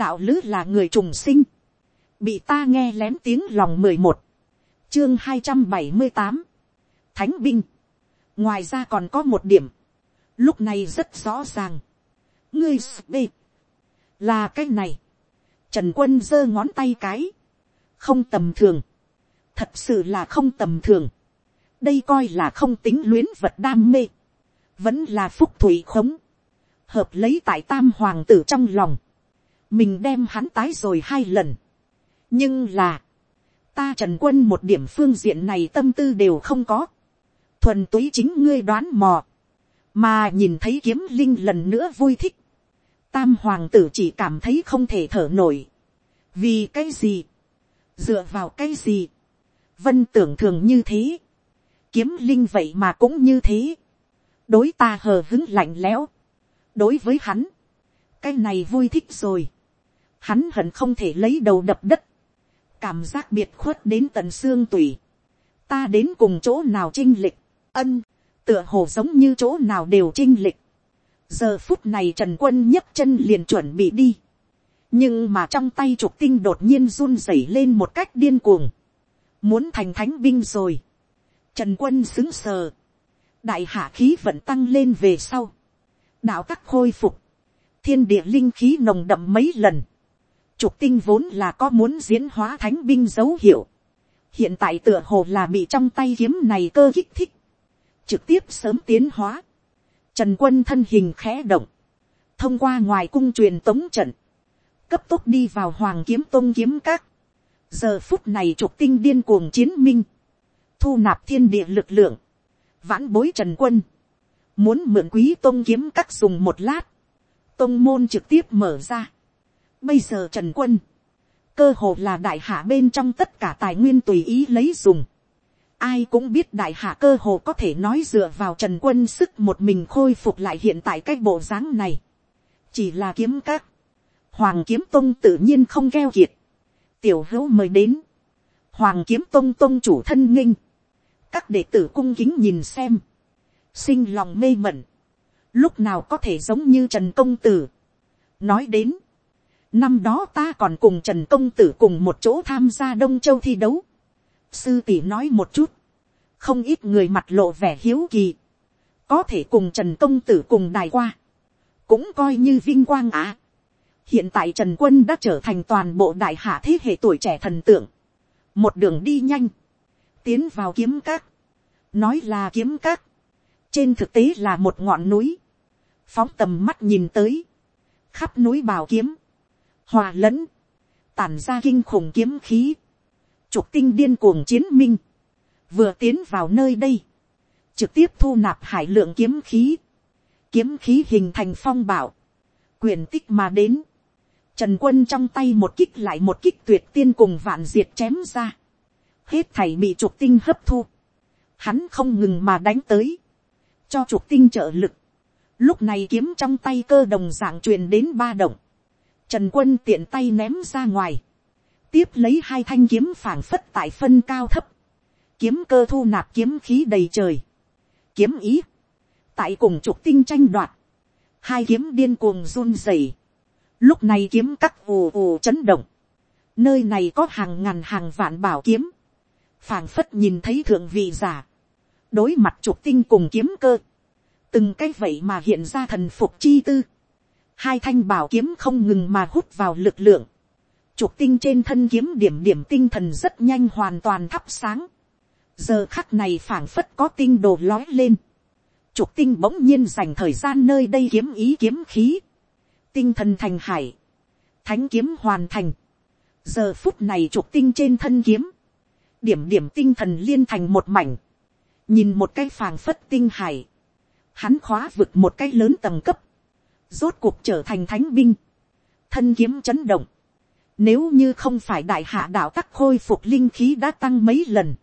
đạo lữ là người trùng sinh, bị ta nghe lén tiếng lòng mười một, chương hai trăm bảy mươi tám, thánh binh, ngoài ra còn có một điểm, lúc này rất rõ ràng, ngươi sb, là cái này, trần quân giơ ngón tay cái, không tầm thường, thật sự là không tầm thường, đây coi là không tính luyến vật đam mê, vẫn là phúc thủy khống, hợp lấy tại tam hoàng tử trong lòng, mình đem hắn tái rồi hai lần, nhưng là, ta trần quân một điểm phương diện này tâm tư đều không có, thuần túy chính ngươi đoán mò, mà nhìn thấy kiếm linh lần nữa vui thích, tam hoàng tử chỉ cảm thấy không thể thở nổi, vì cái gì, dựa vào cái gì, vân tưởng thường như thế, kiếm linh vậy mà cũng như thế, đối ta hờ hứng lạnh lẽo, đối với hắn, cái này vui thích rồi, hắn hận không thể lấy đầu đập đất, cảm giác biệt khuất đến tận xương tùy ta đến cùng chỗ nào chinh lịch, ân, tựa hồ giống như chỗ nào đều chinh lịch, giờ phút này trần quân nhấc chân liền chuẩn bị đi, nhưng mà trong tay trục tinh đột nhiên run rẩy lên một cách điên cuồng, muốn thành thánh binh rồi, trần quân xứng sờ, đại hạ khí vẫn tăng lên về sau, đạo tắc khôi phục, thiên địa linh khí nồng đậm mấy lần, trục tinh vốn là có muốn diễn hóa thánh binh dấu hiệu, hiện tại tựa hồ là bị trong tay kiếm này cơ kích thích, trực tiếp sớm tiến hóa, trần quân thân hình khẽ động, thông qua ngoài cung truyền tống trận, cấp tốc đi vào hoàng kiếm tôn kiếm các, giờ phút này trục tinh điên cuồng chiến minh, thu nạp thiên địa lực lượng, vãn bối trần quân, muốn mượn quý tôn kiếm các dùng một lát, tôn môn trực tiếp mở ra. Bây giờ trần quân, cơ hồ là đại hạ bên trong tất cả tài nguyên tùy ý lấy dùng. Ai cũng biết đại hạ cơ hồ có thể nói dựa vào trần quân sức một mình khôi phục lại hiện tại cái bộ dáng này. Chỉ là kiếm các. Hoàng kiếm tông tự nhiên không gheo kiệt. Tiểu hữu mời đến. Hoàng kiếm tông tông chủ thân nghinh các đệ tử cung kính nhìn xem, sinh lòng mê mẩn, lúc nào có thể giống như trần công tử. nói đến, năm đó ta còn cùng trần công tử cùng một chỗ tham gia đông châu thi đấu. sư tỷ nói một chút, không ít người mặt lộ vẻ hiếu kỳ, có thể cùng trần công tử cùng đài qua, cũng coi như vinh quang á. hiện tại trần quân đã trở thành toàn bộ đại hạ thế hệ tuổi trẻ thần tượng, một đường đi nhanh, tiến vào kiếm các, nói là kiếm các, trên thực tế là một ngọn núi, phóng tầm mắt nhìn tới, khắp núi bào kiếm, hòa lẫn, tản ra kinh khủng kiếm khí, trục tinh điên cuồng chiến minh, vừa tiến vào nơi đây, trực tiếp thu nạp hải lượng kiếm khí, kiếm khí hình thành phong bảo, quyền tích mà đến, trần quân trong tay một kích lại một kích tuyệt tiên cùng vạn diệt chém ra, hết thảy bị trục tinh hấp thu, hắn không ngừng mà đánh tới, cho trục tinh trợ lực, lúc này kiếm trong tay cơ đồng dạng truyền đến ba động, trần quân tiện tay ném ra ngoài, tiếp lấy hai thanh kiếm phảng phất tại phân cao thấp, kiếm cơ thu nạp kiếm khí đầy trời, kiếm ý, tại cùng trục tinh tranh đoạt, hai kiếm điên cuồng run rẩy, lúc này kiếm cắt ù ù chấn động, nơi này có hàng ngàn hàng vạn bảo kiếm, phảng phất nhìn thấy thượng vị giả, đối mặt trục tinh cùng kiếm cơ, từng cái vậy mà hiện ra thần phục chi tư, hai thanh bảo kiếm không ngừng mà hút vào lực lượng, trục tinh trên thân kiếm điểm điểm tinh thần rất nhanh hoàn toàn thắp sáng, giờ khắc này phảng phất có tinh đồ lói lên, trục tinh bỗng nhiên dành thời gian nơi đây kiếm ý kiếm khí, tinh thần thành hải, thánh kiếm hoàn thành, giờ phút này trục tinh trên thân kiếm, điểm điểm tinh thần liên thành một mảnh, nhìn một cái phảng phất tinh hải, hắn khóa vực một cái lớn tầng cấp, rốt cuộc trở thành thánh binh, thân kiếm chấn động, nếu như không phải đại hạ đạo tắc khôi phục linh khí đã tăng mấy lần,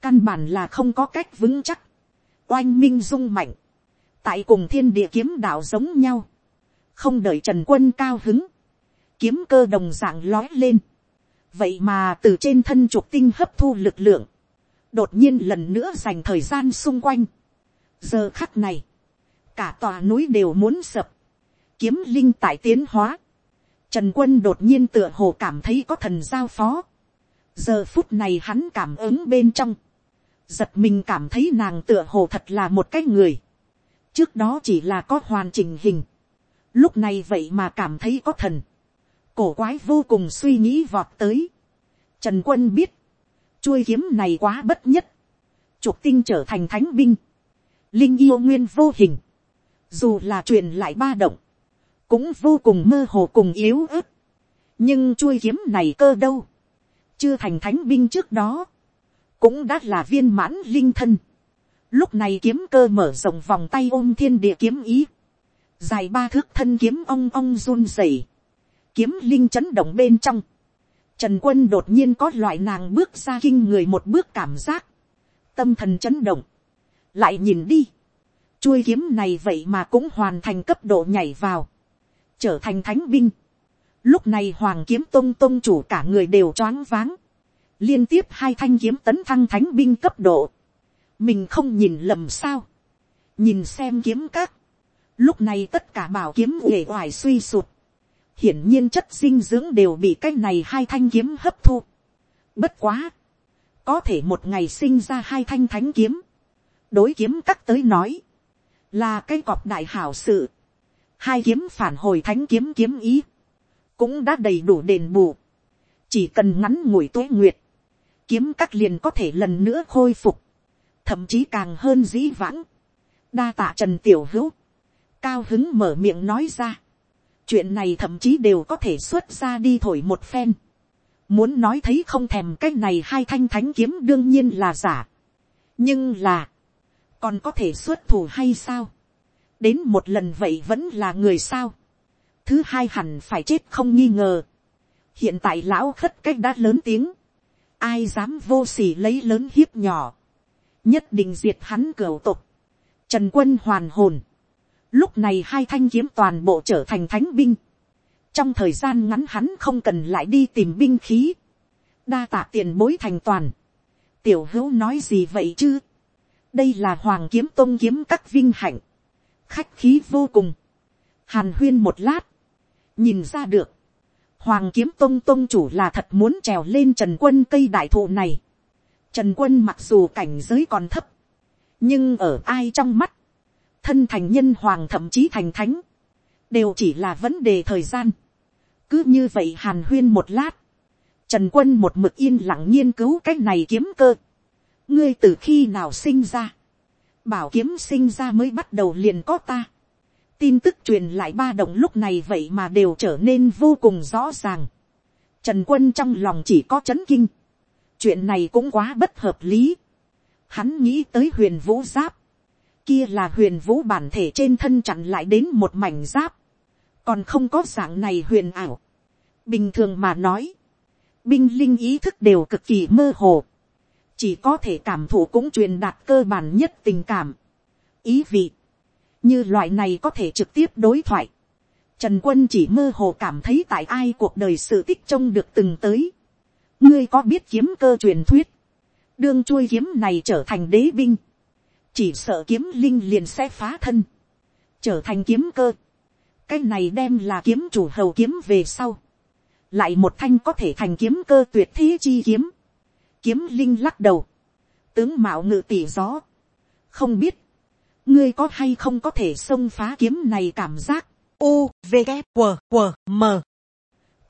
căn bản là không có cách vững chắc, oanh minh dung mạnh, tại cùng thiên địa kiếm đạo giống nhau, không đợi trần quân cao hứng, kiếm cơ đồng d ạ n g lói lên, vậy mà từ trên thân trục tinh hấp thu lực lượng, đột nhiên lần nữa dành thời gian xung quanh. giờ khắc này, cả tòa núi đều muốn sập, kiếm linh tại tiến hóa, Trần quân đột nhiên tựa hồ cảm thấy có thần giao phó. Giờ phút này hắn cảm ứng bên trong. Giật mình cảm thấy nàng tựa hồ thật là một cái người. Trước đó chỉ là có hoàn chỉnh hình. Lúc này vậy mà cảm thấy có thần. Cổ quái vô cùng suy nghĩ vọt tới. Trần quân biết. Chuôi kiếm này quá bất nhất. Trục tinh trở thành thánh binh. Linh yêu nguyên vô hình. Dù là truyền lại ba động cũng vô cùng mơ hồ cùng yếu ớt. nhưng chuôi kiếm này cơ đâu, chưa thành thánh binh trước đó, cũng đã là viên mãn linh thân. lúc này kiếm cơ mở rộng vòng tay ôm thiên địa kiếm ý, dài ba thước thân kiếm ong ong run rẩy, kiếm linh chấn động bên trong. Trần quân đột nhiên có loại nàng bước ra kinh người một bước cảm giác, tâm thần chấn động, lại nhìn đi, chuôi kiếm này vậy mà cũng hoàn thành cấp độ nhảy vào, trở thành thánh binh. Lúc này hoàng kiếm tông tông chủ cả người đều choáng váng. Liên tiếp hai thanh kiếm tấn thăng thánh binh cấp độ. Mình không nhìn lầm sao. Nhìn xem kiếm các. Lúc này tất cả bảo kiếm uể oải suy sụt. Hiển nhiên chất dinh dưỡng đều bị cái này hai thanh kiếm hấp thu. Bất quá. Có thể một ngày sinh ra hai thanh thánh kiếm. Đối kiếm các tới nói. Là cái cọp đại hảo sự hai kiếm phản hồi thánh kiếm kiếm ý, cũng đã đầy đủ đền bù, chỉ cần ngắn ngủi tuế nguyệt, kiếm các liền có thể lần nữa khôi phục, thậm chí càng hơn dĩ vãng, đa tạ trần tiểu hữu, cao hứng mở miệng nói ra, chuyện này thậm chí đều có thể xuất ra đi thổi một phen, muốn nói thấy không thèm cái này hai thanh thánh kiếm đương nhiên là giả, nhưng là, còn có thể xuất thủ hay sao, đến một lần vậy vẫn là người sao. thứ hai hẳn phải chết không nghi ngờ. hiện tại lão khất cách đã lớn tiếng. ai dám vô s ỉ lấy lớn hiếp nhỏ. nhất định diệt hắn cửa tục. trần quân hoàn hồn. lúc này hai thanh kiếm toàn bộ trở thành thánh binh. trong thời gian ngắn hắn không cần lại đi tìm binh khí. đa tạ tiền bối thành toàn. tiểu hữu nói gì vậy chứ. đây là hoàng kiếm tôn kiếm các vinh hạnh khách khí vô cùng, hàn huyên một lát, nhìn ra được, hoàng kiếm tông tông chủ là thật muốn trèo lên trần quân cây đại thụ này. Trần quân mặc dù cảnh giới còn thấp, nhưng ở ai trong mắt, thân thành nhân hoàng thậm chí thành thánh, đều chỉ là vấn đề thời gian. cứ như vậy hàn huyên một lát, trần quân một mực yên lặng nghiên cứu cái này kiếm cơ. ngươi từ khi nào sinh ra, bảo kiếm sinh ra mới bắt đầu liền có ta. tin tức truyền lại ba động lúc này vậy mà đều trở nên vô cùng rõ ràng. trần quân trong lòng chỉ có chấn kinh. chuyện này cũng quá bất hợp lý. hắn nghĩ tới huyền vũ giáp. kia là huyền vũ bản thể trên thân chặn lại đến một mảnh giáp. còn không có dạng này huyền ảo. bình thường mà nói, binh linh ý thức đều cực kỳ mơ hồ chỉ có thể cảm thụ cũng truyền đạt cơ bản nhất tình cảm, ý vị, như loại này có thể trực tiếp đối thoại. Trần quân chỉ mơ hồ cảm thấy tại ai cuộc đời sự tích trông được từng tới. ngươi có biết kiếm cơ truyền thuyết, đương chuôi kiếm này trở thành đế binh, chỉ sợ kiếm linh liền sẽ phá thân, trở thành kiếm cơ. cái này đem là kiếm chủ hầu kiếm về sau, lại một thanh có thể thành kiếm cơ tuyệt thế chi kiếm kiếm linh lắc đầu, tướng mạo ngự tỉ gió, không biết, ngươi có hay không có thể xông phá kiếm này cảm giác, u v g q q m.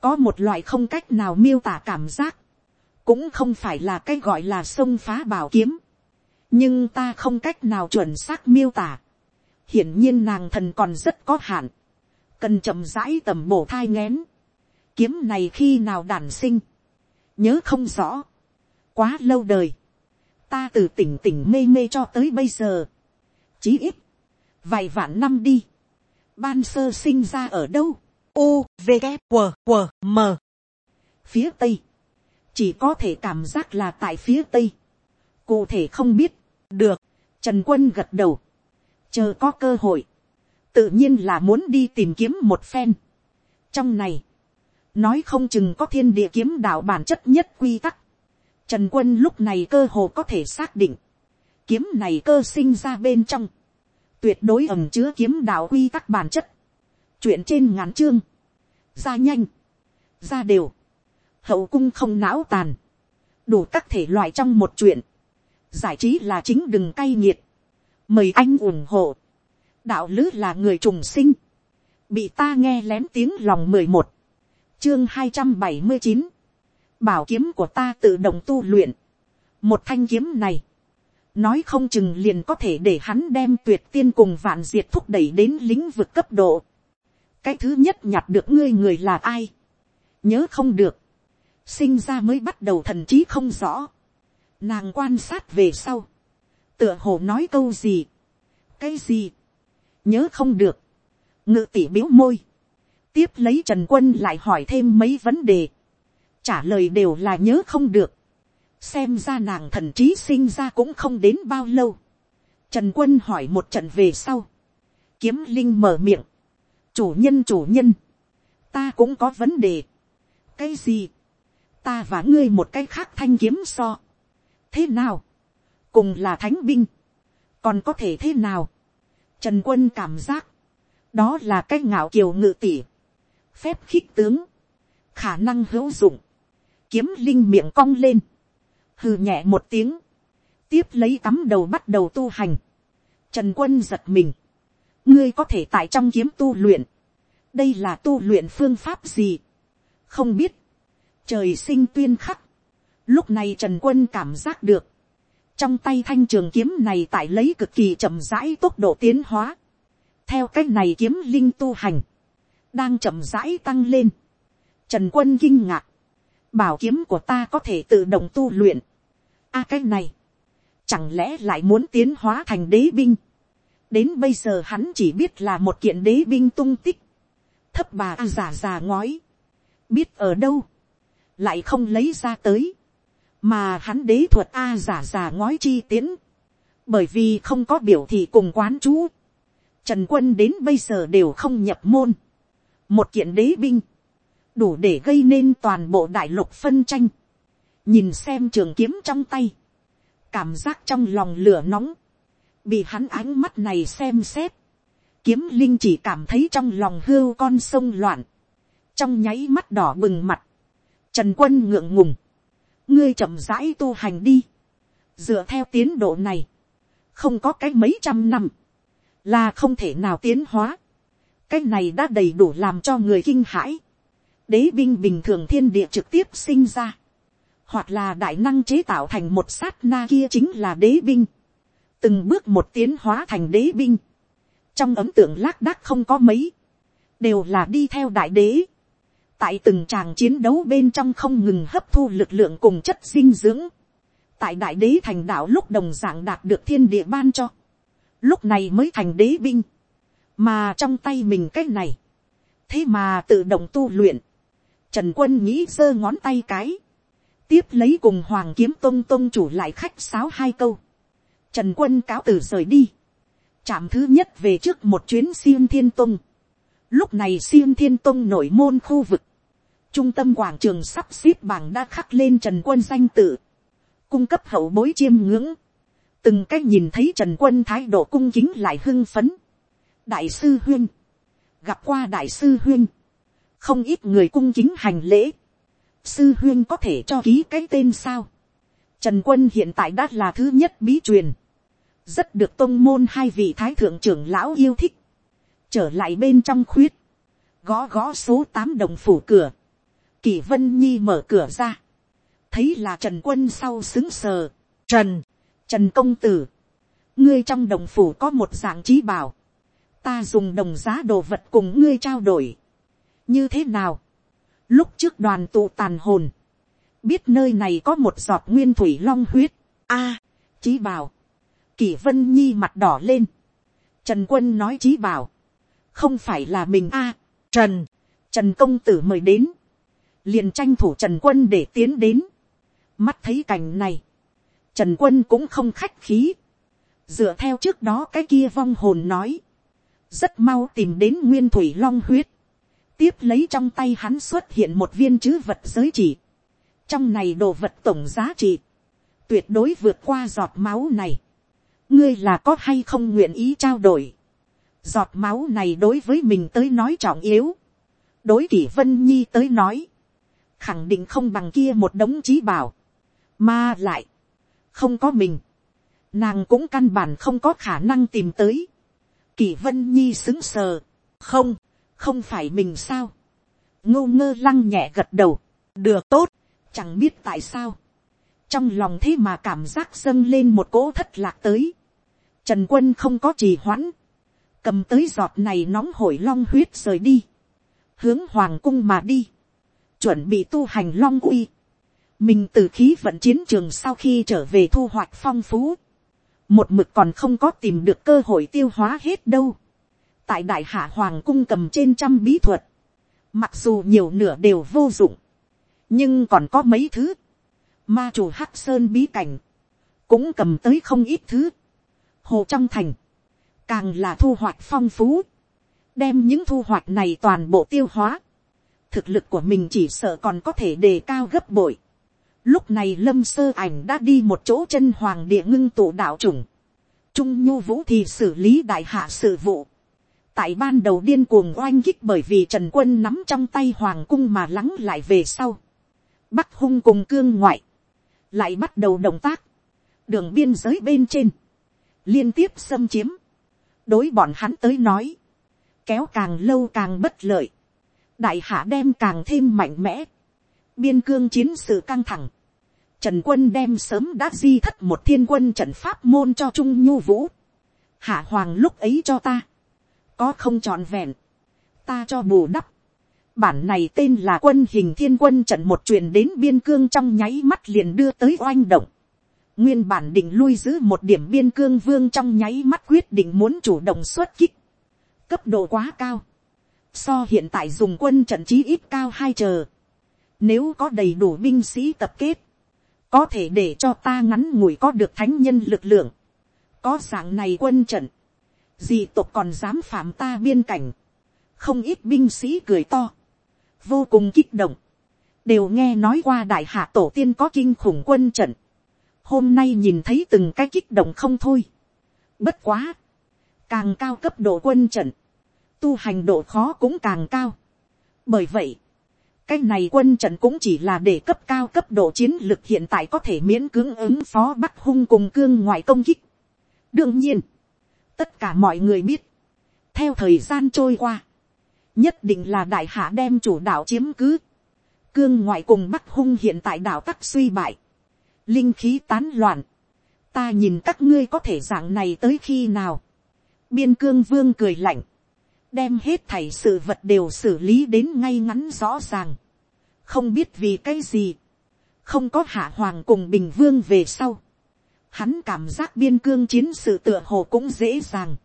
Có một loại không cách nào miêu tả cảm giác, cũng không phải là cái gọi là xông phá bảo kiếm, nhưng ta không cách nào chuẩn xác miêu tả, hiển nhiên nàng thần còn rất có hạn, cần chậm rãi tầm bổ thai ngén, kiếm này khi nào đản sinh, nhớ không rõ, quá lâu đời, ta từ tỉnh tỉnh mê mê cho tới bây giờ, chí ít, vài vạn năm đi, ban sơ sinh ra ở đâu, u v g q q m. Phía tây, chỉ có thể cảm giác là tại phía tây, cụ thể không biết, được, trần quân gật đầu, chờ có cơ hội, tự nhiên là muốn đi tìm kiếm một phen. trong này, nói không chừng có thiên địa kiếm đạo bản chất nhất quy tắc, Trần quân lúc này cơ hồ có thể xác định. Kiếm này cơ sinh ra bên trong. Tuyệt đối ẩm chứa kiếm đạo quy tắc bản chất. Chuyện trên ngắn chương. Ra nhanh. Ra đều, hậu cung không não tàn, đủ các thể loại trong một chuyện, giải trí là chính đừng cay nghiệt, mời anh ủng hộ, đạo lứ là người trùng sinh, bị ta nghe lén tiếng lòng mười một, chương hai trăm bảy mươi chín, bảo kiếm của ta tự động tu luyện, một thanh kiếm này, nói không chừng liền có thể để hắn đem tuyệt tiên cùng vạn diệt thúc đẩy đến lĩnh vực cấp độ. cái thứ nhất nhặt được ngươi người là ai, nhớ không được, sinh ra mới bắt đầu thần trí không rõ, nàng quan sát về sau, tựa hồ nói câu gì, cái gì, nhớ không được, ngự tỉ biếu môi, tiếp lấy trần quân lại hỏi thêm mấy vấn đề, trả lời đều là nhớ không được, xem ra nàng thần trí sinh ra cũng không đến bao lâu. Trần quân hỏi một trận về sau. Kiếm linh mở miệng. chủ nhân chủ nhân. ta cũng có vấn đề. cái gì. ta và ngươi một cái khác thanh kiếm so. thế nào. cùng là thánh binh. còn có thể thế nào. Trần quân cảm giác. đó là cái ngạo kiều ngự tỉ. phép khích tướng. khả năng hữu dụng kiếm linh miệng cong lên. Hừ nhẹ một tiếng, tiếp lấy cắm đầu bắt đầu tu hành, trần quân giật mình, ngươi có thể tại trong kiếm tu luyện, đây là tu luyện phương pháp gì, không biết, trời sinh tuyên khắc, lúc này trần quân cảm giác được, trong tay thanh trường kiếm này tại lấy cực kỳ chậm rãi tốc độ tiến hóa, theo cách này kiếm linh tu hành, đang chậm rãi tăng lên, trần quân kinh ngạc, bảo kiếm của ta có thể tự động tu luyện, a cái này, chẳng lẽ lại muốn tiến hóa thành đế binh. đến bây giờ hắn chỉ biết là một kiện đế binh tung tích, thấp bà a già già ngói, biết ở đâu, lại không lấy ra tới, mà hắn đế thuật a giả già ngói chi tiến, bởi vì không có biểu thị cùng quán chú, trần quân đến bây giờ đều không nhập môn, một kiện đế binh, đủ để gây nên toàn bộ đại lục phân tranh, nhìn xem trường kiếm trong tay, cảm giác trong lòng lửa nóng, bị hắn ánh mắt này xem xét, kiếm linh chỉ cảm thấy trong lòng hưu con sông loạn, trong nháy mắt đỏ bừng mặt, trần quân ngượng ngùng, ngươi chậm rãi tu hành đi, dựa theo tiến độ này, không có cái mấy trăm năm, là không thể nào tiến hóa, cái này đã đầy đủ làm cho người kinh hãi, đế binh bình thường thiên địa trực tiếp sinh ra, hoặc là đại năng chế tạo thành một sát na kia chính là đế binh, từng bước một tiến hóa thành đế binh, trong ấm tượng lác đác không có mấy, đều là đi theo đại đế, tại từng tràng chiến đấu bên trong không ngừng hấp thu lực lượng cùng chất dinh dưỡng, tại đại đế thành đạo lúc đồng d ạ n g đạt được thiên địa ban cho, lúc này mới thành đế binh, mà trong tay mình cái này, thế mà tự động tu luyện, trần quân nghĩ giơ ngón tay cái, tiếp lấy cùng hoàng kiếm Tông Tông chủ lại khách sáo hai câu. Trần quân cáo từ rời đi. Trạm thứ nhất về trước một chuyến siêu thiên tông. Lúc này siêu thiên tông nổi môn khu vực. Trung tâm quảng trường sắp xếp bảng đã khắc lên trần quân danh tự. Cung cấp hậu bối chiêm ngưỡng. Từng cách nhìn thấy trần quân thái độ cung kính lại hưng phấn. Đại sư huyên. Gặp qua đại sư huyên. Không ít người cung kính hành lễ sư huyên có thể cho ký cái tên sao. Trần quân hiện tại đã là thứ nhất bí truyền. Rất được tôn môn hai vị thái thượng trưởng lão yêu thích. Trở lại bên trong khuyết. Gõ gõ số tám đồng phủ cửa. Kỳ Vân Nhi mở cửa ra. Thấy là Trần Quân sau xứng sờ. Trần, Trần Công Tử. Ngươi trong đồng phủ có một dạng trí bảo. Ta dùng đồng giá đồ vật cùng ngươi trao đổi. Như thế nào? Lúc trước đoàn tụ tàn hồn. Biết nơi này có một giọt nguyên thủy long huyết. a, Chí bảo. Kỷ Vân Nhi mặt đỏ lên. Trần Quân nói Chí bảo. Không phải là mình a Trần. Trần Công Tử mời đến. Liền tranh thủ Trần Quân để tiến đến. Mắt thấy cảnh này. Trần Quân cũng không khách khí. Dựa theo trước đó cái kia vong hồn nói. Rất mau tìm đến nguyên thủy long huyết tiếp lấy trong tay hắn xuất hiện một viên chữ vật giới chỉ. trong này đồ vật tổng giá trị, tuyệt đối vượt qua giọt máu này. ngươi là có hay không nguyện ý trao đổi. giọt máu này đối với mình tới nói trọng yếu. đối kỷ vân nhi tới nói, khẳng định không bằng kia một đống trí bảo, mà lại, không có mình, nàng cũng căn bản không có khả năng tìm tới. Kỳ vân nhi xứng sờ, không, không phải mình sao. ngô ngơ lăng nhẹ gật đầu, được tốt, chẳng biết tại sao. trong lòng thế mà cảm giác dâng lên một cỗ thất lạc tới. trần quân không có trì hoãn, cầm tới giọt này nóng hổi long huyết rời đi, hướng hoàng cung mà đi, chuẩn bị tu hành long uy. mình từ khí vận chiến trường sau khi trở về thu hoạch phong phú, một mực còn không có tìm được cơ hội tiêu hóa hết đâu tại đại hạ hoàng cung cầm trên trăm bí thuật, mặc dù nhiều nửa đều vô dụng, nhưng còn có mấy thứ, ma chủ hắc sơn bí cảnh, cũng cầm tới không ít thứ. hồ trong thành, càng là thu hoạch phong phú, đem những thu hoạch này toàn bộ tiêu hóa, thực lực của mình chỉ sợ còn có thể đề cao gấp bội. Lúc này lâm sơ ảnh đã đi một chỗ chân hoàng địa ngưng tụ đạo chủng. Trung nhu vũ thì xử lý đại hạ sự vụ. Tại ban đầu điên cuồng oanh kích bởi vì Trần Quân nắm trong tay hoàng cung mà lắng lại về sau. Bắc hung cùng cương ngoại. Lại bắt đầu động tác. Đường biên giới bên trên. Liên tiếp xâm chiếm. Đối bọn hắn tới nói. Kéo càng lâu càng bất lợi. Đại hạ đem càng thêm mạnh mẽ biên cương chiến sự căng thẳng, Trần quân đem sớm đã di thất một thiên quân trận pháp môn cho Trung Nhu Vũ. Hạ Hoàng lúc ấy cho ta. Có không trọn vẹn. Ta cho bù đắp. Bản này tên là quân hình thiên quân trận một truyền đến biên cương trong nháy mắt liền đưa tới oanh động. Nguyên bản định lui giữ một điểm biên cương vương trong nháy mắt quyết định muốn chủ động xuất kích. Cấp độ quá cao. So hiện tại dùng quân trận chí ít cao hai chờ. Nếu có đầy đủ binh sĩ tập kết có thể để cho ta ngắn ngủi có được thánh nhân lực lượng, có dạng này quân trận, dị tộc còn dám phạm ta biên cảnh, không ít binh sĩ cười to, vô cùng kích động, đều nghe nói qua đại hạ tổ tiên có kinh khủng quân trận, hôm nay nhìn thấy từng cái kích động không thôi, bất quá, càng cao cấp độ quân trận, tu hành độ khó cũng càng cao, bởi vậy, cái này quân trận cũng chỉ là để cấp cao cấp độ chiến lực hiện tại có thể miễn cưỡng ứng phó bắc hung cùng cương ngoại công kích. đương nhiên, tất cả mọi người biết, theo thời gian trôi qua, nhất định là đại hạ đem chủ đạo chiếm cứ, cương ngoại cùng bắc hung hiện tại đạo tắc suy bại, linh khí tán loạn, ta nhìn các ngươi có thể dạng này tới khi nào, biên cương vương cười lạnh, đem hết thảy sự vật đều xử lý đến ngay ngắn rõ ràng. không biết vì cái gì, không có hạ hoàng cùng bình vương về sau hắn cảm giác biên cương chiến sự tựa hồ cũng dễ dàng.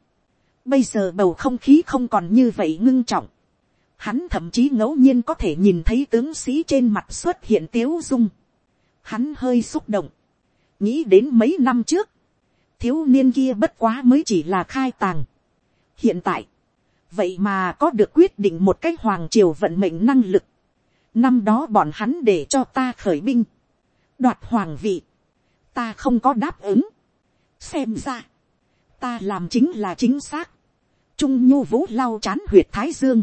bây giờ bầu không khí không còn như vậy ngưng trọng. hắn thậm chí ngẫu nhiên có thể nhìn thấy tướng sĩ trên mặt xuất hiện tiếu dung. hắn hơi xúc động, nghĩ đến mấy năm trước, thiếu niên kia bất quá mới chỉ là khai tàng. hiện tại, vậy mà có được quyết định một cách hoàng triều vận mệnh năng lực. năm đó bọn hắn để cho ta khởi binh, đoạt hoàng vị, ta không có đáp ứng. xem ra, ta làm chính là chính xác. trung nhu vũ lau chán huyệt thái dương,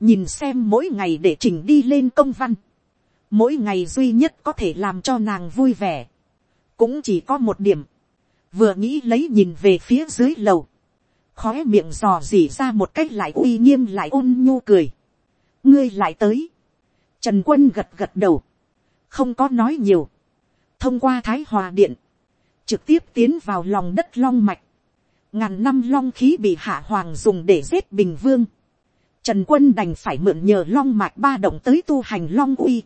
nhìn xem mỗi ngày để chỉnh đi lên công văn, mỗi ngày duy nhất có thể làm cho nàng vui vẻ, cũng chỉ có một điểm, vừa nghĩ lấy nhìn về phía dưới lầu, khói miệng dò dỉ ra một cách lại uy nghiêm lại ôn nhu cười. ngươi lại tới. trần quân gật gật đầu. không có nói nhiều thông qua thái hòa điện. trực tiếp tiến vào lòng đất long mạch. ngàn năm long khí bị hạ hoàng dùng để giết bình vương. trần quân đành phải mượn nhờ long mạch ba động tới tu hành long uy.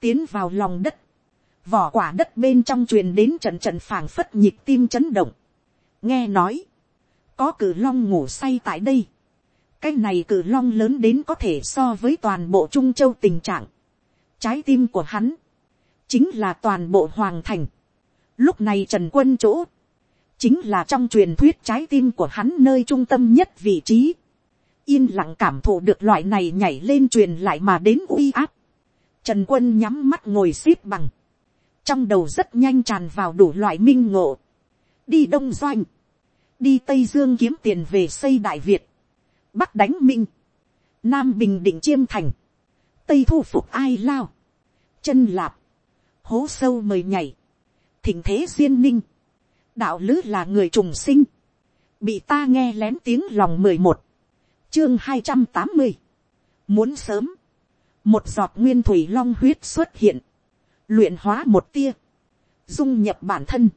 tiến vào lòng đất. vỏ quả đất bên trong truyền đến trận trận phảng phất nhịp tim chấn động. nghe nói có cử long ngủ say tại đây. cái này cử long lớn đến có thể so với toàn bộ trung châu tình trạng. trái tim của hắn, chính là toàn bộ hoàng thành. lúc này trần quân chỗ, chính là trong truyền thuyết trái tim của hắn nơi trung tâm nhất vị trí. yên lặng cảm thụ được loại này nhảy lên truyền lại mà đến uy áp. trần quân nhắm mắt ngồi xếp bằng. trong đầu rất nhanh tràn vào đủ loại minh ngộ. đi đông doanh đi tây dương kiếm tiền về xây đại việt, bắc đánh minh, nam bình định chiêm thành, tây thu phục ai lao, chân lạp, hố sâu mời nhảy, thỉnh thế duyên ninh, đạo lứ là người trùng sinh, bị ta nghe lén tiếng lòng mười một, chương hai trăm tám mươi, muốn sớm, một giọt nguyên thủy long huyết xuất hiện, luyện hóa một tia, dung nhập bản thân,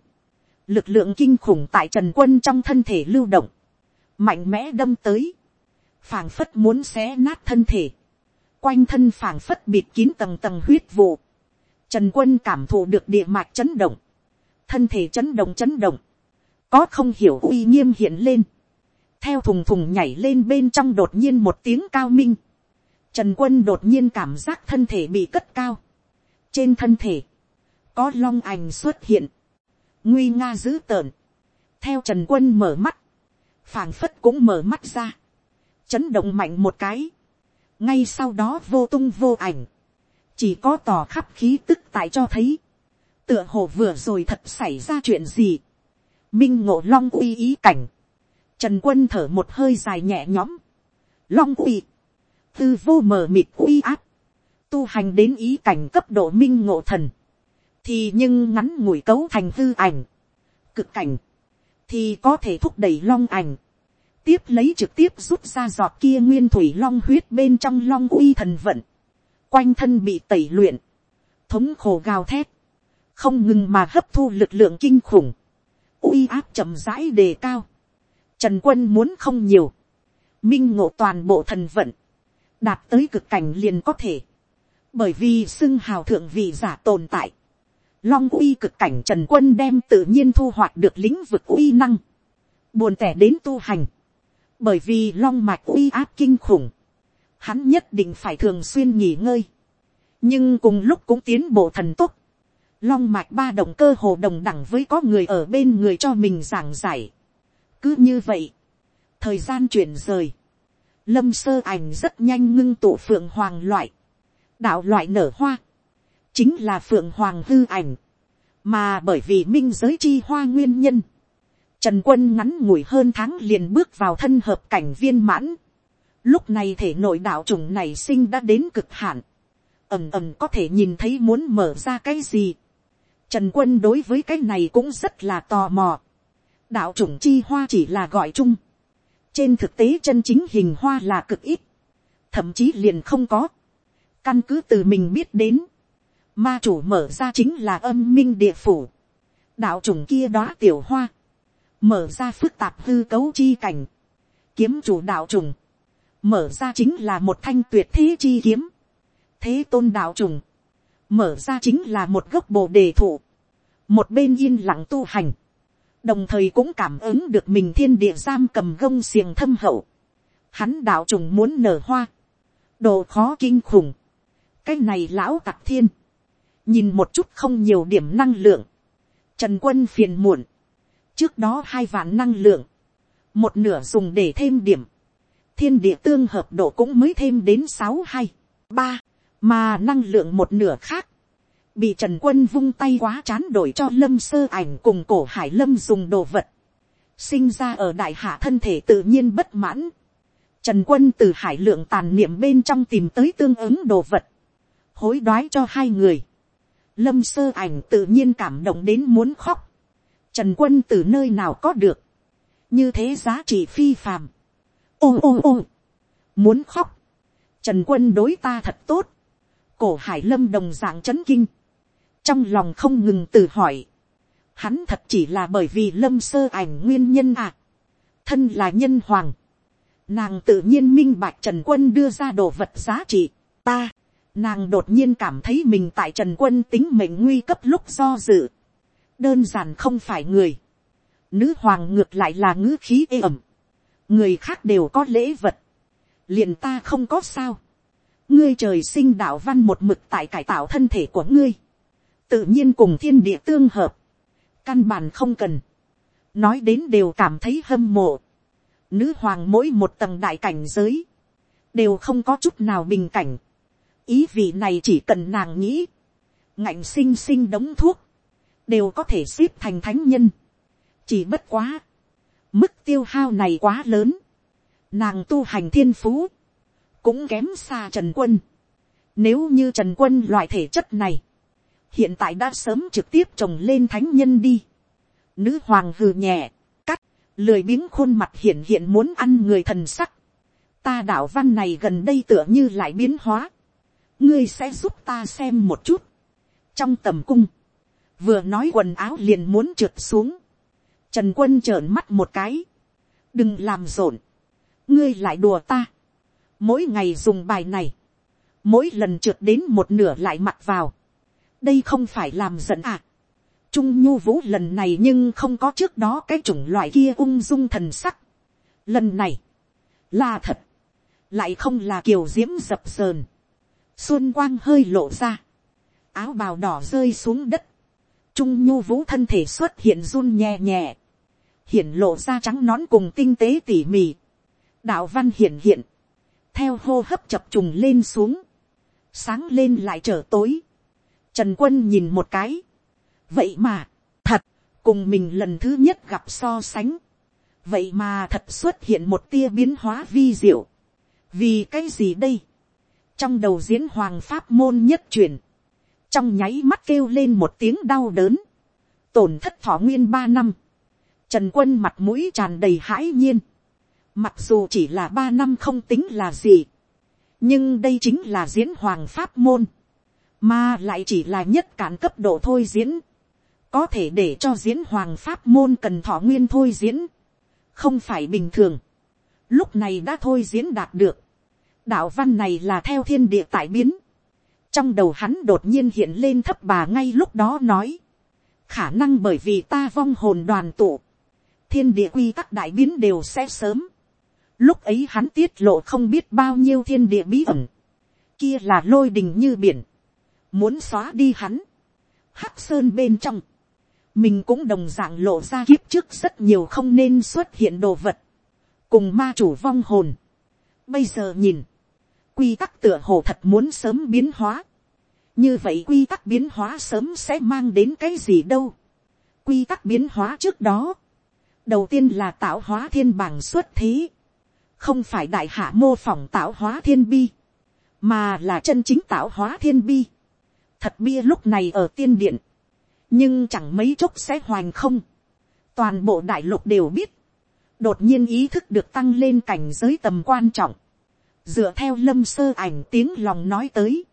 lực lượng kinh khủng tại trần quân trong thân thể lưu động, mạnh mẽ đâm tới, phảng phất muốn xé nát thân thể, quanh thân phảng phất bịt kín tầng tầng huyết vụ, trần quân cảm thụ được địa mạch chấn động, thân thể chấn động chấn động, có không hiểu uy nghiêm hiện lên, theo thùng thùng nhảy lên bên trong đột nhiên một tiếng cao minh, trần quân đột nhiên cảm giác thân thể bị cất cao, trên thân thể, có long ảnh xuất hiện, nguy nga dữ tợn, theo trần quân mở mắt, phảng phất cũng mở mắt ra, chấn động mạnh một cái, ngay sau đó vô tung vô ảnh, chỉ có tỏ khắp khí tức tại cho thấy, tựa hồ vừa rồi thật xảy ra chuyện gì, minh ngộ long uy ý cảnh, trần quân thở một hơi dài nhẹ nhõm, long uy, tư vô mờ mịt uy áp, tu hành đến ý cảnh cấp độ minh ngộ thần, thì nhưng ngắn ngủi cấu thành hư ảnh, cực cảnh, thì có thể thúc đẩy long ảnh, tiếp lấy trực tiếp rút ra giọt kia nguyên thủy long huyết bên trong long uy thần vận, quanh thân bị tẩy luyện, thống khổ gào thét, không ngừng mà hấp thu lực lượng kinh khủng, uy áp chậm rãi đề cao, trần quân muốn không nhiều, minh ngộ toàn bộ thần vận, đạt tới cực cảnh liền có thể, bởi vì xưng hào thượng vị giả tồn tại, long uy cực cảnh trần quân đem tự nhiên thu hoạch được lĩnh vực uy năng, buồn tẻ đến tu hành, bởi vì long mạch uy áp kinh khủng, hắn nhất định phải thường xuyên nghỉ ngơi, nhưng cùng lúc cũng tiến bộ thần tốc, long mạch ba động cơ hồ đồng đẳng với có người ở bên người cho mình giảng giải. cứ như vậy, thời gian chuyển rời, lâm sơ ảnh rất nhanh ngưng tụ phượng hoàng loại, đạo loại nở hoa, chính là phượng hoàng hư ảnh, mà bởi vì minh giới chi hoa nguyên nhân, trần quân ngắn ngủi hơn tháng liền bước vào thân hợp cảnh viên mãn, lúc này thể nội đạo trùng này sinh đã đến cực hạn, ầm ầm có thể nhìn thấy muốn mở ra cái gì, trần quân đối với cái này cũng rất là tò mò, đạo trùng chi hoa chỉ là gọi chung, trên thực tế chân chính hình hoa là cực ít, thậm chí liền không có, căn cứ từ mình biết đến, ma chủ mở ra chính là âm minh địa phủ, đạo trùng kia đó tiểu hoa, mở ra phức tạp hư cấu chi cảnh, kiếm chủ đạo trùng, mở ra chính là một thanh tuyệt thế chi kiếm, thế tôn đạo trùng, mở ra chính là một gốc bồ đề thụ, một bên yên lặng tu hành, đồng thời cũng cảm ứng được mình thiên địa giam cầm gông xiềng thâm hậu, hắn đạo trùng muốn nở hoa, đồ khó kinh khủng, cái này lão tặc thiên, nhìn một chút không nhiều điểm năng lượng, trần quân phiền muộn, trước đó hai vạn năng lượng, một nửa dùng để thêm điểm, thiên địa tương hợp độ cũng mới thêm đến sáu hay ba, mà năng lượng một nửa khác, bị trần quân vung tay quá chán đổi cho lâm sơ ảnh cùng cổ hải lâm dùng đồ vật, sinh ra ở đại hạ thân thể tự nhiên bất mãn, trần quân từ hải lượng tàn niệm bên trong tìm tới tương ứng đồ vật, hối đoái cho hai người, lâm sơ ảnh tự nhiên cảm động đến muốn khóc, trần quân từ nơi nào có được, như thế giá trị phi phàm, ôm ôm ôm. Muốn khóc, trần quân đối ta thật tốt, cổ hải lâm đồng dạng c h ấ n kinh, trong lòng không ngừng tự hỏi, hắn thật chỉ là bởi vì lâm sơ ảnh nguyên nhân à, thân là nhân hoàng, nàng tự nhiên minh bạch trần quân đưa ra đồ vật giá trị, ta, nàng đột nhiên cảm thấy mình tại trần quân tính mệnh nguy cấp lúc do dự, đơn giản không phải người, nữ hoàng ngược lại là ngữ khí ê ẩm, người khác đều có lễ vật, liền ta không có sao, ngươi trời sinh đạo văn một mực tại cải tạo thân thể của ngươi, tự nhiên cùng thiên địa tương hợp, căn bản không cần, nói đến đều cảm thấy hâm mộ, nữ hoàng mỗi một tầng đại cảnh giới, đều không có chút nào bình cảnh, ý vị này chỉ cần nàng nghĩ, ngạnh sinh sinh đống thuốc, đều có thể xếp thành thánh nhân, chỉ bất quá, mức tiêu hao này quá lớn, nàng tu hành thiên phú, cũng kém xa trần quân. Nếu như Trần Quân loại thể chất này, hiện tại đã sớm trực tiếp trồng lên thánh nhân đi. Nữ hoàng hừ nhẹ, cắt, lười biếng khuôn mặt hiện hiện muốn ăn người thần sắc. Ta đạo văn này gần đây tựa như lại biến hóa. Ngươi sẽ giúp ta xem một chút. Trong tầm cung, vừa nói quần áo liền muốn trượt xuống. Trần quân trợn mắt một cái. Đừng làm rộn. Ngươi lại đùa ta. Mỗi ngày dùng bài này. Mỗi lần trượt đến một nửa lại mặc vào. Đây không phải làm giận à. Trung nhu vũ lần này nhưng không có trước đó cái chủng loại kia ung dung thần sắc. Lần này. Là thật. Lại không là kiều diễm dập sờn. Xuân quang hơi lộ ra. Áo bào đỏ rơi xuống đất. Trung nhu vũ thân thể xuất hiện run nhẹ nhẹ. Hiển lộ ra trắng nón cùng tinh tế tỉ mỉ. Đạo văn hiển hiện. Theo hô hấp chập trùng lên xuống. Sáng lên lại trở tối. Trần quân nhìn một cái. Vậy mà, thật, cùng mình lần thứ nhất gặp so sánh. Vậy mà thật xuất hiện một tia biến hóa vi diệu. Vì cái gì đây? Trong đầu diễn hoàng pháp môn nhất truyền trong nháy mắt kêu lên một tiếng đau đớn, tổn thất thọ nguyên ba năm, trần quân mặt mũi tràn đầy hãi nhiên, mặc dù chỉ là ba năm không tính là gì, nhưng đây chính là diễn hoàng pháp môn, mà lại chỉ là nhất cản cấp độ thôi diễn, có thể để cho diễn hoàng pháp môn cần thọ nguyên thôi diễn, không phải bình thường, lúc này đã thôi diễn đạt được, đạo văn này là theo thiên địa tại biến, trong đầu hắn đột nhiên hiện lên thấp bà ngay lúc đó nói, khả năng bởi vì ta vong hồn đoàn tụ, thiên địa quy tắc đại biến đều sẽ sớm. Lúc ấy hắn tiết lộ không biết bao nhiêu thiên địa bí ẩn, kia là lôi đình như biển, muốn xóa đi hắn, hắc sơn bên trong, mình cũng đồng dạng lộ ra kiếp trước rất nhiều không nên xuất hiện đồ vật, cùng ma chủ vong hồn. Bây giờ nhìn, quy tắc tựa hồ thật muốn sớm biến hóa, như vậy quy tắc biến hóa sớm sẽ mang đến cái gì đâu. quy tắc biến hóa trước đó, đầu tiên là tạo hóa thiên bảng xuất thế, không phải đại hạ mô phỏng tạo hóa thiên bi, mà là chân chính tạo hóa thiên bi. thật bia lúc này ở tiên điện, nhưng chẳng mấy chốc sẽ hoành không. toàn bộ đại lục đều biết, đột nhiên ý thức được tăng lên cảnh giới tầm quan trọng, dựa theo lâm sơ ảnh tiếng lòng nói tới,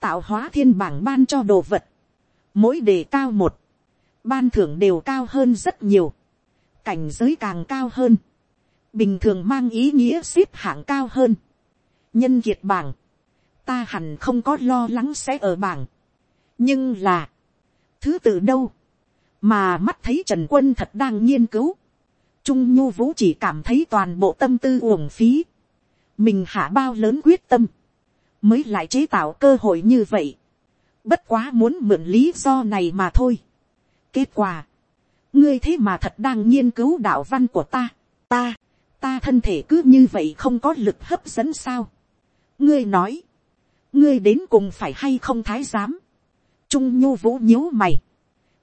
tạo hóa thiên bảng ban cho đồ vật, mỗi đề cao một, ban thưởng đều cao hơn rất nhiều, cảnh giới càng cao hơn, bình thường mang ý nghĩa xếp hạng cao hơn, nhân kiệt bảng, ta hẳn không có lo lắng sẽ ở bảng, nhưng là, thứ tự đâu, mà mắt thấy trần quân thật đang nghiên cứu, trung nhu vũ chỉ cảm thấy toàn bộ tâm tư uổng phí, mình hạ bao lớn quyết tâm, mới lại chế tạo cơ hội như vậy. Bất quá muốn mượn lý do này mà thôi. Kết quả, ngươi thế mà thật đang nghiên cứu đạo văn của ta, ta, ta thân thể cứ như vậy không có lực hấp dẫn sao. ngươi nói, ngươi đến cùng phải hay không thái giám. trung nhu vũ nhíu mày,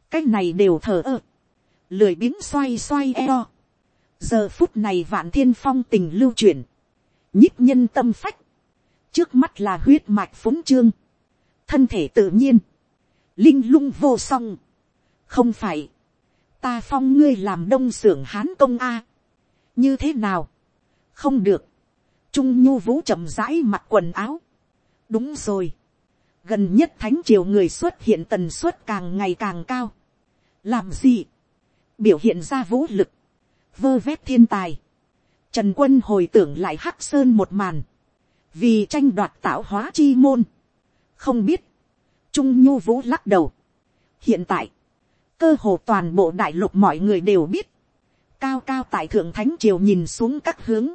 cái này đều thờ ơ, lười biếng xoay xoay eo. giờ phút này vạn thiên phong tình lưu chuyển, nhích nhân tâm phách, trước mắt là huyết mạch phúng trương, thân thể tự nhiên, linh lung vô song, không phải, ta phong ngươi làm đông s ư ở n g hán công a, như thế nào, không được, trung nhu vũ chậm rãi mặc quần áo, đúng rồi, gần nhất thánh triều người xuất hiện tần suất càng ngày càng cao, làm gì, biểu hiện ra vũ lực, vơ vét thiên tài, trần quân hồi tưởng lại hắc sơn một màn, vì tranh đoạt tạo hóa chi môn, không biết, trung nhu vũ lắc đầu. hiện tại, cơ hồ toàn bộ đại lục mọi người đều biết, cao cao tại thượng thánh triều nhìn xuống các hướng,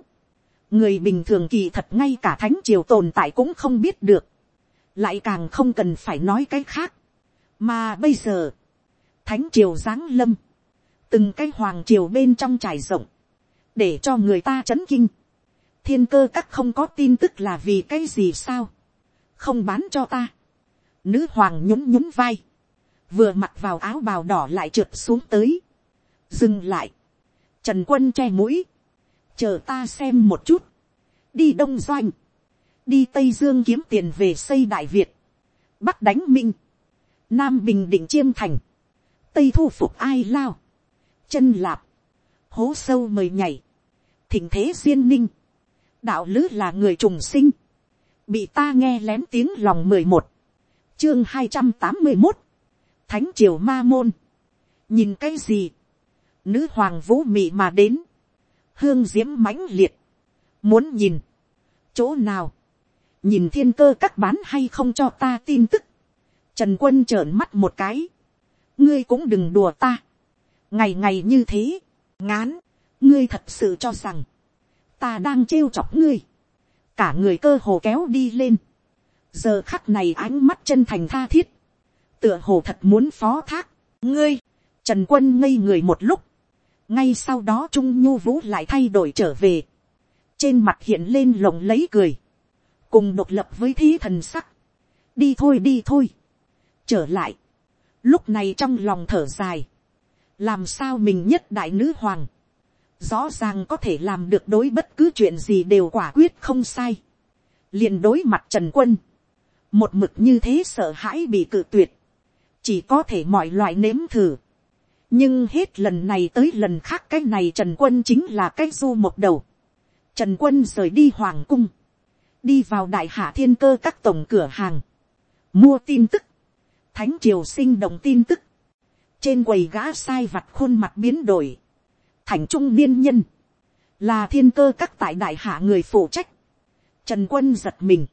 người bình thường kỳ thật ngay cả thánh triều tồn tại cũng không biết được, lại càng không cần phải nói cái khác, mà bây giờ, thánh triều giáng lâm, từng cái hoàng triều bên trong trải rộng, để cho người ta chấn kinh, thiên cơ các không có tin tức là vì cái gì sao, không bán cho ta. Nữ hoàng nhún nhún vai, vừa mặc vào áo bào đỏ lại trượt xuống tới, dừng lại, trần quân che mũi, chờ ta xem một chút, đi đông doanh, đi tây dương kiếm tiền về xây đại việt, bắc đánh minh, nam bình định chiêm thành, tây thu phục ai lao, chân lạp, hố sâu mời nhảy, thỉnh thế duyên ninh, đạo lứ là người trùng sinh, bị ta nghe lén tiếng lòng mười một, chương hai trăm tám mươi một, thánh triều ma môn, nhìn cái gì, nữ hoàng vũ mị mà đến, hương diễm mãnh liệt, muốn nhìn, chỗ nào, nhìn thiên cơ các bán hay không cho ta tin tức, trần quân trợn mắt một cái, ngươi cũng đừng đùa ta, ngày ngày như thế, ngán, ngươi thật sự cho rằng, ta đang trêu chọc ngươi, cả người cơ hồ kéo đi lên, giờ khắc này ánh mắt chân thành tha thiết, tựa hồ thật muốn phó thác, ngươi, trần quân ngây người một lúc, ngay sau đó trung nhu vũ lại thay đổi trở về, trên mặt hiện lên lồng lấy cười, cùng độc lập với thí thần sắc, đi thôi đi thôi, trở lại, lúc này trong lòng thở dài, làm sao mình nhất đại nữ hoàng, rõ ràng có thể làm được đối bất cứ chuyện gì đều quả quyết không sai, liền đối mặt trần quân, một mực như thế sợ hãi bị cự tuyệt, chỉ có thể mọi loại nếm thử, nhưng hết lần này tới lần khác cái này trần quân chính là cái du một đầu, trần quân rời đi hoàng cung, đi vào đại hạ thiên cơ các tổng cửa hàng, mua tin tức, thánh triều sinh động tin tức, trên quầy gã sai vặt khuôn mặt biến đổi, thành trung niên nhân, là thiên cơ các tại đại hạ người phụ trách, trần quân giật mình,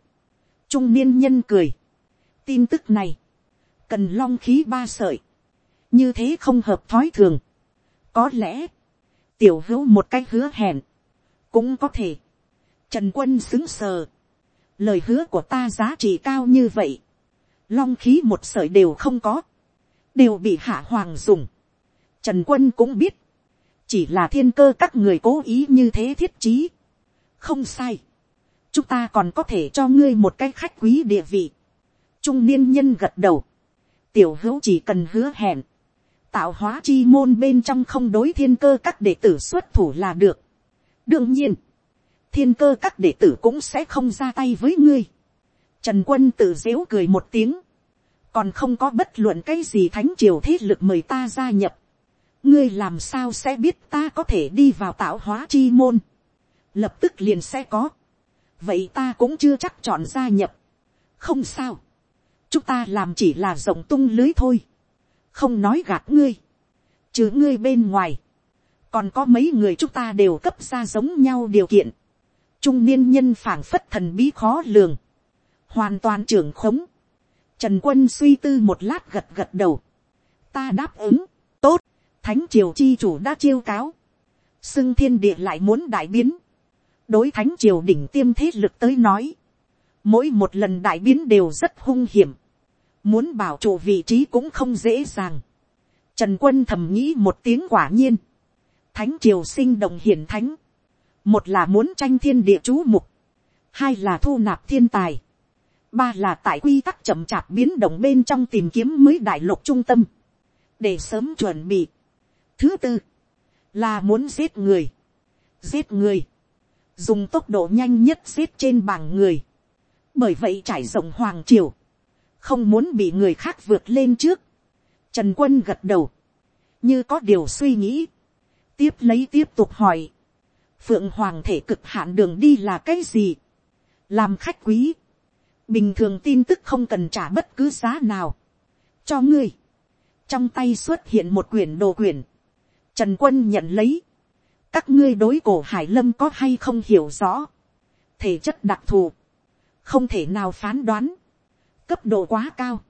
trung niên nhân cười, tin tức này, cần long khí ba sợi, như thế không hợp thói thường, có lẽ, tiểu hữu một cái hứa hẹn, cũng có thể, trần quân xứng sờ, lời hứa của ta giá trị cao như vậy, long khí một sợi đều không có, đều bị hạ hoàng dùng. Trần quân cũng biết, chỉ là thiên cơ các người cố ý như thế thiết trí. không sai, chúng ta còn có thể cho ngươi một cái khách quý địa vị. trung niên nhân gật đầu, tiểu hữu chỉ cần hứa hẹn, tạo hóa chi môn bên trong không đối thiên cơ các đệ tử xuất thủ là được. đương nhiên, thiên cơ các đệ tử cũng sẽ không ra tay với ngươi. Trần quân tự dếu cười một tiếng. Còn không có bất luận cái gì thánh triều thế lực mời ta gia nhập. Ngươi làm sao sẽ biết ta có thể đi vào tạo hóa chi môn. Lập tức liền sẽ có. Vậy ta cũng chưa chắc chọn gia nhập. Không sao. Chúng ta làm chỉ là rộng tung lưới thôi. Không nói gạt ngươi. Chứ ngươi bên ngoài. Còn có mấy người chúng ta đều cấp ra giống nhau điều kiện trung niên nhân phảng phất thần bí khó lường, hoàn toàn trưởng khống. Trần quân suy tư một lát gật gật đầu. Ta đáp ứng, tốt, thánh triều chi chủ đã chiêu cáo. Xưng thiên địa lại muốn đại biến. Đối thánh triều đỉnh tiêm thế lực tới nói. Mỗi một lần đại biến đều rất hung hiểm. Muốn bảo trụ vị trí cũng không dễ dàng. Trần quân thầm nghĩ một tiếng quả nhiên. Thánh triều sinh động hiển thánh. Một là muốn tranh thiên địa chú mục, hai là thu nạp thiên tài, ba là tại quy tắc chậm chạp biến động bên trong tìm kiếm mới đại lục trung tâm, để sớm chuẩn bị. thứ tư, là muốn giết người, giết người, dùng tốc độ nhanh nhất giết trên bảng người, bởi vậy trải rộng hoàng triều, không muốn bị người khác vượt lên trước. Trần quân gật đầu, như có điều suy nghĩ, tiếp lấy tiếp tục hỏi, phượng hoàng thể cực hạn đường đi là cái gì, làm khách quý, bình thường tin tức không cần trả bất cứ giá nào, cho ngươi, trong tay xuất hiện một quyển đồ quyển, trần quân nhận lấy, các ngươi đối cổ hải lâm có hay không hiểu rõ, thể chất đặc thù, không thể nào phán đoán, cấp độ quá cao,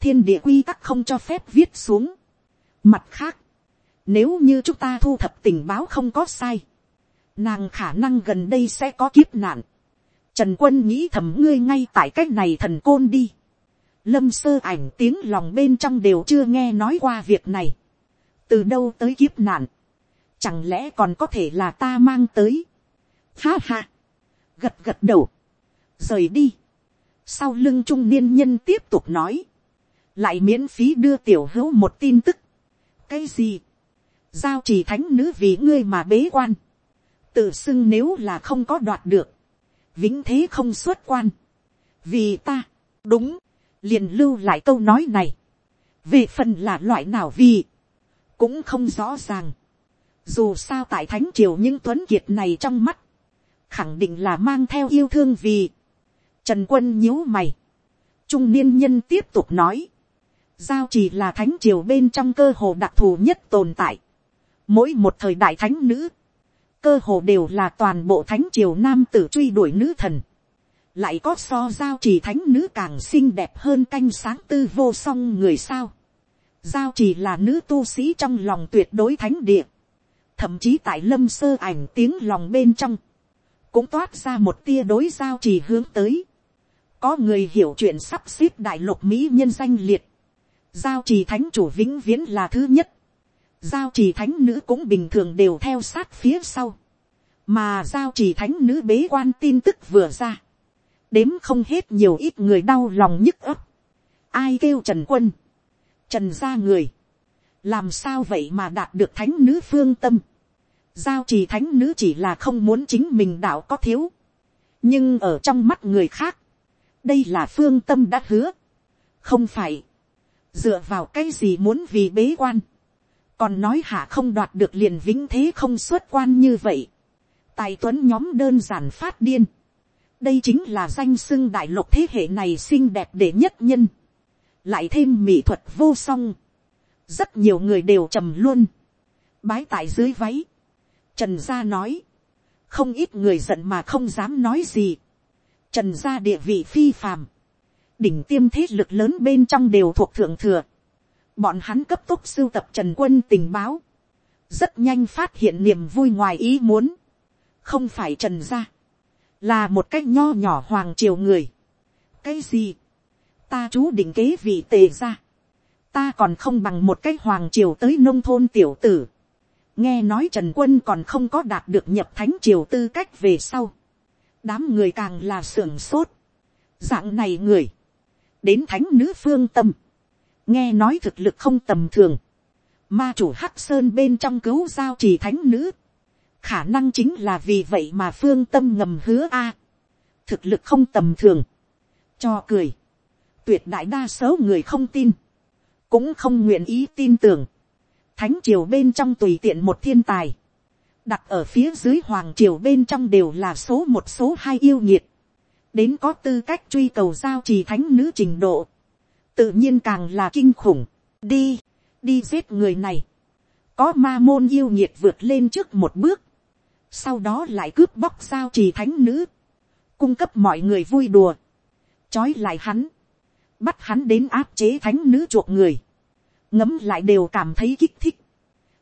thiên địa quy tắc không cho phép viết xuống. Mặt khác, nếu như chúng ta thu thập tình báo không có sai, nàng khả năng gần đây sẽ có kiếp nạn. Trần quân nghĩ thầm ngươi ngay tại cách này thần côn đi. Lâm sơ ảnh tiếng lòng bên trong đều chưa nghe nói qua việc này. Từ đâu tới kiếp nạn. Chẳng lẽ còn có thể là ta mang tới. Ha ha. Gật gật đầu. Rời đi. Sau lưng trung niên nhân tiếp tục nói. Lại miễn phí đưa tiểu hữu một tin tức. Cái gì? Giao chỉ thánh nữ vì ngươi mà bế quan. Tự xưng nếu là không có đoạt được, vĩnh thế không xuất quan, vì ta, đúng, liền lưu lại câu nói này, về phần là loại nào vì, cũng không rõ ràng, dù sao tại thánh triều những tuấn kiệt này trong mắt, khẳng định là mang theo yêu thương vì, trần quân nhíu mày, trung niên nhân tiếp tục nói, giao chỉ là thánh triều bên trong cơ hồ đặc thù nhất tồn tại, mỗi một thời đại thánh nữ, cơ hồ đều là toàn bộ thánh triều nam tử truy đuổi nữ thần, lại có so giao chỉ thánh nữ càng xinh đẹp hơn canh sáng tư vô song người sao. giao chỉ là nữ tu sĩ trong lòng tuyệt đối thánh địa, thậm chí tại lâm sơ ảnh tiếng lòng bên trong, cũng toát ra một tia đối giao chỉ hướng tới có người hiểu chuyện sắp xếp đại lục mỹ nhân danh liệt, giao trì thánh chủ vĩnh viễn là thứ nhất, giao trì thánh nữ cũng bình thường đều theo sát phía sau, mà giao trì thánh nữ bế quan tin tức vừa ra, đếm không hết nhiều ít người đau lòng nhức ấp, ai kêu trần quân, trần ra người, làm sao vậy mà đạt được thánh nữ phương tâm, giao trì thánh nữ chỉ là không muốn chính mình đạo có thiếu, nhưng ở trong mắt người khác, đây là phương tâm đã hứa, không phải, dựa vào cái gì muốn vì bế quan, còn nói hạ không đoạt được liền vĩnh thế không xuất quan như vậy, tài tuấn nhóm đơn giản phát điên, đây chính là danh sưng đại lục thế hệ này xinh đẹp để nhất nhân, lại thêm mỹ thuật vô song, rất nhiều người đều trầm luôn, bái tại dưới váy, trần gia nói, không ít người giận mà không dám nói gì, trần gia địa vị phi phàm, đỉnh tiêm thế lực lớn bên trong đều thuộc thượng thừa, bọn hắn cấp tốc sưu tập trần quân tình báo, rất nhanh phát hiện niềm vui ngoài ý muốn, không phải trần gia, là một cách nho nhỏ hoàng triều người. cái gì, ta chú định kế vị tề gia. Ta còn không bằng một cách hoàng triều tới nông thôn tiểu tử. nghe nói trần quân còn không có đạt được nhập thánh triều tư cách về sau đám người càng là sưởng sốt. dạng này người, đến thánh nữ phương tâm, nghe nói thực lực không tầm thường, ma chủ hắc sơn bên trong cứu giao trì thánh nữ, khả năng chính là vì vậy mà phương tâm ngầm hứa a, thực lực không tầm thường, cho cười, tuyệt đại đa số người không tin, cũng không nguyện ý tin tưởng, thánh triều bên trong tùy tiện một thiên tài, đặt ở phía dưới hoàng triều bên trong đều là số một số hai yêu nhiệt, đến có tư cách truy cầu giao trì thánh nữ trình độ, tự nhiên càng là kinh khủng, đi, đi giết người này, có ma môn yêu nhiệt vượt lên trước một bước, sau đó lại cướp bóc giao trì thánh nữ, cung cấp mọi người vui đùa, trói lại hắn, bắt hắn đến áp chế thánh nữ chuộc người, ngấm lại đều cảm thấy kích thích.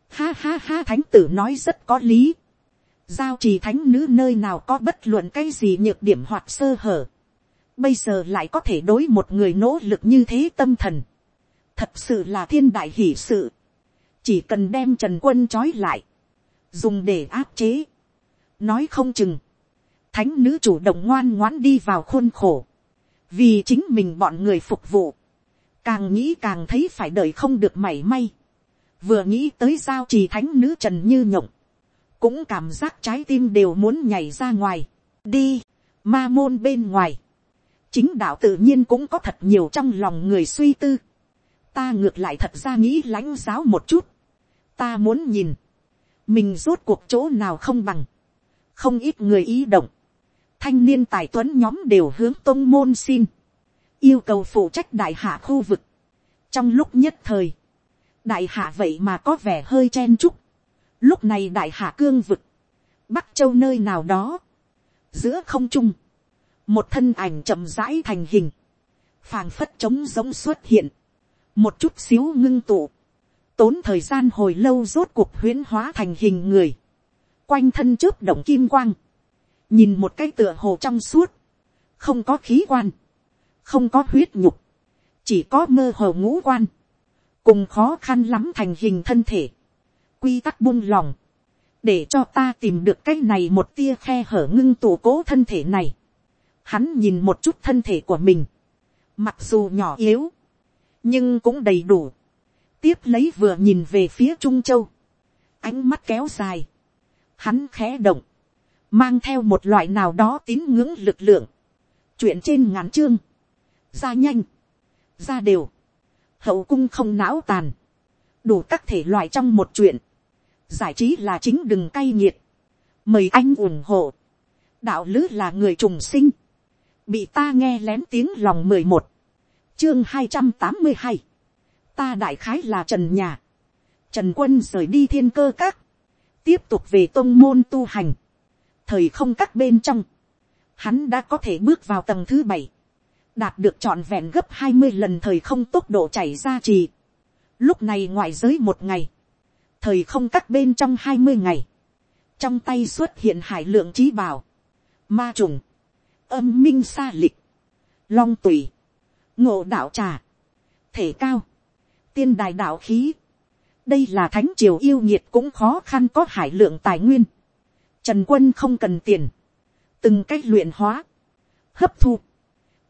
Ha ha ha thánh tử nói rất có lý. Giao trì thánh nữ nơi nào có bất luận cái gì nhược điểm hoặc sơ hở. Bây giờ lại có thể đối một người nỗ lực như thế tâm thần. Thật sự là thiên đại hỷ sự. Chỉ cần đem Trần Quân trói lại. Dùng để áp chế nói không chừng, thánh nữ chủ động ngoan ngoãn đi vào khuôn khổ, vì chính mình bọn người phục vụ, càng nghĩ càng thấy phải đợi không được mảy may, vừa nghĩ tới giao trì thánh nữ trần như nhộng, cũng cảm giác trái tim đều muốn nhảy ra ngoài, đi, ma môn bên ngoài, chính đạo tự nhiên cũng có thật nhiều trong lòng người suy tư, ta ngược lại thật ra nghĩ lãnh giáo một chút, ta muốn nhìn, mình rốt cuộc chỗ nào không bằng, không ít người ý động, thanh niên tài tuấn nhóm đều hướng tôn môn xin, yêu cầu phụ trách đại hạ khu vực. trong lúc nhất thời, đại hạ vậy mà có vẻ hơi chen chúc, lúc này đại hạ cương vực, bắc châu nơi nào đó, giữa không trung, một thân ảnh chậm rãi thành hình, phàng phất trống giống xuất hiện, một chút xíu ngưng tụ, tốn thời gian hồi lâu rốt cuộc huyễn hóa thành hình người, quanh thân chớp động kim quang, nhìn một cái tựa hồ trong suốt, không có khí quan, không có huyết nhục, chỉ có mơ hồ ngũ quan, cùng khó khăn lắm thành hình thân thể, quy tắc buông lòng, để cho ta tìm được cái này một tia khe hở ngưng tụ cố thân thể này. Hắn nhìn một chút thân thể của mình, mặc dù nhỏ yếu, nhưng cũng đầy đủ. tiếp lấy vừa nhìn về phía trung châu, ánh mắt kéo dài, hắn khẽ động, mang theo một loại nào đó tín ngưỡng lực lượng, chuyện trên ngắn chương, ra nhanh, ra đều, hậu cung không não tàn, đủ các thể loại trong một chuyện, giải trí là chính đừng cay nghiệt, mời anh ủng hộ, đạo lứ là người trùng sinh, bị ta nghe lén tiếng lòng mười một, chương hai trăm tám mươi hai, ta đại khái là trần nhà, trần quân rời đi thiên cơ các, tiếp tục về tôn môn tu hành, thời không các bên trong, hắn đã có thể bước vào tầng thứ bảy, đạt được trọn vẹn gấp hai mươi lần thời không tốc độ chảy ra trì. Lúc này ngoại giới một ngày, thời không các bên trong hai mươi ngày, trong tay xuất hiện hải lượng trí bảo, ma trùng, âm minh sa lịch, long tùy, ngộ đạo trà, thể cao, tiên đài đạo khí. đây là thánh triều yêu nhiệt cũng khó khăn có hải lượng tài nguyên. trần quân không cần tiền, từng cách luyện hóa, hấp thu,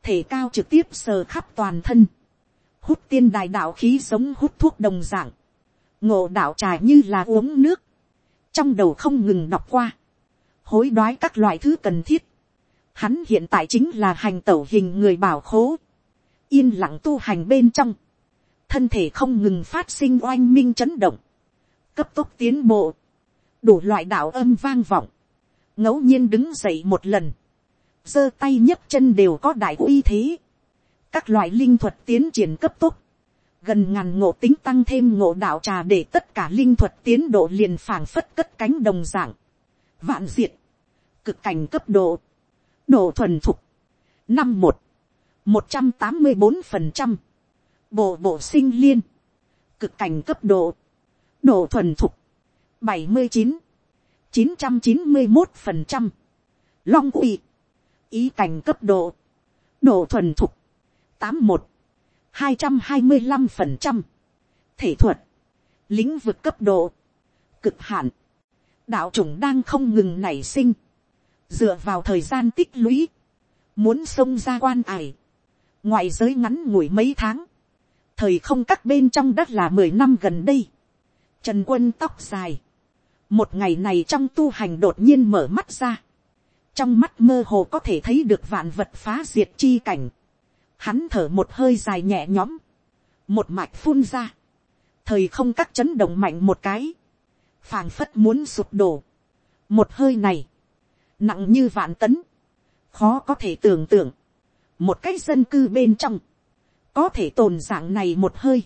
thể cao trực tiếp sờ khắp toàn thân, hút tiên đài đạo khí giống hút thuốc đồng dạng, ngộ đạo trà như là uống nước, trong đầu không ngừng đọc qua, hối đoái các loại thứ cần thiết, hắn hiện tại chính là hành tẩu hình người bảo khố, yên lặng tu hành bên trong, thân thể không ngừng phát sinh oanh minh chấn động, cấp tốc tiến bộ, đủ loại đạo âm vang vọng, ngẫu nhiên đứng dậy một lần, giơ tay nhấc chân đều có đại uy thế, các loại linh thuật tiến triển cấp tốc, gần ngàn ngộ tính tăng thêm ngộ đạo trà để tất cả linh thuật tiến độ liền phảng phất cất cánh đồng dạng, vạn diệt, cực cảnh cấp độ, độ thuần thục, năm một, một trăm tám mươi bốn phần trăm, bộ bộ sinh liên, cực cảnh cấp độ, độ thuần thục, bảy mươi chín, chín trăm chín mươi một phần trăm, long uy, ý cảnh cấp độ, độ thuần thục, tám một, hai trăm hai mươi năm phần trăm, thể thuật, lĩnh vực cấp độ, cực hạn, đạo chủng đang không ngừng nảy sinh, dựa vào thời gian tích lũy, muốn xông ra quan ải, ngoại giới ngắn ngủi mấy tháng, thời không các bên trong đất là mười năm gần đây, trần quân tóc dài, một ngày này trong tu hành đột nhiên mở mắt ra, trong mắt mơ hồ có thể thấy được vạn vật phá diệt chi cảnh, hắn thở một hơi dài nhẹ nhõm, một mạch phun ra, thời không các chấn động mạnh một cái, phàng phất muốn sụp đổ, một hơi này, nặng như vạn tấn, khó có thể tưởng tượng, một cái dân cư bên trong, có thể tồn dạng này một hơi,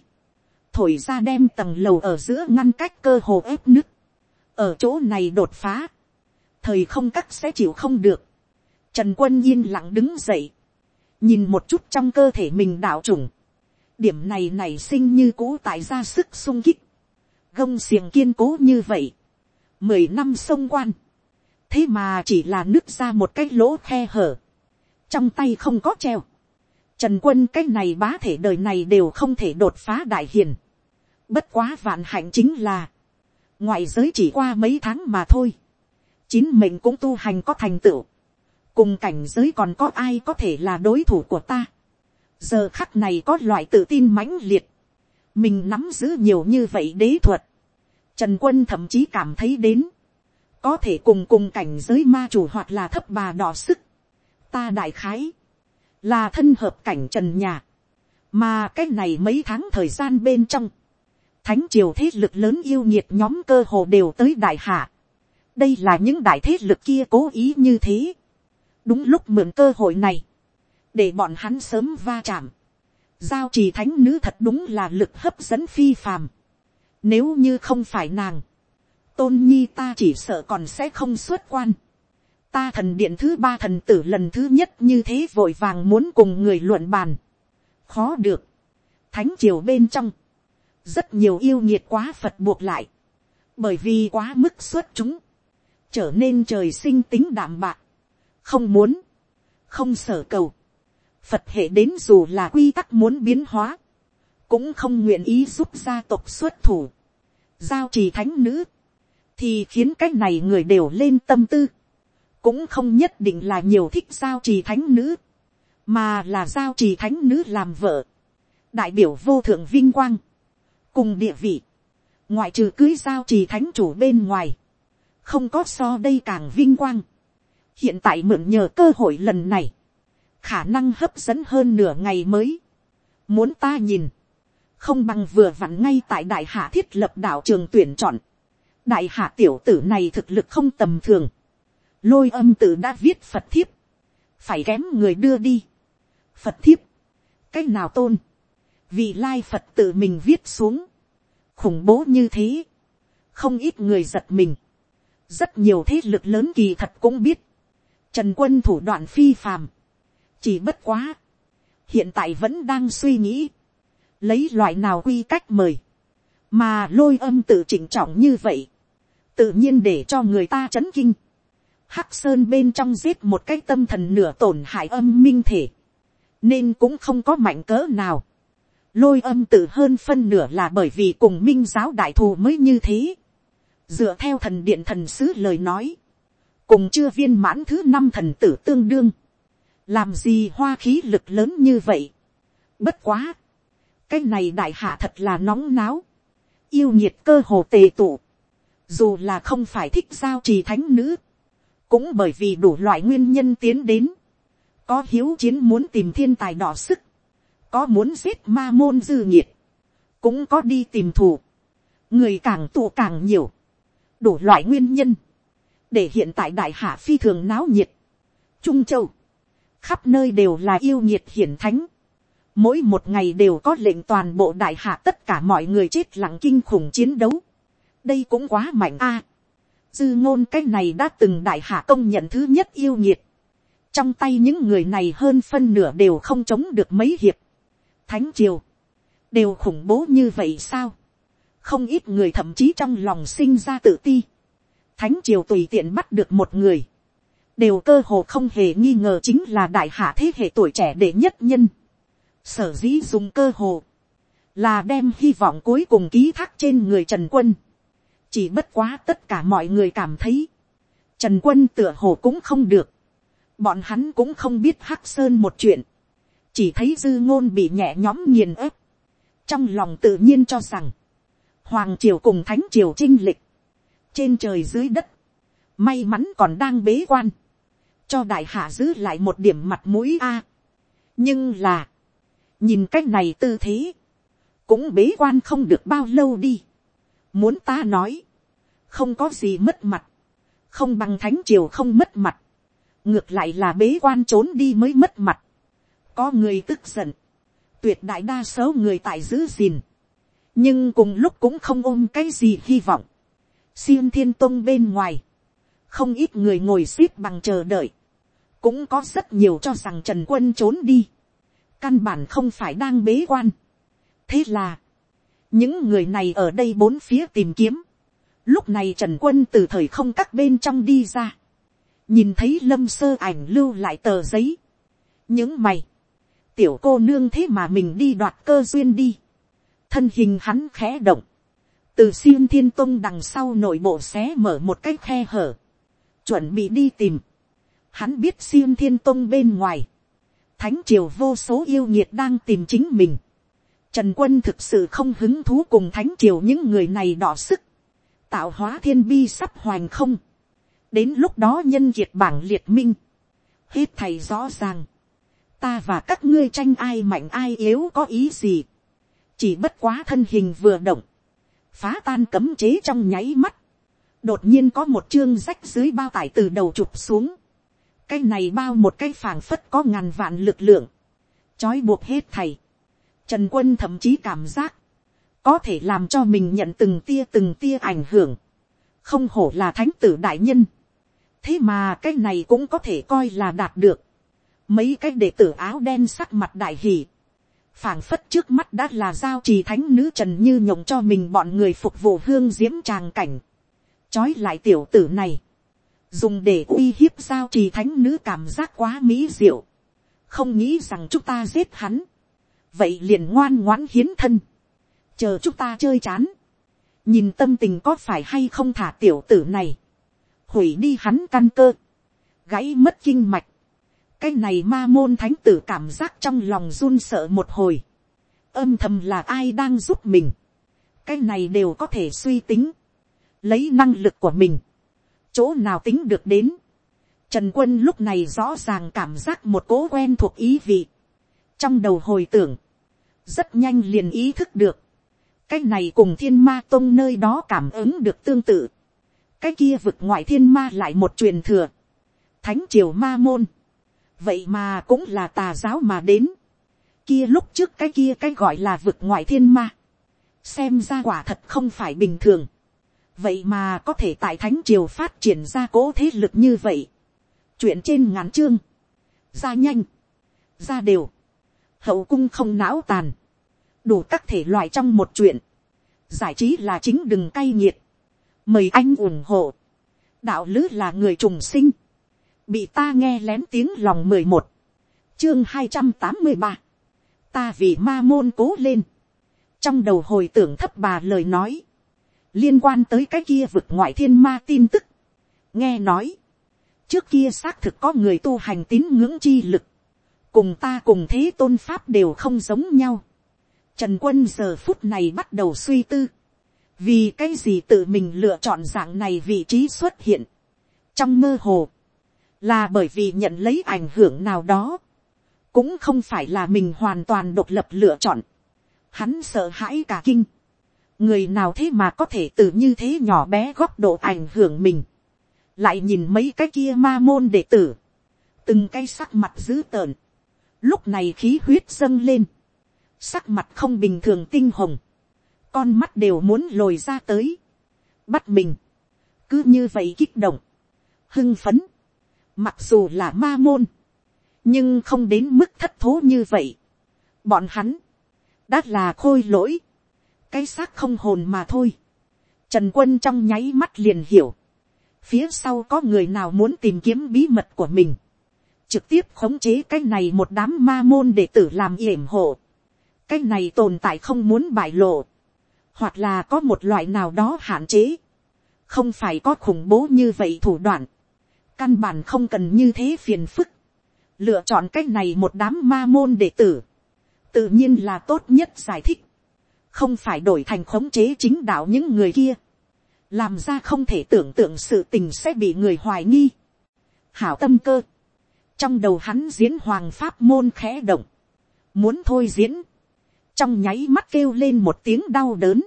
thổi ra đem tầng lầu ở giữa ngăn cách cơ hồ ép nứt, ở chỗ này đột phá, thời không cắt sẽ chịu không được, trần quân yên lặng đứng dậy, nhìn một chút trong cơ thể mình đạo trùng, điểm này nảy sinh như cũ tại ra sức sung kích, gông xiềng kiên cố như vậy, mười năm sông quan, thế mà chỉ là nứt ra một cái lỗ khe hở, trong tay không có treo, trần quân cái này bá thể đời này đều không thể đột phá đại hiền, bất quá vạn hạnh chính là, ngoại giới chỉ qua mấy tháng mà thôi, chín mệnh cũng tu hành có thành tựu, cùng cảnh giới còn có ai có thể là đối thủ của ta, giờ khắc này có loại tự tin mãnh liệt, mình nắm giữ nhiều như vậy đế thuật, trần quân thậm chí cảm thấy đến, có thể cùng cùng cảnh giới ma chủ hoặc là thấp bà đỏ sức, ta đại khái, là thân hợp cảnh trần nhà, mà cái này mấy tháng thời gian bên trong, thánh triều thế lực lớn yêu nhiệt nhóm cơ hồ đều tới đại hạ, đây là những đại thế lực kia cố ý như thế, đúng lúc mượn cơ hội này, để bọn hắn sớm va chạm, giao trì thánh nữ thật đúng là lực hấp dẫn phi phàm, nếu như không phải nàng, tôn nhi ta chỉ sợ còn sẽ không xuất quan, ta thần điện thứ ba thần tử lần thứ nhất như thế vội vàng muốn cùng người luận bàn. khó được. thánh triều bên trong, rất nhiều yêu nhiệt quá phật buộc lại, bởi vì quá mức xuất chúng, trở nên trời sinh tính đảm bạc, không muốn, không sở cầu, phật hệ đến dù là quy tắc muốn biến hóa, cũng không nguyện ý giúp gia tộc xuất thủ, giao trì thánh nữ, thì khiến cái này người đều lên tâm tư, cũng không nhất định là nhiều thích giao trì thánh nữ, mà là giao trì thánh nữ làm vợ, đại biểu vô thượng vinh quang, cùng địa vị, ngoại trừ cưới giao trì thánh chủ bên ngoài, không có so đây càng vinh quang, hiện tại mượn nhờ cơ hội lần này, khả năng hấp dẫn hơn nửa ngày mới, muốn ta nhìn, không bằng vừa vặn ngay tại đại hạ thiết lập đạo trường tuyển chọn, đại hạ tiểu tử này thực lực không tầm thường, lôi âm tử đã viết phật thiếp, phải kém người đưa đi, phật thiếp, c á c h nào tôn, vì lai phật tự mình viết xuống, khủng bố như thế, không ít người giật mình, rất nhiều thế lực lớn kỳ thật cũng biết, trần quân thủ đoạn phi phàm, chỉ bất quá, hiện tại vẫn đang suy nghĩ, lấy loại nào quy cách mời, mà lôi âm tự chỉnh trọng như vậy, tự nhiên để cho người ta chấn kinh, Hắc Sơn bên trong giết một cái tâm thần nửa tổn hại âm minh thể. Nên cũng không có mạnh cỡ nào. Lôi âm tự hơn phân nửa là bởi vì cùng minh giáo đại thù mới như thế. Dựa theo thần điện thần sứ lời nói. Cùng chưa viên mãn thứ năm thần tử tương đương. Làm gì hoa khí lực lớn như vậy. Bất quá. Cái này đại hạ thật là nóng náo. Yêu nhiệt cơ hồ tề tụ. Dù là không phải thích giao trì thánh nữ cũng bởi vì đủ loại nguyên nhân tiến đến, có hiếu chiến muốn tìm thiên tài đỏ sức, có muốn giết ma môn dư nhiệt, cũng có đi tìm thù, người càng tụ càng nhiều, đủ loại nguyên nhân, để hiện tại đại hạ phi thường náo nhiệt, trung châu, khắp nơi đều là yêu nhiệt hiển thánh, mỗi một ngày đều có lệnh toàn bộ đại hạ tất cả mọi người chết lặng kinh khủng chiến đấu, đây cũng quá mạnh a, dư ngôn cái này đã từng đại hạ công nhận thứ nhất yêu nhiệt. trong tay những người này hơn phân nửa đều không chống được mấy hiệp. thánh triều, đều khủng bố như vậy sao không ít người thậm chí trong lòng sinh ra tự ti. thánh triều tùy tiện bắt được một người. đều cơ hồ không hề nghi ngờ chính là đại hạ thế hệ tuổi trẻ đệ nhất nhân. sở dĩ dùng cơ hồ, là đem hy vọng cuối cùng ký thác trên người trần quân chỉ bất quá tất cả mọi người cảm thấy, trần quân tựa hồ cũng không được, bọn hắn cũng không biết hắc sơn một chuyện, chỉ thấy dư ngôn bị nhẹ nhõm nghiền ép. trong lòng tự nhiên cho rằng, hoàng triều cùng thánh triều trinh lịch, trên trời dưới đất, may mắn còn đang bế quan, cho đại hạ giữ lại một điểm mặt mũi a. nhưng là, nhìn cách này tư thế, cũng bế quan không được bao lâu đi. Muốn ta nói, không có gì mất mặt, không bằng thánh triều không mất mặt, ngược lại là bế quan trốn đi mới mất mặt. Có người tức giận, tuyệt đại đa số người tại giữ gìn, nhưng cùng lúc cũng không ôm cái gì hy vọng. Siêng thiên tông bên ngoài, không ít người ngồi xếp bằng chờ đợi, cũng có rất nhiều cho rằng trần quân trốn đi, căn bản không phải đang bế quan. thế là, những người này ở đây bốn phía tìm kiếm, lúc này trần quân từ thời không các bên trong đi ra, nhìn thấy lâm sơ ảnh lưu lại tờ giấy, những mày, tiểu cô nương thế mà mình đi đoạt cơ duyên đi, thân hình hắn khẽ động, từ xuyên thiên tông đằng sau nội bộ xé mở một cái khe hở, chuẩn bị đi tìm, hắn biết xuyên thiên tông bên ngoài, thánh triều vô số yêu nhiệt đang tìm chính mình, Trần quân thực sự không hứng thú cùng thánh triều những người này đỏ sức. Tạo hóa thiên bi sắp hoành không. Đến lúc đó nhân diệt bảng liệt minh. Hết thầy rõ ràng. Ta và các ngươi tranh ai mạnh ai yếu có ý gì. Chỉ bất quá thân hình vừa động. Phá tan cấm chế trong nháy mắt. Đột nhiên có một chương rách dưới bao tải từ đầu chụp xuống. Cái này bao một cái phảng phất có ngàn vạn lực lượng. Chói buộc hết thầy Trần quân thậm chí cảm giác, có thể làm cho mình nhận từng tia từng tia ảnh hưởng. Không hổ là thánh tử đại nhân. Thế mà cái này cũng có thể coi là đạt được. Mấy cái đệ tử áo đen sắc mặt đại hỷ phảng phất trước mắt đã là giao trì thánh nữ trần như nhộng cho mình bọn người phục vụ hương diễm tràng cảnh. Chói lại tiểu tử này. Dùng để uy hiếp giao trì thánh nữ cảm giác quá mỹ diệu. Không nghĩ rằng chúng ta giết hắn vậy liền ngoan ngoãn hiến thân, chờ chúng ta chơi chán, nhìn tâm tình có phải hay không thả tiểu tử này, hủy đi hắn căn cơ, gãy mất kinh mạch, cái này ma môn thánh tử cảm giác trong lòng run sợ một hồi, âm thầm là ai đang giúp mình, cái này đều có thể suy tính, lấy năng lực của mình, chỗ nào tính được đến, Trần quân lúc này rõ ràng cảm giác một cố quen thuộc ý vị. Trong đầu hồi tưởng. Rất nhanh liền ý thức được. Cái này cùng thiên ma tông nơi đó cảm ứng được tương tự. Cái kia vực ngoại thiên ma lại một truyền thừa. Thánh triều ma môn. Vậy mà cũng là tà giáo mà đến. Kia lúc trước cái kia cái gọi là vực ngoại thiên ma. Xem ra quả thật không phải bình thường. Vậy mà có thể tại thánh triều phát triển ra cố thế lực như vậy. Chuyện trên ngắn chương, ra nhanh, ra đều, hậu cung không não tàn, đủ các thể loại trong một chuyện, giải trí là chính đừng cay nghiệt, mời anh ủng hộ, đạo lứ là người trùng sinh, bị ta nghe lén tiếng lòng mười một, chương hai trăm tám mươi ba, ta vì ma môn cố lên, trong đầu hồi tưởng thấp bà lời nói, liên quan tới cái kia vực ngoại thiên ma tin tức, nghe nói, trước kia xác thực có người tu hành tín ngưỡng chi lực, cùng ta cùng thế tôn pháp đều không giống nhau. Trần quân giờ phút này bắt đầu suy tư, vì cái gì tự mình lựa chọn dạng này vị trí xuất hiện, trong mơ hồ, là bởi vì nhận lấy ảnh hưởng nào đó, cũng không phải là mình hoàn toàn độc lập lựa chọn, hắn sợ hãi cả kinh, người nào thế mà có thể từ như thế nhỏ bé góc độ ảnh hưởng mình, lại nhìn mấy cái kia ma môn đệ tử, từng cái sắc mặt dữ tợn, lúc này khí huyết dâng lên, sắc mặt không bình thường tinh hồng, con mắt đều muốn lồi ra tới, bắt mình, cứ như vậy kích động, hưng phấn, mặc dù là ma môn, nhưng không đến mức thất thố như vậy, bọn hắn, đã là khôi lỗi, cái xác không hồn mà thôi, trần quân trong nháy mắt liền hiểu, phía sau có người nào muốn tìm kiếm bí mật của mình, trực tiếp khống chế cái này một đám ma môn để tử làm yểm hộ, cái này tồn tại không muốn bại lộ, hoặc là có một loại nào đó hạn chế, không phải có khủng bố như vậy thủ đoạn, căn bản không cần như thế phiền phức, lựa chọn cách này một đám ma môn đệ tử, tự nhiên là tốt nhất giải thích, không phải đổi thành khống chế chính đạo những người kia, làm ra không thể tưởng tượng sự tình sẽ bị người hoài nghi. hảo tâm cơ, trong đầu hắn diễn hoàng pháp môn khẽ động, muốn thôi diễn, trong nháy mắt kêu lên một tiếng đau đớn,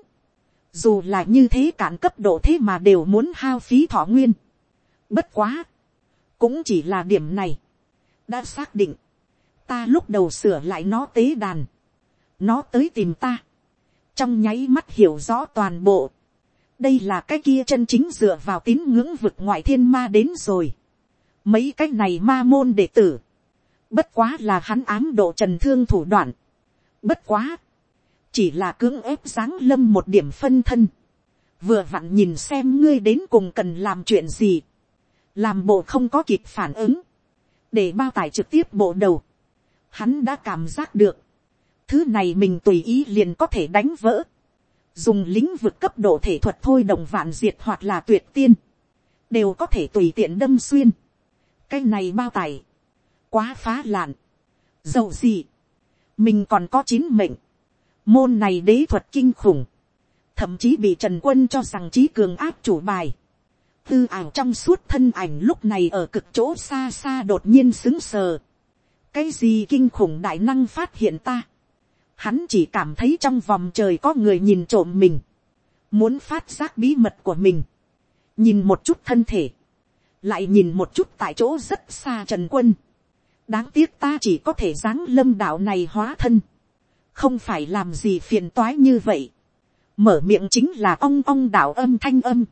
dù là như thế cản cấp độ thế mà đều muốn hao phí thọ nguyên. bất quá, cũng chỉ là điểm này, đã xác định, ta lúc đầu sửa lại nó tế đàn, nó tới tìm ta, trong nháy mắt hiểu rõ toàn bộ, đây là cái kia chân chính dựa vào tín ngưỡng vực ngoại thiên ma đến rồi. mấy cái này ma môn đệ tử. bất quá là hắn ám độ trần thương thủ đoạn. bất quá. chỉ là cưỡng ép giáng lâm một điểm phân thân. vừa vặn nhìn xem ngươi đến cùng cần làm chuyện gì làm bộ không có kịp phản ứng. để bao tải trực tiếp bộ đầu. hắn đã cảm giác được. thứ này mình tùy ý liền có thể đánh vỡ dùng lĩnh vực cấp độ thể thuật thôi đồng vạn diệt hoặc là tuyệt tiên, đều có thể tùy tiện đâm xuyên. cái này bao tải, quá phá lạn, dầu gì, mình còn có chín mệnh, môn này đế thuật kinh khủng, thậm chí bị trần quân cho rằng trí cường áp chủ bài, tư ảo trong suốt thân ảnh lúc này ở cực chỗ xa xa đột nhiên xứng sờ, cái gì kinh khủng đại năng phát hiện ta, hắn chỉ cảm thấy trong vòng trời có người nhìn trộm mình, muốn phát giác bí mật của mình, nhìn một chút thân thể, lại nhìn một chút tại chỗ rất xa trần quân, đáng tiếc ta chỉ có thể dáng lâm đạo này hóa thân, không phải làm gì phiền toái như vậy, mở miệng chính là ong ong đạo âm thanh âm,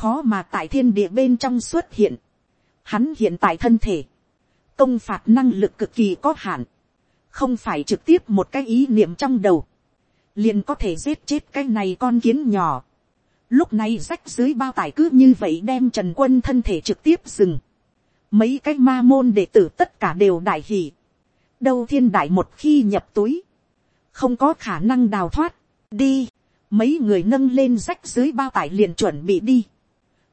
khó mà tại thiên địa bên trong xuất hiện, hắn hiện tại thân thể, công phạt năng lực cực kỳ có hạn, không phải trực tiếp một cái ý niệm trong đầu, liền có thể giết chết cái này con kiến nhỏ. Lúc này rách dưới bao tải cứ như vậy đem trần quân thân thể trực tiếp dừng. Mấy cái ma môn đệ tử tất cả đều đại hỷ. Đâu thiên đại một khi nhập túi. Không có khả năng đào thoát. Đi. Mấy người nâng lên rách dưới bao tải liền chuẩn bị đi.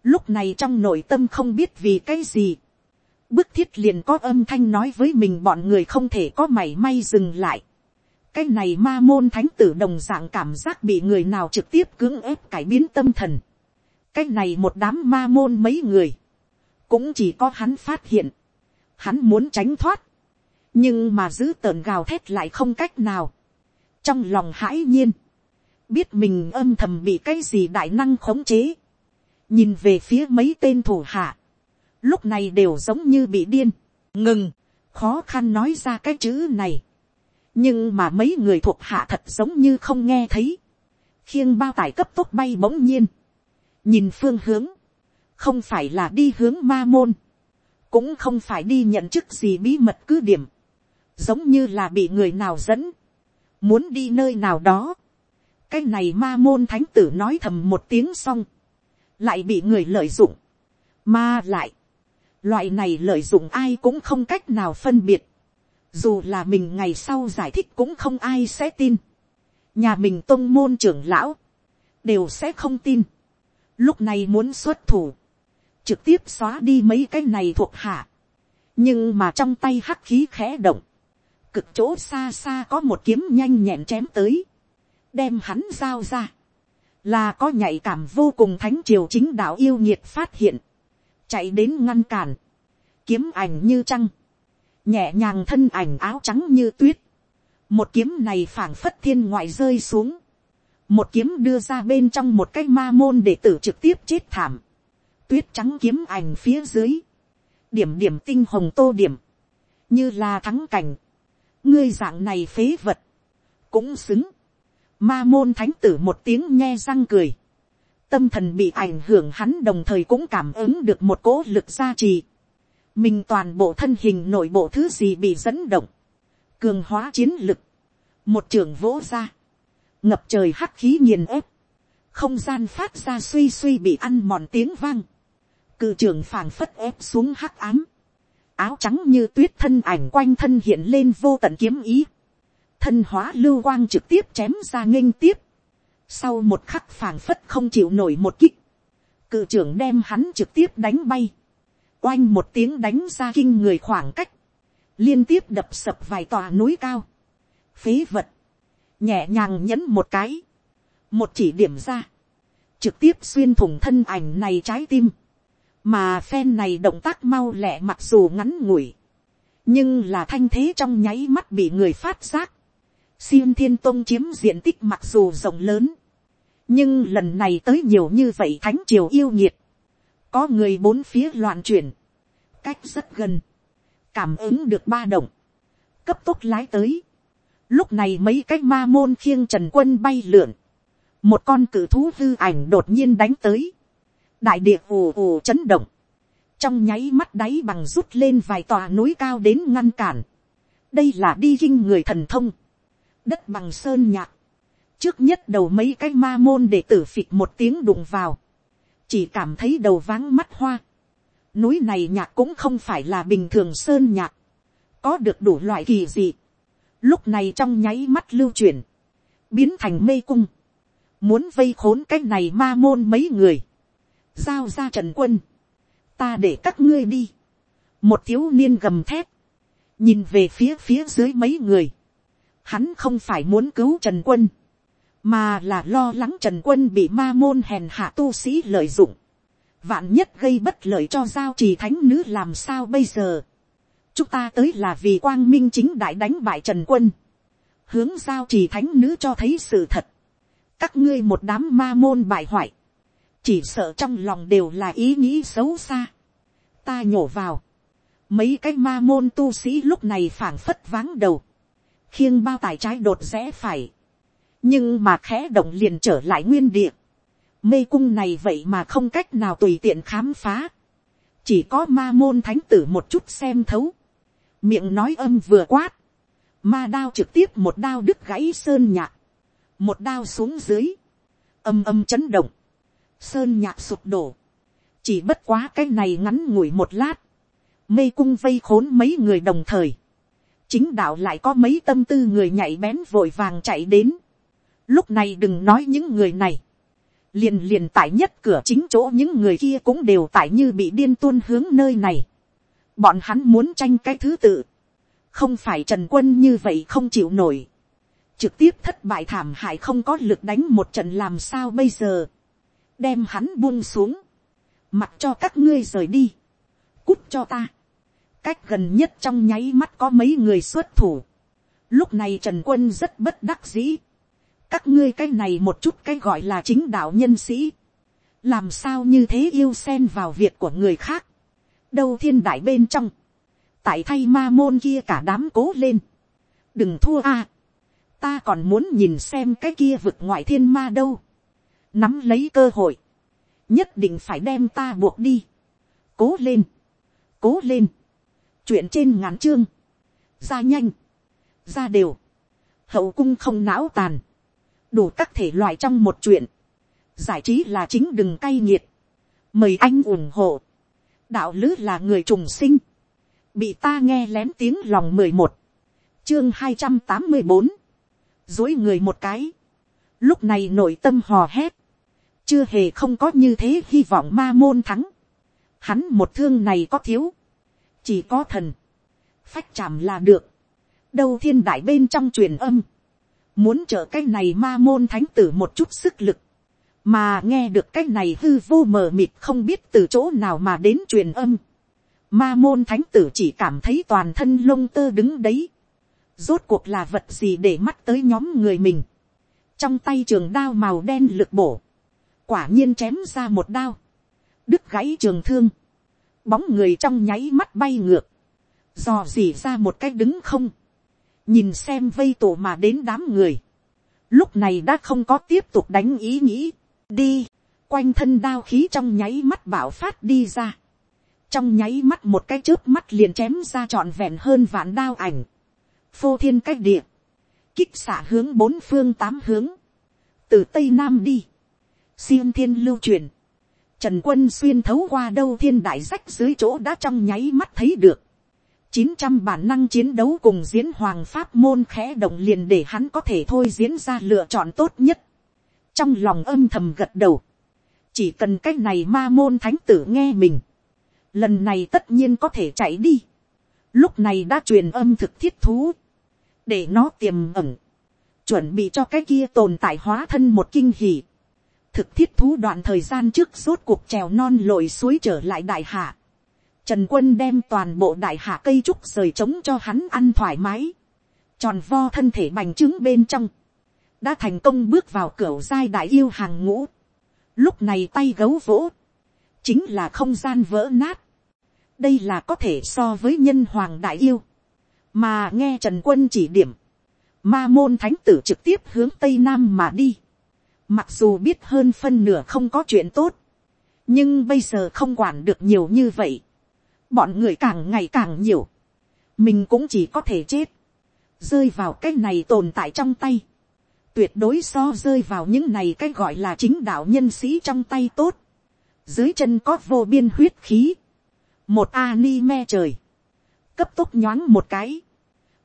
Lúc này trong nội tâm không biết vì cái gì. Bức thiết liền có âm thanh nói với mình bọn người không thể có mảy may dừng lại. cái này ma môn thánh tử đồng dạng cảm giác bị người nào trực tiếp cưỡng ép cải biến tâm thần. cái này một đám ma môn mấy người, cũng chỉ có hắn phát hiện, hắn muốn tránh thoát, nhưng mà giữ tợn gào thét lại không cách nào, trong lòng hãi nhiên, biết mình âm thầm bị cái gì đại năng khống chế, nhìn về phía mấy tên thủ hạ, lúc này đều giống như bị điên, ngừng, khó khăn nói ra cái chữ này, nhưng mà mấy người thuộc hạ thật giống như không nghe thấy, khiêng bao tải cấp tốc bay bỗng nhiên, nhìn phương hướng, không phải là đi hướng ma môn, cũng không phải đi nhận chức gì bí mật cứ điểm, giống như là bị người nào dẫn, muốn đi nơi nào đó, cái này ma môn thánh tử nói thầm một tiếng xong, lại bị người lợi dụng, mà lại, loại này lợi dụng ai cũng không cách nào phân biệt, dù là mình ngày sau giải thích cũng không ai sẽ tin, nhà mình tôn môn trưởng lão, đều sẽ không tin, lúc này muốn xuất thủ, trực tiếp xóa đi mấy cái này thuộc hạ, nhưng mà trong tay hắc khí khẽ động, cực chỗ xa xa có một kiếm nhanh nhẹn chém tới, đem hắn giao ra, là có nhạy cảm vô cùng thánh triều chính đạo yêu nhiệt phát hiện, chạy đến ngăn cản, kiếm ảnh như trăng, nhẹ nhàng thân ảnh áo trắng như tuyết, một kiếm này phảng phất thiên ngoại rơi xuống, một kiếm đưa ra bên trong một cái ma môn để tử trực tiếp chết thảm, tuyết trắng kiếm ảnh phía dưới, điểm điểm tinh hồng tô điểm, như là thắng cảnh, ngươi dạng này phế vật, cũng xứng, ma môn thánh tử một tiếng nghe răng cười, tâm thần bị ảnh hưởng hắn đồng thời cũng cảm ứng được một cỗ lực gia trì, mình toàn bộ thân hình nội bộ thứ gì bị dẫn động, cường hóa chiến lực, một trường vỗ ra, ngập trời hắc khí nghiền ép, không gian phát ra suy suy bị ăn mòn tiếng vang, cự trường phảng phất ép xuống hắc ám, áo trắng như tuyết thân ảnh quanh thân hiện lên vô tận kiếm ý, thân hóa lưu quang trực tiếp chém ra nghênh tiếp, sau một khắc phảng phất không chịu nổi một kích, cự trưởng đem hắn trực tiếp đánh bay, oanh một tiếng đánh ra kinh người khoảng cách, liên tiếp đập sập vài tòa núi cao, phế vật, nhẹ nhàng nhấn một cái, một chỉ điểm ra, trực tiếp xuyên thủng thân ảnh này trái tim, mà phen này động tác mau lẹ mặc dù ngắn ngủi, nhưng là thanh thế trong nháy mắt bị người phát giác, xiêm thiên tông chiếm diện tích mặc dù rộng lớn, nhưng lần này tới nhiều như vậy thánh triều yêu nhiệt, có người bốn phía loạn chuyển, cách rất gần, cảm ứng được ba động, cấp tốc lái tới. Lúc này mấy cái ma môn khiêng trần quân bay lượn, một con cử thú hư ảnh đột nhiên đánh tới, đại địa ù ù chấn động, trong nháy mắt đáy bằng rút lên vài tòa núi cao đến ngăn cản, đây là đi kinh người thần thông, đất bằng sơn nhạc, trước nhất đầu mấy cái ma môn để tử phịch một tiếng đụng vào, chỉ cảm thấy đầu váng mắt hoa, núi này nhạc cũng không phải là bình thường sơn nhạc, có được đủ loại kỳ dị, lúc này trong nháy mắt lưu chuyển, biến thành mê cung, muốn vây khốn cái này ma môn mấy người, giao ra trần quân, ta để các ngươi đi, một thiếu niên gầm thét, nhìn về phía phía dưới mấy người, hắn không phải muốn cứu trần quân, mà là lo lắng trần quân bị ma môn hèn hạ tu sĩ lợi dụng, vạn nhất gây bất lợi cho giao trì thánh nữ làm sao bây giờ. chúng ta tới là vì quang minh chính đại đánh bại trần quân, hướng giao trì thánh nữ cho thấy sự thật, các ngươi một đám ma môn bại hoại, chỉ sợ trong lòng đều là ý nghĩ xấu xa. ta nhổ vào, mấy cái ma môn tu sĩ lúc này phảng phất váng đầu, khiêng bao tải trái đột rẽ phải, nhưng mà khẽ động liền trở lại nguyên địa, mê cung này vậy mà không cách nào tùy tiện khám phá, chỉ có ma môn thánh tử một chút xem thấu, miệng nói âm vừa quát, ma đao trực tiếp một đao đứt gãy sơn nhạc, một đao xuống dưới, âm âm chấn động, sơn nhạc sụp đổ, chỉ bất quá cái này ngắn ngủi một lát, mê cung vây khốn mấy người đồng thời, chính đạo lại có mấy tâm tư người nhảy bén vội vàng chạy đến, lúc này đừng nói những người này, liền liền tại nhất cửa chính chỗ những người kia cũng đều tại như bị điên tuôn hướng nơi này. bọn hắn muốn tranh cái thứ tự, không phải trần quân như vậy không chịu nổi, trực tiếp thất bại thảm hại không có lực đánh một trận làm sao bây giờ, đem hắn buông xuống, mặc cho các ngươi rời đi, cút cho ta, cách gần nhất trong nháy mắt có mấy người xuất thủ, lúc này trần quân rất bất đắc dĩ, các ngươi cái này một chút cái gọi là chính đạo nhân sĩ, làm sao như thế yêu xen vào việc của người khác, đâu thiên đại bên trong, tại thay ma môn kia cả đám cố lên, đừng thua a, ta còn muốn nhìn xem cái kia vực ngoại thiên ma đâu, nắm lấy cơ hội, nhất định phải đem ta buộc đi, cố lên, cố lên, chuyện trên ngắn chương, ra nhanh, ra đều, hậu cung không não tàn, đủ các thể loại trong một chuyện, giải trí là chính đừng cay nghiệt, mời anh ủng hộ, đạo lứ là người trùng sinh, bị ta nghe lén tiếng lòng mười một, chương hai trăm tám mươi bốn, dối người một cái, lúc này nội tâm hò hét, chưa hề không có như thế hy vọng ma môn thắng, hắn một thương này có thiếu, chỉ có thần, phách chạm là được, đâu thiên đại bên trong truyền âm, muốn trợ cái này ma môn thánh tử một chút sức lực, mà nghe được cái này hư vô mờ mịt không biết từ chỗ nào mà đến truyền âm, ma môn thánh tử chỉ cảm thấy toàn thân lông tơ đứng đấy, rốt cuộc là vật gì để mắt tới nhóm người mình, trong tay trường đao màu đen lực bổ, quả nhiên chém ra một đao, đứt gãy trường thương, bóng người trong nháy mắt bay ngược, dò dỉ ra một cái đứng không, nhìn xem vây tổ mà đến đám người, lúc này đã không có tiếp tục đánh ý nghĩ, đi, quanh thân đao khí trong nháy mắt bảo phát đi ra, trong nháy mắt một cái trước mắt liền chém ra trọn vẹn hơn vạn đao ảnh, phô thiên cách địa, kích xả hướng bốn phương tám hướng, từ tây nam đi, xiêm thiên lưu truyền, trần quân xuyên thấu qua đâu thiên đại rách dưới chỗ đã trong nháy mắt thấy được, chín trăm bản năng chiến đấu cùng diễn hoàng pháp môn khẽ động liền để hắn có thể thôi diễn ra lựa chọn tốt nhất. Trong lòng âm thầm gật đầu. Chỉ cần cái này ma môn thánh tử nghe mình. Lần này tất nhiên có thể chạy đi. Lúc này đã truyền âm thực thiết thú. Để nó tiềm ẩn. Chuẩn bị cho cái kia tồn tại hóa thân một kinh hỉ. Thực thiết thú đoạn thời gian trước rốt cuộc trèo non lội suối trở lại đại hạ Trần quân đem toàn bộ đại hạ cây trúc rời trống cho hắn ăn thoải mái. Tròn vo thân thể bành trướng bên trong. Đã thành công bước vào cửa giai đại yêu hàng ngũ. Lúc này tay gấu vỗ. Chính là không gian vỡ nát. Đây là có thể so với nhân hoàng đại yêu. Mà nghe Trần Quân chỉ điểm. Ma môn thánh tử trực tiếp hướng Tây Nam mà đi. Mặc dù biết hơn phân nửa không có chuyện tốt. Nhưng bây giờ không quản được nhiều như vậy. Bọn người càng ngày càng nhiều, mình cũng chỉ có thể chết, rơi vào cái này tồn tại trong tay, tuyệt đối so rơi vào những này cái gọi là chính đạo nhân sĩ trong tay tốt, dưới chân có vô biên huyết khí, một ani me trời, cấp tốc nhoáng một cái,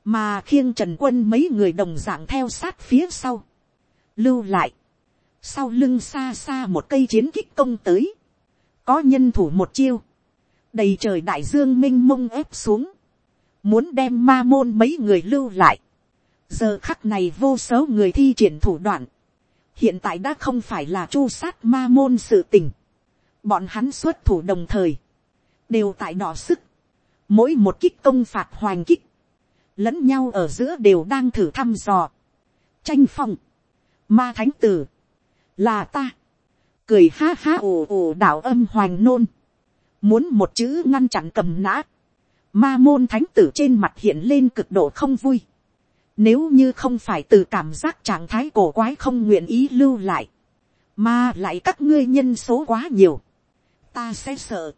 mà khiêng trần quân mấy người đồng dạng theo sát phía sau, lưu lại, sau lưng xa xa một cây chiến kích công tới, có nhân thủ một chiêu, đầy trời đại dương m i n h mông ép xuống, muốn đem ma môn mấy người lưu lại. giờ khắc này vô số người thi triển thủ đoạn, hiện tại đã không phải là chu sát ma môn sự tình. bọn hắn xuất thủ đồng thời, đều tại đỏ sức, mỗi một kích công phạt hoành kích, lẫn nhau ở giữa đều đang thử thăm dò. tranh phong, ma thánh tử, là ta, cười ha ha ồ ồ đạo âm hoành nôn, muốn một chữ ngăn chặn cầm nã, ma môn thánh tử trên mặt hiện lên cực độ không vui. Nếu như không phải từ cảm giác trạng thái cổ quái không nguyện ý lưu lại, mà lại các ngươi nhân số quá nhiều, ta sẽ sợ.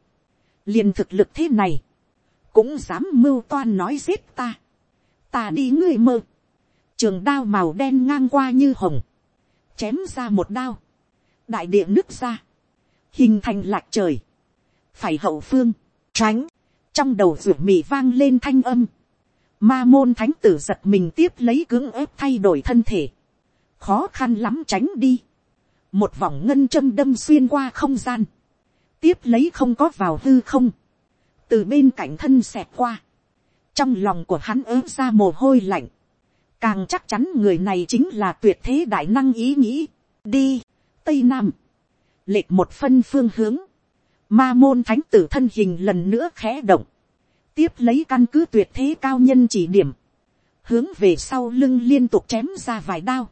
liền thực lực thế này, cũng dám mưu toan nói giết ta. ta đi ngươi mơ, trường đao màu đen ngang qua như hồng, chém ra một đao, đại địa nước ra, hình thành lạc trời, phải hậu phương, tránh, trong đầu ruột mì vang lên thanh âm, ma môn thánh tử giật mình tiếp lấy cưỡng ép thay đổi thân thể, khó khăn lắm tránh đi, một vòng ngân châm đâm xuyên qua không gian, tiếp lấy không có vào hư không, từ bên cạnh thân xẹt qua, trong lòng của hắn ớ ra mồ hôi lạnh, càng chắc chắn người này chính là tuyệt thế đại năng ý nghĩ, đi, tây nam, lệch một phân phương hướng, Ma môn thánh tử thân hình lần nữa khẽ động. Tiếp lấy căn cứ tuyệt thế cao nhân chỉ điểm. Hướng về sau lưng liên tục chém ra vài đao.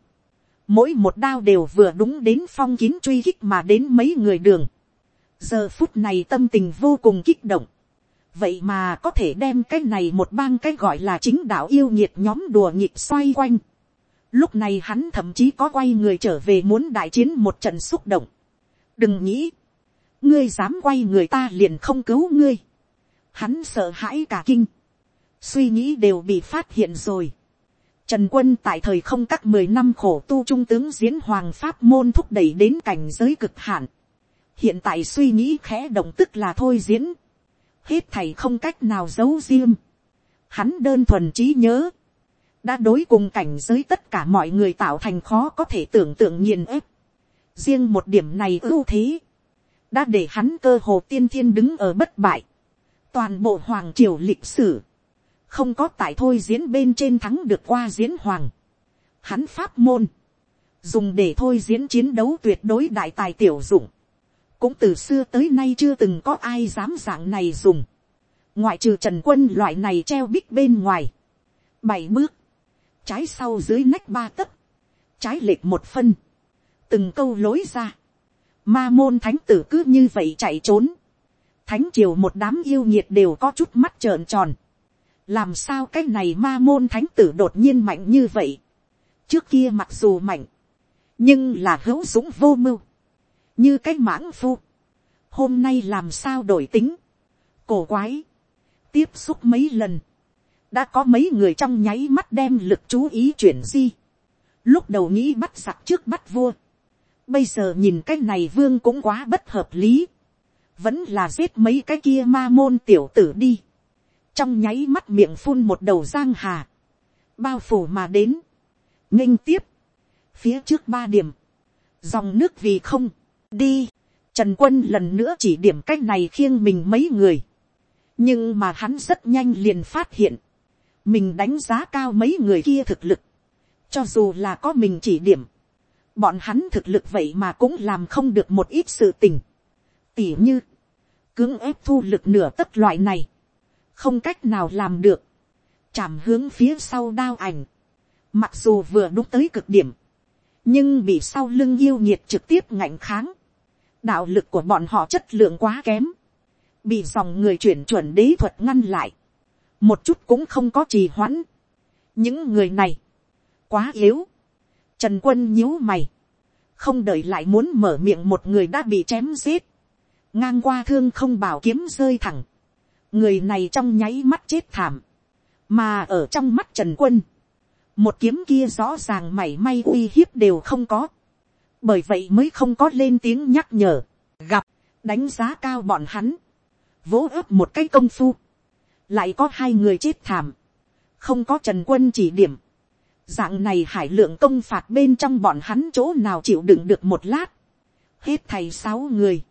Mỗi một đao đều vừa đúng đến phong kín truy kích mà đến mấy người đường. Giờ phút này tâm tình vô cùng kích động. Vậy mà có thể đem cái này một bang cái gọi là chính đạo yêu nhiệt nhóm đùa nhịp xoay quanh. Lúc này hắn thậm chí có quay người trở về muốn đại chiến một trận xúc động. Đừng nghĩ ngươi dám quay người ta liền không cứu ngươi. Hắn sợ hãi cả kinh. Suy nghĩ đều bị phát hiện rồi. Trần quân tại thời không các mười năm khổ tu trung tướng diễn hoàng pháp môn thúc đẩy đến cảnh giới cực hạn. Hiện tại suy nghĩ khẽ động tức là thôi diễn. Hết thầy không cách nào giấu riêng. Hắn đơn thuần trí nhớ. Đã đối cùng cảnh giới tất cả mọi người tạo thành khó có thể tưởng tượng nhiên ép. Riêng một điểm này ưu thế đã để hắn cơ hồ tiên thiên đứng ở bất bại. toàn bộ hoàng triều lịch sử, không có tại thôi diễn bên trên thắng được qua diễn hoàng. hắn pháp môn, dùng để thôi diễn chiến đấu tuyệt đối đại tài tiểu dụng, cũng từ xưa tới nay chưa từng có ai dám dạng này dùng, ngoại trừ trần quân loại này treo bích bên ngoài, bảy bước, trái sau dưới nách ba tấc, trái lệch một phân, từng câu lối ra, Ma môn thánh tử cứ như vậy chạy trốn. Thánh triều một đám yêu nhiệt đều có chút mắt trợn tròn. Làm sao cái này ma môn thánh tử đột nhiên mạnh như vậy. Trước kia mặc dù mạnh. Nhưng là hữu dũng vô mưu. Như cái mãng phu. Hôm nay làm sao đổi tính. Cổ quái. Tiếp xúc mấy lần. Đã có mấy người trong nháy mắt đem lực chú ý chuyển di. Lúc đầu nghĩ bắt giặc trước bắt vua Bây giờ nhìn cái này vương cũng quá bất hợp lý. Vẫn là giết mấy cái kia ma môn tiểu tử đi. Trong nháy mắt miệng phun một đầu giang hà. Bao phủ mà đến. nghênh tiếp. Phía trước ba điểm. Dòng nước vì không. Đi. Trần quân lần nữa chỉ điểm cách này khiêng mình mấy người. Nhưng mà hắn rất nhanh liền phát hiện. Mình đánh giá cao mấy người kia thực lực. Cho dù là có mình chỉ điểm bọn hắn thực lực vậy mà cũng làm không được một ít sự tình. tỉ như, cưỡng ép thu lực nửa tất loại này, không cách nào làm được, chạm hướng phía sau đao ảnh, mặc dù vừa đúng tới cực điểm, nhưng bị sau lưng yêu nhiệt trực tiếp ngạnh kháng, đạo lực của bọn họ chất lượng quá kém, bị dòng người chuyển chuẩn đế thuật ngăn lại, một chút cũng không có trì hoãn. những người này, quá yếu, Trần quân nhíu mày. Không đợi lại muốn mở miệng một người đã bị chém giết. Ngang qua thương không bảo kiếm rơi thẳng. Người này trong nháy mắt chết thảm. Mà ở trong mắt Trần quân. Một kiếm kia rõ ràng mảy may uy hiếp đều không có. Bởi vậy mới không có lên tiếng nhắc nhở. Gặp, đánh giá cao bọn hắn. Vỗ ấp một cái công phu. Lại có hai người chết thảm. Không có Trần quân chỉ điểm Dạng này hải lượng công phạt bên trong bọn hắn chỗ nào chịu đựng được một lát. Hết thầy sáu người.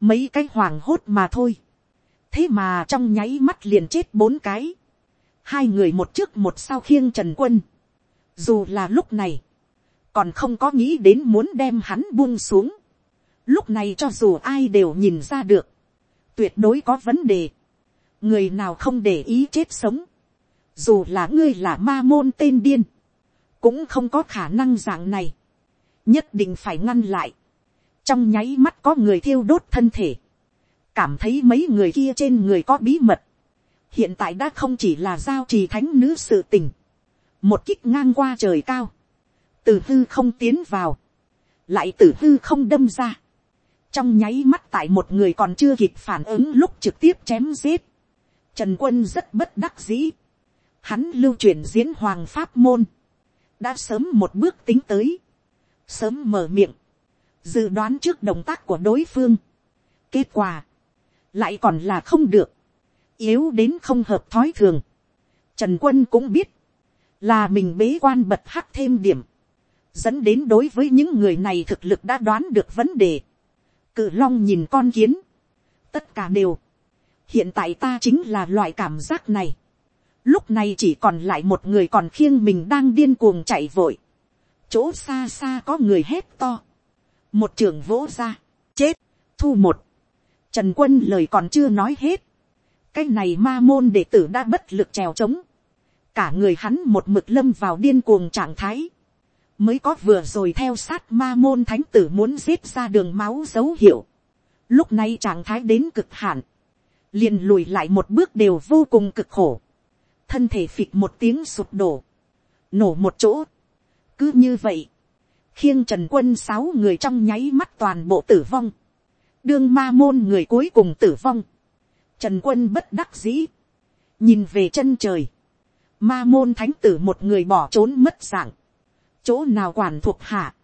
Mấy cái hoàng hốt mà thôi. Thế mà trong nháy mắt liền chết bốn cái. Hai người một trước một sau khiêng Trần Quân. Dù là lúc này. Còn không có nghĩ đến muốn đem hắn buông xuống. Lúc này cho dù ai đều nhìn ra được. Tuyệt đối có vấn đề. Người nào không để ý chết sống. Dù là ngươi là ma môn tên điên, cũng không có khả năng dạng này, nhất định phải ngăn lại, trong nháy mắt có người thiêu đốt thân thể, cảm thấy mấy người kia trên người có bí mật, hiện tại đã không chỉ là giao trì thánh nữ sự tình, một kích ngang qua trời cao, từ hư không tiến vào, lại từ hư không đâm ra, trong nháy mắt tại một người còn chưa kịp phản ứng lúc trực tiếp chém giết, trần quân rất bất đắc dĩ, hắn lưu truyền diễn hoàng pháp môn, đã sớm một bước tính tới, sớm mở miệng, dự đoán trước động tác của đối phương. kết quả, lại còn là không được, yếu đến không hợp thói thường. Trần quân cũng biết, là mình bế quan bật hắc thêm điểm, dẫn đến đối với những người này thực lực đã đoán được vấn đề. Cự long nhìn con kiến, tất cả đều, hiện tại ta chính là loại cảm giác này lúc này chỉ còn lại một người còn khiêng mình đang điên cuồng chạy vội. chỗ xa xa có người hét to. một trường vỗ ra, chết, thu một. Trần quân lời còn chưa nói hết. Cái này ma môn đệ tử đã bất lực trèo trống. Cả người hắn một mực lâm vào điên cuồng trạng thái. Mới có vừa rồi theo sát ma môn thánh tử muốn giết ra đường máu dấu hiệu. Lúc này trạng thái đến cực hạn. liền lùi lại một bước đều vô cùng cực khổ. Thân thể phịch một tiếng sụp đổ. Nổ một chỗ. Cứ như vậy. Khiêng Trần Quân sáu người trong nháy mắt toàn bộ tử vong đương ma môn người cuối cùng tử vong, trần quân bất đắc dĩ, nhìn về chân trời, ma môn thánh tử một người bỏ trốn mất dạng, chỗ nào quản thuộc hạ,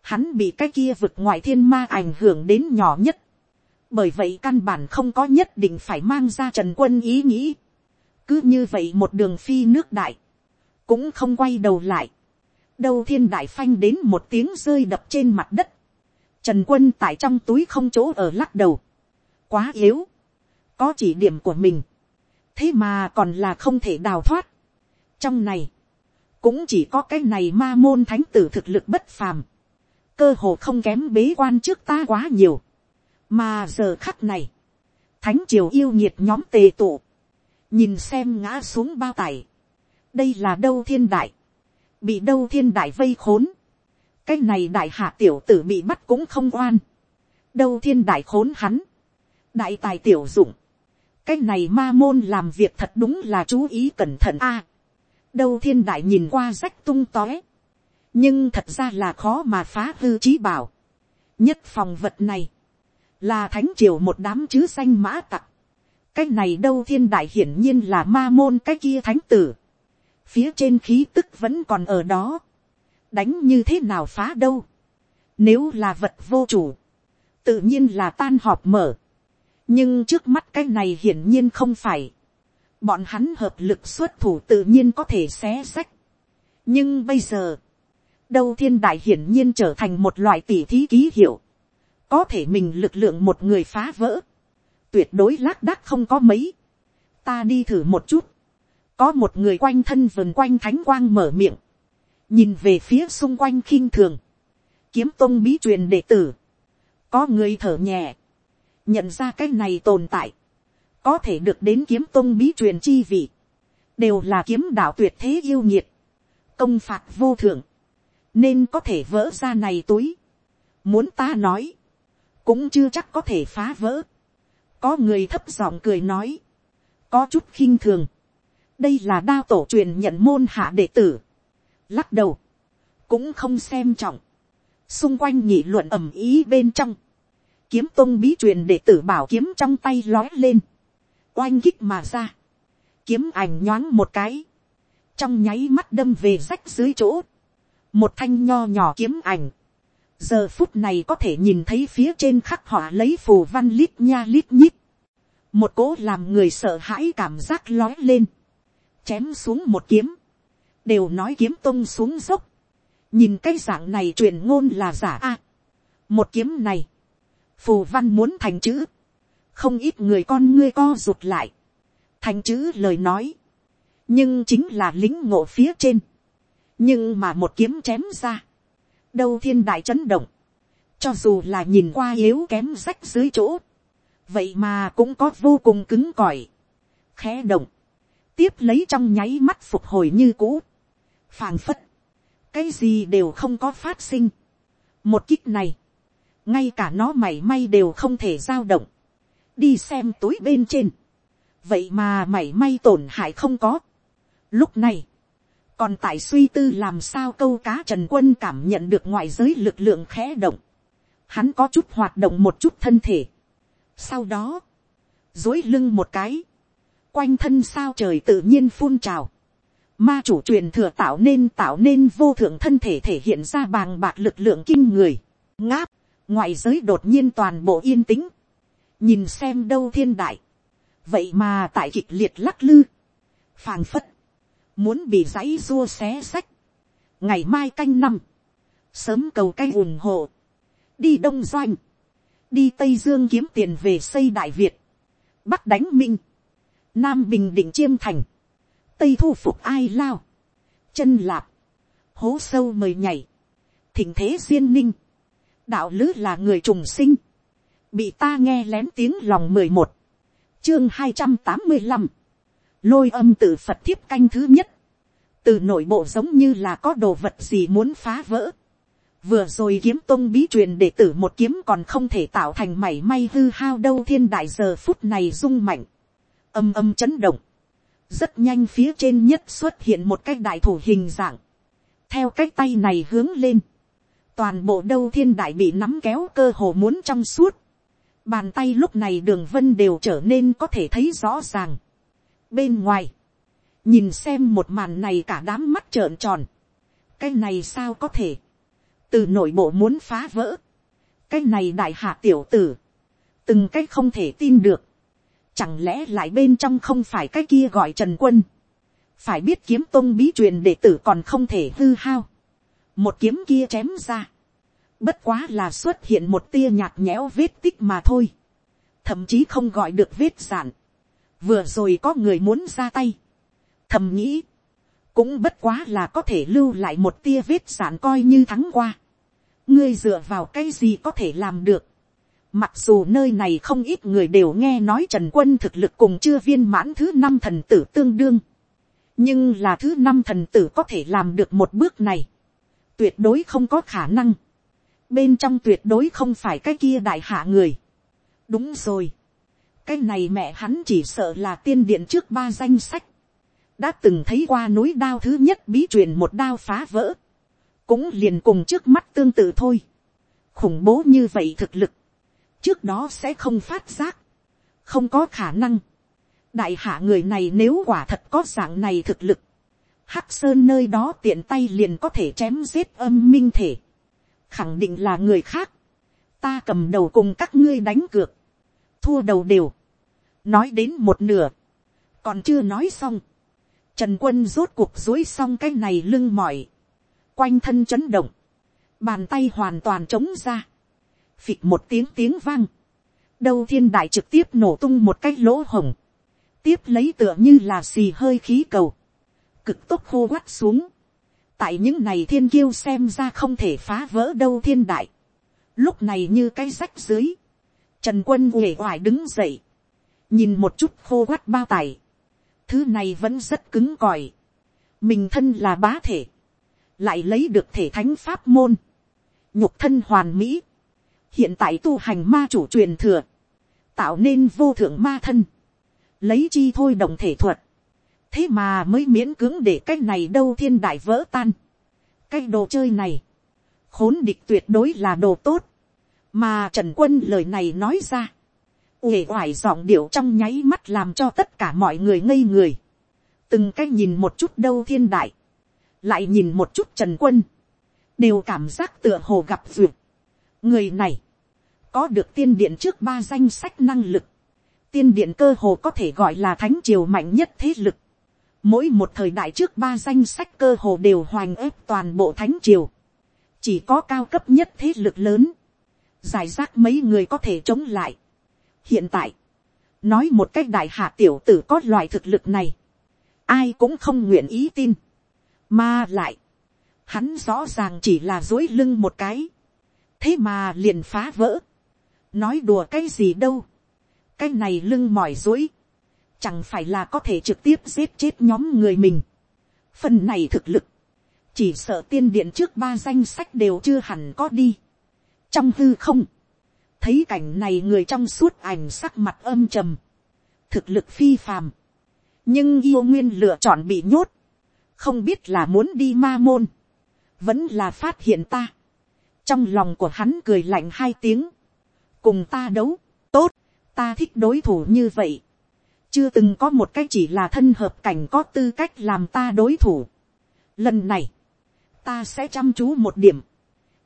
hắn bị cái kia vực ngoại thiên ma ảnh hưởng đến nhỏ nhất, bởi vậy căn bản không có nhất định phải mang ra trần quân ý nghĩ, cứ như vậy một đường phi nước đại, cũng không quay đầu lại, đâu thiên đại phanh đến một tiếng rơi đập trên mặt đất, Trần quân tại trong túi không chỗ ở lắc đầu. Quá yếu. Có chỉ điểm của mình. Thế mà còn là không thể đào thoát. Trong này. Cũng chỉ có cái này ma môn thánh tử thực lực bất phàm. Cơ hồ không kém bế quan trước ta quá nhiều. Mà giờ khắc này. Thánh triều yêu nhiệt nhóm tề tụ. Nhìn xem ngã xuống bao tải. Đây là đâu thiên đại. Bị đâu thiên đại vây khốn cái này đại hạ tiểu tử bị bắt cũng không oan. đâu thiên đại khốn hắn. đại tài tiểu dụng. cái này ma môn làm việc thật đúng là chú ý cẩn thận a đâu thiên đại nhìn qua rách tung tóe. nhưng thật ra là khó mà phá hư trí bảo. nhất phòng vật này, là thánh triều một đám chứ xanh mã tặc. cái này đâu thiên đại hiển nhiên là ma môn cái kia thánh tử. phía trên khí tức vẫn còn ở đó đánh như thế nào phá đâu. Nếu là vật vô chủ, tự nhiên là tan họp mở. nhưng trước mắt cái này hiển nhiên không phải bọn hắn hợp lực xuất thủ tự nhiên có thể xé sách. nhưng bây giờ, đâu thiên đại hiển nhiên trở thành một loại tỉ thí ký hiệu. có thể mình lực lượng một người phá vỡ. tuyệt đối lác đác không có mấy. ta đi thử một chút. có một người quanh thân vườn quanh thánh quang mở miệng nhìn về phía xung quanh khinh thường, kiếm tôn bí truyền đệ tử, có người thở nhẹ, nhận ra cái này tồn tại, có thể được đến kiếm tôn bí truyền chi vị, đều là kiếm đạo tuyệt thế yêu nhiệt, công phạt vô thượng, nên có thể vỡ ra này túi. Muốn ta nói, cũng chưa chắc có thể phá vỡ. Có người thấp giọng cười nói, có chút khinh thường. đây là đao tổ truyền nhận môn hạ đệ tử lắc đầu, cũng không xem trọng, xung quanh nhị luận ầm ý bên trong, kiếm tôn bí truyền đệ tử bảo kiếm trong tay lói lên, oanh kích mà ra, kiếm ảnh nhoáng một cái, trong nháy mắt đâm về rách dưới chỗ, một thanh nho nhỏ kiếm ảnh, giờ phút này có thể nhìn thấy phía trên khắc họa lấy phù văn lít nha lít nhít, một cố làm người sợ hãi cảm giác lói lên, chém xuống một kiếm, đều nói kiếm tung xuống dốc, nhìn cái dạng này truyền ngôn là giả a. một kiếm này, phù văn muốn thành chữ, không ít người con ngươi co rụt lại, thành chữ lời nói, nhưng chính là lính ngộ phía trên, nhưng mà một kiếm chém ra, đâu thiên đại chấn động, cho dù là nhìn qua yếu kém rách dưới chỗ, vậy mà cũng có vô cùng cứng cỏi, khẽ động, tiếp lấy trong nháy mắt phục hồi như cũ, phàng phất, cái gì đều không có phát sinh. một kích này, ngay cả nó mảy may đều không thể giao động, đi xem túi bên trên, vậy mà mảy may tổn hại không có. lúc này, còn tại suy tư làm sao câu cá trần quân cảm nhận được ngoại giới lực lượng khẽ động, hắn có chút hoạt động một chút thân thể, sau đó, dối lưng một cái, quanh thân sao trời tự nhiên phun trào, Ma chủ truyền thừa tạo nên tạo nên vô thượng thân thể thể hiện ra bàng bạc lực lượng kinh người. Ngáp, ngoại giới đột nhiên toàn bộ yên tĩnh. Nhìn xem đâu thiên đại. Vậy mà tại kịch liệt lắc lư. phàng phất. Muốn bị giấy rua xé sách. Ngày mai canh năm. Sớm cầu canh ủng hộ. Đi Đông Doanh. Đi Tây Dương kiếm tiền về xây Đại Việt. Bắc đánh Minh. Nam Bình Định Chiêm Thành tây thu phục ai lao, chân lạp, hố sâu mời nhảy, thỉnh thế duyên ninh, đạo lứ là người trùng sinh, bị ta nghe lén tiếng lòng mười một, chương hai trăm tám mươi năm, lôi âm tự phật thiếp canh thứ nhất, từ nội bộ giống như là có đồ vật gì muốn phá vỡ, vừa rồi kiếm tôn bí truyền đệ tử một kiếm còn không thể tạo thành mảy may hư hao đâu. Thiên đại giờ phút này rung mạnh, âm âm chấn động, rất nhanh phía trên nhất xuất hiện một cái đại thủ hình dạng, theo cái tay này hướng lên, toàn bộ đâu thiên đại bị nắm kéo cơ hồ muốn trong suốt, bàn tay lúc này đường vân đều trở nên có thể thấy rõ ràng. bên ngoài, nhìn xem một màn này cả đám mắt trợn tròn, cái này sao có thể, từ nội bộ muốn phá vỡ, cái này đại hạ tiểu tử, từng cái không thể tin được, chẳng lẽ lại bên trong không phải cái kia gọi trần quân, phải biết kiếm tôn bí truyền đệ tử còn không thể hư hao, một kiếm kia chém ra, bất quá là xuất hiện một tia nhạt nhẽo vết tích mà thôi, thậm chí không gọi được vết giản, vừa rồi có người muốn ra tay, thầm nghĩ, cũng bất quá là có thể lưu lại một tia vết giản coi như thắng qua, ngươi dựa vào cái gì có thể làm được, mặc dù nơi này không ít người đều nghe nói trần quân thực lực cùng chưa viên mãn thứ năm thần tử tương đương, nhưng là thứ năm thần tử có thể làm được một bước này, tuyệt đối không có khả năng, bên trong tuyệt đối không phải cái kia đại hạ người. đúng rồi, cái này mẹ hắn chỉ sợ là tiên điện trước ba danh sách, đã từng thấy qua núi đao thứ nhất bí truyền một đao phá vỡ, cũng liền cùng trước mắt tương tự thôi, khủng bố như vậy thực lực, trước đó sẽ không phát giác, không có khả năng, đại hạ người này nếu quả thật có dạng này thực lực, hắc sơn nơi đó tiện tay liền có thể chém giết âm minh thể, khẳng định là người khác, ta cầm đầu cùng các ngươi đánh cược, thua đầu đều, nói đến một nửa, còn chưa nói xong, trần quân rốt cuộc dối xong cái này lưng mỏi, quanh thân chấn động, bàn tay hoàn toàn trống ra, phịch một tiếng tiếng vang, đầu thiên đại trực tiếp nổ tung một cái lỗ hồng, tiếp lấy tựa như là xì hơi khí cầu, cực tốc khô quắt xuống, tại những này thiên kiêu xem ra không thể phá vỡ đâu thiên đại, lúc này như cái rách dưới, trần quân uể oải đứng dậy, nhìn một chút khô quắt bao tải, thứ này vẫn rất cứng còi, mình thân là bá thể, lại lấy được thể thánh pháp môn, nhục thân hoàn mỹ, hiện tại tu hành ma chủ truyền thừa, tạo nên vô thượng ma thân, lấy chi thôi đồng thể thuật, thế mà mới miễn cưỡng để cái này đâu thiên đại vỡ tan. cái đồ chơi này, khốn địch tuyệt đối là đồ tốt, mà trần quân lời này nói ra, uể oải giọng điệu trong nháy mắt làm cho tất cả mọi người ngây người, từng cái nhìn một chút đâu thiên đại, lại nhìn một chút trần quân, đều cảm giác tựa hồ gặp duyệt. người này, có được tiên điện trước ba danh sách năng lực, tiên điện cơ hồ có thể gọi là thánh triều mạnh nhất thế lực. Mỗi một thời đại trước ba danh sách cơ hồ đều hoành ép toàn bộ thánh triều. Chỉ có cao cấp nhất thế lực lớn. Giải rác mấy người có thể chống lại. Hiện tại, nói một cách đại hạ tiểu tử có loại thực lực này. Ai cũng không nguyện ý tin. Mà lại, hắn rõ ràng chỉ là dối lưng một cái. Thế mà liền phá vỡ. Nói đùa cái gì đâu cái này lưng mỏi dối, chẳng phải là có thể trực tiếp giết chết nhóm người mình. phần này thực lực, chỉ sợ tiên điện trước ba danh sách đều chưa hẳn có đi. trong hư không, thấy cảnh này người trong suốt ảnh sắc mặt âm trầm, thực lực phi phàm, nhưng yêu nguyên lựa chọn bị nhốt, không biết là muốn đi ma môn, vẫn là phát hiện ta. trong lòng của hắn cười lạnh hai tiếng, cùng ta đấu, tốt, ta thích đối thủ như vậy chưa từng có một cách chỉ là thân hợp cảnh có tư cách làm ta đối thủ. lần này, ta sẽ chăm chú một điểm.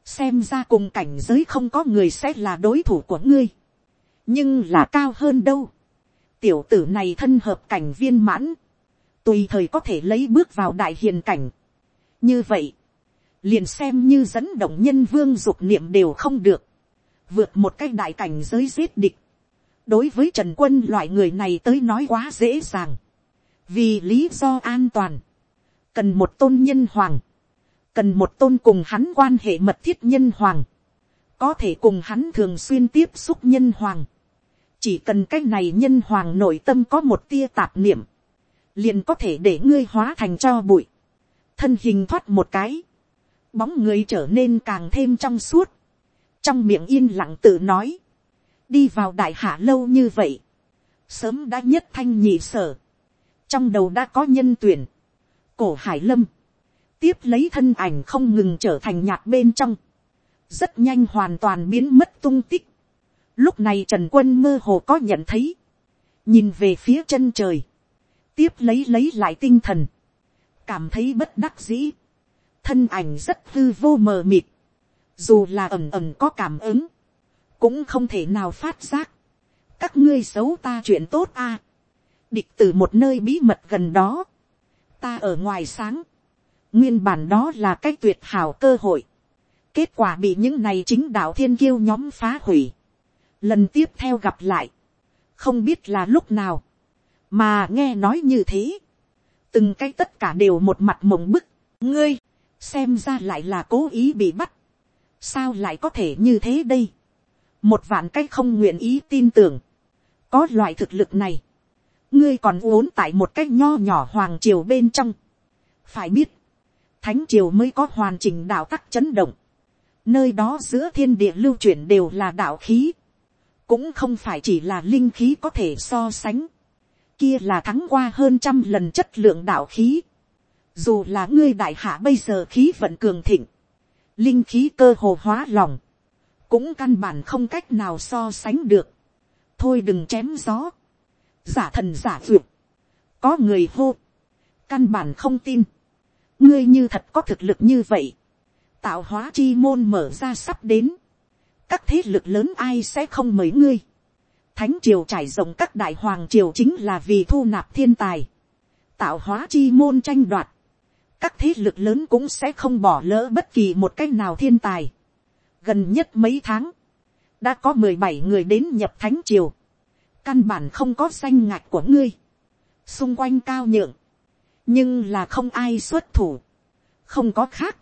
xem ra cùng cảnh giới không có người sẽ là đối thủ của ngươi. nhưng là cao hơn đâu. tiểu tử này thân hợp cảnh viên mãn. tùy thời có thể lấy bước vào đại hiền cảnh. như vậy, liền xem như dẫn động nhân vương dục niệm đều không được. vượt một cái đại cảnh giới giết địch đối với trần quân loại người này tới nói quá dễ dàng, vì lý do an toàn, cần một tôn nhân hoàng, cần một tôn cùng hắn quan hệ mật thiết nhân hoàng, có thể cùng hắn thường xuyên tiếp xúc nhân hoàng, chỉ cần cái này nhân hoàng nội tâm có một tia tạp niệm, liền có thể để ngươi hóa thành cho bụi, thân hình thoát một cái, bóng người trở nên càng thêm trong suốt, trong miệng yên lặng tự nói, đi vào đại hạ lâu như vậy, sớm đã nhất thanh nhị sở, trong đầu đã có nhân tuyển, cổ hải lâm, tiếp lấy thân ảnh không ngừng trở thành nhạc bên trong, rất nhanh hoàn toàn biến mất tung tích. Lúc này trần quân mơ hồ có nhận thấy, nhìn về phía chân trời, tiếp lấy lấy lại tinh thần, cảm thấy bất đắc dĩ, thân ảnh rất hư vô mờ mịt, dù là ẩm ẩm có cảm ứng, cũng không thể nào phát giác, các ngươi xấu ta chuyện tốt a, địch từ một nơi bí mật gần đó, ta ở ngoài sáng, nguyên bản đó là cái tuyệt hảo cơ hội, kết quả bị những này chính đạo thiên kiêu nhóm phá hủy, lần tiếp theo gặp lại, không biết là lúc nào, mà nghe nói như thế, từng cái tất cả đều một mặt mộng bức, ngươi, xem ra lại là cố ý bị bắt, sao lại có thể như thế đây, một vạn cái không nguyện ý tin tưởng, có loại thực lực này, ngươi còn uốn tại một cái nho nhỏ hoàng triều bên trong, phải biết, thánh triều mới có hoàn chỉnh đạo tắc chấn động, nơi đó giữa thiên địa lưu chuyển đều là đạo khí, cũng không phải chỉ là linh khí có thể so sánh, kia là thắng qua hơn trăm lần chất lượng đạo khí, dù là ngươi đại hạ bây giờ khí vận cường thịnh, linh khí cơ hồ hóa lòng, cũng căn bản không cách nào so sánh được, thôi đừng chém gió, giả thần giả vượt, có người hô, căn bản không tin, ngươi như thật có thực lực như vậy, tạo hóa chi môn mở ra sắp đến, các thế lực lớn ai sẽ không mời ngươi, thánh triều trải rộng các đại hoàng triều chính là vì thu nạp thiên tài, tạo hóa chi môn tranh đoạt, các thế lực lớn cũng sẽ không bỏ lỡ bất kỳ một cách nào thiên tài gần nhất mấy tháng, đã có mười bảy người đến nhập thánh triều, căn bản không có danh ngạch của ngươi, xung quanh cao nhượng, nhưng là không ai xuất thủ, không có khác,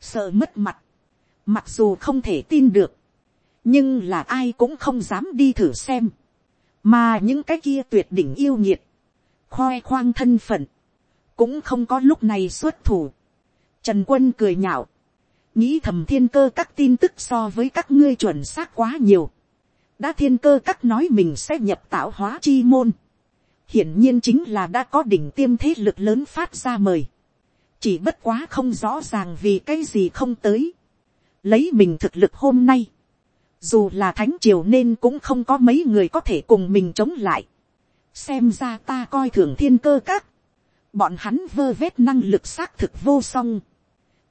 sợ mất mặt, mặc dù không thể tin được, nhưng là ai cũng không dám đi thử xem, mà những cái kia tuyệt đỉnh yêu nhiệt, khoe khoang thân phận, cũng không có lúc này xuất thủ. Trần quân cười nhạo, nghĩ thầm thiên cơ các tin tức so với các ngươi chuẩn xác quá nhiều. đã thiên cơ các nói mình sẽ nhập tạo hóa chi môn. hiển nhiên chính là đã có đỉnh tiêm thế lực lớn phát ra mời. chỉ bất quá không rõ ràng vì cái gì không tới. lấy mình thực lực hôm nay. dù là thánh triều nên cũng không có mấy người có thể cùng mình chống lại. xem ra ta coi thường thiên cơ các bọn hắn vơ vét năng lực xác thực vô song.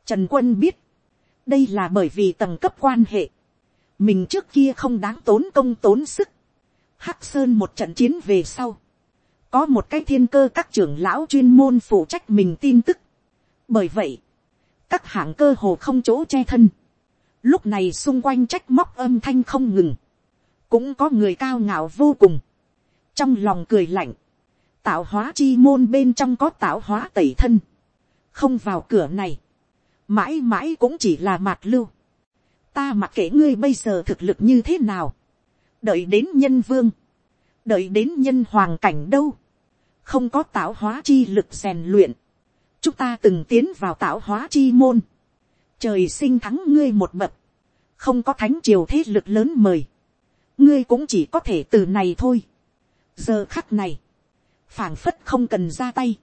Trần quân biết, đây là bởi vì tầng cấp quan hệ, mình trước kia không đáng tốn công tốn sức. Hắc sơn một trận chiến về sau, có một cái thiên cơ các trưởng lão chuyên môn phụ trách mình tin tức. bởi vậy, các hạng cơ hồ không chỗ che thân. lúc này xung quanh trách móc âm thanh không ngừng, cũng có người cao ngạo vô cùng, trong lòng cười lạnh, tạo hóa chi môn bên trong có tạo hóa tẩy thân, không vào cửa này, mãi mãi cũng chỉ là mạt lưu, ta mặc kệ ngươi bây giờ thực lực như thế nào, đợi đến nhân vương, đợi đến nhân hoàng cảnh đâu, không có tạo hóa chi lực rèn luyện, chúng ta từng tiến vào tạo hóa chi môn, trời sinh thắng ngươi một bậc, không có thánh triều thế lực lớn mời, ngươi cũng chỉ có thể từ này thôi. giờ khắc này, phảng phất không cần ra tay,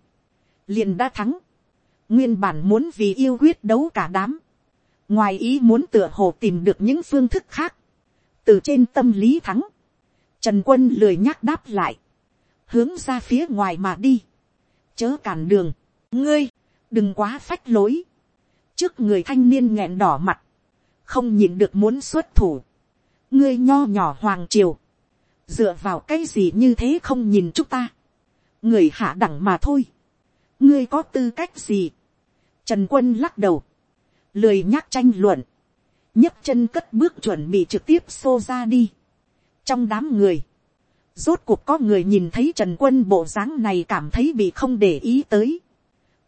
liền đã thắng, nguyên bản muốn vì yêu quyết đấu cả đám, ngoài ý muốn tựa hồ tìm được những phương thức khác, từ trên tâm lý thắng, trần quân lười nhắc đáp lại, hướng ra phía ngoài mà đi, chớ cản đường, ngươi, đừng quá phách lối, trước người thanh niên nghẹn đỏ mặt, không nhìn được muốn xuất thủ, ngươi nho nhỏ hoàng triều, dựa vào cái gì như thế không nhìn chúng ta, người hạ đẳng mà thôi. ngươi có tư cách gì trần quân lắc đầu, lười nhắc tranh luận, nhấc chân cất bước chuẩn bị trực tiếp xô ra đi. trong đám người, rốt cuộc có người nhìn thấy trần quân bộ dáng này cảm thấy bị không để ý tới.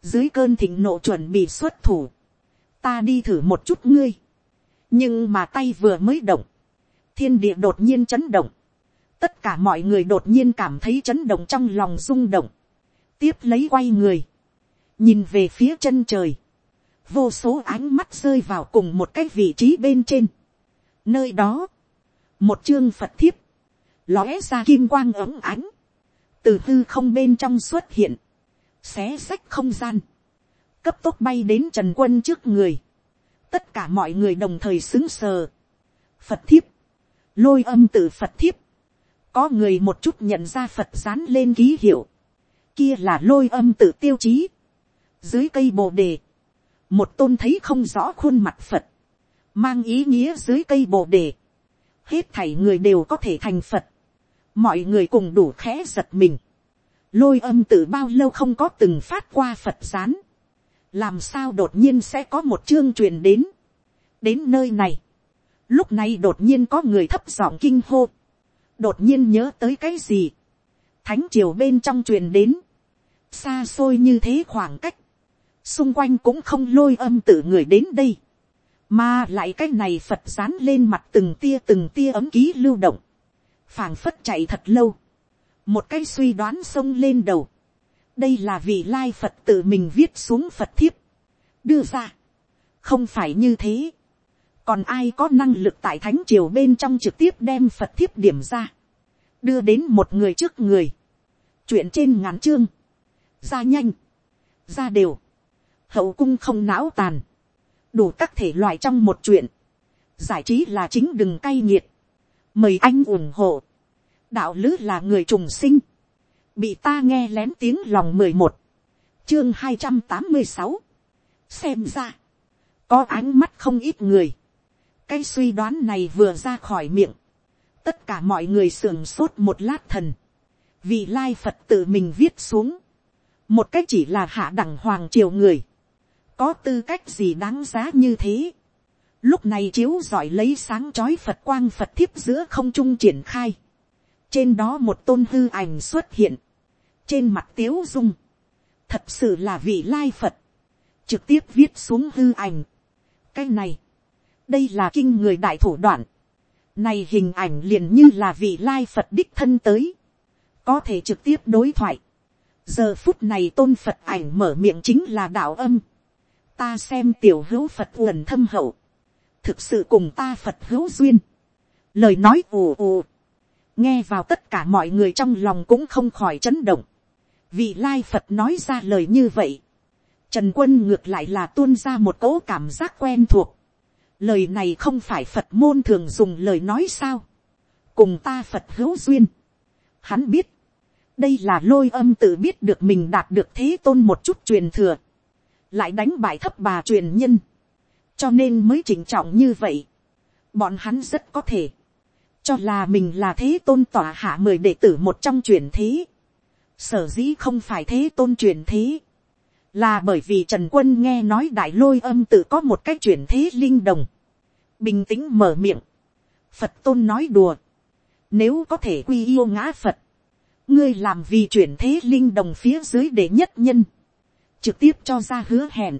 dưới cơn thịnh nộ chuẩn bị xuất thủ, ta đi thử một chút ngươi. nhưng mà tay vừa mới động, thiên địa đột nhiên chấn động, tất cả mọi người đột nhiên cảm thấy chấn động trong lòng rung động, tiếp lấy quay người, nhìn về phía chân trời, vô số ánh mắt rơi vào cùng một cái vị trí bên trên. Nơi đó, một chương phật thiếp, lóe ra kim quang ấm ánh, từ tư không bên trong xuất hiện, xé sách không gian, cấp tốc bay đến trần quân trước người, tất cả mọi người đồng thời xứng sờ, phật thiếp, lôi âm từ phật thiếp, có người một chút nhận ra phật dán lên ký hiệu, kia là lôi âm tự tiêu chí, dưới cây bồ đề, một tôn thấy không rõ khuôn mặt phật, mang ý nghĩa dưới cây bồ đề, hết thảy người đều có thể thành phật, mọi người cùng đủ khẽ giật mình, lôi âm từ bao lâu không có từng phát qua phật gián, làm sao đột nhiên sẽ có một chương truyền đến, đến nơi này, lúc này đột nhiên có người thấp giọng kinh hô, đột nhiên nhớ tới cái gì, thánh triều bên trong truyền đến, xa xôi như thế khoảng cách, xung quanh cũng không lôi âm tử người đến đây, mà lại cái này phật dán lên mặt từng tia từng tia ấm ký lưu động, phảng phất chạy thật lâu, một cái suy đoán xông lên đầu, đây là vị lai phật tự mình viết xuống phật thiếp, đưa ra, không phải như thế, còn ai có năng lực tại thánh triều bên trong trực tiếp đem phật thiếp điểm ra, đưa đến một người trước người, chuyện trên ngắn chương, ra nhanh, ra đều, hậu cung không não tàn, đủ các thể loại trong một chuyện, giải trí là chính đừng cay nghiệt, mời anh ủng hộ, đạo lứ là người trùng sinh, bị ta nghe lén tiếng lòng mười một, chương hai trăm tám mươi sáu, xem ra, có ánh mắt không ít người, cái suy đoán này vừa ra khỏi miệng, tất cả mọi người sườn sốt một lát thần, vì lai phật tự mình viết xuống, một cách chỉ là hạ đẳng hoàng triều người, có tư cách gì đáng giá như thế. Lúc này chiếu giỏi lấy sáng chói Phật quang Phật thiếp giữa không trung triển khai. Trên đó một tôn hư ảnh xuất hiện. Trên mặt tiếu dung. Thật sự là vị lai Phật. Trực tiếp viết xuống hư ảnh. Cái này. Đây là kinh người đại thủ đoạn. Này hình ảnh liền như là vị lai Phật đích thân tới. Có thể trực tiếp đối thoại. Giờ phút này tôn Phật ảnh mở miệng chính là đạo âm ta xem tiểu hữu phật uẩn thâm hậu, thực sự cùng ta phật hữu duyên, lời nói ù ù, nghe vào tất cả mọi người trong lòng cũng không khỏi chấn động, vì lai phật nói ra lời như vậy, trần quân ngược lại là tuôn ra một cỗ cảm giác quen thuộc, lời này không phải phật môn thường dùng lời nói sao, cùng ta phật hữu duyên, hắn biết, đây là lôi âm tự biết được mình đạt được thế tôn một chút truyền thừa, lại đánh bại thấp bà truyền nhân, cho nên mới chỉnh trọng như vậy. bọn hắn rất có thể, cho là mình là thế tôn tỏa hạ mười đệ tử một trong truyền thế. sở dĩ không phải thế tôn truyền thế, là bởi vì trần quân nghe nói đại lôi âm tự có một cái truyền thế linh đồng, bình tĩnh mở miệng, phật tôn nói đùa, nếu có thể quy yêu ngã phật, ngươi làm vì chuyển thế linh đồng phía dưới để nhất nhân, trực tiếp cho ra hứa hẹn,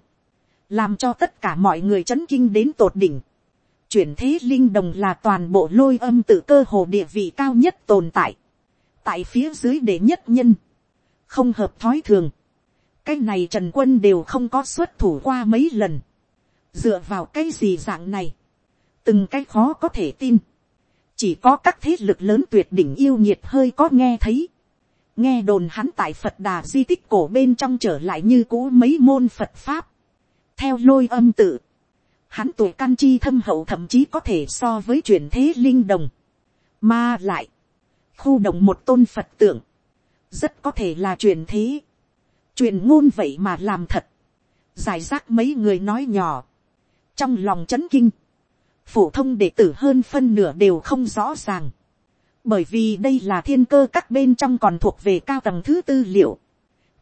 làm cho tất cả mọi người chấn kinh đến tột đỉnh. chuyển thế linh đồng là toàn bộ lôi âm tự cơ hồ địa vị cao nhất tồn tại, tại phía dưới đệ nhất nhân, không hợp thói thường, cái này trần quân đều không có xuất thủ qua mấy lần, dựa vào cái gì dạng này, từng cái khó có thể tin, chỉ có các thế lực lớn tuyệt đỉnh yêu nhiệt hơi có nghe thấy, nghe đồn hắn tại phật đà di tích cổ bên trong trở lại như cũ mấy môn phật pháp. theo lôi âm tự, hắn tuổi căn chi thâm hậu thậm chí có thể so với truyền thế linh đồng. mà lại, khu động một tôn phật tượng, rất có thể là truyền thế. truyền ngôn vậy mà làm thật. giải rác mấy người nói nhỏ. trong lòng c h ấ n kinh, phổ thông đệ tử hơn phân nửa đều không rõ ràng bởi vì đây là thiên cơ các bên trong còn thuộc về cao tầng thứ tư liệu,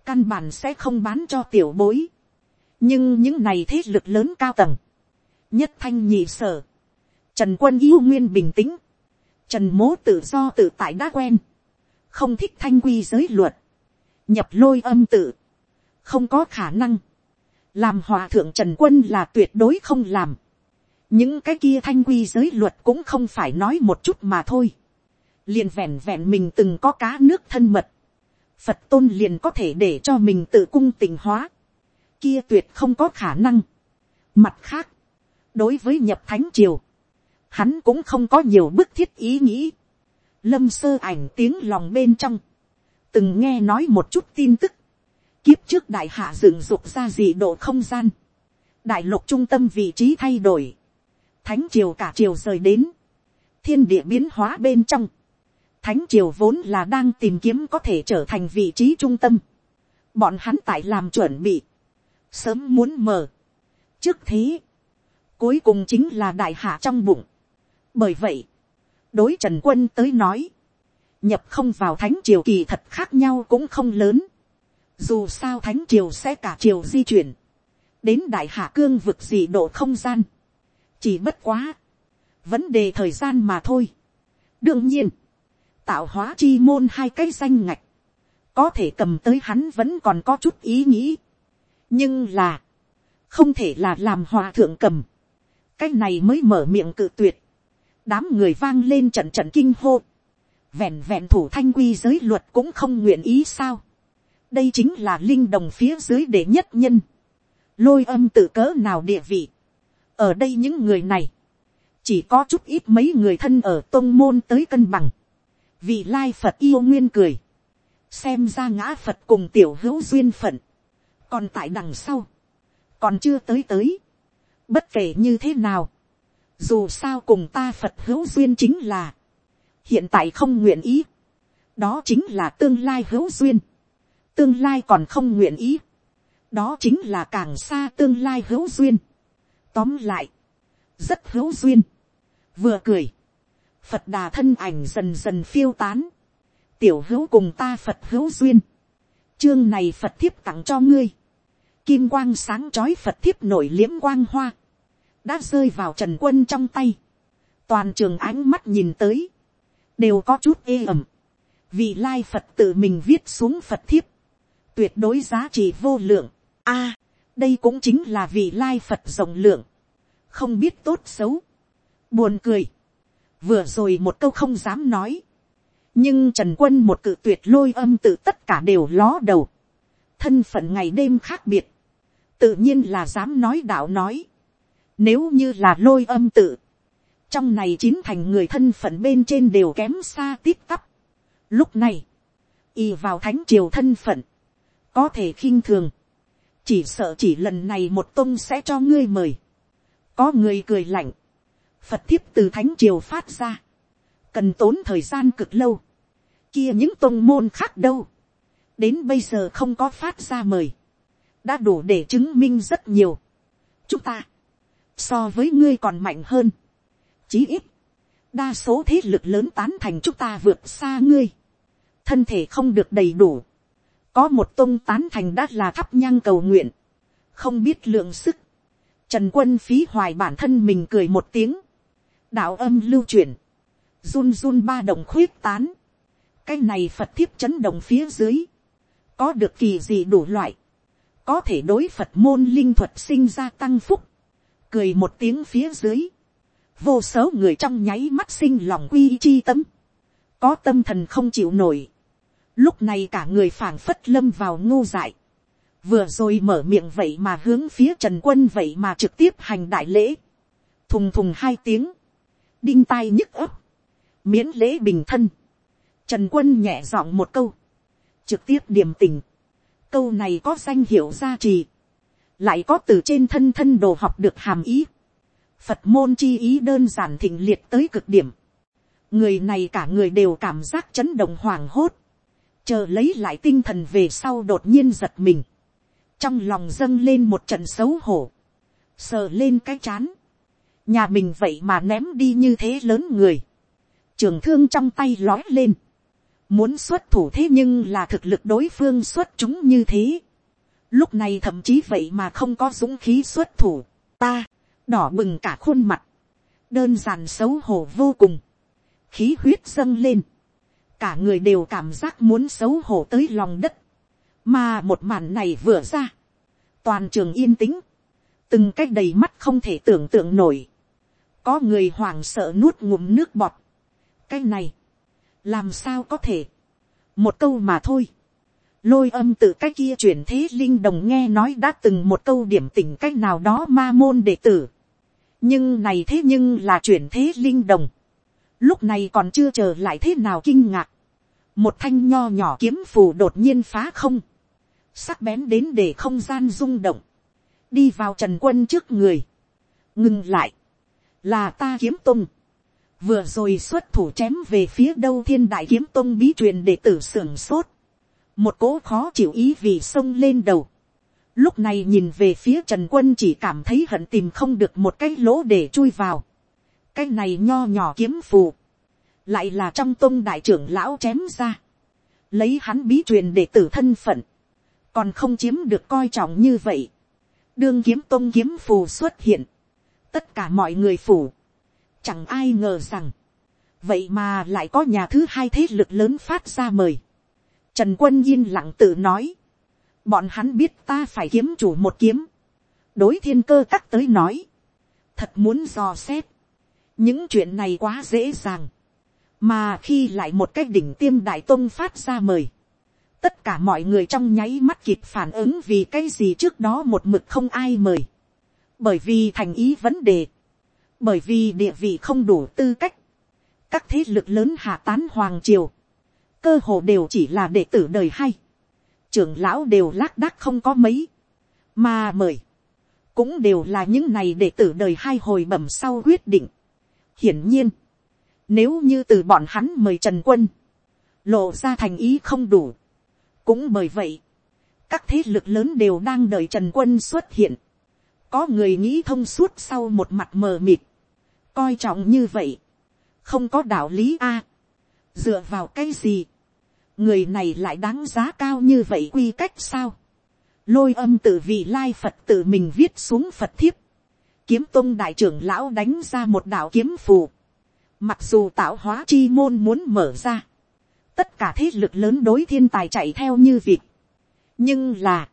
căn bản sẽ không bán cho tiểu bối. nhưng những này thế lực lớn cao tầng, nhất thanh nhị sở, trần quân yêu nguyên bình tĩnh, trần mố tự do tự tại đã quen, không thích thanh quy giới luật, nhập lôi âm tự, không có khả năng, làm hòa thượng trần quân là tuyệt đối không làm, những cái kia thanh quy giới luật cũng không phải nói một chút mà thôi liền vẹn vẹn mình từng có cá nước thân mật. phật tôn liền có thể để cho mình tự cung tình hóa. kia tuyệt không có khả năng. mặt khác, đối với nhập thánh triều, hắn cũng không có nhiều bức thiết ý nghĩ. lâm sơ ảnh tiếng lòng bên trong, từng nghe nói một chút tin tức, kiếp trước đại hạ dựng dục ra dị độ không gian, đại lục trung tâm vị trí thay đổi, thánh triều cả triều rời đến, thiên địa biến hóa bên trong, thánh triều vốn là đang tìm kiếm có thể trở thành vị trí trung tâm, bọn hắn tại làm chuẩn bị, sớm muốn mở, trước thế, cuối cùng chính là đại hạ trong bụng, bởi vậy, đối trần quân tới nói, nhập không vào thánh triều kỳ thật khác nhau cũng không lớn, dù sao thánh triều sẽ cả triều di chuyển, đến đại hạ cương vực dị độ không gian, chỉ bất quá, vấn đề thời gian mà thôi. đương nhiên, tạo hóa chi môn hai cái danh ngạch, có thể cầm tới hắn vẫn còn có chút ý nghĩ, nhưng là, không thể là làm hòa thượng cầm, cái này mới mở miệng cự tuyệt, đám người vang lên trận trận kinh hô, vẹn vẹn thủ thanh quy giới luật cũng không nguyện ý sao, đây chính là linh đồng phía dưới để nhất nhân, lôi âm tự cỡ nào địa vị, ở đây những người này, chỉ có chút ít mấy người thân ở tôn môn tới cân bằng, vì lai phật yêu nguyên cười, xem ra ngã phật cùng tiểu hữu duyên phận, còn tại đằng sau, còn chưa tới tới, bất kể như thế nào, dù sao cùng ta phật hữu duyên chính là, hiện tại không nguyện ý, đó chính là tương lai hữu duyên, tương lai còn không nguyện ý, đó chính là càng xa tương lai hữu duyên. Tóm lại, rất hữu duyên. Vừa cười, Phật đà thân ảnh dần dần phiêu tán. Tiểu hữu cùng ta Phật hữu duyên. Chương này Phật thiếp tặng cho ngươi. Kim quang sáng chói Phật thiếp nổi liếm quang hoa. Đã rơi vào trần quân trong tay. Toàn trường ánh mắt nhìn tới. Đều có chút ê ẩm. Vì lai Phật tự mình viết xuống Phật thiếp. Tuyệt đối giá trị vô lượng. a đây cũng chính là vị lai Phật rộng lượng không biết tốt xấu, buồn cười, vừa rồi một câu không dám nói, nhưng trần quân một cự tuyệt lôi âm tự tất cả đều ló đầu, thân phận ngày đêm khác biệt, tự nhiên là dám nói đạo nói, nếu như là lôi âm tự, trong này chín thành người thân phận bên trên đều kém xa tít tắp. Lúc này, y vào thánh triều thân phận, có thể khinh thường, chỉ sợ chỉ lần này một tôn sẽ cho ngươi mời. Có người cười lạnh, phật thiếp từ thánh triều phát ra, cần tốn thời gian cực lâu, kia những tôn môn khác đâu, đến bây giờ không có phát ra mời, đã đủ để chứng minh rất nhiều. chúng ta, so với ngươi còn mạnh hơn, chí ít, đa số thế lực lớn tán thành chúng ta vượt xa ngươi, thân thể không được đầy đủ, có một tôn tán thành đã là thắp nhang cầu nguyện, không biết lượng sức, Trần quân phí hoài bản thân mình cười một tiếng. Đạo âm lưu chuyển. Run run ba đồng khuyết tán. Cái này Phật thiếp chấn động phía dưới. Có được kỳ gì đủ loại. Có thể đối Phật môn linh thuật sinh ra tăng phúc. Cười một tiếng phía dưới. Vô số người trong nháy mắt sinh lòng quy chi tâm. Có tâm thần không chịu nổi. Lúc này cả người phảng phất lâm vào ngu dại vừa rồi mở miệng vậy mà hướng phía trần quân vậy mà trực tiếp hành đại lễ, thùng thùng hai tiếng, đinh tai nhức ấp, miễn lễ bình thân, trần quân nhẹ giọng một câu, trực tiếp điểm tình, câu này có danh hiệu gia trì, lại có từ trên thân thân đồ học được hàm ý, phật môn chi ý đơn giản thịnh liệt tới cực điểm, người này cả người đều cảm giác chấn động hoảng hốt, chờ lấy lại tinh thần về sau đột nhiên giật mình, trong lòng dâng lên một trận xấu hổ, sờ lên cái chán, nhà mình vậy mà ném đi như thế lớn người, trường thương trong tay lói lên, muốn xuất thủ thế nhưng là thực lực đối phương xuất chúng như thế, lúc này thậm chí vậy mà không có dũng khí xuất thủ, ta, đỏ bừng cả khuôn mặt, đơn giản xấu hổ vô cùng, khí huyết dâng lên, cả người đều cảm giác muốn xấu hổ tới lòng đất, mà một màn này vừa ra, toàn trường yên tĩnh, từng cách đầy mắt không thể tưởng tượng nổi, có người hoảng sợ nuốt ngụm nước bọt, cái này, làm sao có thể, một câu mà thôi, lôi âm từ cái kia chuyển thế linh đồng nghe nói đã từng một câu điểm tỉnh cách nào đó ma môn đệ tử, nhưng này thế nhưng là chuyển thế linh đồng, lúc này còn chưa chờ lại thế nào kinh ngạc, một thanh nho nhỏ kiếm phù đột nhiên phá không, sắc bén đến để không gian rung động, đi vào trần quân trước người, ngừng lại, là ta kiếm tung, vừa rồi xuất thủ chém về phía đâu thiên đại kiếm tung bí truyền để tử sưởng sốt, một cố khó chịu ý vì sông lên đầu, lúc này nhìn về phía trần quân chỉ cảm thấy hận tìm không được một cái lỗ để chui vào, cái này nho nhỏ kiếm phù, lại là trong tung đại trưởng lão chém ra, lấy hắn bí truyền để tử thân phận, còn không chiếm được coi trọng như vậy, đương kiếm tung kiếm phù xuất hiện, tất cả mọi người phủ, chẳng ai ngờ rằng, vậy mà lại có nhà thứ hai thế lực lớn phát ra mời, trần quân yên lặng tự nói, bọn hắn biết ta phải kiếm chủ một kiếm, đối thiên cơ tắc tới nói, thật muốn dò xét, những chuyện này quá dễ dàng, mà khi lại một cái đỉnh tiêm đại tôn phát ra mời, tất cả mọi người trong nháy mắt kịp phản ứng vì cái gì trước đó một mực không ai mời, bởi vì thành ý vấn đề, bởi vì địa vị không đủ tư cách, các thế lực lớn hạ tán hoàng triều, cơ hồ đều chỉ là đệ tử đời hay, trưởng lão đều lác đác không có mấy, mà mời, cũng đều là những này đệ tử đời hai hồi bẩm sau quyết định. hiển nhiên, nếu như từ bọn hắn mời Trần Quân. Lộ ra thành ý không đủ. Cũng bởi vậy. Các thế lực lớn đều đang đợi Trần Quân xuất hiện. Có người nghĩ thông suốt sau một mặt mờ mịt. Coi trọng như vậy. Không có đạo lý a Dựa vào cái gì? Người này lại đáng giá cao như vậy quy cách sao? Lôi âm tự vị lai Phật tự mình viết xuống Phật thiếp kiếm tôn đại trưởng lão đánh ra một đạo kiếm phù. Mặc dù tạo hóa chi môn muốn mở ra. Tất cả thế lực lớn đối thiên tài chạy theo như việc. Nhưng là.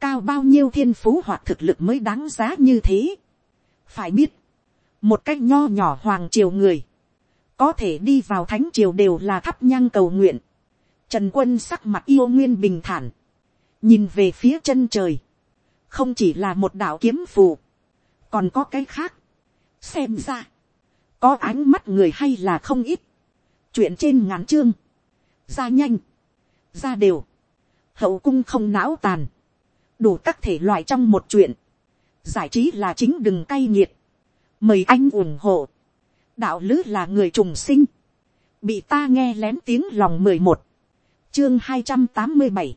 Cao bao nhiêu thiên phú hoặc thực lực mới đáng giá như thế. Phải biết. Một cách nho nhỏ hoàng triều người. Có thể đi vào thánh triều đều là thắp nhang cầu nguyện. Trần quân sắc mặt yêu nguyên bình thản. Nhìn về phía chân trời. Không chỉ là một đạo kiếm phù. Còn có cái khác. Xem ra có ánh mắt người hay là không ít, chuyện trên ngắn chương, ra nhanh, ra đều, hậu cung không não tàn, đủ các thể loại trong một chuyện, giải trí là chính đừng cay nghiệt, mời anh ủng hộ, đạo lứ là người trùng sinh, bị ta nghe lén tiếng lòng mười một, chương hai trăm tám mươi bảy,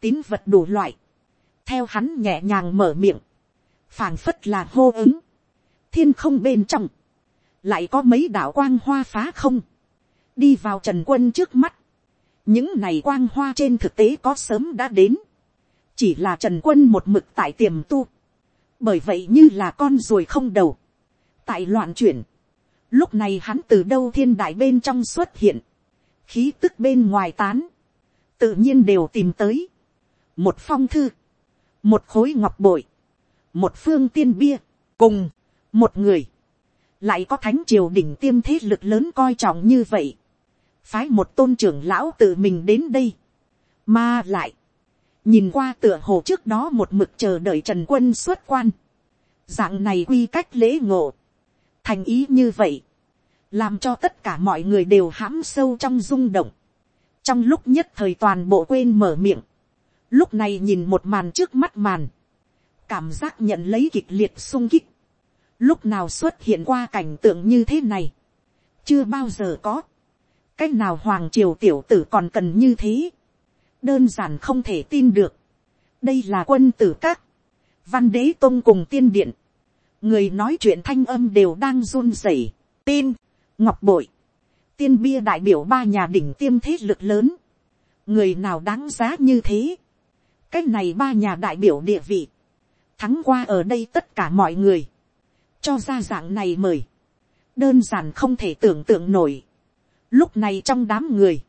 tín vật đủ loại, theo hắn nhẹ nhàng mở miệng, phảng phất là hô ứng, thiên không bên trong, lại có mấy đạo quang hoa phá không, đi vào trần quân trước mắt, những này quang hoa trên thực tế có sớm đã đến, chỉ là trần quân một mực tại tiềm tu, bởi vậy như là con ruồi không đầu, tại loạn chuyển, lúc này hắn từ đâu thiên đại bên trong xuất hiện, khí tức bên ngoài tán, tự nhiên đều tìm tới, một phong thư, một khối ngọc bội, một phương tiên bia, cùng, một người, lại có thánh triều đỉnh tiêm thế lực lớn coi trọng như vậy, phái một tôn trưởng lão tự mình đến đây, mà lại, nhìn qua tựa hồ trước đó một mực chờ đợi trần quân xuất quan, dạng này quy cách lễ ngộ, thành ý như vậy, làm cho tất cả mọi người đều hãm sâu trong rung động, trong lúc nhất thời toàn bộ quên mở miệng, lúc này nhìn một màn trước mắt màn, cảm giác nhận lấy kịch liệt sung kích, lúc nào xuất hiện qua cảnh tượng như thế này, chưa bao giờ có, cách nào hoàng triều tiểu tử còn cần như thế, đơn giản không thể tin được, đây là quân tử các, văn đế tôn cùng tiên điện, người nói chuyện thanh âm đều đang run rẩy, tin, ngọc bội, tiên bia đại biểu ba nhà đỉnh tiêm thế lực lớn, người nào đáng giá như thế, cái này ba nhà đại biểu địa vị, thắng qua ở đây tất cả mọi người, cho ra dạng này mời, đơn giản không thể tưởng tượng nổi. Lúc này trong đám người,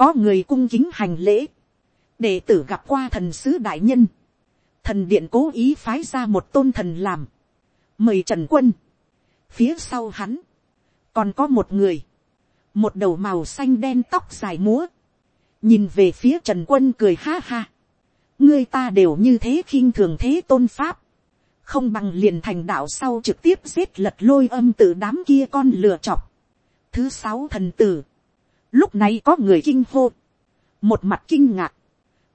có người cung kính hành lễ, đệ tử gặp qua thần sứ đại nhân, thần điện cố ý phái ra một tôn thần làm, mời trần quân, Phía sau hắn, còn có một người, một đầu màu xanh đen tóc dài múa, nhìn về phía trần quân cười ha ha, ngươi ta đều như thế khinh thường thế tôn pháp, không bằng liền thành đạo sau trực tiếp giết lật lôi âm tự đám kia con lừa chọc. Thứ sáu thần tử, lúc này có người kinh hô, một mặt kinh ngạc,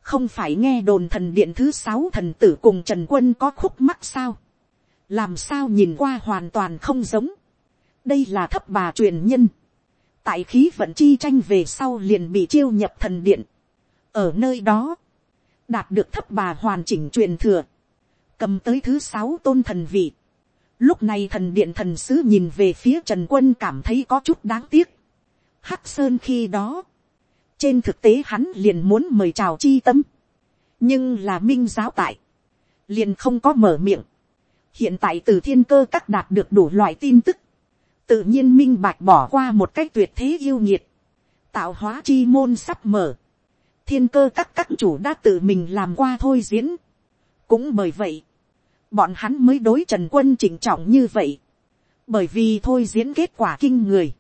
không phải nghe đồn thần điện thứ sáu thần tử cùng trần quân có khúc mắc sao, làm sao nhìn qua hoàn toàn không giống, đây là thấp bà truyền nhân, tại khí vận chi tranh về sau liền bị chiêu nhập thần điện, ở nơi đó, đạt được thấp bà hoàn chỉnh truyền thừa, cầm tới thứ sáu tôn thần vị. Lúc này thần điện thần sứ nhìn về phía Trần Quân cảm thấy có chút đáng tiếc. Hắc Sơn khi đó, trên thực tế hắn liền muốn mời chào chi tâm. Nhưng là minh giáo tại, liền không có mở miệng. Hiện tại từ thiên cơ các đạt được đủ loại tin tức. Tự nhiên minh bạch bỏ qua một cách tuyệt thế yêu nhiệt. Tạo hóa chi môn sắp mở. Thiên cơ các các chủ đã tự mình làm qua thôi diễn cũng bởi vậy, bọn hắn mới đối trần quân chỉnh trọng như vậy. bởi vì thôi diễn kết quả kinh người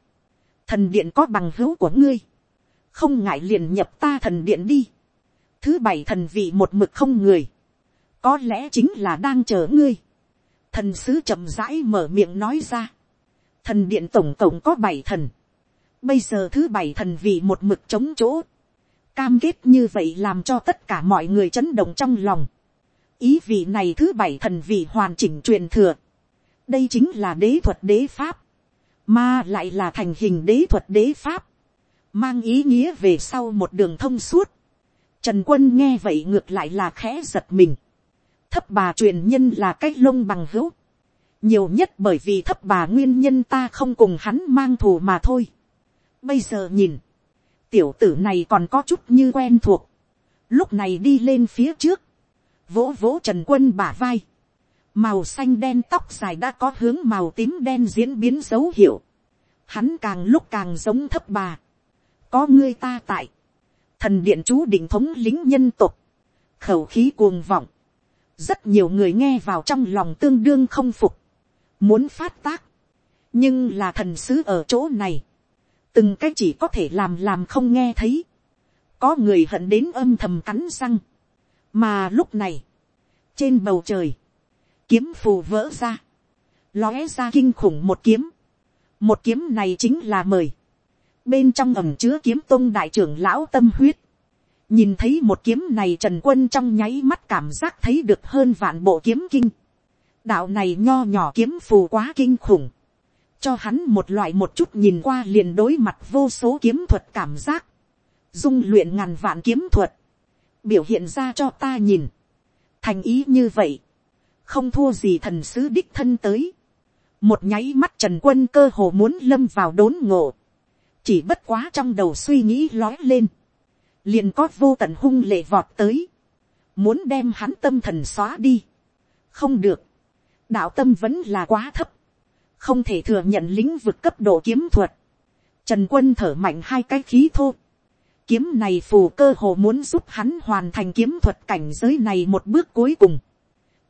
thần điện có bằng hữu của ngươi. không ngại liền nhập ta thần điện đi. thứ bảy thần vị một mực không người. có lẽ chính là đang chờ ngươi. thần sứ chậm rãi mở miệng nói ra. thần điện tổng cộng có bảy thần. bây giờ thứ bảy thần vị một mực chống chỗ. cam kết như vậy làm cho tất cả mọi người chấn động trong lòng ý vị này thứ bảy thần vị hoàn chỉnh truyền thừa. đây chính là đế thuật đế pháp, mà lại là thành hình đế thuật đế pháp, mang ý nghĩa về sau một đường thông suốt. Trần quân nghe vậy ngược lại là khẽ giật mình. thấp bà truyền nhân là cái lông bằng hữu. nhiều nhất bởi vì thấp bà nguyên nhân ta không cùng hắn mang thù mà thôi. bây giờ nhìn, tiểu tử này còn có chút như quen thuộc. lúc này đi lên phía trước, vỗ vỗ trần quân bả vai, màu xanh đen tóc dài đã có hướng màu tím đen diễn biến dấu hiệu, hắn càng lúc càng giống thấp bà, có ngươi ta tại, thần điện chú định thống lính nhân tục, khẩu khí cuồng vọng, rất nhiều người nghe vào trong lòng tương đương không phục, muốn phát tác, nhưng là thần sứ ở chỗ này, từng cái chỉ có thể làm làm không nghe thấy, có người hận đến âm thầm cắn răng, mà lúc này, trên bầu trời, kiếm phù vỡ ra, lóe ra kinh khủng một kiếm, một kiếm này chính là mời, bên trong ẩm chứa kiếm tôn đại trưởng lão tâm huyết, nhìn thấy một kiếm này trần quân trong nháy mắt cảm giác thấy được hơn vạn bộ kiếm kinh, đạo này nho nhỏ kiếm phù quá kinh khủng, cho hắn một loại một chút nhìn qua liền đối mặt vô số kiếm thuật cảm giác, dung luyện ngàn vạn kiếm thuật, biểu hiện ra cho ta nhìn. thành ý như vậy, không thua gì thần sứ đích thân tới. một nháy mắt trần quân cơ hồ muốn lâm vào đốn ngộ. chỉ bất quá trong đầu suy nghĩ lói lên. liền có vô tận hung lệ vọt tới. muốn đem hắn tâm thần xóa đi. không được. đạo tâm vẫn là quá thấp. không thể thừa nhận lĩnh vực cấp độ kiếm thuật. Trần quân thở mạnh hai cái khí thô Kiếm này phù cơ hồ muốn giúp hắn hoàn thành kiếm thuật cảnh giới này một bước cuối cùng.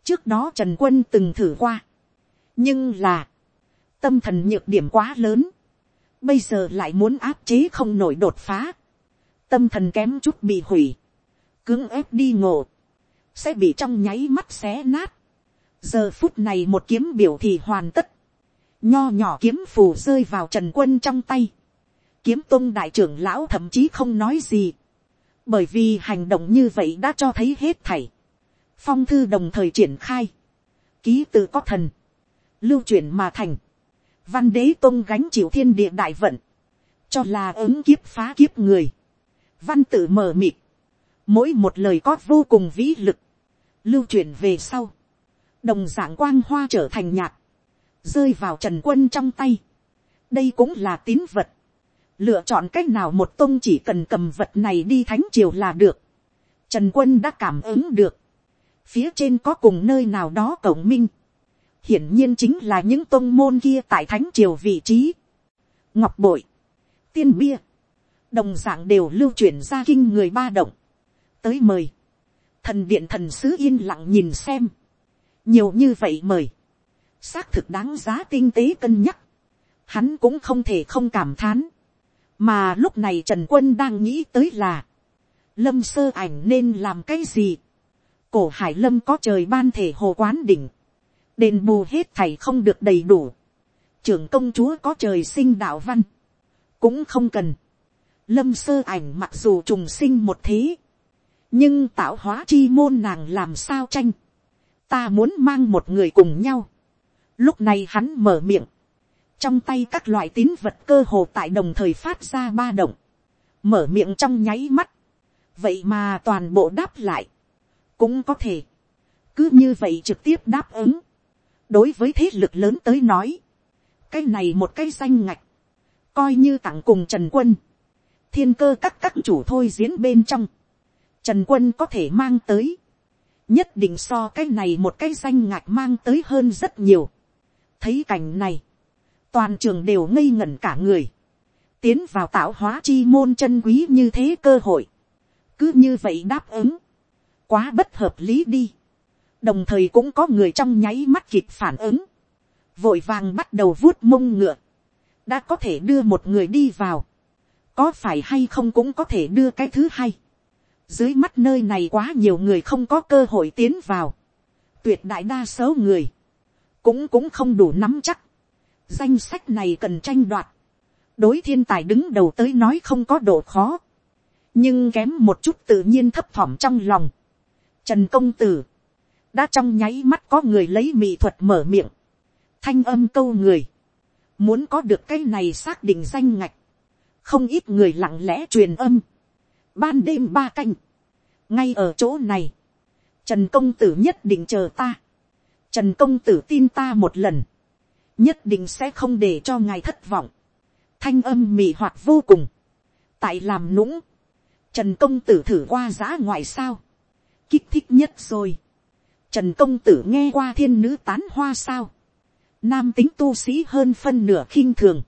Trước đó Trần Quân từng thử qua. Nhưng là. Tâm thần nhược điểm quá lớn. Bây giờ lại muốn áp chế không nổi đột phá. Tâm thần kém chút bị hủy. Cưỡng ép đi ngộ. Sẽ bị trong nháy mắt xé nát. Giờ phút này một kiếm biểu thì hoàn tất. Nho nhỏ kiếm phù rơi vào Trần Quân trong tay kiếm tôn đại trưởng lão thậm chí không nói gì. Bởi vì hành động như vậy đã cho thấy hết thảy. Phong thư đồng thời triển khai. Ký tự có thần. Lưu chuyển mà thành. Văn đế tôn gánh chịu thiên địa đại vận. Cho là ứng kiếp phá kiếp người. Văn tự mờ mịt. Mỗi một lời có vô cùng vĩ lực. Lưu chuyển về sau. Đồng dạng quang hoa trở thành nhạc. Rơi vào trần quân trong tay. Đây cũng là tín vật lựa chọn cách nào một tôn chỉ cần cầm vật này đi thánh triều là được. Trần quân đã cảm ứng được. Phía trên có cùng nơi nào đó cổng minh. Hiển nhiên chính là những tôn môn kia tại thánh triều vị trí. Ngọc bội. Tiên bia. Đồng dạng đều lưu chuyển ra kinh người ba động. Tới mời. Thần điện thần sứ yên lặng nhìn xem. Nhiều như vậy mời. xác thực đáng giá tinh tế cân nhắc, hắn cũng không thể không cảm thán, mà lúc này trần quân đang nghĩ tới là, lâm sơ ảnh nên làm cái gì, cổ hải lâm có trời ban thể hồ quán đỉnh, đền bù hết thầy không được đầy đủ, trưởng công chúa có trời sinh đạo văn, cũng không cần, lâm sơ ảnh mặc dù trùng sinh một thế, nhưng tạo hóa chi môn nàng làm sao tranh, ta muốn mang một người cùng nhau, lúc này hắn mở miệng, trong tay các loại tín vật cơ hồ tại đồng thời phát ra ba động, mở miệng trong nháy mắt, vậy mà toàn bộ đáp lại, cũng có thể, cứ như vậy trực tiếp đáp ứng, đối với thế lực lớn tới nói, cái này một cái danh ngạch, coi như tặng cùng trần quân, thiên cơ các các chủ thôi diễn bên trong, trần quân có thể mang tới, nhất định so cái này một cái danh ngạch mang tới hơn rất nhiều. thấy cảnh này, toàn trường đều ngây ngẩn cả người, tiến vào tạo hóa chi môn chân quý như thế cơ hội, cứ như vậy đáp ứng, quá bất hợp lý đi, đồng thời cũng có người trong nháy mắt kịp phản ứng, vội vàng bắt đầu vuốt mông ngựa, đã có thể đưa một người đi vào, có phải hay không cũng có thể đưa cái thứ hai, dưới mắt nơi này quá nhiều người không có cơ hội tiến vào, tuyệt đại đa số người, cũng cũng không đủ nắm chắc, danh sách này cần tranh đoạt, đối thiên tài đứng đầu tới nói không có độ khó, nhưng kém một chút tự nhiên thấp thỏm trong lòng. Trần công tử, đã trong nháy mắt có người lấy mỹ thuật mở miệng, thanh âm câu người, muốn có được cái này xác định danh ngạch, không ít người lặng lẽ truyền âm, ban đêm ba canh, ngay ở chỗ này, trần công tử nhất định chờ ta, trần công tử tin ta một lần, nhất định sẽ không để cho ngài thất vọng, thanh âm mị hoạt vô cùng, tại làm nũng, trần công tử thử qua giã ngoại sao, kích thích nhất rồi, trần công tử nghe qua thiên nữ tán hoa sao, nam tính tu sĩ hơn phân nửa khinh thường,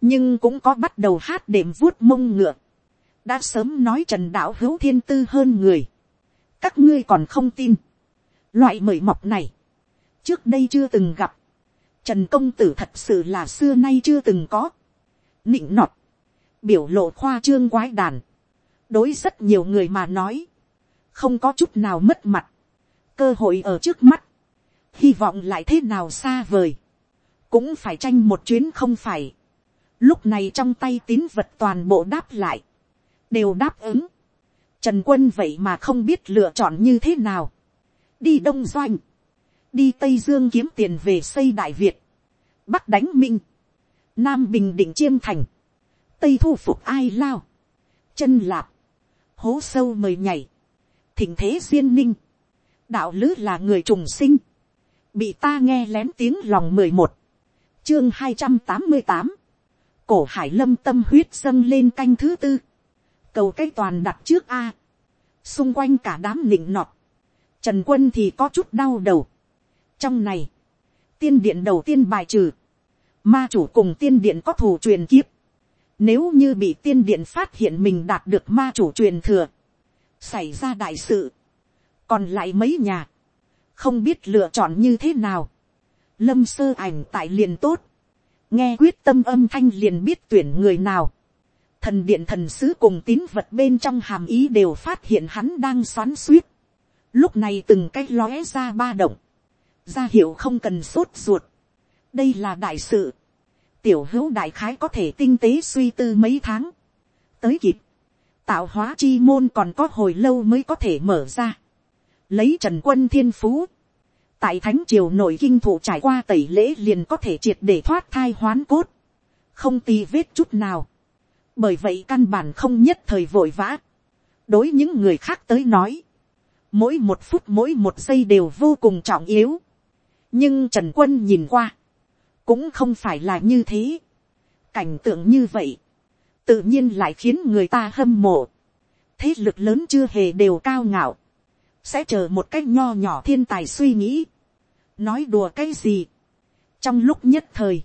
nhưng cũng có bắt đầu hát đệm vuốt mông ngựa, đã sớm nói trần đạo hữu thiên tư hơn người, các ngươi còn không tin, loại mời mọc này, trước đây chưa từng gặp, trần công tử thật sự là xưa nay chưa từng có, nịnh nọt, biểu lộ khoa trương quái đàn, đối rất nhiều người mà nói, không có chút nào mất mặt, cơ hội ở trước mắt, hy vọng lại thế nào xa vời, cũng phải tranh một chuyến không phải, lúc này trong tay tín vật toàn bộ đáp lại, đều đáp ứng, trần quân vậy mà không biết lựa chọn như thế nào, đi đông doanh, đi tây dương kiếm tiền về xây đại việt, bắc đánh minh, nam bình định chiêm thành, tây thu phục ai lao, chân lạp, hố sâu mời nhảy, thình thế duyên ninh, đạo lứ là người trùng sinh, bị ta nghe lén tiếng lòng mười một, chương hai trăm tám mươi tám, cổ hải lâm tâm huyết dâng lên canh thứ tư, cầu cái toàn đặt trước a, xung quanh cả đám nịnh nọt, trần quân thì có chút đau đầu. trong này, tiên điện đầu tiên bài trừ, ma chủ cùng tiên điện có thù truyền kiếp, nếu như bị tiên điện phát hiện mình đạt được ma chủ truyền thừa, xảy ra đại sự, còn lại mấy nhà, không biết lựa chọn như thế nào, lâm sơ ảnh tại liền tốt, nghe quyết tâm âm thanh liền biết tuyển người nào, thần điện thần sứ cùng tín vật bên trong hàm ý đều phát hiện hắn đang xoắn suýt, lúc này từng cái lóe ra ba động, ra hiệu không cần sốt ruột, đây là đại sự, tiểu hữu đại khái có thể tinh tế suy tư mấy tháng, tới kịp, tạo hóa chi môn còn có hồi lâu mới có thể mở ra, lấy trần quân thiên phú, tại thánh triều nội kinh thủ trải qua tẩy lễ liền có thể triệt để thoát thai hoán cốt, không tì vết chút nào, bởi vậy căn bản không nhất thời vội vã, đối những người khác tới nói, mỗi một phút mỗi một giây đều vô cùng trọng yếu, nhưng trần quân nhìn qua, cũng không phải là như thế, cảnh tượng như vậy, tự nhiên lại khiến người ta hâm mộ, thế lực lớn chưa hề đều cao ngạo, sẽ chờ một cách nho nhỏ thiên tài suy nghĩ, nói đùa cái gì. trong lúc nhất thời,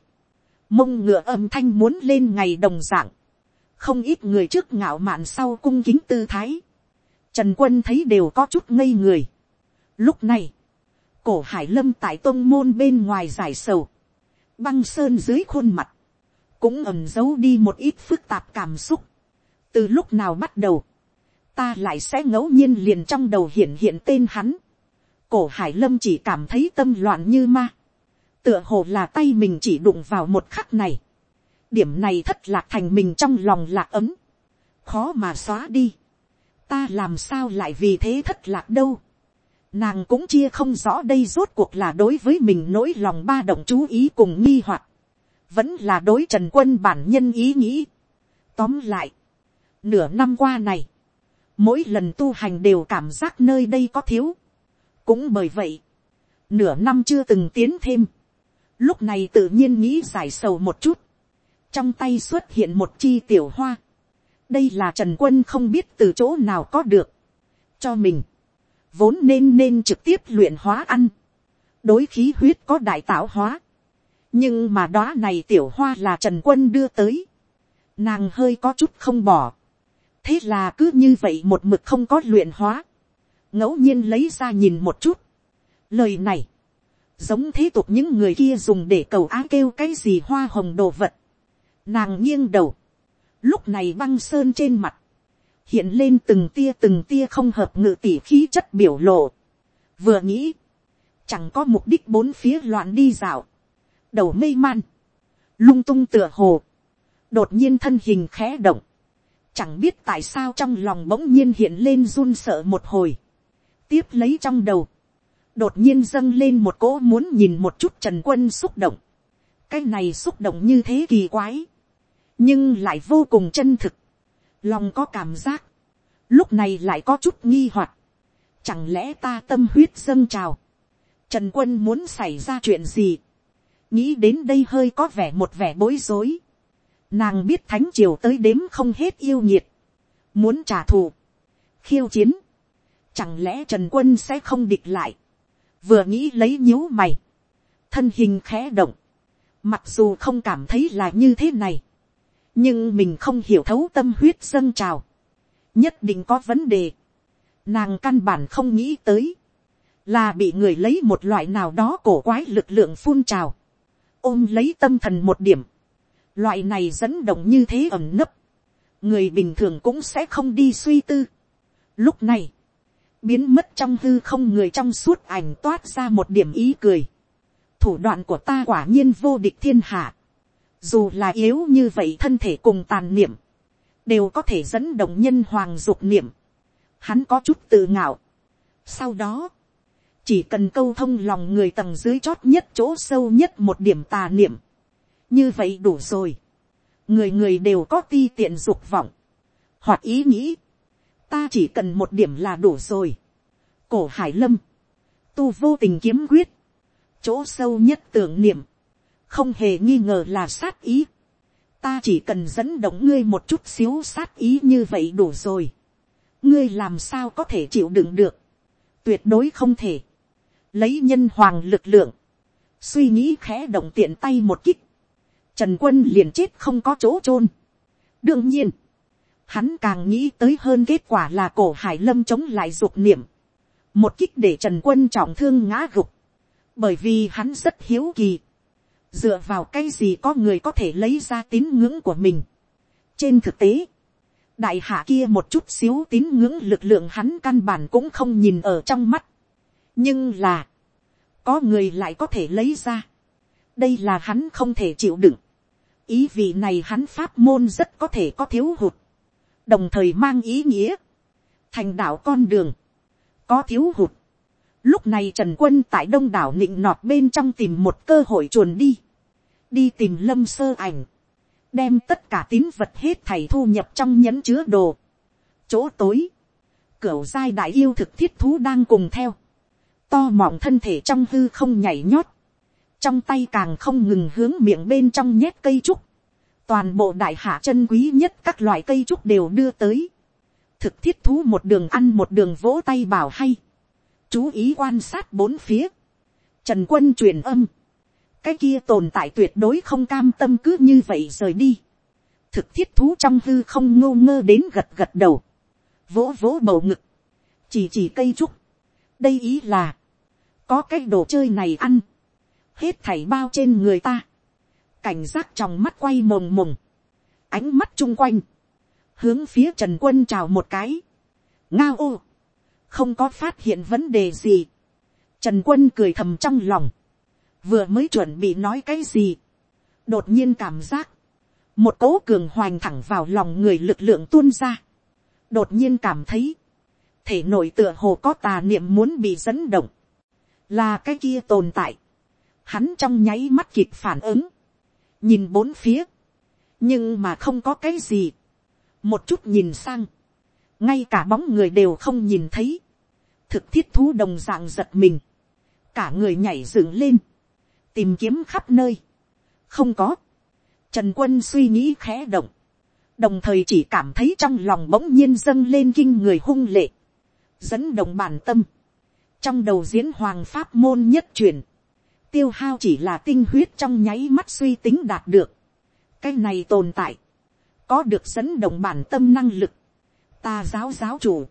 mông ngựa âm thanh muốn lên ngày đồng dạng, không ít người trước ngạo mạn sau cung kính tư thái, trần quân thấy đều có chút ngây người. lúc này, cổ hải lâm tại tôn môn bên ngoài giải sầu, băng sơn dưới khuôn mặt, cũng ẩm giấu đi một ít phức tạp cảm xúc. từ lúc nào bắt đầu, ta lại sẽ ngẫu nhiên liền trong đầu hiện hiện tên hắn. cổ hải lâm chỉ cảm thấy tâm loạn như ma. tựa hồ là tay mình chỉ đụng vào một khắc này. điểm này thất lạc thành mình trong lòng lạc ấm. khó mà xóa đi. ta làm sao lại vì thế thất lạc đâu. nàng cũng chia không rõ đây rốt cuộc là đối với mình nỗi lòng ba động chú ý cùng nghi hoặc vẫn là đối trần quân bản nhân ý nghĩ. tóm lại, nửa năm qua này, mỗi lần tu hành đều cảm giác nơi đây có thiếu. cũng bởi vậy, nửa năm chưa từng tiến thêm, lúc này tự nhiên nghĩ giải sầu một chút, trong tay xuất hiện một chi tiểu hoa, đây là trần quân không biết từ chỗ nào có được, cho mình, vốn nên nên trực tiếp luyện hóa ăn, đối khí huyết có đại tạo hóa, nhưng mà đó này tiểu hoa là trần quân đưa tới, nàng hơi có chút không bỏ, thế là cứ như vậy một mực không có luyện hóa, ngẫu nhiên lấy ra nhìn một chút. lời này, giống thế tục những người kia dùng để cầu á kêu cái gì hoa hồng đồ vật. nàng nghiêng đầu, lúc này băng sơn trên mặt, hiện lên từng tia từng tia không hợp ngự tỉ khí chất biểu lộ. vừa nghĩ, chẳng có mục đích bốn phía loạn đi dạo, đầu mây man, lung tung tựa hồ, đột nhiên thân hình khẽ động, chẳng biết tại sao trong lòng bỗng nhiên hiện lên run sợ một hồi, tiếp lấy trong đầu, đột nhiên dâng lên một cỗ muốn nhìn một chút trần quân xúc động, cái này xúc động như thế kỳ quái, nhưng lại vô cùng chân thực, lòng có cảm giác, lúc này lại có chút nghi hoặc, chẳng lẽ ta tâm huyết dâng trào, trần quân muốn xảy ra chuyện gì, nghĩ đến đây hơi có vẻ một vẻ bối rối, Nàng biết thánh triều tới đếm không hết yêu nhiệt. Muốn trả thù. Khiêu chiến. Chẳng lẽ Trần Quân sẽ không địch lại. Vừa nghĩ lấy nhíu mày. Thân hình khẽ động. Mặc dù không cảm thấy là như thế này. Nhưng mình không hiểu thấu tâm huyết dâng trào. Nhất định có vấn đề. Nàng căn bản không nghĩ tới. Là bị người lấy một loại nào đó cổ quái lực lượng phun trào. Ôm lấy tâm thần một điểm Loại này dẫn động như thế ẩm nấp. Người bình thường cũng sẽ không đi suy tư. Lúc này, biến mất trong hư không người trong suốt ảnh toát ra một điểm ý cười. Thủ đoạn của ta quả nhiên vô địch thiên hạ. Dù là yếu như vậy thân thể cùng tàn niệm, đều có thể dẫn động nhân hoàng dục niệm. Hắn có chút tự ngạo. Sau đó, chỉ cần câu thông lòng người tầng dưới chót nhất chỗ sâu nhất một điểm tà niệm, như vậy đủ rồi. người người đều có ti tiện dục vọng, hoặc ý nghĩ, ta chỉ cần một điểm là đủ rồi. cổ hải lâm, tu vô tình kiếm quyết, chỗ sâu nhất tưởng niệm, không hề nghi ngờ là sát ý. ta chỉ cần dẫn động ngươi một chút xíu sát ý như vậy đủ rồi. ngươi làm sao có thể chịu đựng được, tuyệt đối không thể lấy nhân hoàng lực lượng, suy nghĩ khẽ động tiện tay một kích, Trần quân liền chết không có chỗ chôn. đương nhiên, hắn càng nghĩ tới hơn kết quả là cổ hải lâm chống lại dục niệm. một kích để trần quân trọng thương ngã gục. bởi vì hắn rất hiếu kỳ. dựa vào cái gì có người có thể lấy ra tín ngưỡng của mình. trên thực tế, đại hạ kia một chút xíu tín ngưỡng lực lượng hắn căn bản cũng không nhìn ở trong mắt nhưng là, có người lại có thể lấy ra. đây là hắn không thể chịu đựng. Ý vị này hắn pháp môn rất có thể có thiếu hụt, đồng thời mang ý nghĩa, thành đạo con đường, có thiếu hụt. Lúc này Trần Quân tại đông đảo nịnh nọt bên trong tìm một cơ hội chuồn đi, đi tìm lâm sơ ảnh, đem tất cả tín vật hết thầy thu nhập trong nhẫn chứa đồ. Chỗ tối, cửu giai đại yêu thực thiết thú đang cùng theo, to mọng thân thể trong hư không nhảy nhót, trong tay càng không ngừng hướng miệng bên trong nhét cây trúc, toàn bộ đại hạ chân quý nhất các loại cây trúc đều đưa tới, thực thiết thú một đường ăn một đường vỗ tay bảo hay, chú ý quan sát bốn phía, trần quân truyền âm, cái kia tồn tại tuyệt đối không cam tâm cứ như vậy rời đi, thực thiết thú trong hư không ngô ngơ đến gật gật đầu, vỗ vỗ bầu ngực, chỉ chỉ cây trúc, đây ý là, có cái đồ chơi này ăn, hết thảy bao trên người ta, cảnh giác trong mắt quay mồng mồng, ánh mắt chung quanh, hướng phía trần quân chào một cái, ngao ô, không có phát hiện vấn đề gì, trần quân cười thầm trong lòng, vừa mới chuẩn bị nói cái gì, đột nhiên cảm giác, một cỗ cường hoành thẳng vào lòng người lực lượng tuôn ra, đột nhiên cảm thấy, thể nội tựa hồ có tà niệm muốn bị dẫn động, là cái kia tồn tại, hắn trong nháy mắt kịp phản ứng, nhìn bốn phía, nhưng mà không có cái gì, một chút nhìn sang, ngay cả bóng người đều không nhìn thấy, thực thiết thú đồng dạng giật mình, cả người nhảy dựng lên, tìm kiếm khắp nơi, không có, trần quân suy nghĩ khẽ động, đồng thời chỉ cảm thấy trong lòng bỗng nhiên dâng lên kinh người hung lệ, dẫn động bản tâm, trong đầu diễn hoàng pháp môn nhất truyền, tiêu hao chỉ là tinh huyết trong nháy mắt suy tính đạt được, cái này tồn tại, có được dẫn động bản tâm năng lực, ta giáo giáo chủ,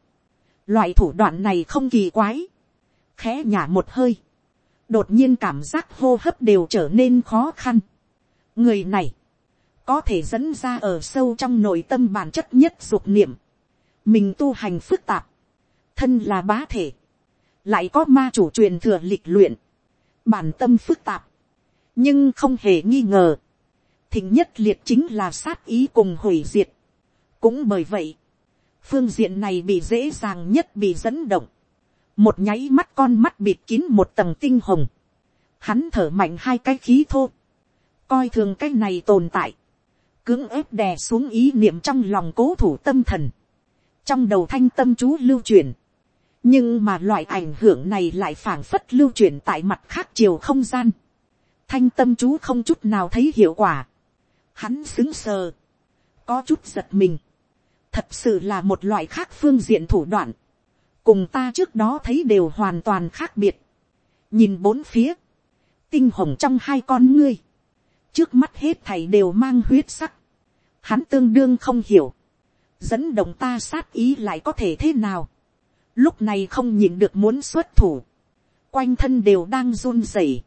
loại thủ đoạn này không kỳ quái, khẽ nhả một hơi, đột nhiên cảm giác hô hấp đều trở nên khó khăn. người này, có thể dẫn ra ở sâu trong nội tâm bản chất nhất dục niệm, mình tu hành phức tạp, thân là bá thể, lại có ma chủ truyền thừa lịch luyện, bản tâm phức tạp, nhưng không hề nghi ngờ, thình nhất liệt chính là sát ý cùng hủy diệt. cũng bởi vậy, phương diện này bị dễ dàng nhất bị dẫn động, một nháy mắt con mắt bịt kín một tầng tinh hồng, hắn thở mạnh hai cái khí thô, coi thường cái này tồn tại, cưỡng ép đè xuống ý niệm trong lòng cố thủ tâm thần, trong đầu thanh tâm chú lưu truyền, nhưng mà loại ảnh hưởng này lại phảng phất lưu truyền tại mặt khác chiều không gian, thanh tâm chú không chút nào thấy hiệu quả, hắn xứng sờ, có chút giật mình, thật sự là một loại khác phương diện thủ đoạn, cùng ta trước đó thấy đều hoàn toàn khác biệt, nhìn bốn phía, tinh hồng trong hai con ngươi, trước mắt hết thảy đều mang huyết sắc, hắn tương đương không hiểu, dẫn động ta sát ý lại có thể thế nào, lúc này không nhìn được muốn xuất thủ, quanh thân đều đang run rẩy,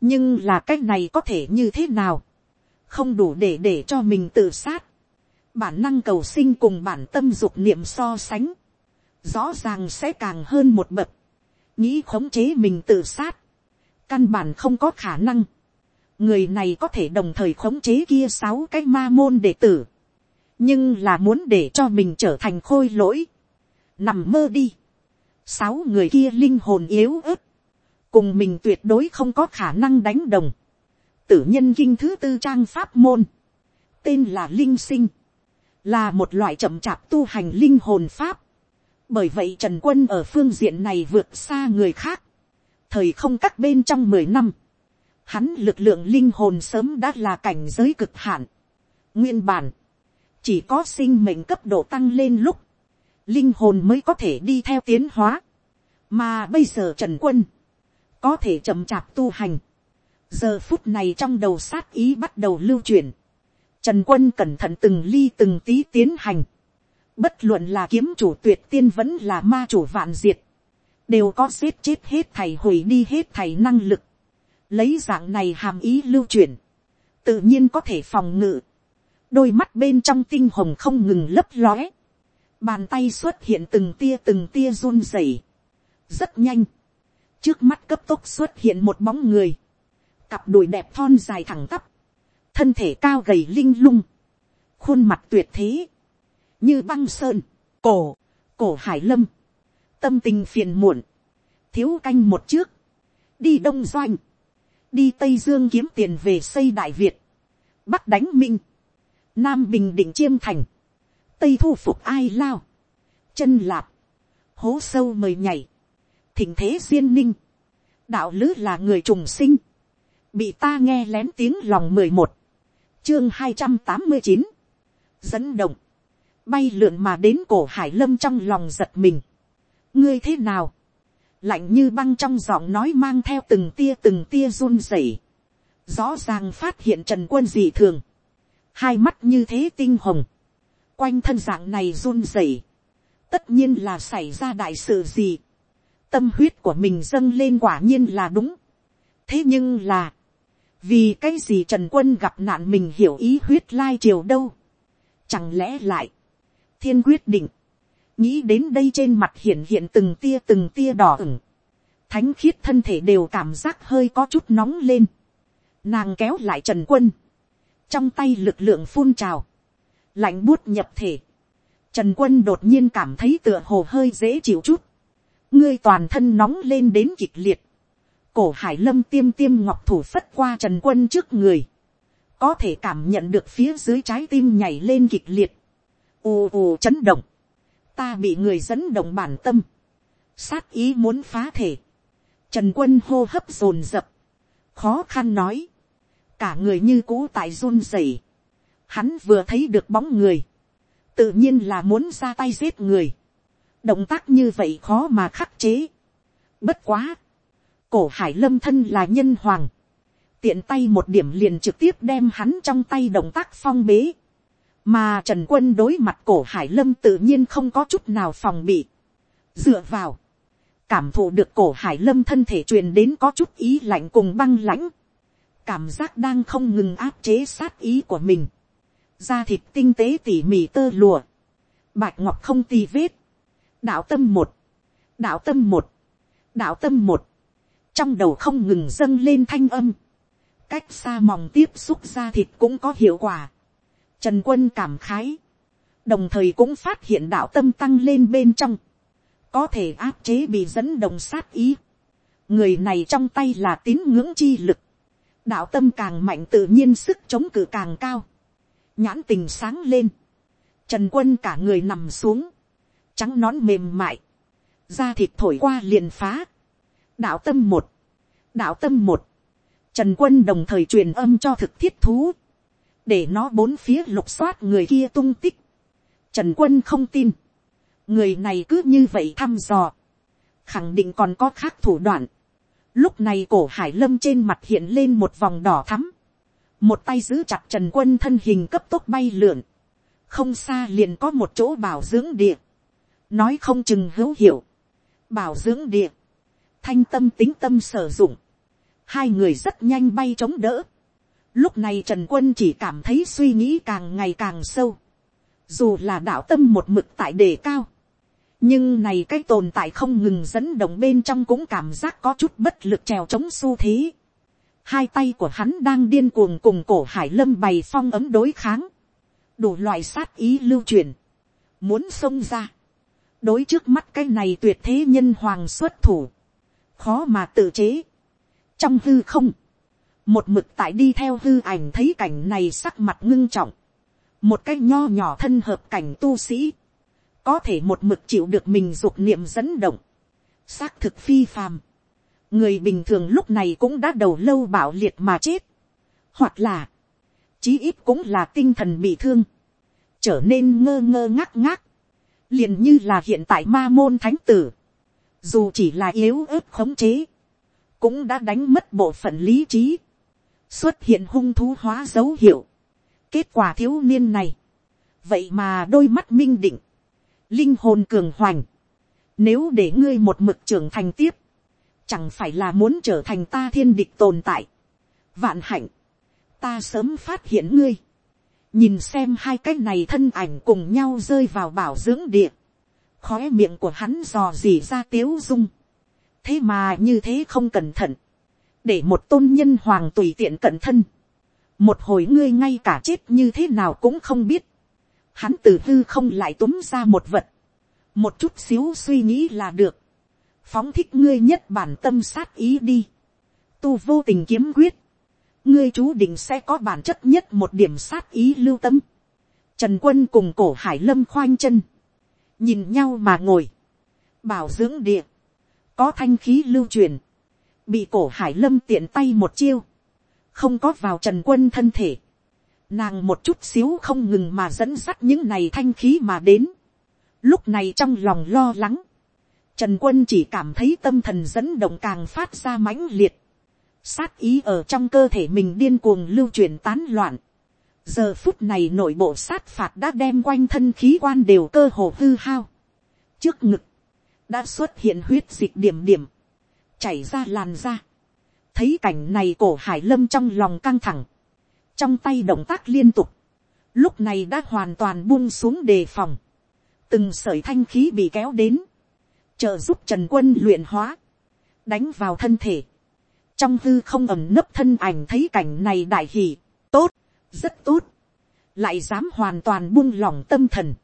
nhưng là cái này có thể như thế nào, không đủ để để cho mình tự sát, bản năng cầu sinh cùng bản tâm dục niệm so sánh, rõ ràng sẽ càng hơn một bậc, nghĩ khống chế mình tự sát, căn bản không có khả năng, người này có thể đồng thời khống chế kia sáu cái ma môn đệ tử, nhưng là muốn để cho mình trở thành khôi lỗi, nằm mơ đi, sáu người kia linh hồn yếu ớt, cùng mình tuyệt đối không có khả năng đánh đồng, tử nhân kinh thứ tư trang pháp môn, tên là linh sinh, là một loại chậm chạp tu hành linh hồn pháp. bởi vậy trần quân ở phương diện này vượt xa người khác. thời không các bên trong mười năm, hắn lực lượng linh hồn sớm đã là cảnh giới cực hạn. nguyên bản, chỉ có sinh mệnh cấp độ tăng lên lúc, linh hồn mới có thể đi theo tiến hóa. mà bây giờ trần quân, có thể chậm chạp tu hành. giờ phút này trong đầu sát ý bắt đầu lưu chuyển, Trần quân cẩn thận từng ly từng tí tiến hành. Bất luận là kiếm chủ tuyệt tiên vẫn là ma chủ vạn diệt. Đều có giết chết hết thầy hủy đi hết thầy năng lực. Lấy dạng này hàm ý lưu chuyển, Tự nhiên có thể phòng ngự. Đôi mắt bên trong tinh hồng không ngừng lấp lóe. Bàn tay xuất hiện từng tia từng tia run rẩy. Rất nhanh. Trước mắt cấp tốc xuất hiện một bóng người. Cặp đùi đẹp thon dài thẳng tắp. Thân thể cao gầy linh lung, khuôn mặt tuyệt thế, như băng sơn, cổ, cổ hải lâm, tâm tình phiền muộn, thiếu canh một trước, đi đông doanh, đi tây dương kiếm tiền về xây đại việt, bắc đánh minh, nam bình định chiêm thành, tây thu phục ai lao, chân lạp, hố sâu mời nhảy, thỉnh thế duyên ninh, đạo lứ là người trùng sinh, bị ta nghe lén tiếng lòng mười một, chương hai trăm tám mươi chín, dẫn động, bay lượn mà đến cổ hải lâm trong lòng giật mình. ngươi thế nào, lạnh như băng trong giọng nói mang theo từng tia từng tia run rẩy, rõ ràng phát hiện trần quân dị thường, hai mắt như thế tinh hồng, quanh thân dạng này run rẩy, tất nhiên là xảy ra đại sự gì, tâm huyết của mình dâng lên quả nhiên là đúng. thế nhưng là, vì cái gì trần quân gặp nạn mình hiểu ý huyết lai triều đâu. chẳng lẽ lại, thiên quyết định, nghĩ đến đây trên mặt hiện hiện từng tia từng tia đỏ ửng, thánh khiết thân thể đều cảm giác hơi có chút nóng lên, nàng kéo lại trần quân, trong tay lực lượng phun trào, lạnh buốt nhập thể, trần quân đột nhiên cảm thấy tựa hồ hơi dễ chịu chút, ngươi toàn thân nóng lên đến kịch liệt, cổ hải lâm tiêm tiêm ngọc thủ phất qua trần quân trước người, có thể cảm nhận được phía dưới trái tim nhảy lên kịch liệt, ù ù chấn động, ta bị người dẫn động bản tâm, sát ý muốn phá thể, trần quân hô hấp dồn dập, khó khăn nói, cả người như cũ tại run rẩy, hắn vừa thấy được bóng người, tự nhiên là muốn ra tay giết người, động tác như vậy khó mà khắc chế, bất quá, cổ hải lâm thân là nhân hoàng, tiện tay một điểm liền trực tiếp đem hắn trong tay động tác phong bế, mà trần quân đối mặt cổ hải lâm tự nhiên không có chút nào phòng bị, dựa vào, cảm thụ được cổ hải lâm thân thể truyền đến có chút ý lạnh cùng băng lãnh, cảm giác đang không ngừng áp chế sát ý của mình, da thịt tinh tế tỉ mỉ tơ lùa, bạch ngọc không tì vết, đạo tâm một, đạo tâm một, đạo tâm một, trong đầu không ngừng dâng lên thanh âm, cách xa mòng tiếp xúc da thịt cũng có hiệu quả. Trần quân cảm khái, đồng thời cũng phát hiện đạo tâm tăng lên bên trong, có thể áp chế bị dẫn đồng sát ý. người này trong tay là tín ngưỡng chi lực, đạo tâm càng mạnh tự nhiên sức chống cự càng cao, nhãn tình sáng lên, trần quân cả người nằm xuống, trắng nón mềm mại, da thịt thổi qua liền phá, đạo tâm một, đạo tâm một, trần quân đồng thời truyền âm cho thực thiết thú, để nó bốn phía lục soát người kia tung tích. Trần quân không tin, người này cứ như vậy thăm dò, khẳng định còn có khác thủ đoạn. Lúc này cổ hải lâm trên mặt hiện lên một vòng đỏ thắm, một tay giữ chặt trần quân thân hình cấp tốc bay lượn, không xa liền có một chỗ bảo dưỡng địa, nói không chừng hữu hiệu, bảo dưỡng địa, thanh tâm tính tâm sử dụng, hai người rất nhanh bay chống đỡ. Lúc này Trần Quân chỉ cảm thấy suy nghĩ càng ngày càng sâu. Dù là đạo tâm một mực tại đề cao. Nhưng này cái tồn tại không ngừng dẫn động bên trong cũng cảm giác có chút bất lực trèo chống xu thế. Hai tay của hắn đang điên cuồng cùng cổ hải lâm bày phong ấm đối kháng. Đủ loại sát ý lưu truyền. Muốn xông ra. Đối trước mắt cái này tuyệt thế nhân hoàng xuất thủ khó mà tự chế. trong hư không, một mực tại đi theo hư ảnh thấy cảnh này sắc mặt ngưng trọng, một cái nho nhỏ thân hợp cảnh tu sĩ, có thể một mực chịu được mình dục niệm dẫn động, xác thực phi phàm, người bình thường lúc này cũng đã đầu lâu bảo liệt mà chết, hoặc là, chí ít cũng là tinh thần bị thương, trở nên ngơ ngơ ngác ngác, liền như là hiện tại ma môn thánh tử, dù chỉ là yếu ớt khống chế, cũng đã đánh mất bộ phận lý trí, xuất hiện hung thú hóa dấu hiệu. kết quả thiếu niên này, vậy mà đôi mắt minh định, linh hồn cường hoành, nếu để ngươi một mực trưởng thành tiếp, chẳng phải là muốn trở thành ta thiên địch tồn tại. vạn hạnh, ta sớm phát hiện ngươi, nhìn xem hai cái này thân ảnh cùng nhau rơi vào bảo dưỡng địa, khói miệng của hắn dò dỉ ra tiếu dung. thế mà như thế không cẩn thận, để một tôn nhân hoàng tùy tiện cẩn thân, một hồi ngươi ngay cả chết như thế nào cũng không biết, hắn từ hư không lại túm ra một vật, một chút xíu suy nghĩ là được, phóng thích ngươi nhất bản tâm sát ý đi, tu vô tình kiếm quyết, ngươi chú định sẽ có bản chất nhất một điểm sát ý lưu tâm, trần quân cùng cổ hải lâm khoanh chân, nhìn nhau mà ngồi, bảo dưỡng địa, có thanh khí lưu truyền, bị cổ hải lâm tiện tay một chiêu, không có vào trần quân thân thể, nàng một chút xíu không ngừng mà dẫn dắt những này thanh khí mà đến, lúc này trong lòng lo lắng, trần quân chỉ cảm thấy tâm thần dẫn động càng phát ra mãnh liệt, sát ý ở trong cơ thể mình điên cuồng lưu truyền tán loạn, giờ phút này nội bộ sát phạt đã đem quanh thân khí quan đều cơ hồ hư hao. trước ngực, đã xuất hiện huyết dịch điểm điểm, chảy ra làn ra. thấy cảnh này cổ hải lâm trong lòng căng thẳng, trong tay động tác liên tục, lúc này đã hoàn toàn buông xuống đề phòng, từng sởi thanh khí bị kéo đến, trợ giúp trần quân luyện hóa, đánh vào thân thể, trong hư không ẩm nấp thân ảnh thấy cảnh này đại hỉ, tốt, rất tốt, lại dám hoàn toàn buông lỏng tâm thần,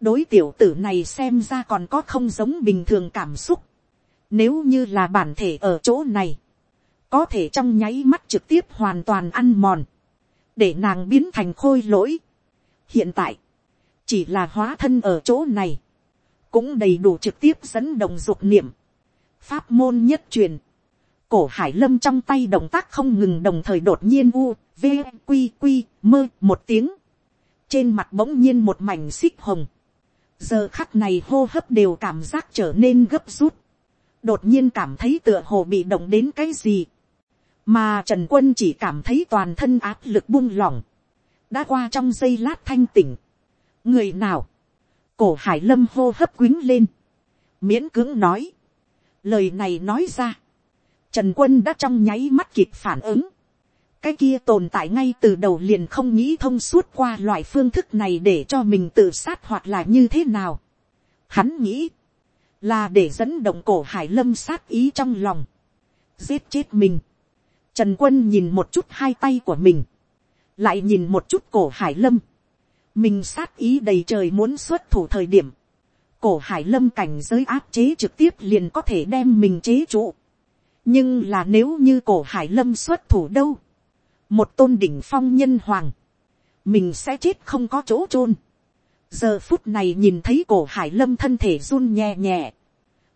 đối tiểu tử này xem ra còn có không giống bình thường cảm xúc, nếu như là bản thể ở chỗ này, có thể trong nháy mắt trực tiếp hoàn toàn ăn mòn, để nàng biến thành khôi lỗi. hiện tại, chỉ là hóa thân ở chỗ này, cũng đầy đủ trực tiếp dẫn động dục niệm, pháp môn nhất truyền, cổ hải lâm trong tay động tác không ngừng đồng thời đột nhiên u, v, q q mơ một tiếng, trên mặt bỗng nhiên một mảnh xích hồng, giờ khắc này hô hấp đều cảm giác trở nên gấp rút, đột nhiên cảm thấy tựa hồ bị động đến cái gì, mà trần quân chỉ cảm thấy toàn thân áp lực buông lỏng, đã qua trong giây lát thanh tỉnh, người nào, cổ hải lâm hô hấp quýnh lên, miễn cưỡng nói, lời này nói ra, trần quân đã trong nháy mắt kịp phản ứng, cái kia tồn tại ngay từ đầu liền không nghĩ thông suốt qua loại phương thức này để cho mình tự sát hoặc là như thế nào. Hắn nghĩ, là để dẫn động cổ hải lâm sát ý trong lòng, giết chết mình. Trần quân nhìn một chút hai tay của mình, lại nhìn một chút cổ hải lâm, mình sát ý đầy trời muốn xuất thủ thời điểm, cổ hải lâm cảnh giới áp chế trực tiếp liền có thể đem mình chế trụ. nhưng là nếu như cổ hải lâm xuất thủ đâu, một tôn đỉnh phong nhân hoàng, mình sẽ chết không có chỗ chôn. giờ phút này nhìn thấy cổ hải lâm thân thể run nhẹ nhẹ,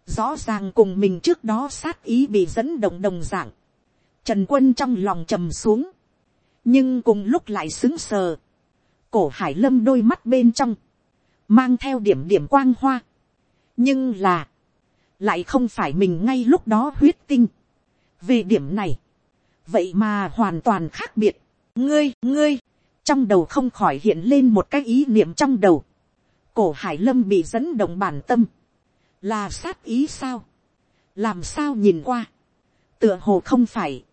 rõ ràng cùng mình trước đó sát ý bị dẫn động đồng dạng, trần quân trong lòng trầm xuống, nhưng cùng lúc lại xứng sờ, cổ hải lâm đôi mắt bên trong, mang theo điểm điểm quang hoa, nhưng là, lại không phải mình ngay lúc đó huyết tinh. về điểm này, vậy mà hoàn toàn khác biệt. ngươi, ngươi, trong đầu không khỏi hiện lên một cái ý niệm trong đầu. cổ hải lâm bị dẫn động bản tâm, là sát ý sao, làm sao nhìn qua, tựa hồ không phải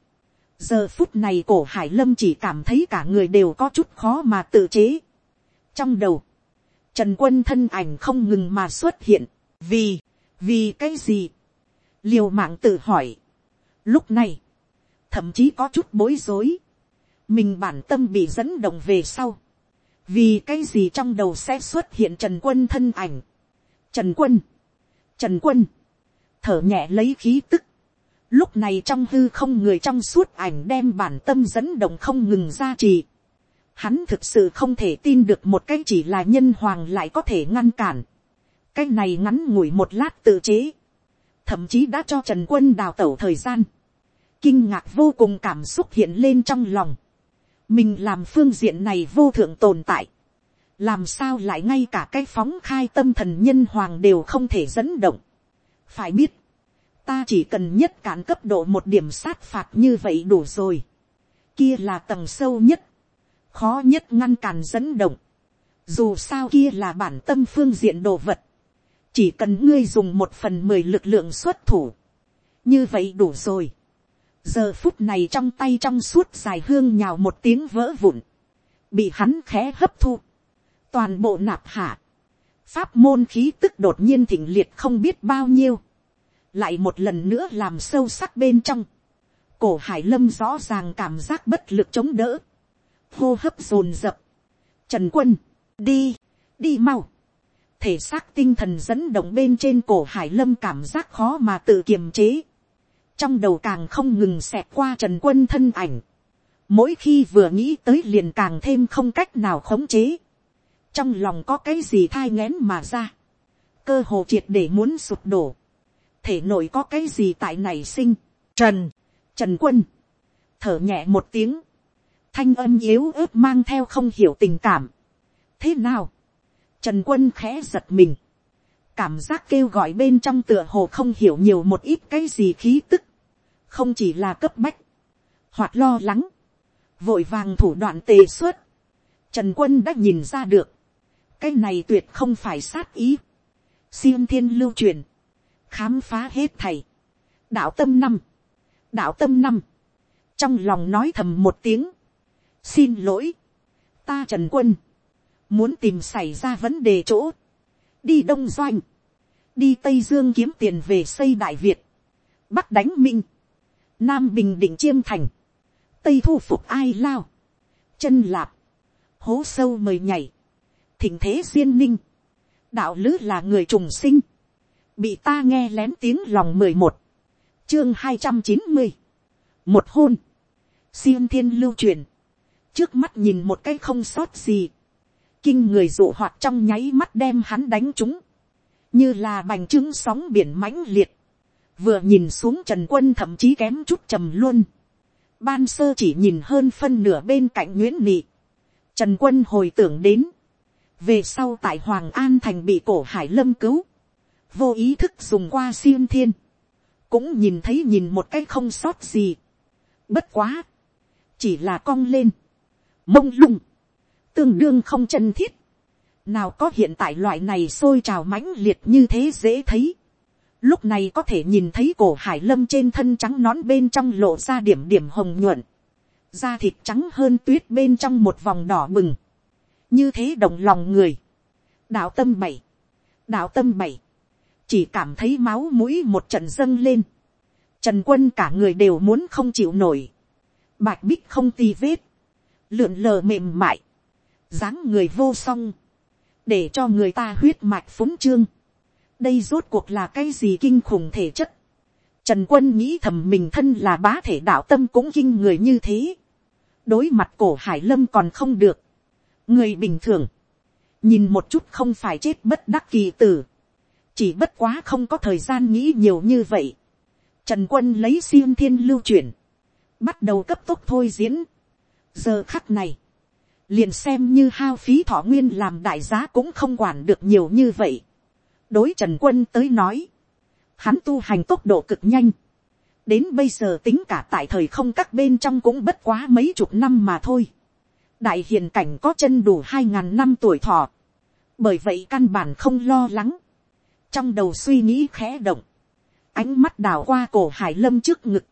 giờ phút này cổ hải lâm chỉ cảm thấy cả người đều có chút khó mà tự chế. trong đầu, trần quân thân ảnh không ngừng mà xuất hiện, vì, vì cái gì, liều mạng tự hỏi. lúc này, thậm chí có chút bối rối, mình bản tâm bị dẫn động về sau, vì cái gì trong đầu sẽ xuất hiện trần quân thân ảnh, trần quân, trần quân, thở nhẹ lấy khí tức, lúc này trong hư không người trong suốt ảnh đem bản tâm dẫn động không ngừng ra trì, hắn thực sự không thể tin được một cái chỉ là nhân hoàng lại có thể ngăn cản, cái này ngắn ngủi một lát tự chế, thậm chí đã cho trần quân đào tẩu thời gian, kinh ngạc vô cùng cảm xúc hiện lên trong lòng. mình làm phương diện này vô thượng tồn tại. làm sao lại ngay cả cái phóng khai tâm thần nhân hoàng đều không thể dẫn động. phải biết, ta chỉ cần nhất cản cấp độ một điểm sát phạt như vậy đủ rồi. kia là tầng sâu nhất, khó nhất ngăn cản dẫn động. dù sao kia là bản tâm phương diện đồ vật. chỉ cần ngươi dùng một phần mười lực lượng xuất thủ. như vậy đủ rồi giờ phút này trong tay trong suốt dài hương nhào một tiếng vỡ vụn, bị hắn khẽ hấp thu, toàn bộ nạp hạ, pháp môn khí tức đột nhiên thịnh liệt không biết bao nhiêu, lại một lần nữa làm sâu sắc bên trong, cổ hải lâm rõ ràng cảm giác bất lực chống đỡ, hô hấp dồn dập, trần quân, đi, đi mau, thể xác tinh thần dẫn động bên trên cổ hải lâm cảm giác khó mà tự kiềm chế, trong đầu càng không ngừng xẹt qua trần quân thân ảnh, mỗi khi vừa nghĩ tới liền càng thêm không cách nào khống chế, trong lòng có cái gì thai ngén mà ra, cơ hồ triệt để muốn sụp đổ, thể nội có cái gì tại nảy sinh, trần, trần quân, thở nhẹ một tiếng, thanh âm yếu ớt mang theo không hiểu tình cảm, thế nào, trần quân khẽ giật mình, cảm giác kêu gọi bên trong tựa hồ không hiểu nhiều một ít cái gì khí tức, không chỉ là cấp bách, hoặc lo lắng, vội vàng thủ đoạn tề xuất, trần quân đã nhìn ra được, cái này tuyệt không phải sát ý, xiêm thiên lưu truyền, khám phá hết thầy, đạo tâm năm, đạo tâm năm, trong lòng nói thầm một tiếng, xin lỗi, ta trần quân, muốn tìm xảy ra vấn đề chỗ, đi đông doanh, đi tây dương kiếm tiền về xây đại việt, bắc đánh minh, nam bình định chiêm thành, tây thu phục ai lao, chân lạp, hố sâu mời nhảy, thỉnh thế duyên ninh, đạo lữ là người trùng sinh, bị ta nghe lén tiếng lòng mười một, chương hai trăm chín mươi, một hôn, xiêm thiên lưu truyền, trước mắt nhìn một cái không sót gì, kinh người dụ hoạt trong nháy mắt đem hắn đánh chúng, như là bành trướng sóng biển mãnh liệt, vừa nhìn xuống trần quân thậm chí kém chút trầm luôn, ban sơ chỉ nhìn hơn phân nửa bên cạnh nguyễn nị, trần quân hồi tưởng đến, về sau tại hoàng an thành bị cổ hải lâm cứu, vô ý thức dùng qua xiêm thiên, cũng nhìn thấy nhìn một cái không sót gì, bất quá, chỉ là cong lên, mông lung, tương đương không chân thiết, nào có hiện tại loại này sôi trào mãnh liệt như thế dễ thấy, lúc này có thể nhìn thấy cổ hải lâm trên thân trắng nón bên trong lộ ra điểm điểm hồng nhuận, da thịt trắng hơn tuyết bên trong một vòng đỏ bừng, như thế động lòng người, đạo tâm bảy, đạo tâm bảy, chỉ cảm thấy máu mũi một trận dâng lên, trần quân cả người đều muốn không chịu nổi, bạch bích không ti vết, lượn lờ mềm mại, dáng người vô song, để cho người ta huyết mạch phúng trương, đây rốt cuộc là cái gì kinh khủng thể chất, trần quân nghĩ thầm mình thân là bá thể đạo tâm cũng kinh người như thế, đối mặt cổ hải lâm còn không được, người bình thường, nhìn một chút không phải chết bất đắc kỳ tử, chỉ bất quá không có thời gian nghĩ nhiều như vậy. Trần quân lấy xiêm thiên lưu chuyển, bắt đầu cấp tốc thôi diễn. giờ khắc này, liền xem như hao phí thọ nguyên làm đại giá cũng không quản được nhiều như vậy. đối trần quân tới nói, hắn tu hành tốc độ cực nhanh. đến bây giờ tính cả tại thời không các bên trong cũng bất quá mấy chục năm mà thôi. đại hiền cảnh có chân đủ hai ngàn năm tuổi thọ. bởi vậy căn bản không lo lắng trong đầu suy nghĩ khẽ động, ánh mắt đào qua cổ hải lâm trước ngực,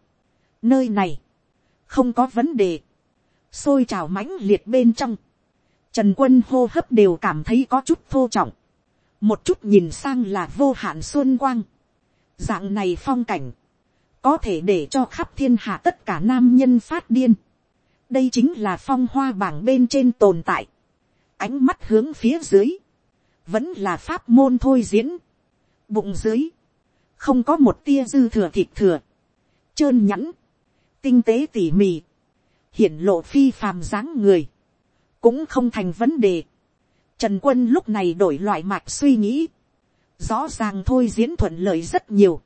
nơi này, không có vấn đề, xôi trào mãnh liệt bên trong, trần quân hô hấp đều cảm thấy có chút thô trọng, một chút nhìn sang là vô hạn xuân quang, dạng này phong cảnh, có thể để cho khắp thiên hạ tất cả nam nhân phát điên, đây chính là phong hoa bảng bên trên tồn tại, ánh mắt hướng phía dưới, vẫn là pháp môn thôi diễn, bụng dưới, không có một tia dư thừa thịt thừa, trơn nhẵn, tinh tế tỉ mỉ, hiển lộ phi phàm dáng người, cũng không thành vấn đề. Trần quân lúc này đổi loại mạch suy nghĩ, rõ ràng thôi diễn thuận lợi rất nhiều,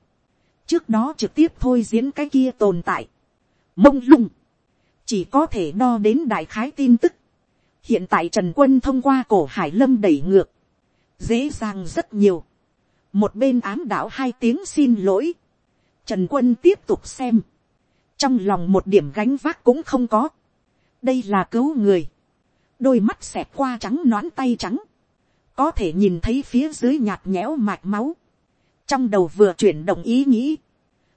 trước đó trực tiếp thôi diễn cái kia tồn tại, mông lung, chỉ có thể đo đến đại khái tin tức. hiện tại trần quân thông qua cổ hải lâm đẩy ngược, dễ dàng rất nhiều một bên ám đạo hai tiếng xin lỗi, trần quân tiếp tục xem, trong lòng một điểm gánh vác cũng không có, đây là cứu người, đôi mắt xẹp qua trắng nón tay trắng, có thể nhìn thấy phía dưới nhạt nhẽo mạch máu, trong đầu vừa chuyển động ý nghĩ,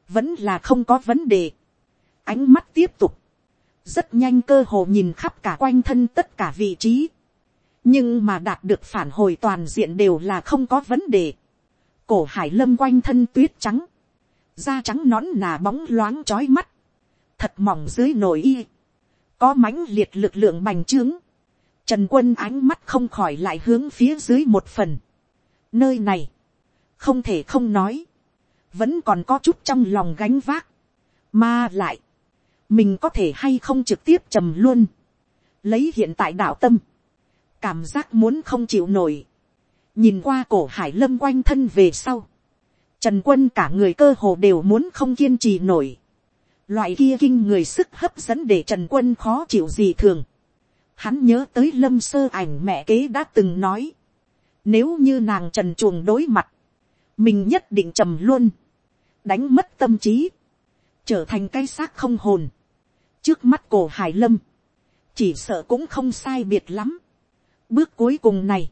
vẫn là không có vấn đề, ánh mắt tiếp tục, rất nhanh cơ hồ nhìn khắp cả quanh thân tất cả vị trí, nhưng mà đạt được phản hồi toàn diện đều là không có vấn đề cổ hải lâm quanh thân tuyết trắng, da trắng nón nà bóng loáng trói mắt, thật mỏng dưới nồi y, có mãnh liệt lực lượng bành trướng, trần quân ánh mắt không khỏi lại hướng phía dưới một phần, nơi này, không thể không nói, vẫn còn có chút trong lòng gánh vác, mà lại, mình có thể hay không trực tiếp trầm luôn, lấy hiện tại đạo tâm, cảm giác muốn không chịu nổi, nhìn qua cổ hải lâm quanh thân về sau, trần quân cả người cơ hồ đều muốn không kiên trì nổi, loại kia kinh người sức hấp dẫn để trần quân khó chịu gì thường, hắn nhớ tới lâm sơ ảnh mẹ kế đã từng nói, nếu như nàng trần chuồng đối mặt, mình nhất định trầm luôn, đánh mất tâm trí, trở thành cái xác không hồn, trước mắt cổ hải lâm, chỉ sợ cũng không sai biệt lắm. bước cuối cùng này,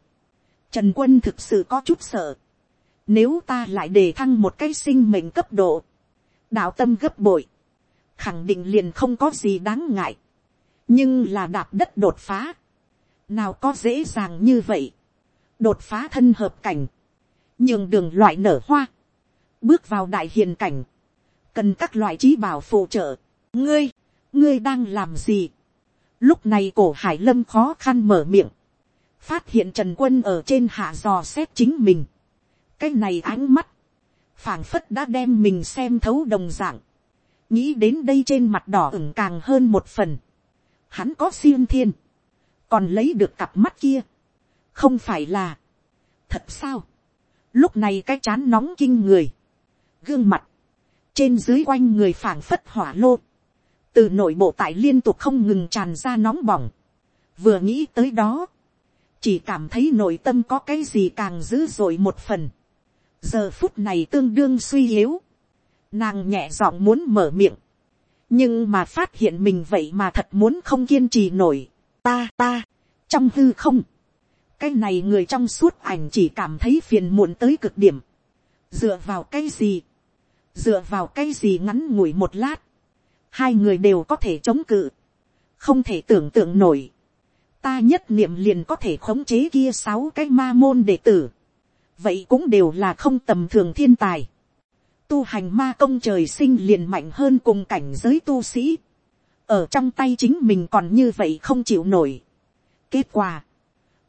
Trần quân thực sự có chút sợ. Nếu ta lại đề thăng một cái sinh mệnh cấp độ. Đạo tâm gấp bội. Khẳng định liền không có gì đáng ngại. Nhưng là đạp đất đột phá. Nào có dễ dàng như vậy. Đột phá thân hợp cảnh. Nhường đường loại nở hoa. Bước vào đại hiền cảnh. Cần các loại trí bảo phụ trợ. Ngươi, ngươi đang làm gì? Lúc này cổ hải lâm khó khăn mở miệng. Phát hiện Trần Quân ở trên hạ dò xét chính mình. Cái này ánh mắt. phảng phất đã đem mình xem thấu đồng dạng. Nghĩ đến đây trên mặt đỏ ửng càng hơn một phần. Hắn có siêng thiên. Còn lấy được cặp mắt kia. Không phải là. Thật sao? Lúc này cái chán nóng kinh người. Gương mặt. Trên dưới quanh người phảng phất hỏa lô từ nội bộ tại liên tục không ngừng tràn ra nóng bỏng, vừa nghĩ tới đó, chỉ cảm thấy nội tâm có cái gì càng dữ dội một phần, giờ phút này tương đương suy yếu, nàng nhẹ giọng muốn mở miệng, nhưng mà phát hiện mình vậy mà thật muốn không kiên trì nổi, ta ta, trong hư không, cái này người trong suốt ảnh chỉ cảm thấy phiền muộn tới cực điểm, dựa vào cái gì, dựa vào cái gì ngắn ngủi một lát, hai người đều có thể chống cự, không thể tưởng tượng nổi, ta nhất niệm liền có thể khống chế kia sáu cái ma môn đệ tử, vậy cũng đều là không tầm thường thiên tài, tu hành ma công trời sinh liền mạnh hơn cùng cảnh giới tu sĩ, ở trong tay chính mình còn như vậy không chịu nổi. kết quả,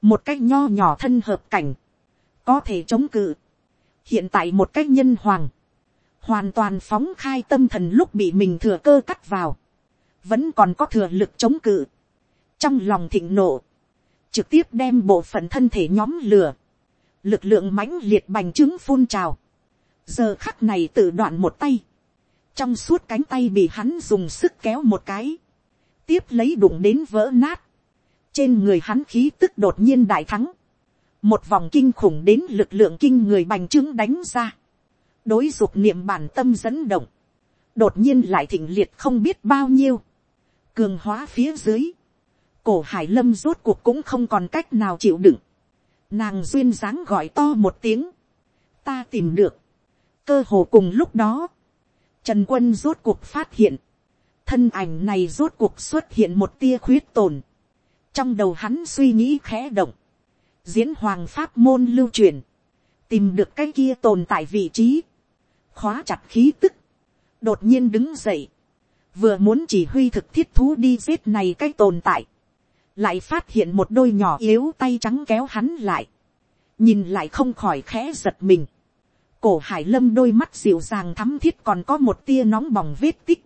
một cách nho nhỏ thân hợp cảnh, có thể chống cự, hiện tại một cách nhân hoàng, hoàn toàn phóng khai tâm thần lúc bị mình thừa cơ cắt vào, vẫn còn có thừa lực chống cự, trong lòng thịnh nộ, trực tiếp đem bộ phận thân thể nhóm lửa, lực lượng mãnh liệt bành trướng phun trào, giờ khắc này tự đoạn một tay, trong suốt cánh tay bị hắn dùng sức kéo một cái, tiếp lấy đụng đến vỡ nát, trên người hắn khí tức đột nhiên đại thắng, một vòng kinh khủng đến lực lượng kinh người bành trướng đánh ra, đối dục niệm bản tâm dẫn động, đột nhiên lại thịnh liệt không biết bao nhiêu, cường hóa phía dưới, cổ hải lâm rốt cuộc cũng không còn cách nào chịu đựng, nàng duyên dáng gọi to một tiếng, ta tìm được, cơ hồ cùng lúc đó, trần quân rốt cuộc phát hiện, thân ảnh này rốt cuộc xuất hiện một tia khuyết tồn, trong đầu hắn suy nghĩ khẽ động, diễn hoàng pháp môn lưu truyền, tìm được cái kia tồn tại vị trí, khóa chặt khí tức, đột nhiên đứng dậy, vừa muốn chỉ huy thực thiết thú đi giết này cái tồn tại, lại phát hiện một đôi nhỏ yếu tay trắng kéo hắn lại, nhìn lại không khỏi khẽ giật mình, cổ hải lâm đôi mắt dịu dàng thắm thiết còn có một tia nóng bỏng vết tích,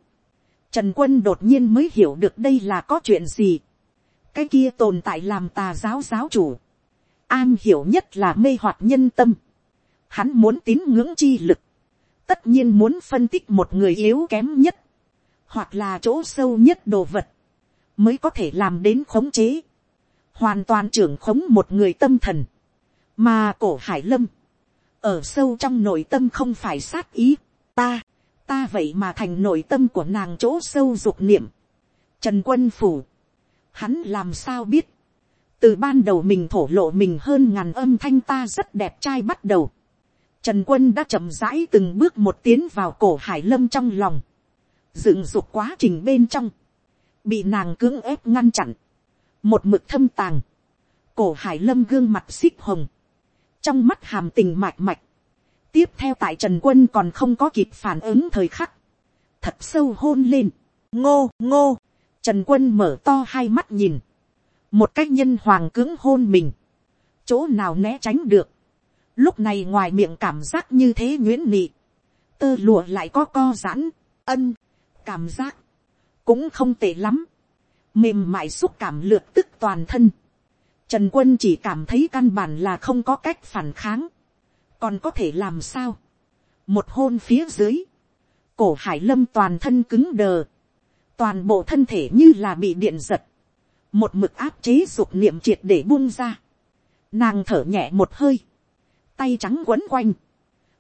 trần quân đột nhiên mới hiểu được đây là có chuyện gì, cái kia tồn tại làm tà giáo giáo chủ, an hiểu nhất là mê hoạt nhân tâm, hắn muốn tín ngưỡng chi lực, tất nhiên muốn phân tích một người yếu kém nhất, hoặc là chỗ sâu nhất đồ vật, mới có thể làm đến khống chế, hoàn toàn trưởng khống một người tâm thần, mà cổ hải lâm, ở sâu trong nội tâm không phải sát ý, ta, ta vậy mà thành nội tâm của nàng chỗ sâu dục niệm, trần quân phủ, hắn làm sao biết, từ ban đầu mình thổ lộ mình hơn ngàn âm thanh ta rất đẹp trai bắt đầu, Trần quân đã chậm rãi từng bước một tiến vào cổ hải lâm trong lòng. Dựng dục quá trình bên trong. Bị nàng cưỡng ép ngăn chặn. Một mực thâm tàng. Cổ hải lâm gương mặt xích hồng. Trong mắt hàm tình mạch mạch. Tiếp theo tại Trần quân còn không có kịp phản ứng thời khắc. Thật sâu hôn lên. Ngô, ngô. Trần quân mở to hai mắt nhìn. Một cách nhân hoàng cưỡng hôn mình. Chỗ nào né tránh được lúc này ngoài miệng cảm giác như thế nhuyễn nị, tơ lụa lại có co giãn, ân, cảm giác, cũng không tệ lắm, mềm mại xúc cảm lượt tức toàn thân, trần quân chỉ cảm thấy căn bản là không có cách phản kháng, còn có thể làm sao, một hôn phía dưới, cổ hải lâm toàn thân cứng đờ, toàn bộ thân thể như là bị điện giật, một mực áp chế dục niệm triệt để buông ra, nàng thở nhẹ một hơi, tay trắng quấn quanh.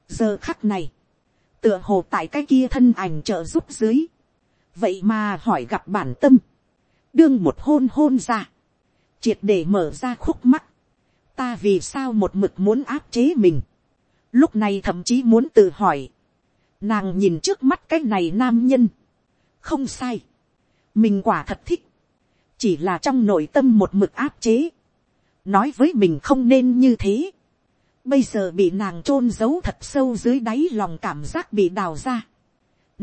giờ khắc này, tựa hồ tại cái kia thân ảnh trợ giúp dưới, vậy mà hỏi gặp bản tâm, đương một hôn hôn ra, triệt để mở ra khúc mắt, ta vì sao một mực muốn áp chế mình, lúc này thậm chí muốn tự hỏi, nàng nhìn trước mắt cái này nam nhân, không sai, mình quả thật thích, chỉ là trong nội tâm một mực áp chế, nói với mình không nên như thế, bây giờ bị nàng t r ô n giấu thật sâu dưới đáy lòng cảm giác bị đào ra,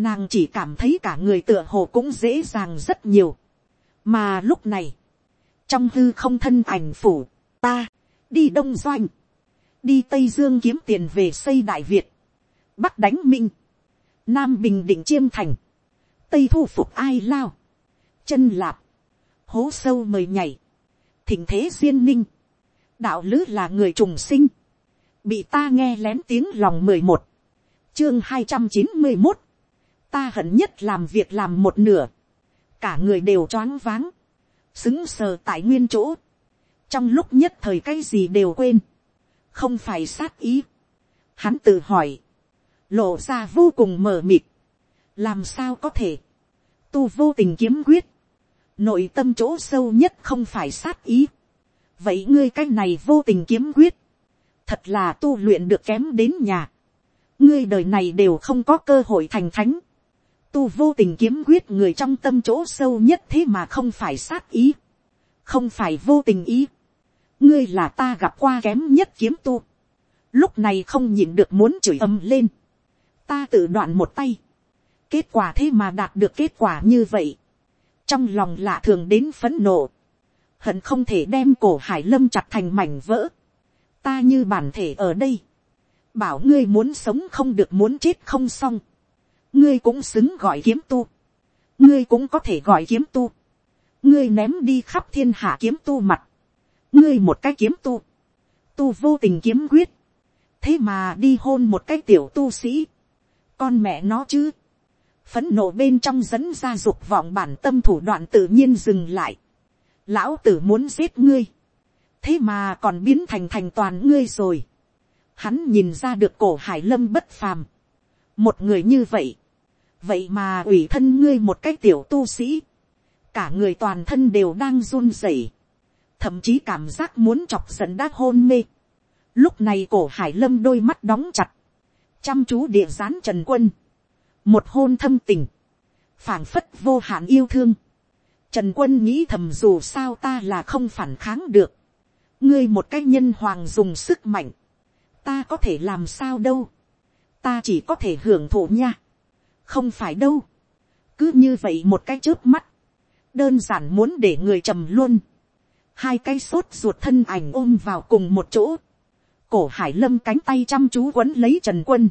nàng chỉ cảm thấy cả người tựa hồ cũng dễ dàng rất nhiều, mà lúc này, trong hư không thân ảnh phủ, ta, đi đông doanh, đi tây dương kiếm tiền về xây đại việt, bắc đánh minh, nam bình định chiêm thành, tây thu phục ai lao, chân lạp, hố sâu mời nhảy, thỉnh thế duyên ninh, đạo lữ là người trùng sinh, bị ta nghe lén tiếng lòng mười một, chương hai trăm chín mươi một, ta hận nhất làm việc làm một nửa, cả người đều choáng váng, xứng sờ tại nguyên chỗ, trong lúc nhất thời cái gì đều quên, không phải sát ý, hắn tự hỏi, lộ ra vô cùng mờ mịt, làm sao có thể, tu vô tình kiếm quyết, nội tâm chỗ sâu nhất không phải sát ý, vậy ngươi cái này vô tình kiếm quyết, thật là tu luyện được kém đến nhà, ngươi đời này đều không có cơ hội thành thánh, tu vô tình kiếm quyết người trong tâm chỗ sâu nhất thế mà không phải sát ý, không phải vô tình ý, ngươi là ta gặp qua kém nhất kiếm tu, lúc này không nhịn được muốn chửi ầm lên, ta tự đoạn một tay, kết quả thế mà đạt được kết quả như vậy, trong lòng lạ thường đến phấn nộ, hận không thể đem cổ hải lâm chặt thành mảnh vỡ, ta như bản thể ở đây, bảo ngươi muốn sống không được muốn chết không xong, ngươi cũng xứng gọi kiếm tu, ngươi cũng có thể gọi kiếm tu, ngươi ném đi khắp thiên hạ kiếm tu mặt, ngươi một cái kiếm tu, tu vô tình kiếm quyết, thế mà đi hôn một cái tiểu tu sĩ, con mẹ nó chứ, phấn nộ bên trong dẫn ra dục vọng bản tâm thủ đoạn tự nhiên dừng lại, lão tử muốn giết ngươi, thế mà còn biến thành thành toàn ngươi rồi. Hắn nhìn ra được cổ hải lâm bất phàm. một người như vậy, vậy mà ủy thân ngươi một cái tiểu tu sĩ, cả người toàn thân đều đang run rẩy, thậm chí cảm giác muốn chọc giận đã hôn mê. lúc này cổ hải lâm đôi mắt đóng chặt, chăm chú địa gián trần quân, một hôn thâm tình, phảng phất vô hạn yêu thương. Trần quân nghĩ thầm dù sao ta là không phản kháng được. Ngươi một cái nhân hoàng dùng sức mạnh, ta có thể làm sao đâu, ta chỉ có thể hưởng thụ nha, không phải đâu, cứ như vậy một cái trước mắt, đơn giản muốn để người trầm luôn, hai cái sốt ruột thân ảnh ôm vào cùng một chỗ, cổ hải lâm cánh tay chăm chú quấn lấy trần quân,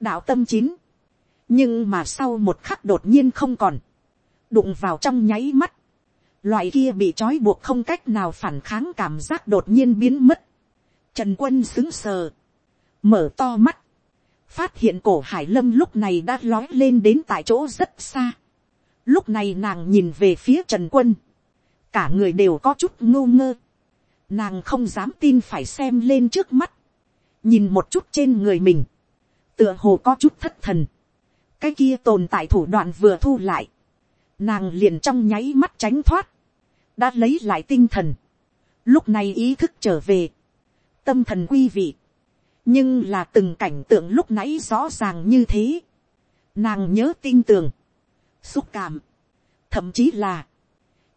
đạo tâm chín, nhưng mà sau một khắc đột nhiên không còn, đụng vào trong nháy mắt, loại kia bị trói buộc không cách nào phản kháng cảm giác đột nhiên biến mất. Trần quân xứng sờ, mở to mắt, phát hiện cổ hải lâm lúc này đã lói lên đến tại chỗ rất xa. Lúc này nàng nhìn về phía trần quân, cả người đều có chút ngô ngơ. Nàng không dám tin phải xem lên trước mắt, nhìn một chút trên người mình, tựa hồ có chút thất thần. cái kia tồn tại thủ đoạn vừa thu lại, nàng liền trong nháy mắt tránh thoát, đã lấy lại tinh thần, lúc này ý thức trở về, tâm thần quy vị, nhưng là từng cảnh tượng lúc nãy rõ ràng như thế, nàng nhớ tin tưởng, xúc cảm, thậm chí là,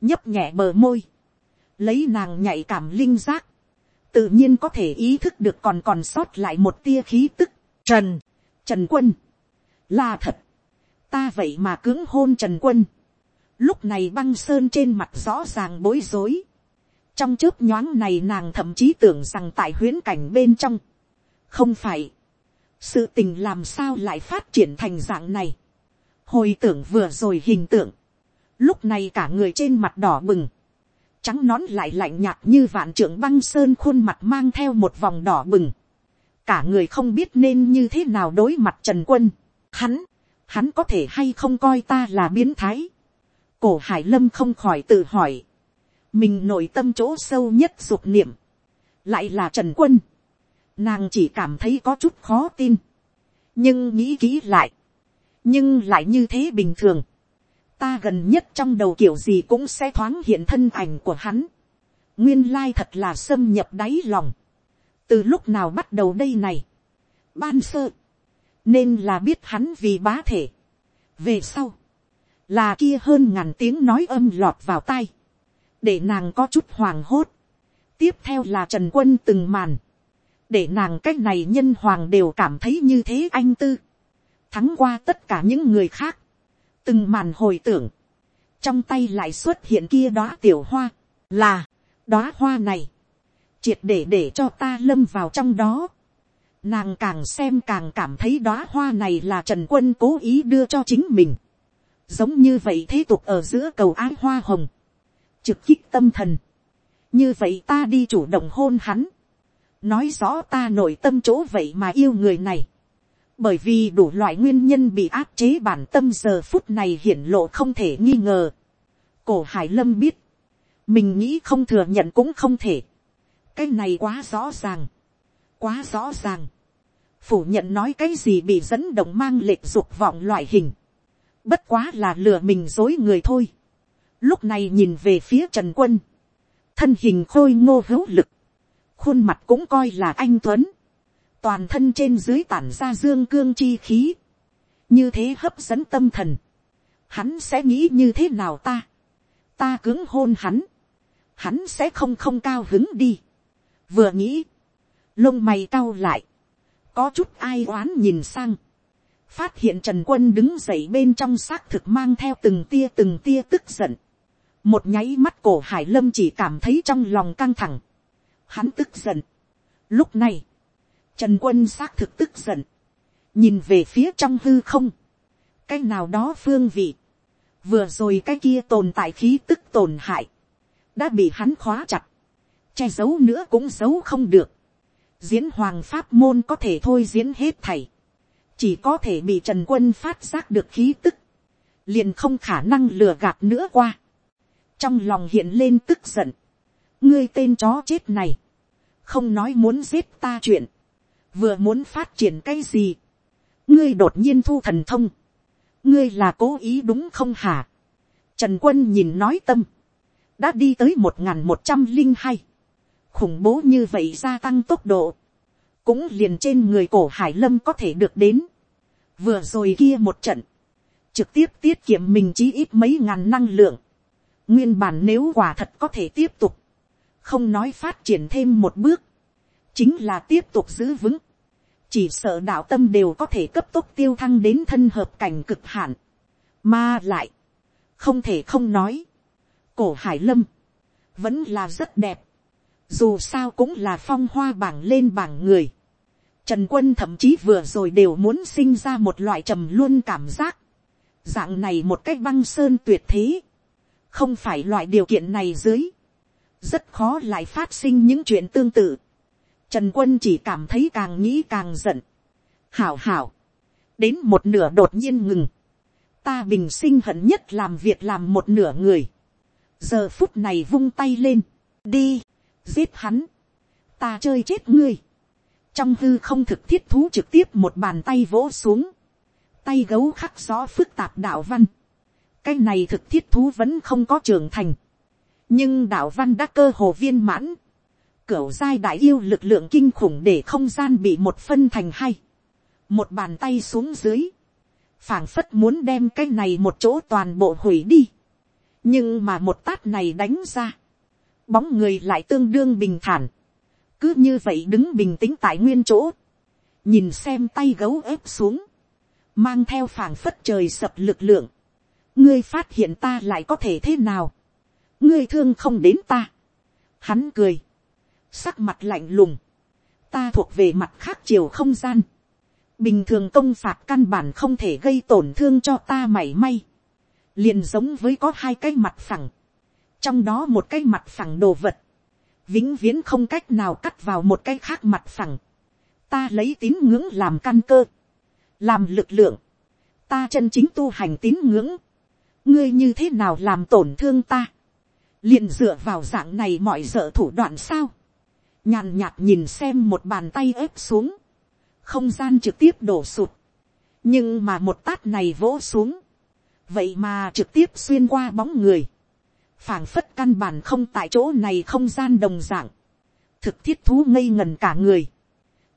nhấp nhẹ bờ môi, lấy nàng nhạy cảm linh giác, tự nhiên có thể ý thức được còn còn sót lại một tia khí tức, trần, trần quân, là thật, ta vậy mà cưỡng hôn trần quân, Lúc này băng sơn trên mặt rõ ràng bối rối. Trong chớp nhoáng này nàng thậm chí tưởng rằng tại huyến cảnh bên trong. Không phải. Sự tình làm sao lại phát triển thành dạng này. Hồi tưởng vừa rồi hình tượng. Lúc này cả người trên mặt đỏ bừng. Trắng nón lại lạnh nhạt như vạn trưởng băng sơn khuôn mặt mang theo một vòng đỏ bừng. Cả người không biết nên như thế nào đối mặt Trần Quân. Hắn, hắn có thể hay không coi ta là biến thái cổ hải lâm không khỏi tự hỏi, mình nội tâm chỗ sâu nhất dục niệm, lại là trần quân, nàng chỉ cảm thấy có chút khó tin, nhưng nghĩ kỹ lại, nhưng lại như thế bình thường, ta gần nhất trong đầu kiểu gì cũng sẽ thoáng hiện thân ảnh của hắn, nguyên lai thật là xâm nhập đáy lòng, từ lúc nào bắt đầu đây này, ban sơ, nên là biết hắn vì bá thể. về sau, là kia hơn ngàn tiếng nói âm lọt vào tai, để nàng có chút hoàng hốt. tiếp theo là trần quân từng màn, để nàng c á c h này nhân hoàng đều cảm thấy như thế anh tư, thắng qua tất cả những người khác, từng màn hồi tưởng, trong tay lại xuất hiện kia đó tiểu hoa, là, đó hoa này, triệt để để cho ta lâm vào trong đó, nàng càng xem càng cảm thấy đó hoa này là trần quân cố ý đưa cho chính mình, giống như vậy thế tục ở giữa cầu ái hoa hồng, trực kích tâm thần, như vậy ta đi chủ động hôn hắn, nói rõ ta nội tâm chỗ vậy mà yêu người này, bởi vì đủ loại nguyên nhân bị áp chế bản tâm giờ phút này hiển lộ không thể nghi ngờ. cổ hải lâm biết, mình nghĩ không thừa nhận cũng không thể, cái này quá rõ ràng, quá rõ ràng, phủ nhận nói cái gì bị dẫn động mang lệch dục vọng loại hình, bất quá là lừa mình dối người thôi. lúc này nhìn về phía trần quân, thân hình khôi ngô hữu lực, khuôn mặt cũng coi là anh tuấn, toàn thân trên dưới tản ra dương cương chi khí, như thế hấp dẫn tâm thần, hắn sẽ nghĩ như thế nào ta, ta cứng hôn hắn, hắn sẽ không không cao hứng đi, vừa nghĩ, lông mày cau lại, có chút ai oán nhìn sang, phát hiện trần quân đứng dậy bên trong xác thực mang theo từng tia từng tia tức giận, một nháy mắt cổ hải lâm chỉ cảm thấy trong lòng căng thẳng, hắn tức giận. Lúc này, Trần quân xác thực tức giận. Nhìn về phía trong hư không. Cái nào đó phương vị. Vừa rồi cái kia tồn tại khí tức tổn hại. Đã bị hắn khóa chặt. Che giấu nữa cũng giấu không được. Diễn hoàng pháp môn có thể thôi diễn hết thảy. Chỉ có thể bị Trần quân phát giác được khí tức. Liền không khả năng lừa gạt nữa qua. Trong lòng hiện lên tức giận ngươi tên chó chết này, không nói muốn giết ta chuyện, vừa muốn phát triển cái gì, ngươi đột nhiên thu thần thông, ngươi là cố ý đúng không hả, trần quân nhìn nói tâm, đã đi tới một n g h n một trăm linh hai, khủng bố như vậy gia tăng tốc độ, cũng liền trên người cổ hải lâm có thể được đến, vừa rồi kia một trận, trực tiếp tiết kiệm mình chí ít mấy ngàn năng lượng, nguyên bản nếu quả thật có thể tiếp tục, không nói phát triển thêm một bước, chính là tiếp tục giữ vững, chỉ sợ đạo tâm đều có thể cấp tốc tiêu thăng đến thân hợp cảnh cực hạn, mà lại, không thể không nói, cổ hải lâm, vẫn là rất đẹp, dù sao cũng là phong hoa bảng lên bảng người, Trần quân thậm chí vừa rồi đều muốn sinh ra một loại trầm luôn cảm giác. Dạng này một cách băng sơn tuyệt thế. Không phải loại điều kiện này dưới rất khó lại phát sinh những chuyện tương tự. Trần quân chỉ cảm thấy càng nghĩ càng giận. Hảo hảo, đến một nửa đột nhiên ngừng. Ta bình sinh hận nhất làm việc làm một nửa người. giờ phút này vung tay lên, đi, giết hắn. ta chơi chết ngươi. trong hư không thực thiết thú trực tiếp một bàn tay vỗ xuống. tay gấu khắc rõ phức tạp đạo văn. cái này thực thiết thú vẫn không có trưởng thành nhưng đạo văn đã cơ hồ viên mãn, cửu giai đại yêu lực lượng kinh khủng để không gian bị một phân thành hai, một bàn tay xuống dưới, phảng phất muốn đem cái này một chỗ toàn bộ hủy đi, nhưng mà một tát này đánh ra, bóng người lại tương đương bình thản, cứ như vậy đứng bình tĩnh tại nguyên chỗ, nhìn xem tay gấu ép xuống, mang theo phảng phất trời sập lực lượng, ngươi phát hiện ta lại có thể thế nào, ngươi thương không đến ta. Hắn cười, sắc mặt lạnh lùng, ta thuộc về mặt khác chiều không gian. Bình thường công phạt căn bản không thể gây tổn thương cho ta mảy may. Liền giống với có hai cái mặt phẳng. Trong đó một cái mặt phẳng đồ vật. Vĩnh viễn không cách nào cắt vào một cái khác mặt phẳng. Ta lấy tín ngưỡng làm căn cơ. Làm lực lượng. Ta chân chính tu hành tín ngưỡng. Ngươi như thế nào làm tổn thương ta liền dựa vào dạng này mọi sợ thủ đoạn sao, nhàn nhạt nhìn xem một bàn tay ép xuống, không gian trực tiếp đổ sụt, nhưng mà một tát này vỗ xuống, vậy mà trực tiếp xuyên qua bóng người, phảng phất căn bản không tại chỗ này không gian đồng dạng, thực thiết thú ngây ngần cả người,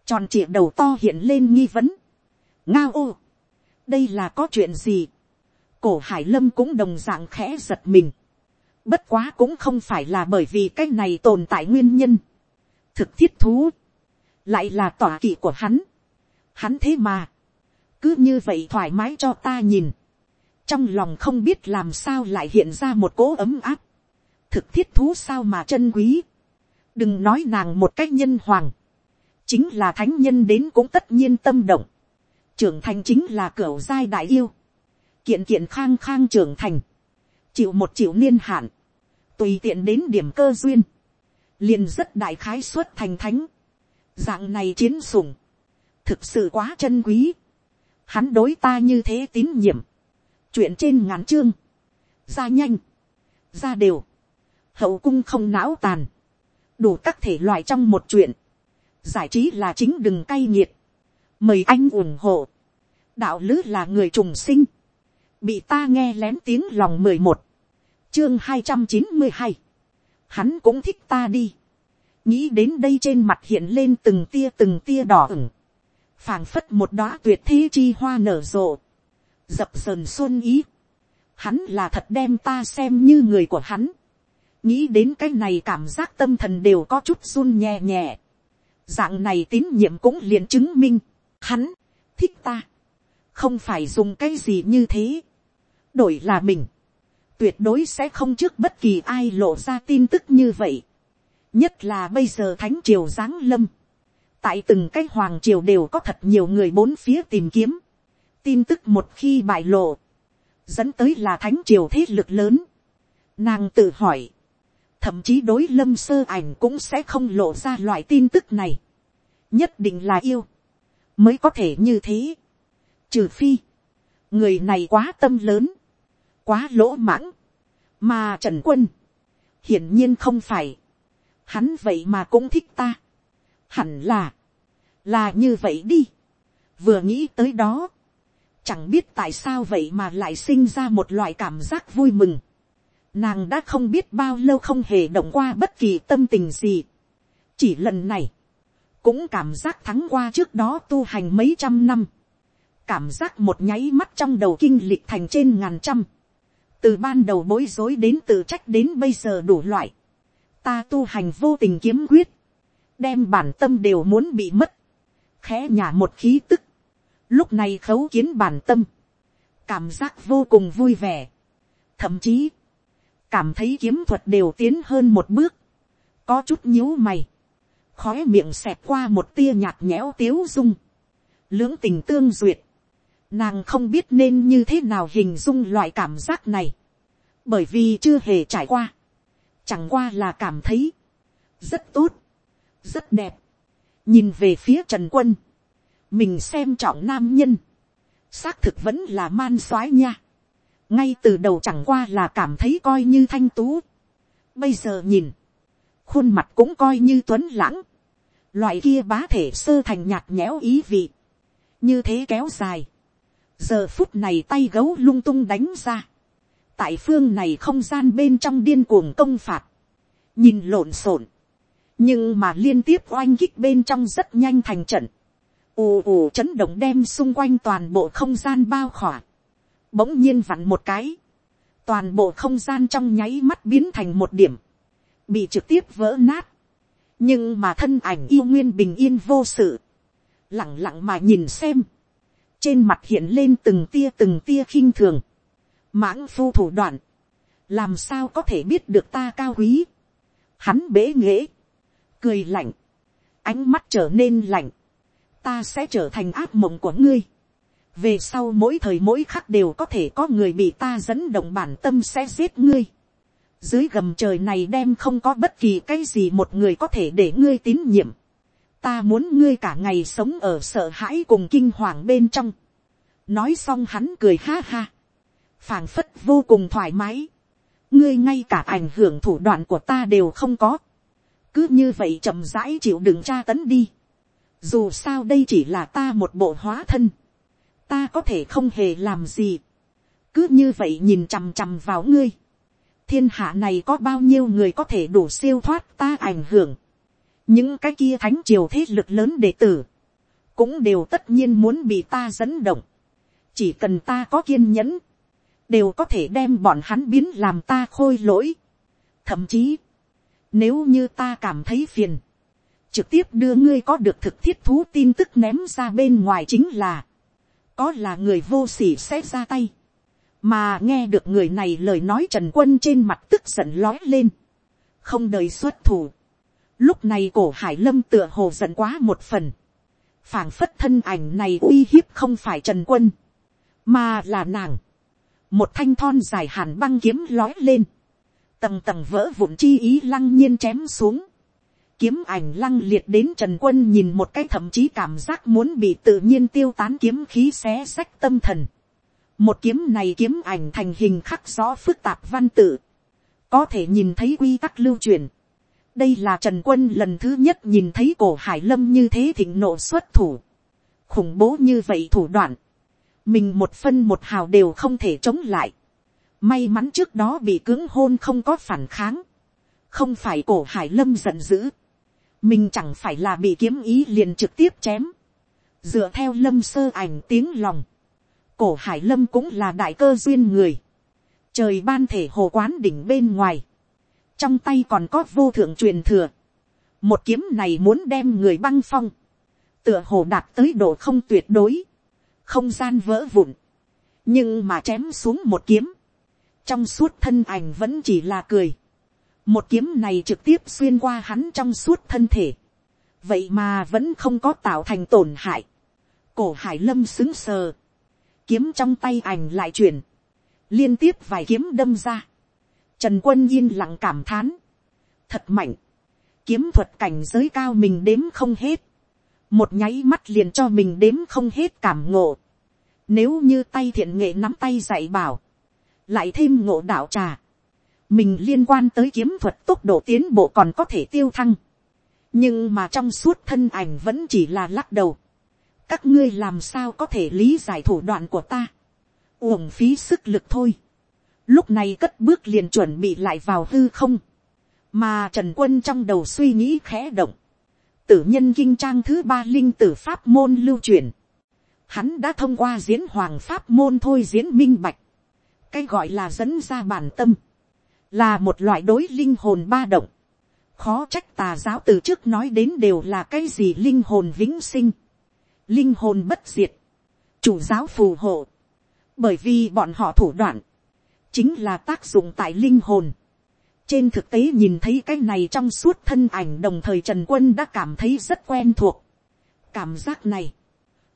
tròn trịa đầu to hiện lên nghi vấn, ngao ô, đây là có chuyện gì, cổ hải lâm cũng đồng d ạ n g khẽ giật mình, bất quá cũng không phải là bởi vì cái này tồn tại nguyên nhân, thực thiết thú, lại là tỏa kỵ của hắn, hắn thế mà, cứ như vậy thoải mái cho ta nhìn, trong lòng không biết làm sao lại hiện ra một cỗ ấm áp, thực thiết thú sao mà chân quý, đừng nói nàng một cách nhân hoàng, chính là thánh nhân đến cũng tất nhiên tâm động, trưởng thành chính là cửa giai đại yêu, kiện kiện khang khang trưởng thành, chịu một triệu niên hạn, tùy tiện đến điểm cơ duyên, liền rất đại khái xuất thành thánh, dạng này chiến sủng, thực sự quá chân quý, hắn đối ta như thế tín nhiệm, chuyện trên ngắn chương, ra nhanh, ra đều, hậu cung không não tàn, đủ các thể loại trong một chuyện, giải trí là chính đừng cay nghiệt, mời anh ủng hộ, đạo lứ là người trùng sinh, bị ta nghe lén tiếng lòng mười một, chương hai trăm chín mươi hai, hắn cũng thích ta đi, nghĩ đến đây trên mặt hiện lên từng tia từng tia đỏ ửng, phảng phất một đóa tuyệt thế chi hoa nở rộ, dập dờn xuân ý, hắn là thật đem ta xem như người của hắn, nghĩ đến cái này cảm giác tâm thần đều có chút run nhẹ nhẹ, dạng này tín nhiệm cũng liền chứng minh, hắn, thích ta, không phải dùng cái gì như thế, đổi là mình, tuyệt đối sẽ không trước bất kỳ ai lộ ra tin tức như vậy, nhất là bây giờ thánh triều giáng lâm, tại từng cái hoàng triều đều có thật nhiều người bốn phía tìm kiếm, tin tức một khi bại lộ, dẫn tới là thánh triều thế lực lớn, nàng tự hỏi, thậm chí đối lâm sơ ảnh cũng sẽ không lộ ra loại tin tức này, nhất định là yêu, mới có thể như thế. Trừ phi, người này quá tâm lớn, quá lỗ mãng, mà trần quân, hiển nhiên không phải, hắn vậy mà cũng thích ta, hẳn là, là như vậy đi, vừa nghĩ tới đó, chẳng biết tại sao vậy mà lại sinh ra một loại cảm giác vui mừng, nàng đã không biết bao lâu không hề động qua bất kỳ tâm tình gì, chỉ lần này, cũng cảm giác thắng qua trước đó tu hành mấy trăm năm, cảm giác một nháy mắt trong đầu kinh lịch thành trên ngàn trăm, từ ban đầu bối rối đến tự trách đến bây giờ đủ loại, ta tu hành vô tình kiếm quyết, đem bản tâm đều muốn bị mất, khẽ nhả một khí tức, lúc này khấu kiến bản tâm, cảm giác vô cùng vui vẻ, thậm chí, cảm thấy kiếm thuật đều tiến hơn một bước, có chút nhíu mày, khói miệng xẹp qua một tia nhạt nhẽo tiếu dung, lưỡng tình tương duyệt, nàng không biết nên như thế nào hình dung loại cảm giác này, bởi vì chưa hề trải qua, chẳng qua là cảm thấy rất tốt, rất đẹp, nhìn về phía trần quân, mình xem trọng nam nhân, xác thực vẫn là man soái nha, ngay từ đầu chẳng qua là cảm thấy coi như thanh tú, bây giờ nhìn, khuôn mặt cũng coi như tuấn lãng, loại kia bá thể sơ thành nhạt nhẽo ý vị, như thế kéo dài, giờ phút này tay gấu lung tung đánh ra, tại phương này không gian bên trong điên cuồng công phạt, nhìn lộn xộn, nhưng mà liên tiếp oanh kích bên trong rất nhanh thành trận, ù ù chấn động đem xung quanh toàn bộ không gian bao khỏa, bỗng nhiên vặn một cái, toàn bộ không gian trong nháy mắt biến thành một điểm, bị trực tiếp vỡ nát, nhưng mà thân ảnh yêu nguyên bình yên vô sự, lẳng lặng mà nhìn xem, trên mặt hiện lên từng tia từng tia khinh thường, mãng phu thủ đoạn, làm sao có thể biết được ta cao quý, hắn bế nghễ, cười lạnh, ánh mắt trở nên lạnh, ta sẽ trở thành ác mộng của ngươi, về sau mỗi thời mỗi khắc đều có thể có người bị ta dẫn động bản tâm sẽ giết ngươi, dưới gầm trời này đem không có bất kỳ cái gì một người có thể để ngươi tín nhiệm ta muốn ngươi cả ngày sống ở sợ hãi cùng kinh hoàng bên trong. nói xong hắn cười ha ha. phảng phất vô cùng thoải mái. ngươi ngay cả ảnh hưởng thủ đoạn của ta đều không có. cứ như vậy chậm rãi chịu đựng tra tấn đi. dù sao đây chỉ là ta một bộ hóa thân. ta có thể không hề làm gì. cứ như vậy nhìn chằm chằm vào ngươi thiên hạ này có bao nhiêu người có thể đủ siêu thoát ta ảnh hưởng những cái kia thánh triều thế lực lớn đệ tử, cũng đều tất nhiên muốn bị ta dẫn động, chỉ cần ta có kiên nhẫn, đều có thể đem bọn hắn biến làm ta khôi lỗi. Thậm chí, nếu như ta cảm thấy phiền, trực tiếp đưa ngươi có được thực thiết thú tin tức ném ra bên ngoài chính là, có là người vô sỉ sẽ ra tay, mà nghe được người này lời nói trần quân trên mặt tức giận lói lên, không đời xuất thủ. Lúc này cổ hải lâm tựa hồ giận quá một phần, phảng phất thân ảnh này uy hiếp không phải trần quân, mà là nàng. một thanh thon dài hàn băng kiếm lói lên, tầng tầng vỡ vụn chi ý lăng nhiên chém xuống, kiếm ảnh lăng liệt đến trần quân nhìn một cái thậm chí cảm giác muốn bị tự nhiên tiêu tán kiếm khí xé sách tâm thần. một kiếm này kiếm ảnh thành hình khắc rõ phức tạp văn tự, có thể nhìn thấy quy tắc lưu truyền đây là trần quân lần thứ nhất nhìn thấy cổ hải lâm như thế thịnh nộ xuất thủ, khủng bố như vậy thủ đoạn, mình một phân một hào đều không thể chống lại. may mắn trước đó bị cưỡng hôn không có phản kháng, không phải cổ hải lâm giận dữ, mình chẳng phải là bị kiếm ý liền trực tiếp chém, dựa theo lâm sơ ảnh tiếng lòng, cổ hải lâm cũng là đại cơ duyên người, trời ban thể hồ quán đỉnh bên ngoài, trong tay còn có vô thượng truyền thừa, một kiếm này muốn đem người băng phong, tựa hồ đạt tới độ không tuyệt đối, không gian vỡ vụn, nhưng mà chém xuống một kiếm, trong suốt thân ảnh vẫn chỉ là cười, một kiếm này trực tiếp xuyên qua hắn trong suốt thân thể, vậy mà vẫn không có tạo thành tổn hại, cổ hải lâm xứng sờ, kiếm trong tay ảnh lại chuyển, liên tiếp vài kiếm đâm ra, trần quân yên lặng cảm thán, thật mạnh, kiếm thuật cảnh giới cao mình đếm không hết, một nháy mắt liền cho mình đếm không hết cảm ngộ, nếu như tay thiện nghệ nắm tay dạy bảo, lại thêm ngộ đạo trà, mình liên quan tới kiếm thuật tốc độ tiến bộ còn có thể tiêu thăng, nhưng mà trong suốt thân ảnh vẫn chỉ là lắc đầu, các ngươi làm sao có thể lý giải thủ đoạn của ta, uổng phí sức lực thôi, lúc này cất bước liền chuẩn bị lại vào hư không, mà trần quân trong đầu suy nghĩ khẽ động, tử nhân kinh trang thứ ba linh tử pháp môn lưu truyền, hắn đã thông qua diễn hoàng pháp môn thôi diễn minh bạch, cái gọi là dẫn ra bản tâm, là một loại đối linh hồn ba động, khó trách tà giáo từ trước nói đến đều là cái gì linh hồn vĩnh sinh, linh hồn bất diệt, chủ giáo phù hộ, bởi vì bọn họ thủ đoạn, chính là tác dụng tại linh hồn. trên thực tế nhìn thấy cái này trong suốt thân ảnh đồng thời trần quân đã cảm thấy rất quen thuộc. cảm giác này,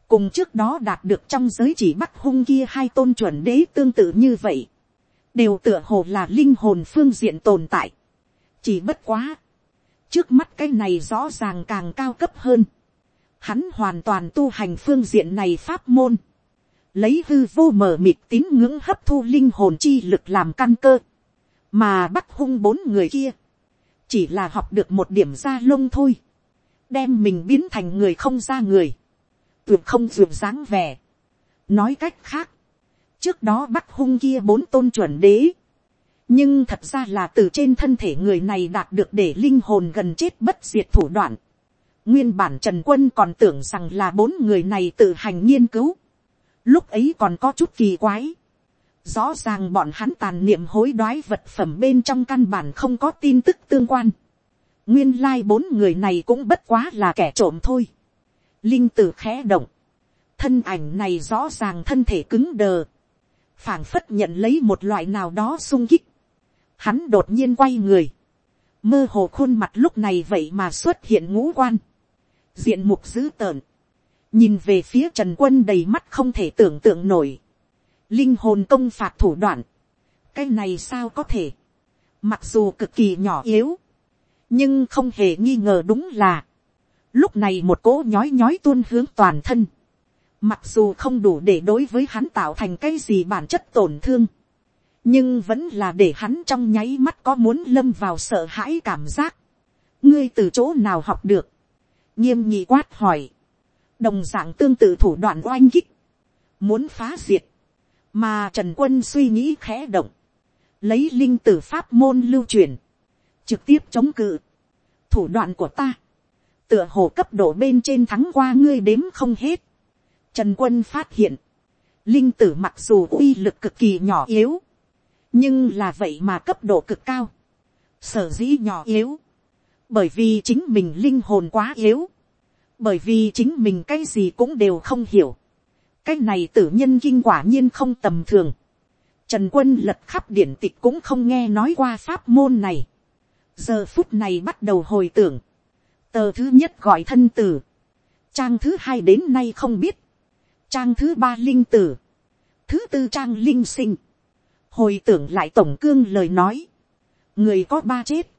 cùng trước đó đạt được trong giới chỉ bắc hung kia hai tôn chuẩn đế tương tự như vậy, đều tựa hồ là linh hồn phương diện tồn tại. chỉ bất quá, trước mắt cái này rõ ràng càng cao cấp hơn. hắn hoàn toàn tu hành phương diện này pháp môn, lấy hư vô mờ mịt tín ngưỡng hấp thu linh hồn chi lực làm căn cơ, mà bắt hung bốn người kia, chỉ là học được một điểm ra lông thôi, đem mình biến thành người không ra người, tuyệt không dường dáng vẻ. nói cách khác, trước đó bắt hung kia bốn tôn chuẩn đế, nhưng thật ra là từ trên thân thể người này đạt được để linh hồn gần chết bất diệt thủ đoạn. nguyên bản trần quân còn tưởng rằng là bốn người này tự hành nghiên cứu, lúc ấy còn có chút kỳ quái. rõ ràng bọn hắn tàn niệm hối đoái vật phẩm bên trong căn bản không có tin tức tương quan. nguyên lai bốn người này cũng bất quá là kẻ trộm thôi. linh tử khẽ động. thân ảnh này rõ ràng thân thể cứng đờ. phảng phất nhận lấy một loại nào đó sung kích. hắn đột nhiên quay người. mơ hồ khuôn mặt lúc này vậy mà xuất hiện ngũ quan. diện mục dữ tợn nhìn về phía trần quân đầy mắt không thể tưởng tượng nổi, linh hồn công phạt thủ đoạn, cái này sao có thể, mặc dù cực kỳ nhỏ yếu, nhưng không hề nghi ngờ đúng là, lúc này một cỗ nhói nhói tuôn hướng toàn thân, mặc dù không đủ để đối với hắn tạo thành cái gì bản chất tổn thương, nhưng vẫn là để hắn trong nháy mắt có muốn lâm vào sợ hãi cảm giác, ngươi từ chỗ nào học được, nghiêm nhị quát hỏi, đồng dạng tương tự thủ đoạn oanh kích, muốn phá diệt, mà trần quân suy nghĩ khẽ động, lấy linh tử pháp môn lưu truyền, trực tiếp chống cự, thủ đoạn của ta, tựa hồ cấp độ bên trên thắng qua ngươi đếm không hết. Trần quân phát hiện, linh tử mặc dù uy lực cực kỳ nhỏ yếu, nhưng là vậy mà cấp độ cực cao, sở dĩ nhỏ yếu, bởi vì chính mình linh hồn quá yếu, bởi vì chính mình cái gì cũng đều không hiểu, cái này tử nhân kinh quả nhiên không tầm thường, trần quân lật khắp điển tịch cũng không nghe nói qua pháp môn này, giờ phút này bắt đầu hồi tưởng, tờ thứ nhất gọi thân tử, trang thứ hai đến nay không biết, trang thứ ba linh tử, thứ tư trang linh sinh, hồi tưởng lại tổng cương lời nói, người có ba chết,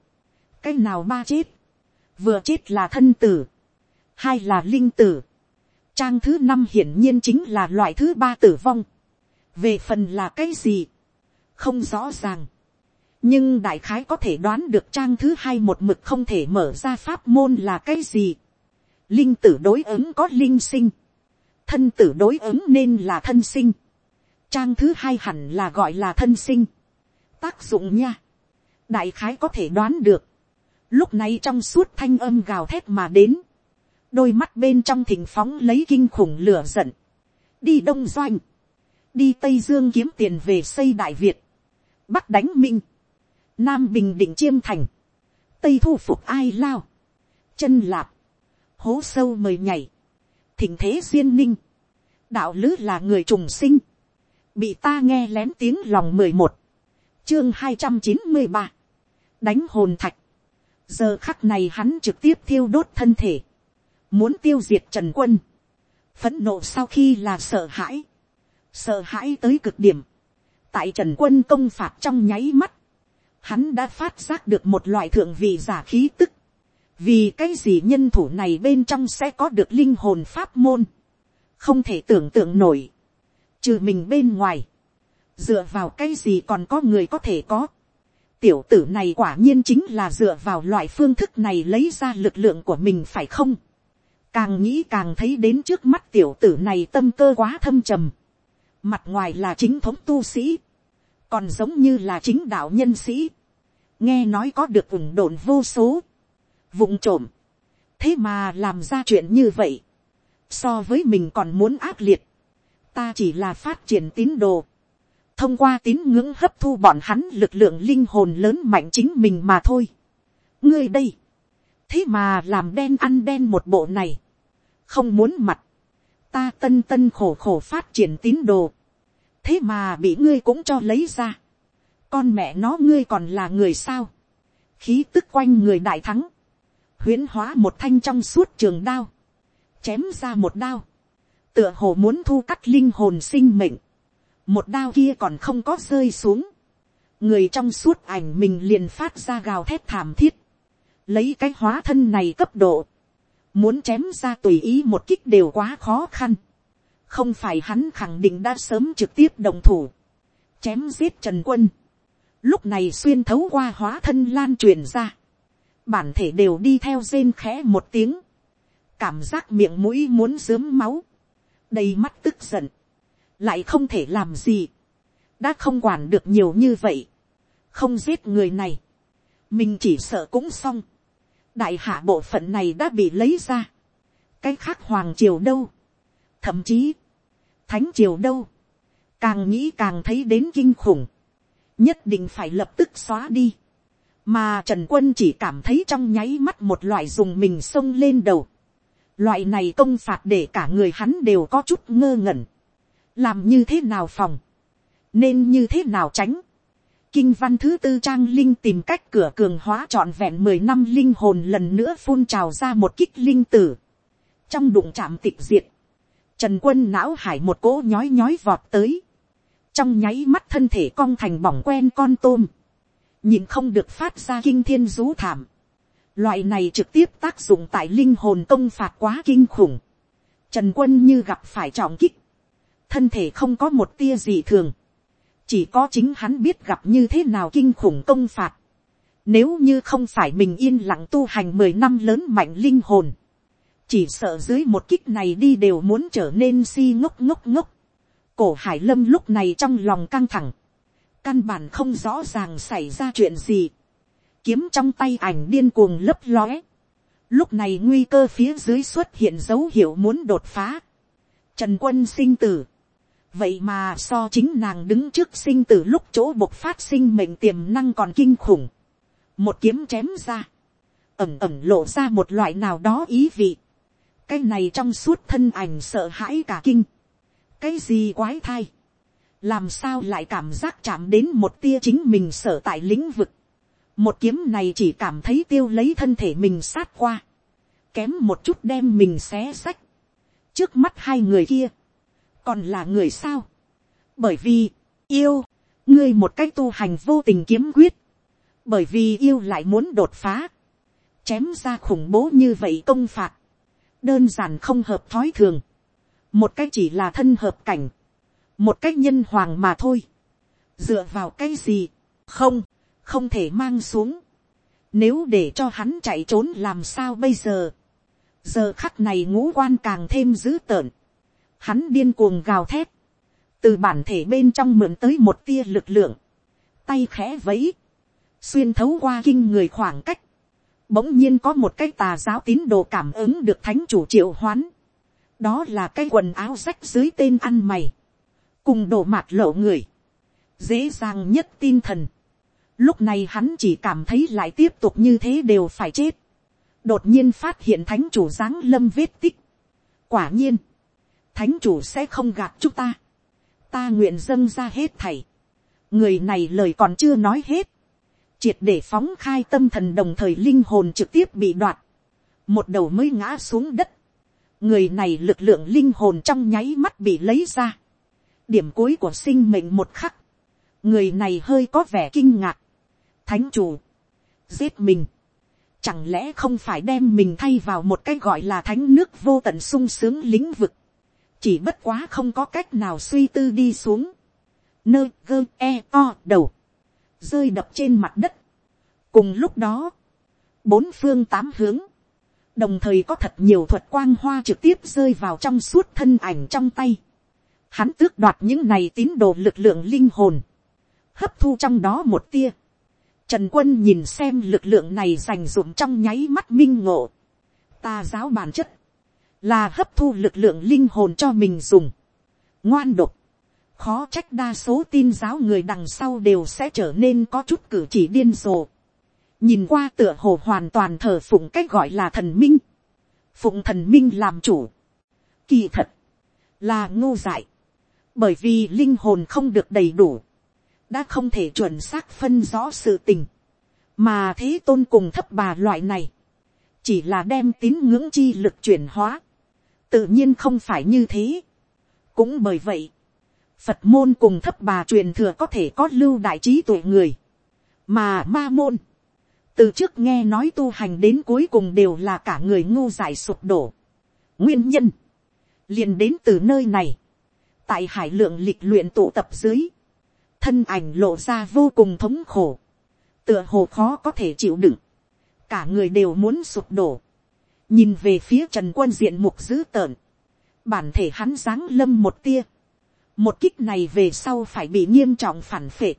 cái nào ba chết, vừa chết là thân tử, hai là linh tử, trang thứ năm hiển nhiên chính là loại thứ ba tử vong, về phần là cái gì, không rõ ràng, nhưng đại khái có thể đoán được trang thứ hai một mực không thể mở ra pháp môn là cái gì. linh tử đối ứng có linh sinh, thân tử đối ứng nên là thân sinh, trang thứ hai hẳn là gọi là thân sinh, tác dụng nha, đại khái có thể đoán được, lúc này trong suốt thanh âm gào thét mà đến, đôi mắt bên trong thỉnh phóng lấy kinh khủng lửa giận, đi đông doanh, đi tây dương kiếm tiền về xây đại việt, bắc đánh minh, nam bình định chiêm thành, tây thu phục ai lao, chân lạp, hố sâu mời nhảy, thỉnh thế duyên ninh, đạo lứ là người trùng sinh, bị ta nghe lén tiếng lòng mười một, chương hai trăm chín mươi ba, đánh hồn thạch, giờ khắc này hắn trực tiếp thiêu đốt thân thể, muốn tiêu diệt trần quân, phẫn nộ sau khi là sợ hãi, sợ hãi tới cực điểm, tại trần quân công phạt trong nháy mắt, hắn đã phát giác được một loại thượng vị giả khí tức, vì cái gì nhân thủ này bên trong sẽ có được linh hồn pháp môn, không thể tưởng tượng nổi, trừ mình bên ngoài, dựa vào cái gì còn có người có thể có, tiểu tử này quả nhiên chính là dựa vào loại phương thức này lấy ra lực lượng của mình phải không, càng nghĩ càng thấy đến trước mắt tiểu tử này tâm cơ quá thâm trầm, mặt ngoài là chính thống tu sĩ, còn giống như là chính đạo nhân sĩ, nghe nói có được ủng độn vô số, vụng trộm, thế mà làm ra chuyện như vậy, so với mình còn muốn ác liệt, ta chỉ là phát triển tín đồ, thông qua tín ngưỡng hấp thu bọn hắn lực lượng linh hồn lớn mạnh chính mình mà thôi. ngươi đây, thế mà làm đen ăn đen một bộ này, không muốn mặt, ta tân tân khổ khổ phát triển tín đồ, thế mà bị ngươi cũng cho lấy ra, con mẹ nó ngươi còn là người sao, khí tức quanh người đại thắng, huyễn hóa một thanh trong suốt trường đao, chém ra một đao, tựa hồ muốn thu cắt linh hồn sinh mệnh, một đao kia còn không có rơi xuống, người trong suốt ảnh mình liền phát ra gào thét thảm thiết, lấy cái hóa thân này cấp độ, muốn chém ra tùy ý một kích đều quá khó khăn, không phải hắn khẳng định đã sớm trực tiếp đồng thủ, chém giết trần quân, lúc này xuyên thấu qua hóa thân lan truyền ra, bản thể đều đi theo rên khẽ một tiếng, cảm giác miệng mũi muốn dướm máu, đầy mắt tức giận, lại không thể làm gì, đã không quản được nhiều như vậy, không giết người này, mình chỉ sợ cũng xong, đại hạ bộ phận này đã bị lấy ra, cái khác hoàng triều đâu, thậm chí, thánh triều đâu, càng nghĩ càng thấy đến kinh khủng, nhất định phải lập tức xóa đi, mà trần quân chỉ cảm thấy trong nháy mắt một loại dùng mình xông lên đầu, loại này công phạt để cả người hắn đều có chút ngơ ngẩn, làm như thế nào phòng, nên như thế nào tránh, kinh văn thứ tư trang linh tìm cách cửa cường hóa trọn vẹn mười năm linh hồn lần nữa phun trào ra một kích linh tử, trong đụng chạm tịch diệt, trần quân não hải một cỗ nhói nhói vọt tới, trong nháy mắt thân thể cong thành bỏng quen con tôm, nhìn không được phát ra kinh thiên rú thảm, loại này trực tiếp tác dụng tại linh hồn công phạt quá kinh khủng, trần quân như gặp phải trọng kích, thân thể không có một tia gì thường, chỉ có chính hắn biết gặp như thế nào kinh khủng công phạt, nếu như không phải mình yên lặng tu hành mười năm lớn mạnh linh hồn, chỉ sợ dưới một kích này đi đều muốn trở nên si ngốc ngốc ngốc. cổ hải lâm lúc này trong lòng căng thẳng, căn bản không rõ ràng xảy ra chuyện gì, kiếm trong tay ảnh điên cuồng lấp lóe, Lúc này nguy cơ phía dưới xuất hiện dấu hiệu muốn đột phá. Trần quân sinh tử. Vậy mà so chính nàng đứng trước sinh tử lúc chỗ bộc phát sinh mệnh tiềm năng còn kinh khủng. Một kiếm chém ra. Ẩm ẩm lộ ra một loại nào đó ý vị. Cái này trong suốt thân ảnh sợ hãi cả kinh. Cái gì quái thai. Làm sao lại cảm giác chạm đến một tia chính mình sở tại lĩnh vực một kiếm này chỉ cảm thấy tiêu lấy thân thể mình sát qua, kém một chút đem mình xé sách, trước mắt hai người kia, còn là người sao, bởi vì, yêu, ngươi một cách tu hành vô tình kiếm quyết, bởi vì yêu lại muốn đột phá, chém ra khủng bố như vậy công phạt, đơn giản không hợp thói thường, một cách chỉ là thân hợp cảnh, một cách nhân hoàng mà thôi, dựa vào cái gì, không, không thể mang xuống. Nếu để cho hắn chạy trốn làm sao bây giờ. Giờ khắc này ngũ quan càng thêm dữ tợn. Hắn điên cuồng gào thét. Từ bản thể bên trong mượn tới một tia lực lượng. Tay khẽ vẫy. Xuyên thấu qua kinh người khoảng cách. Bỗng nhiên có một cái tà giáo tín đồ cảm ứng được thánh chủ triệu hoán. Đó là cái quần áo rách dưới tên ăn mày. Cùng đổ mạt lộ người. Dễ dàng nhất tin thần Lúc này hắn chỉ cảm thấy lại tiếp tục như thế đều phải chết. Đột nhiên phát hiện thánh chủ dáng lâm vết tích. Quả nhiên, thánh chủ sẽ không gạt chúng ta. Ta nguyện dâng ra hết thảy. Người này lời còn chưa nói hết. Triệt để phóng khai tâm thần đồng thời linh hồn trực tiếp bị đoạt. Một đầu mới ngã xuống đất. Người này lực lượng linh hồn trong nháy mắt bị lấy ra. Điểm cuối của sinh mệnh một khắc. Người này hơi có vẻ kinh ngạc thánh chủ, giết mình, chẳng lẽ không phải đem mình thay vào một cái gọi là thánh nước vô tận sung sướng lĩnh vực, chỉ bất quá không có cách nào suy tư đi xuống, nơi gơ e o đầu, rơi đập trên mặt đất. cùng lúc đó, bốn phương tám hướng, đồng thời có thật nhiều thuật quang hoa trực tiếp rơi vào trong suốt thân ảnh trong tay. Hắn tước đoạt những này tín đồ lực lượng linh hồn, hấp thu trong đó một tia, Trần quân nhìn xem lực lượng này dành dụm trong nháy mắt minh ngộ. Ta giáo bản chất. Là hấp thu lực lượng linh hồn cho mình dùng. Ngoan độc. Khó trách đa số tin giáo người đằng sau đều sẽ trở nên có chút cử chỉ điên rồ. Nhìn qua tựa hồ hoàn toàn thờ phụng cách gọi là thần minh. Phụng thần minh làm chủ. Kỳ thật. Là ngô dại. Bởi vì linh hồn không được đầy đủ đã không thể chuẩn xác phân rõ sự tình, mà thế tôn cùng thấp bà loại này, chỉ là đem tín ngưỡng chi lực chuyển hóa, tự nhiên không phải như thế. cũng bởi vậy, phật môn cùng thấp bà truyền thừa có thể có lưu đại trí tuổi người, mà ma môn, từ trước nghe nói tu hành đến cuối cùng đều là cả người ngu dại sụp đổ. nguyên nhân, liền đến từ nơi này, tại hải lượng lịch luyện tụ tập dưới, thân ảnh lộ ra vô cùng thống khổ, tựa hồ khó có thể chịu đựng, cả người đều muốn sụp đổ, nhìn về phía trần quân diện mục dữ tợn, bản thể hắn giáng lâm một tia, một kích này về sau phải bị nghiêm trọng phản phệ,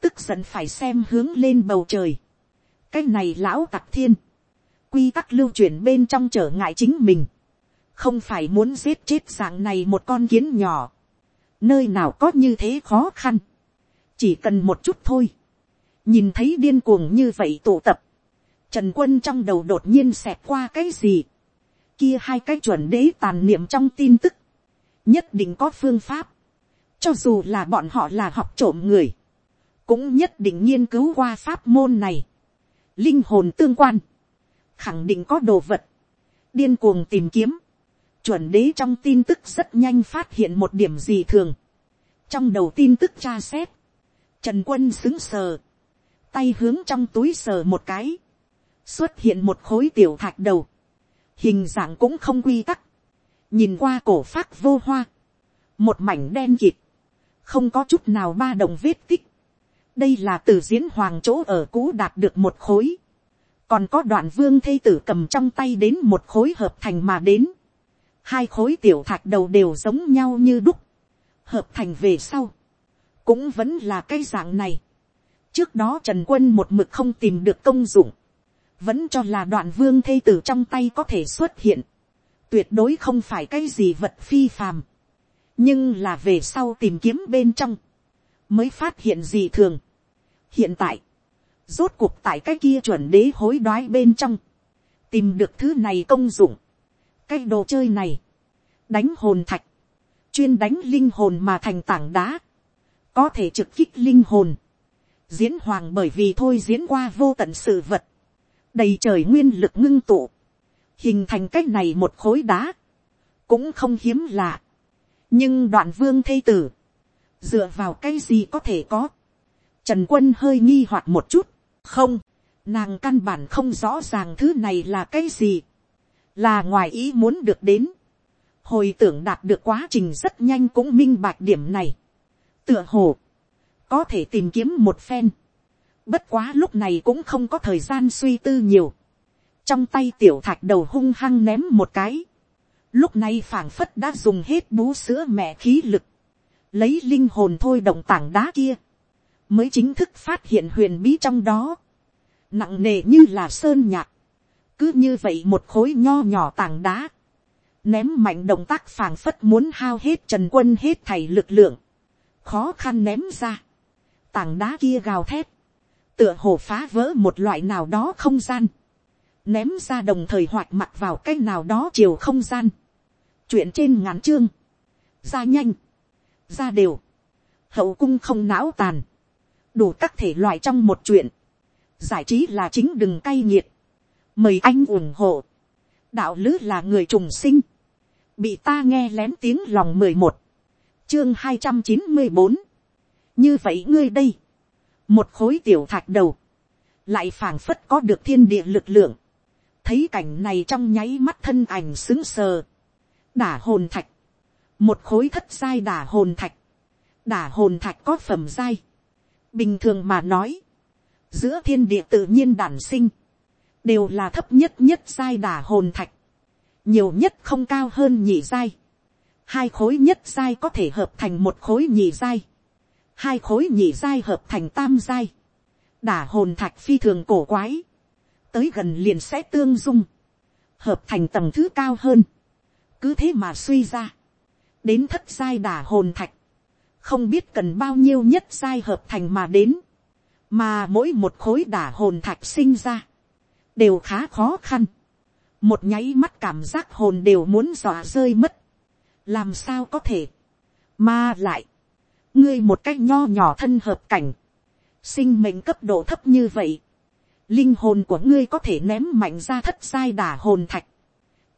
tức giận phải xem hướng lên bầu trời, cái này lão tặc thiên, quy tắc lưu truyền bên trong trở ngại chính mình, không phải muốn giết chết dạng này một con kiến nhỏ, nơi nào có như thế khó khăn, chỉ cần một chút thôi, nhìn thấy điên cuồng như vậy tụ tập, trần quân trong đầu đột nhiên xẹt qua cái gì, kia hai cái chuẩn đế tàn niệm trong tin tức, nhất định có phương pháp, cho dù là bọn họ là học trộm người, cũng nhất định nghiên cứu qua pháp môn này, linh hồn tương quan, khẳng định có đồ vật, điên cuồng tìm kiếm, chuẩn đế trong tin tức rất nhanh phát hiện một điểm gì thường, trong đầu tin tức tra xét, Trần quân xứng sờ. Tay hướng trong túi sờ một cái. Xuất hiện một khối tiểu thạch đầu. Hình dạng cũng không quy tắc. Nhìn qua cổ phát vô hoa. Một mảnh đen kịt. Không có chút nào ba đồng vết tích. Đây là từ diễn hoàng chỗ ở cũ đạt được một khối. Còn có đoạn vương thây tử cầm trong tay đến một khối hợp thành mà đến. Hai khối tiểu thạch đầu đều giống nhau như đúc. Hợp thành về sau cũng vẫn là cái dạng này. trước đó trần quân một mực không tìm được công dụng, vẫn cho là đoạn vương thê tử trong tay có thể xuất hiện, tuyệt đối không phải cái gì vật phi phàm, nhưng là về sau tìm kiếm bên trong, mới phát hiện gì thường. hiện tại, rốt cuộc tại cái kia chuẩn đế hối đoái bên trong, tìm được thứ này công dụng, cái đồ chơi này, đánh hồn thạch, chuyên đánh linh hồn mà thành tảng đá, có thể trực kích linh hồn, diễn hoàng bởi vì thôi diễn qua vô tận sự vật, đầy trời nguyên lực ngưng tụ, hình thành cách này một khối đá, cũng không hiếm lạ. nhưng đoạn vương thây tử, dựa vào cái gì có thể có, trần quân hơi nghi hoặc một chút, không, nàng căn bản không rõ ràng thứ này là cái gì, là ngoài ý muốn được đến, hồi tưởng đạt được quá trình rất nhanh cũng minh bạch điểm này, tựa hồ, có thể tìm kiếm một phen, bất quá lúc này cũng không có thời gian suy tư nhiều, trong tay tiểu thạch đầu hung hăng ném một cái, lúc này phảng phất đã dùng hết bú sữa mẹ khí lực, lấy linh hồn thôi động tảng đá kia, mới chính thức phát hiện huyền bí trong đó, nặng nề như là sơn nhạc, cứ như vậy một khối nho nhỏ tảng đá, ném mạnh động tác phảng phất muốn hao hết trần quân hết thầy lực lượng, khó khăn ném ra, tảng đá kia gào thét, tựa hồ phá vỡ một loại nào đó không gian, ném ra đồng thời hoạt mặt vào cái nào đó chiều không gian, chuyện trên ngắn chương, ra nhanh, ra đều, hậu cung không não tàn, đủ các thể loại trong một chuyện, giải trí là chính đừng cay nghiệt, mời anh ủng hộ, đạo lứ là người trùng sinh, bị ta nghe lén tiếng lòng mười một, chương hai trăm chín mươi bốn, như vậy ngươi đây, một khối tiểu thạch đầu, lại phảng phất có được thiên địa lực lượng, thấy cảnh này trong nháy mắt thân ảnh xứng sờ, đả hồn thạch, một khối thất giai đả hồn thạch, đả hồn thạch có phẩm giai, bình thường mà nói, giữa thiên địa tự nhiên đản sinh, đều là thấp nhất nhất giai đả hồn thạch, nhiều nhất không cao hơn nhị giai, hai khối nhất giai có thể hợp thành một khối nhị giai, hai khối nhị giai hợp thành tam giai, đả hồn thạch phi thường cổ quái, tới gần liền sẽ tương dung, hợp thành tầng thứ cao hơn, cứ thế mà suy ra, đến thất giai đả hồn thạch, không biết cần bao nhiêu nhất giai hợp thành mà đến, mà mỗi một khối đả hồn thạch sinh ra, đều khá khó khăn, một nháy mắt cảm giác hồn đều muốn dọa rơi mất, làm sao có thể, mà lại, ngươi một cách nho nhỏ thân hợp cảnh, sinh mệnh cấp độ thấp như vậy, linh hồn của ngươi có thể ném mạnh ra thất sai đả hồn thạch,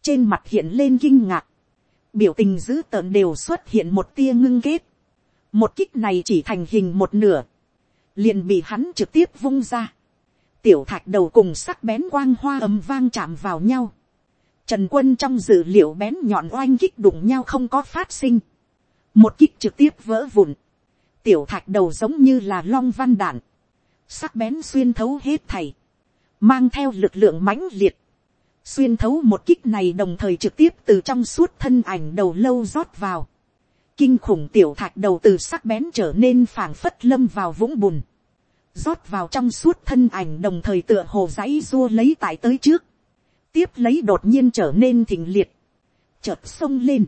trên mặt hiện lên kinh ngạc, biểu tình dữ tợn đều xuất hiện một tia ngưng kết, một kích này chỉ thành hình một nửa, liền bị hắn trực tiếp vung ra, tiểu thạch đầu cùng sắc bén quang hoa ấm vang chạm vào nhau, trần quân trong dự liệu bén nhọn oanh kích đụng nhau không có phát sinh, một kích trực tiếp vỡ vụn, tiểu thạch đầu giống như là long văn đạn, sắc bén xuyên thấu hết thầy, mang theo lực lượng mãnh liệt, xuyên thấu một kích này đồng thời trực tiếp từ trong suốt thân ảnh đầu lâu rót vào, kinh khủng tiểu thạch đầu từ sắc bén trở nên phảng phất lâm vào vũng bùn, rót vào trong suốt thân ảnh đồng thời tựa hồ dãy dua lấy tại tới trước, tiếp lấy đột nhiên trở nên thình liệt, chợt sông lên,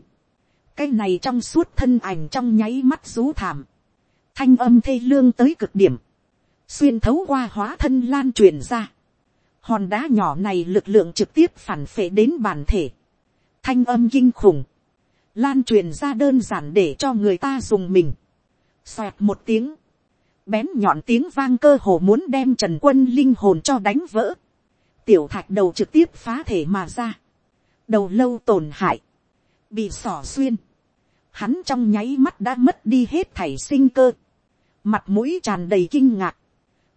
cái này trong suốt thân ảnh trong nháy mắt rú thảm, thanh âm thê lương tới cực điểm, xuyên thấu qua hóa thân lan truyền ra, hòn đá nhỏ này lực lượng trực tiếp phản phệ đến bản thể, thanh âm kinh khủng, lan truyền ra đơn giản để cho người ta dùng mình, xoẹt một tiếng, bén nhọn tiếng vang cơ hồ muốn đem trần quân linh hồn cho đánh vỡ, tiểu thạch đầu trực tiếp phá thể mà ra, đầu lâu tổn hại, bị sỏ xuyên, hắn trong nháy mắt đã mất đi hết thảy sinh cơ, mặt mũi tràn đầy kinh ngạc,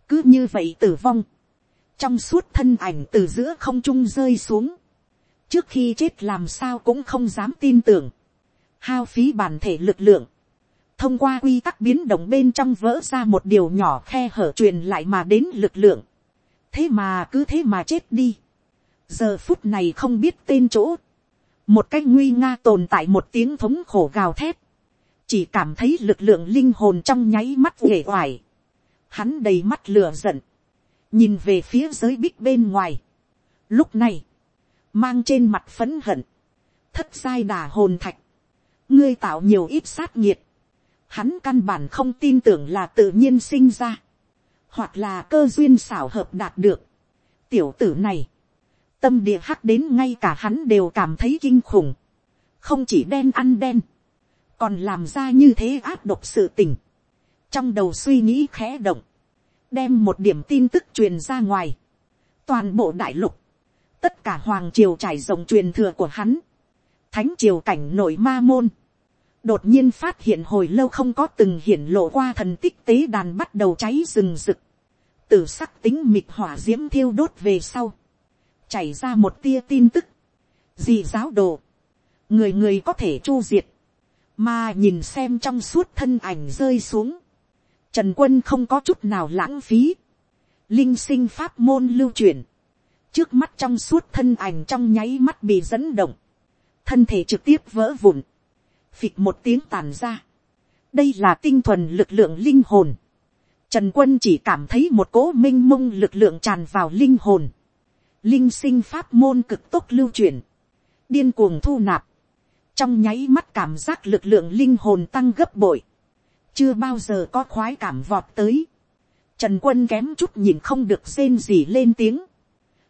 cứ như vậy tử vong, trong suốt thân ảnh từ giữa không trung rơi xuống, trước khi chết làm sao cũng không dám tin tưởng, hao phí bản thể lực lượng, thông qua quy tắc biến động bên trong vỡ ra một điều nhỏ khe hở truyền lại mà đến lực lượng, thế mà cứ thế mà chết đi, giờ phút này không biết tên chỗ, một cách nguy nga tồn tại một tiếng thống khổ gào thét, chỉ cảm thấy lực lượng linh hồn trong nháy mắt uể oải, hắn đầy mắt lửa giận, nhìn về phía giới bích bên ngoài, Lúc này, mang trên mặt phấn hận, thất giai đà hồn thạch, ngươi tạo nhiều ít sát nhiệt, hắn căn bản không tin tưởng là tự nhiên sinh ra, hoặc là cơ duyên xảo hợp đạt được. Tiểu tử này, tâm địa hắc đến ngay cả hắn đều cảm thấy kinh khủng, không chỉ đen ăn đen, còn làm ra như thế áp độc sự tình, trong đầu suy nghĩ khẽ động, đem một điểm tin tức truyền ra ngoài, toàn bộ đại lục, tất cả hoàng triều trải rộng truyền thừa của hắn, thánh triều cảnh nội ma môn, đột nhiên phát hiện hồi lâu không có từng hiển lộ qua thần tích tế đàn bắt đầu cháy rừng rực, từ sắc tính mịt hỏa d i ễ m thiêu đốt về sau, chảy ra một tia tin tức, dị giáo đồ, người người có thể chu diệt, mà nhìn xem trong suốt thân ảnh rơi xuống, trần quân không có chút nào lãng phí, linh sinh pháp môn lưu truyền, trước mắt trong suốt thân ảnh trong nháy mắt bị dẫn động, thân thể trực tiếp vỡ vụn, phịch một tiếng tàn ra. đây là tinh thuần lực lượng linh hồn. Trần quân chỉ cảm thấy một cỗ m i n h mông lực lượng tràn vào linh hồn. linh sinh pháp môn cực tốc lưu chuyển. điên cuồng thu nạp trong nháy mắt cảm giác lực lượng linh hồn tăng gấp bội. chưa bao giờ có khoái cảm vọt tới. Trần quân kém chút nhìn không được rên gì lên tiếng.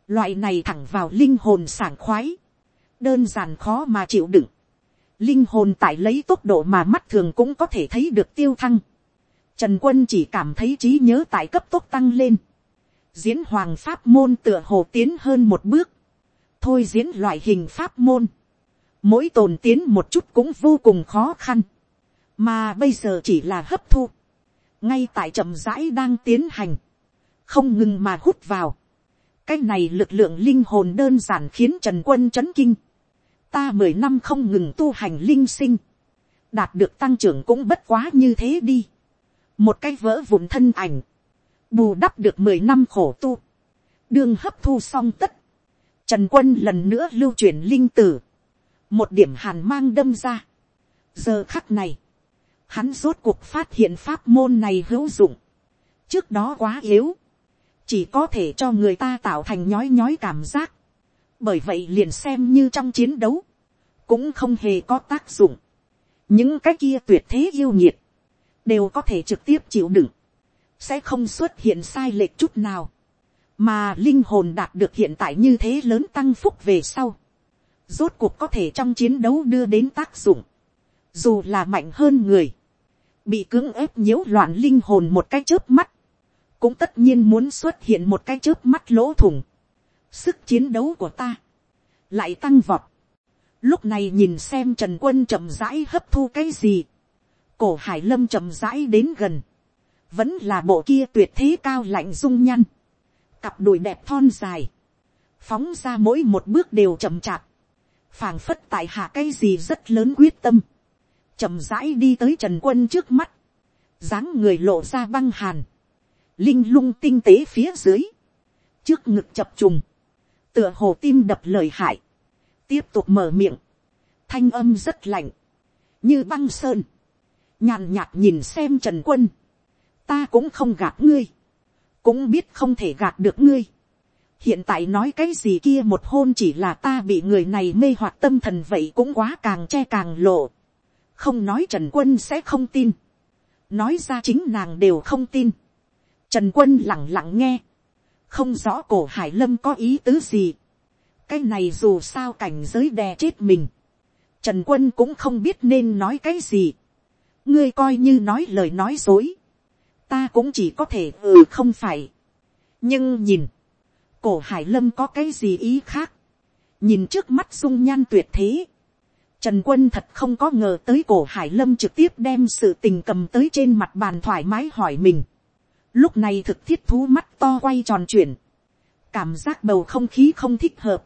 Loại này thẳng vào linh hồn sảng khoái. Đơn giản khó mà chịu đựng linh hồn tại lấy tốc độ mà mắt thường cũng có thể thấy được tiêu thăng. Trần quân chỉ cảm thấy trí nhớ tại cấp tốc tăng lên. Diễn hoàng pháp môn tựa hồ tiến hơn một bước. Thôi diễn loại hình pháp môn. Mỗi tồn tiến một chút cũng vô cùng khó khăn. Mà bây giờ chỉ là hấp thu. Ngay tại chậm rãi đang tiến hành. Không ngừng mà hút vào. Cái này lực lượng linh hồn đơn giản khiến Trần Quân chấn kinh ta mười năm không ngừng tu hành linh sinh, đạt được tăng trưởng cũng bất quá như thế đi. một cái vỡ vụn thân ảnh, bù đắp được mười năm khổ tu, đương hấp thu xong tất, trần quân lần nữa lưu truyền linh tử, một điểm hàn mang đâm ra. giờ khắc này, hắn rốt cuộc phát hiện pháp môn này hữu dụng, trước đó quá yếu, chỉ có thể cho người ta tạo thành nhói nhói cảm giác, bởi vậy liền xem như trong chiến đấu, cũng không hề có tác dụng. những cái kia tuyệt thế yêu nhiệt, đều có thể trực tiếp chịu đựng, sẽ không xuất hiện sai lệch chút nào, mà linh hồn đạt được hiện tại như thế lớn tăng phúc về sau, rốt cuộc có thể trong chiến đấu đưa đến tác dụng, dù là mạnh hơn người, bị cưỡng ép nhiễu loạn linh hồn một cái chớp mắt, cũng tất nhiên muốn xuất hiện một cái chớp mắt lỗ thủng. Sức chiến đấu của ta lại tăng vọt. Lúc này nhìn xem Trần Quân chậm rãi hấp thu cái gì. Cổ Hải Lâm chậm rãi đến gần. Vẫn là bộ kia tuyệt thế cao lạnh dung nhăn. Cặp đùi đẹp thon dài. Phóng ra mỗi một bước đều chậm chạp phảng phất tại hạ cái gì rất lớn quyết tâm. Chậm rãi đi tới Trần Quân trước mắt. dáng người lộ ra băng hàn. Linh lung tinh tế phía dưới. Trước ngực chập trùng tựa hồ tim đập lời hại, tiếp tục mở miệng, thanh âm rất lạnh, như băng sơn, nhàn nhạt nhìn xem trần quân, ta cũng không gạt ngươi, cũng biết không thể gạt được ngươi hiện tại nói cái gì kia một hôn chỉ là ta bị người này mê hoặc tâm thần vậy cũng quá càng che càng lộ, không nói trần quân sẽ không tin, nói ra chính nàng đều không tin, trần quân lẳng lặng nghe, không rõ cổ hải lâm có ý tứ gì. cái này dù sao cảnh giới đè chết mình. trần quân cũng không biết nên nói cái gì. ngươi coi như nói lời nói dối. ta cũng chỉ có thể ừ không phải. nhưng nhìn, cổ hải lâm có cái gì ý khác. nhìn trước mắt dung nhan tuyệt thế. Trần quân thật không có ngờ tới cổ hải lâm trực tiếp đem sự tình cầm tới trên mặt bàn thoải mái hỏi mình Lúc này thực thiết thú mắt to quay tròn chuyển. Cảm giác bầu không khí không thích hợp.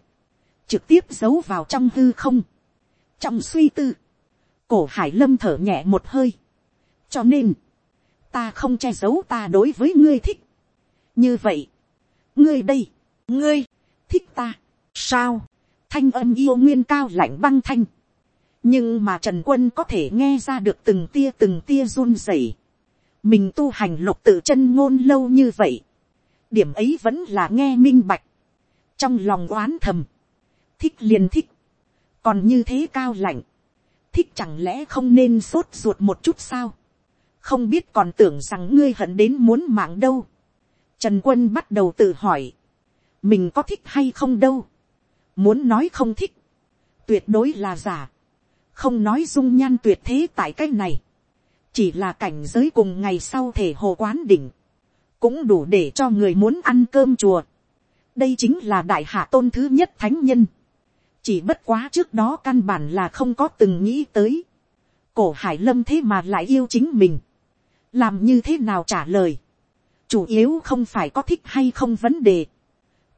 Trực tiếp giấu vào trong hư không. Trong suy tư. Cổ hải lâm thở nhẹ một hơi. Cho nên. Ta không che giấu ta đối với ngươi thích. Như vậy. Ngươi đây. Ngươi. Thích ta. Sao. Thanh âm yêu nguyên cao lạnh băng thanh. Nhưng mà Trần Quân có thể nghe ra được từng tia từng tia run rẩy mình tu hành lục tự chân ngôn lâu như vậy, điểm ấy vẫn là nghe minh bạch, trong lòng oán thầm, thích liền thích, còn như thế cao lạnh, thích chẳng lẽ không nên sốt ruột một chút sao, không biết còn tưởng rằng ngươi hận đến muốn mạng đâu. Trần quân bắt đầu tự hỏi, mình có thích hay không đâu, muốn nói không thích, tuyệt đối là giả, không nói dung nhan tuyệt thế tại cái này, chỉ là cảnh giới cùng ngày sau thể hồ quán đỉnh, cũng đủ để cho người muốn ăn cơm chùa. đây chính là đại hạ tôn thứ nhất thánh nhân, chỉ bất quá trước đó căn bản là không có từng nghĩ tới, cổ hải lâm thế mà lại yêu chính mình, làm như thế nào trả lời, chủ yếu không phải có thích hay không vấn đề,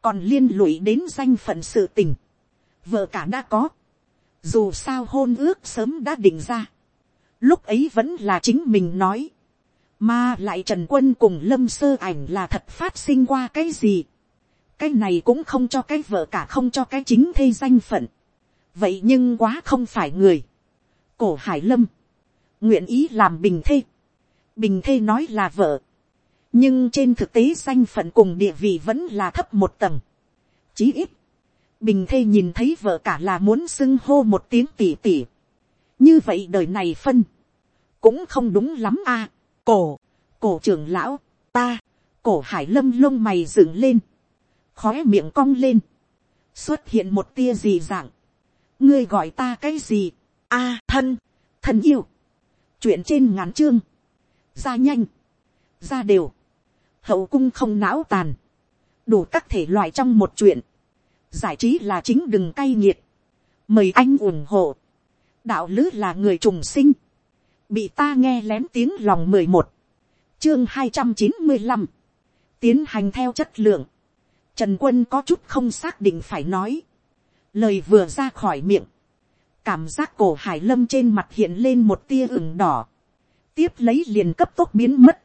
còn liên lụy đến danh phận sự tình, vợ cả đã có, dù sao hôn ước sớm đã định ra, lúc ấy vẫn là chính mình nói, mà lại trần quân cùng lâm sơ ảnh là thật phát sinh qua cái gì, cái này cũng không cho cái vợ cả không cho cái chính thê danh phận, vậy nhưng quá không phải người, cổ hải lâm, nguyện ý làm bình thê, bình thê nói là vợ, nhưng trên thực tế danh phận cùng địa vị vẫn là thấp một tầng. Chí ít, bình thê nhìn thấy vợ cả là muốn xưng hô một tiếng tỉ tỉ. như vậy đời này phân, cũng không đúng lắm a. cổ, cổ trưởng lão, ta, cổ hải lâm lông mày dựng lên, khói miệng cong lên, xuất hiện một tia gì dạng, ngươi gọi ta cái gì, a thân, thân yêu, chuyện trên ngắn chương, ra nhanh, ra đều, hậu cung không não tàn, đủ các thể loại trong một chuyện, giải trí là chính đừng cay nghiệt, mời anh ủng hộ, đạo lứ là người trùng sinh, bị ta nghe lén tiếng lòng mười một, chương hai trăm chín mươi năm, tiến hành theo chất lượng, trần quân có chút không xác định phải nói, lời vừa ra khỏi miệng, cảm giác cổ hải lâm trên mặt hiện lên một tia ửng đỏ, tiếp lấy liền cấp tốc biến mất,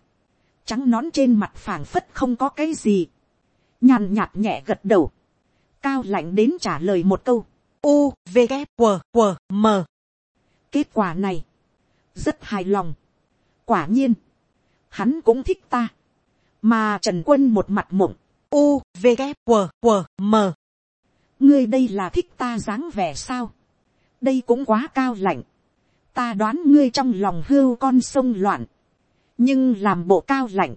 trắng nón trên mặt phảng phất không có cái gì, nhàn nhạt nhẹ gật đầu, cao lạnh đến trả lời một câu, u v g q q m. Kết quả này, rất hài lòng, quả nhiên, hắn cũng thích ta, mà trần quân một mặt mộng, u v g q q m. Ngươi đây là thích ta dáng vẻ sao, đây cũng quá cao lạnh, ta đoán ngươi trong lòng hưu con sông loạn, nhưng làm bộ cao lạnh,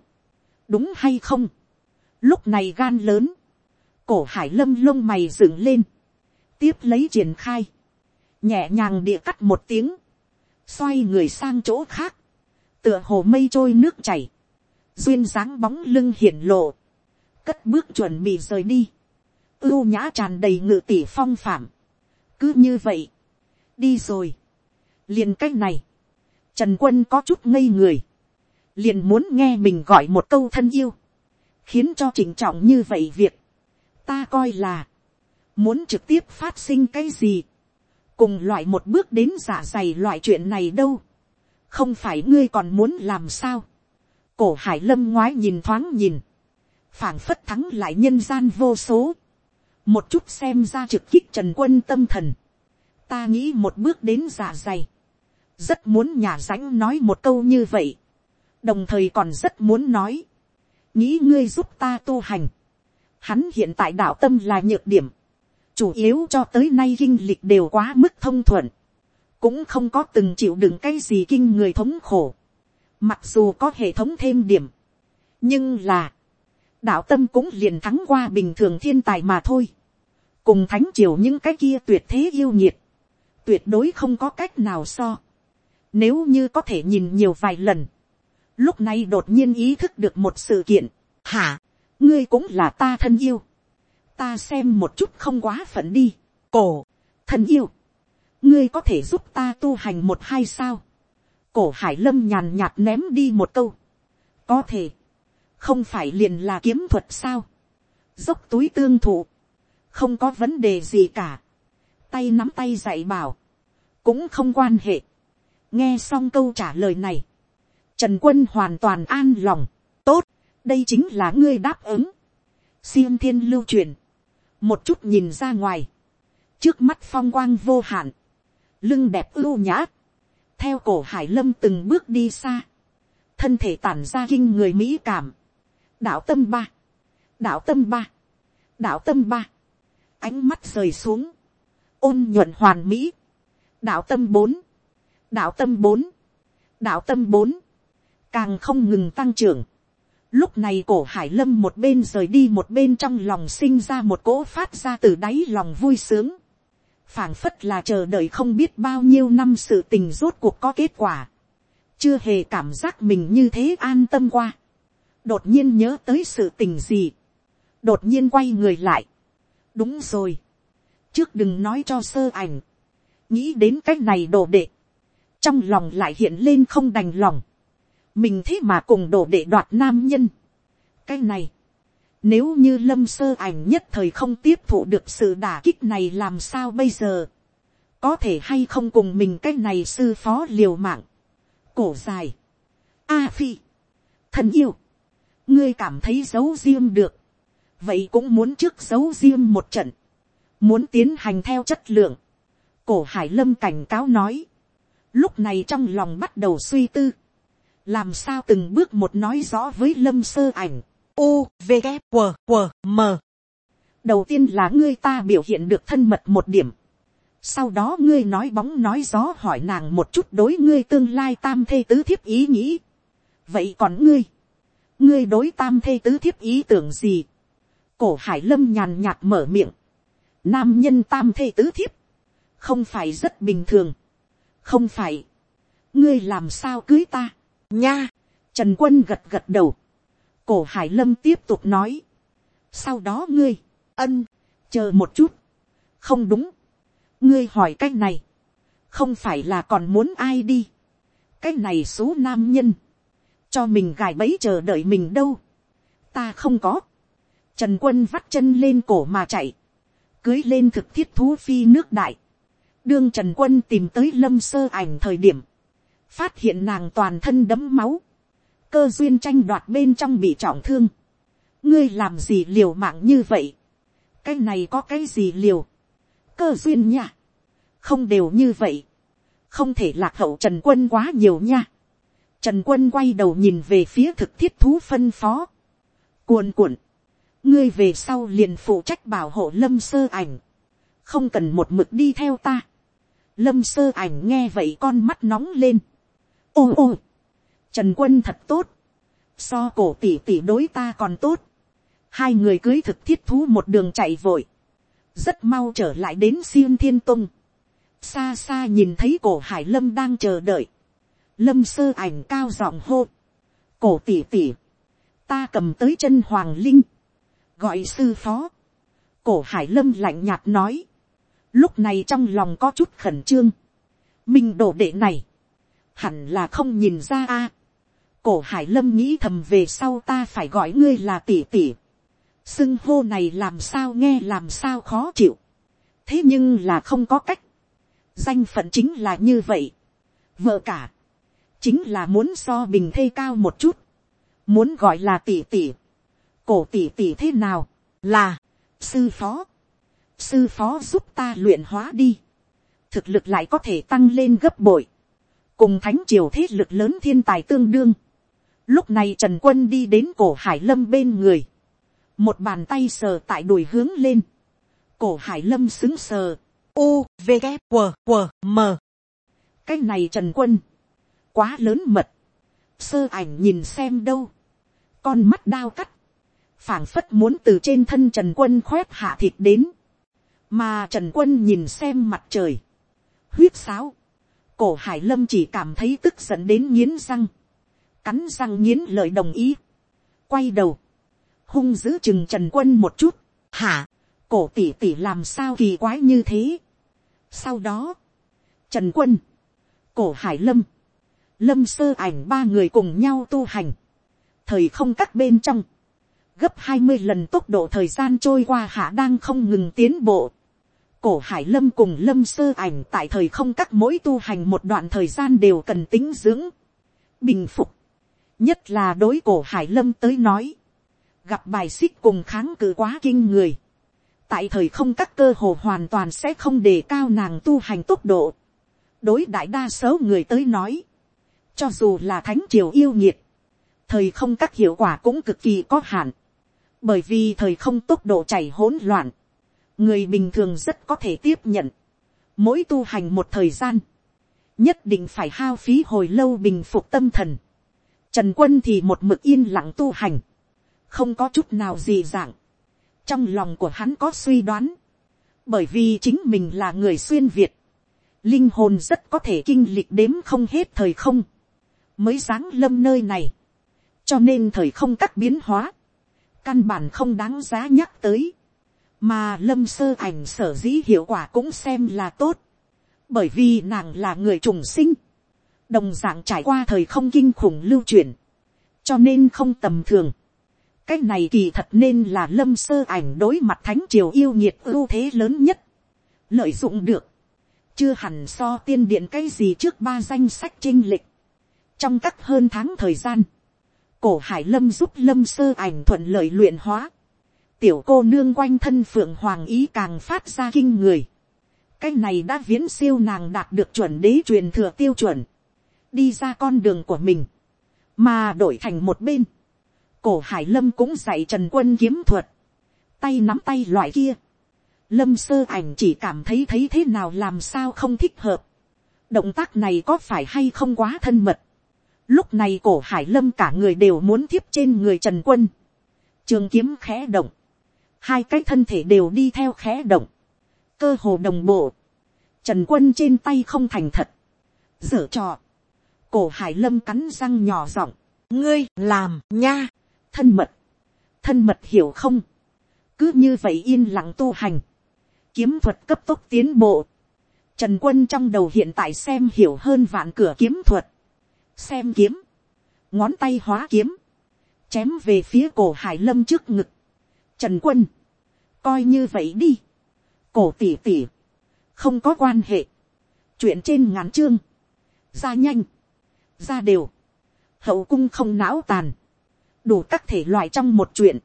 đúng hay không, lúc này gan lớn, cổ hải lâm lông mày dựng lên, tiếp lấy triển khai, nhẹ nhàng địa cắt một tiếng, xoay người sang chỗ khác, tựa hồ mây trôi nước chảy, duyên dáng bóng lưng hiển lộ, cất bước chuẩn bị rời đi, ưu nhã tràn đầy ngự tỷ phong phạm, cứ như vậy, đi rồi, liền cái này, trần quân có chút ngây người, liền muốn nghe mình gọi một câu thân yêu, khiến cho chỉnh trọng như vậy việc, ta coi là, muốn trực tiếp phát sinh cái gì, cùng loại một bước đến giả dày loại chuyện này đâu, không phải ngươi còn muốn làm sao, cổ hải lâm ngoái nhìn thoáng nhìn, phảng phất thắng lại nhân gian vô số, một chút xem ra trực kích trần quân tâm thần, ta nghĩ một bước đến giả dày, rất muốn nhà rãnh nói một câu như vậy, đồng thời còn rất muốn nói, nghĩ ngươi giúp ta tu hành, hắn hiện tại đạo tâm là nhược điểm, chủ yếu cho tới nay kinh lịch đều quá mức thông thuận, cũng không có từng chịu đựng cái gì kinh người thống khổ, mặc dù có hệ thống thêm điểm, nhưng là, đạo tâm cũng liền thắng qua bình thường thiên tài mà thôi, cùng thánh triều những cái kia tuyệt thế yêu nhiệt, tuyệt đối không có cách nào so, nếu như có thể nhìn nhiều vài lần, lúc này đột nhiên ý thức được một sự kiện, hả, ngươi cũng là ta thân yêu, ta xem một chút không quá phận đi, cổ, thân yêu, ngươi có thể giúp ta tu hành một hai sao, cổ hải lâm nhàn nhạt ném đi một câu, có thể, không phải liền là kiếm thuật sao, dốc túi tương thụ, không có vấn đề gì cả, tay nắm tay dạy bảo, cũng không quan hệ, nghe xong câu trả lời này, trần quân hoàn toàn an lòng, tốt, đây chính là ngươi đáp ứng, xiêm thiên lưu truyền, một chút nhìn ra ngoài, trước mắt phong quang vô hạn, lưng đẹp ưu nhã, theo cổ hải lâm từng bước đi xa, thân thể tản ra kinh người mỹ cảm, đạo tâm ba, đạo tâm ba, đạo tâm ba, ánh mắt rời xuống, ôn nhuận hoàn mỹ, đạo tâm bốn, đạo tâm bốn, đạo tâm bốn, càng không ngừng tăng trưởng. Lúc này cổ hải lâm một bên rời đi một bên trong lòng sinh ra một cỗ phát ra từ đáy lòng vui sướng. phảng phất là chờ đợi không biết bao nhiêu năm sự tình rốt cuộc có kết quả. Chưa hề cảm giác mình như thế an tâm qua. Đột nhiên nhớ tới sự tình gì. Đột nhiên quay người lại. Đúng rồi. Trước đừng nói cho sơ ảnh. Nghĩ đến cách này đồ đệ. Trong lòng lại hiện lên không đành lòng mình thế mà cùng đổ đệ đoạt nam nhân. cái này, nếu như lâm sơ ảnh nhất thời không tiếp thụ được sự đả kích này làm sao bây giờ, có thể hay không cùng mình cái này sư phó liều mạng, cổ dài, a phi, thân yêu, ngươi cảm thấy giấu riêng được, vậy cũng muốn trước giấu riêng một trận, muốn tiến hành theo chất lượng, cổ hải lâm cảnh cáo nói, lúc này trong lòng bắt đầu suy tư, làm sao từng bước một nói rõ với lâm sơ ảnh, u v g q q m. Đầu tiên là ngươi ta biểu hiện được thân mật một điểm, sau đó ngươi nói bóng nói gió hỏi nàng một chút đối ngươi tương lai tam thê tứ thiếp ý nghĩ, vậy còn ngươi, ngươi đối tam thê tứ thiếp ý tưởng gì, cổ hải lâm nhàn nhạt mở miệng, nam nhân tam thê tứ thiếp, không phải rất bình thường, không phải, ngươi làm sao cưới ta, nha, trần quân gật gật đầu, cổ hải lâm tiếp tục nói, sau đó ngươi, ân, chờ một chút, không đúng, ngươi hỏi cái này, không phải là còn muốn ai đi, cái này số nam nhân, cho mình gài bẫy chờ đợi mình đâu, ta không có, trần quân vắt chân lên cổ mà chạy, cưới lên thực thiết thú phi nước đại, đương trần quân tìm tới lâm sơ ảnh thời điểm, phát hiện nàng toàn thân đấm máu, cơ duyên tranh đoạt bên trong bị trọng thương, ngươi làm gì liều mạng như vậy, cái này có cái gì liều, cơ duyên nha, không đều như vậy, không thể lạc hậu trần quân quá nhiều nha, trần quân quay đầu nhìn về phía thực thiết thú phân phó, cuồn cuộn, ngươi về sau liền phụ trách bảo hộ lâm sơ ảnh, không cần một mực đi theo ta, lâm sơ ảnh nghe vậy con mắt nóng lên, ô ô, trần quân thật tốt, so cổ tỷ tỷ đối ta còn tốt, hai người cưới thực thiết thú một đường chạy vội, rất mau trở lại đến xiêm thiên tung, xa xa nhìn thấy cổ hải lâm đang chờ đợi, lâm sơ ảnh cao giọng hô, cổ tỷ tỷ, ta cầm tới chân hoàng linh, gọi sư phó, cổ hải lâm lạnh nhạt nói, lúc này trong lòng có chút khẩn trương, mình đổ đệ này, hẳn là không nhìn ra a. cổ hải lâm nghĩ thầm về sau ta phải gọi ngươi là tỷ tỷ. xưng hô này làm sao nghe làm sao khó chịu. thế nhưng là không có cách. danh phận chính là như vậy. vợ cả, chính là muốn so bình thê cao một chút. muốn gọi là tỷ tỷ. cổ tỷ tỷ thế nào, là, sư phó. sư phó giúp ta luyện hóa đi. thực lực lại có thể tăng lên gấp bội cùng thánh triều thế lực lớn thiên tài tương đương. Lúc này Trần Quân đi đến cổ Hải Lâm bên người. Một bàn tay sờ tại đùi hướng lên. Cổ Hải Lâm xứng sờ. U, V, K, W, W, M. Cái này Trần Quân. Quá lớn mật. Sơ ảnh nhìn xem đâu. Con mắt đao cắt. phảng phất muốn từ trên thân Trần Quân khoét hạ thịt đến. Mà Trần Quân nhìn xem mặt trời. Huyết sáo cổ hải lâm chỉ cảm thấy tức giận đến nghiến răng, cắn răng nghiến lời đồng ý, quay đầu, hung giữ chừng trần quân một chút, hả, cổ tỉ tỉ làm sao kỳ quái như thế. sau đó, trần quân, cổ hải lâm, lâm sơ ảnh ba người cùng nhau tu hành, thời không các bên trong, gấp hai mươi lần tốc độ thời gian trôi qua hạ đang không ngừng tiến bộ, cổ hải lâm cùng lâm sơ ảnh tại thời không các mỗi tu hành một đoạn thời gian đều cần tính dưỡng, bình phục, nhất là đối cổ hải lâm tới nói, gặp bài xích cùng kháng cự quá kinh người, tại thời không các cơ hồ hoàn toàn sẽ không đề cao nàng tu hành tốc độ, đối đại đa số người tới nói, cho dù là thánh triều yêu nhiệt, thời không các hiệu quả cũng cực kỳ có hạn, bởi vì thời không tốc độ chảy hỗn loạn, người bình thường rất có thể tiếp nhận, mỗi tu hành một thời gian, nhất định phải hao phí hồi lâu bình phục tâm thần. Trần quân thì một mực yên lặng tu hành, không có chút nào gì dạng. trong lòng của hắn có suy đoán, bởi vì chính mình là người xuyên việt, linh hồn rất có thể kinh lịch đếm không hết thời không, mới sáng lâm nơi này, cho nên thời không các biến hóa, căn bản không đáng giá nhắc tới, mà lâm sơ ảnh sở dĩ hiệu quả cũng xem là tốt, bởi vì nàng là người trùng sinh, đồng d ạ n g trải qua thời không kinh khủng lưu truyền, cho nên không tầm thường. cái này kỳ thật nên là lâm sơ ảnh đối mặt thánh triều yêu nhiệt ưu thế lớn nhất, lợi dụng được, chưa hẳn so tiên điện cái gì trước ba danh sách trinh lịch, trong các hơn tháng thời gian, cổ hải lâm giúp lâm sơ ảnh thuận lợi luyện hóa, tiểu cô nương quanh thân phượng hoàng ý càng phát ra kinh người, cái này đã viễn siêu nàng đạt được chuẩn đế truyền thừa tiêu chuẩn, đi ra con đường của mình, mà đổi thành một bên, cổ hải lâm cũng dạy trần quân kiếm thuật, tay nắm tay loại kia, lâm sơ ảnh chỉ cảm thấy thấy thế nào làm sao không thích hợp, động tác này có phải hay không quá thân mật, lúc này cổ hải lâm cả người đều muốn thiếp trên người trần quân, trường kiếm khẽ động, hai cái thân thể đều đi theo khẽ động, cơ hồ đồng bộ, trần quân trên tay không thành thật, dở trò, cổ hải lâm cắn răng nhỏ giọng, ngươi làm nha, thân mật, thân mật hiểu không, cứ như vậy yên lặng tu hành, kiếm thuật cấp tốc tiến bộ, trần quân trong đầu hiện tại xem hiểu hơn vạn cửa kiếm thuật, xem kiếm, ngón tay hóa kiếm, chém về phía cổ hải lâm trước ngực, trần quân, coi như vậy đi, cổ tỉ tỉ, không có quan hệ, chuyện trên ngắn chương, ra nhanh, ra đều, hậu cung không não tàn, đủ các thể loại trong một chuyện,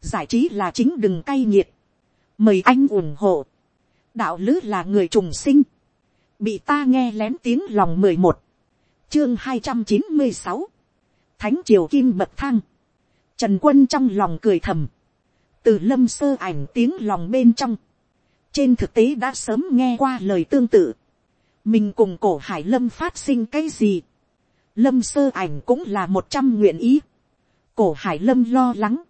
giải trí là chính đừng cay nghiệt, mời anh ủng hộ, đạo lứ là người trùng sinh, bị ta nghe lén tiếng lòng mười một, chương hai trăm chín mươi sáu, thánh triều kim bậc thang, trần quân trong lòng cười thầm, từ lâm sơ ảnh tiếng lòng bên trong, trên thực tế đã sớm nghe qua lời tương tự, mình cùng cổ hải lâm phát sinh cái gì, lâm sơ ảnh cũng là một trăm nguyện ý, cổ hải lâm lo lắng,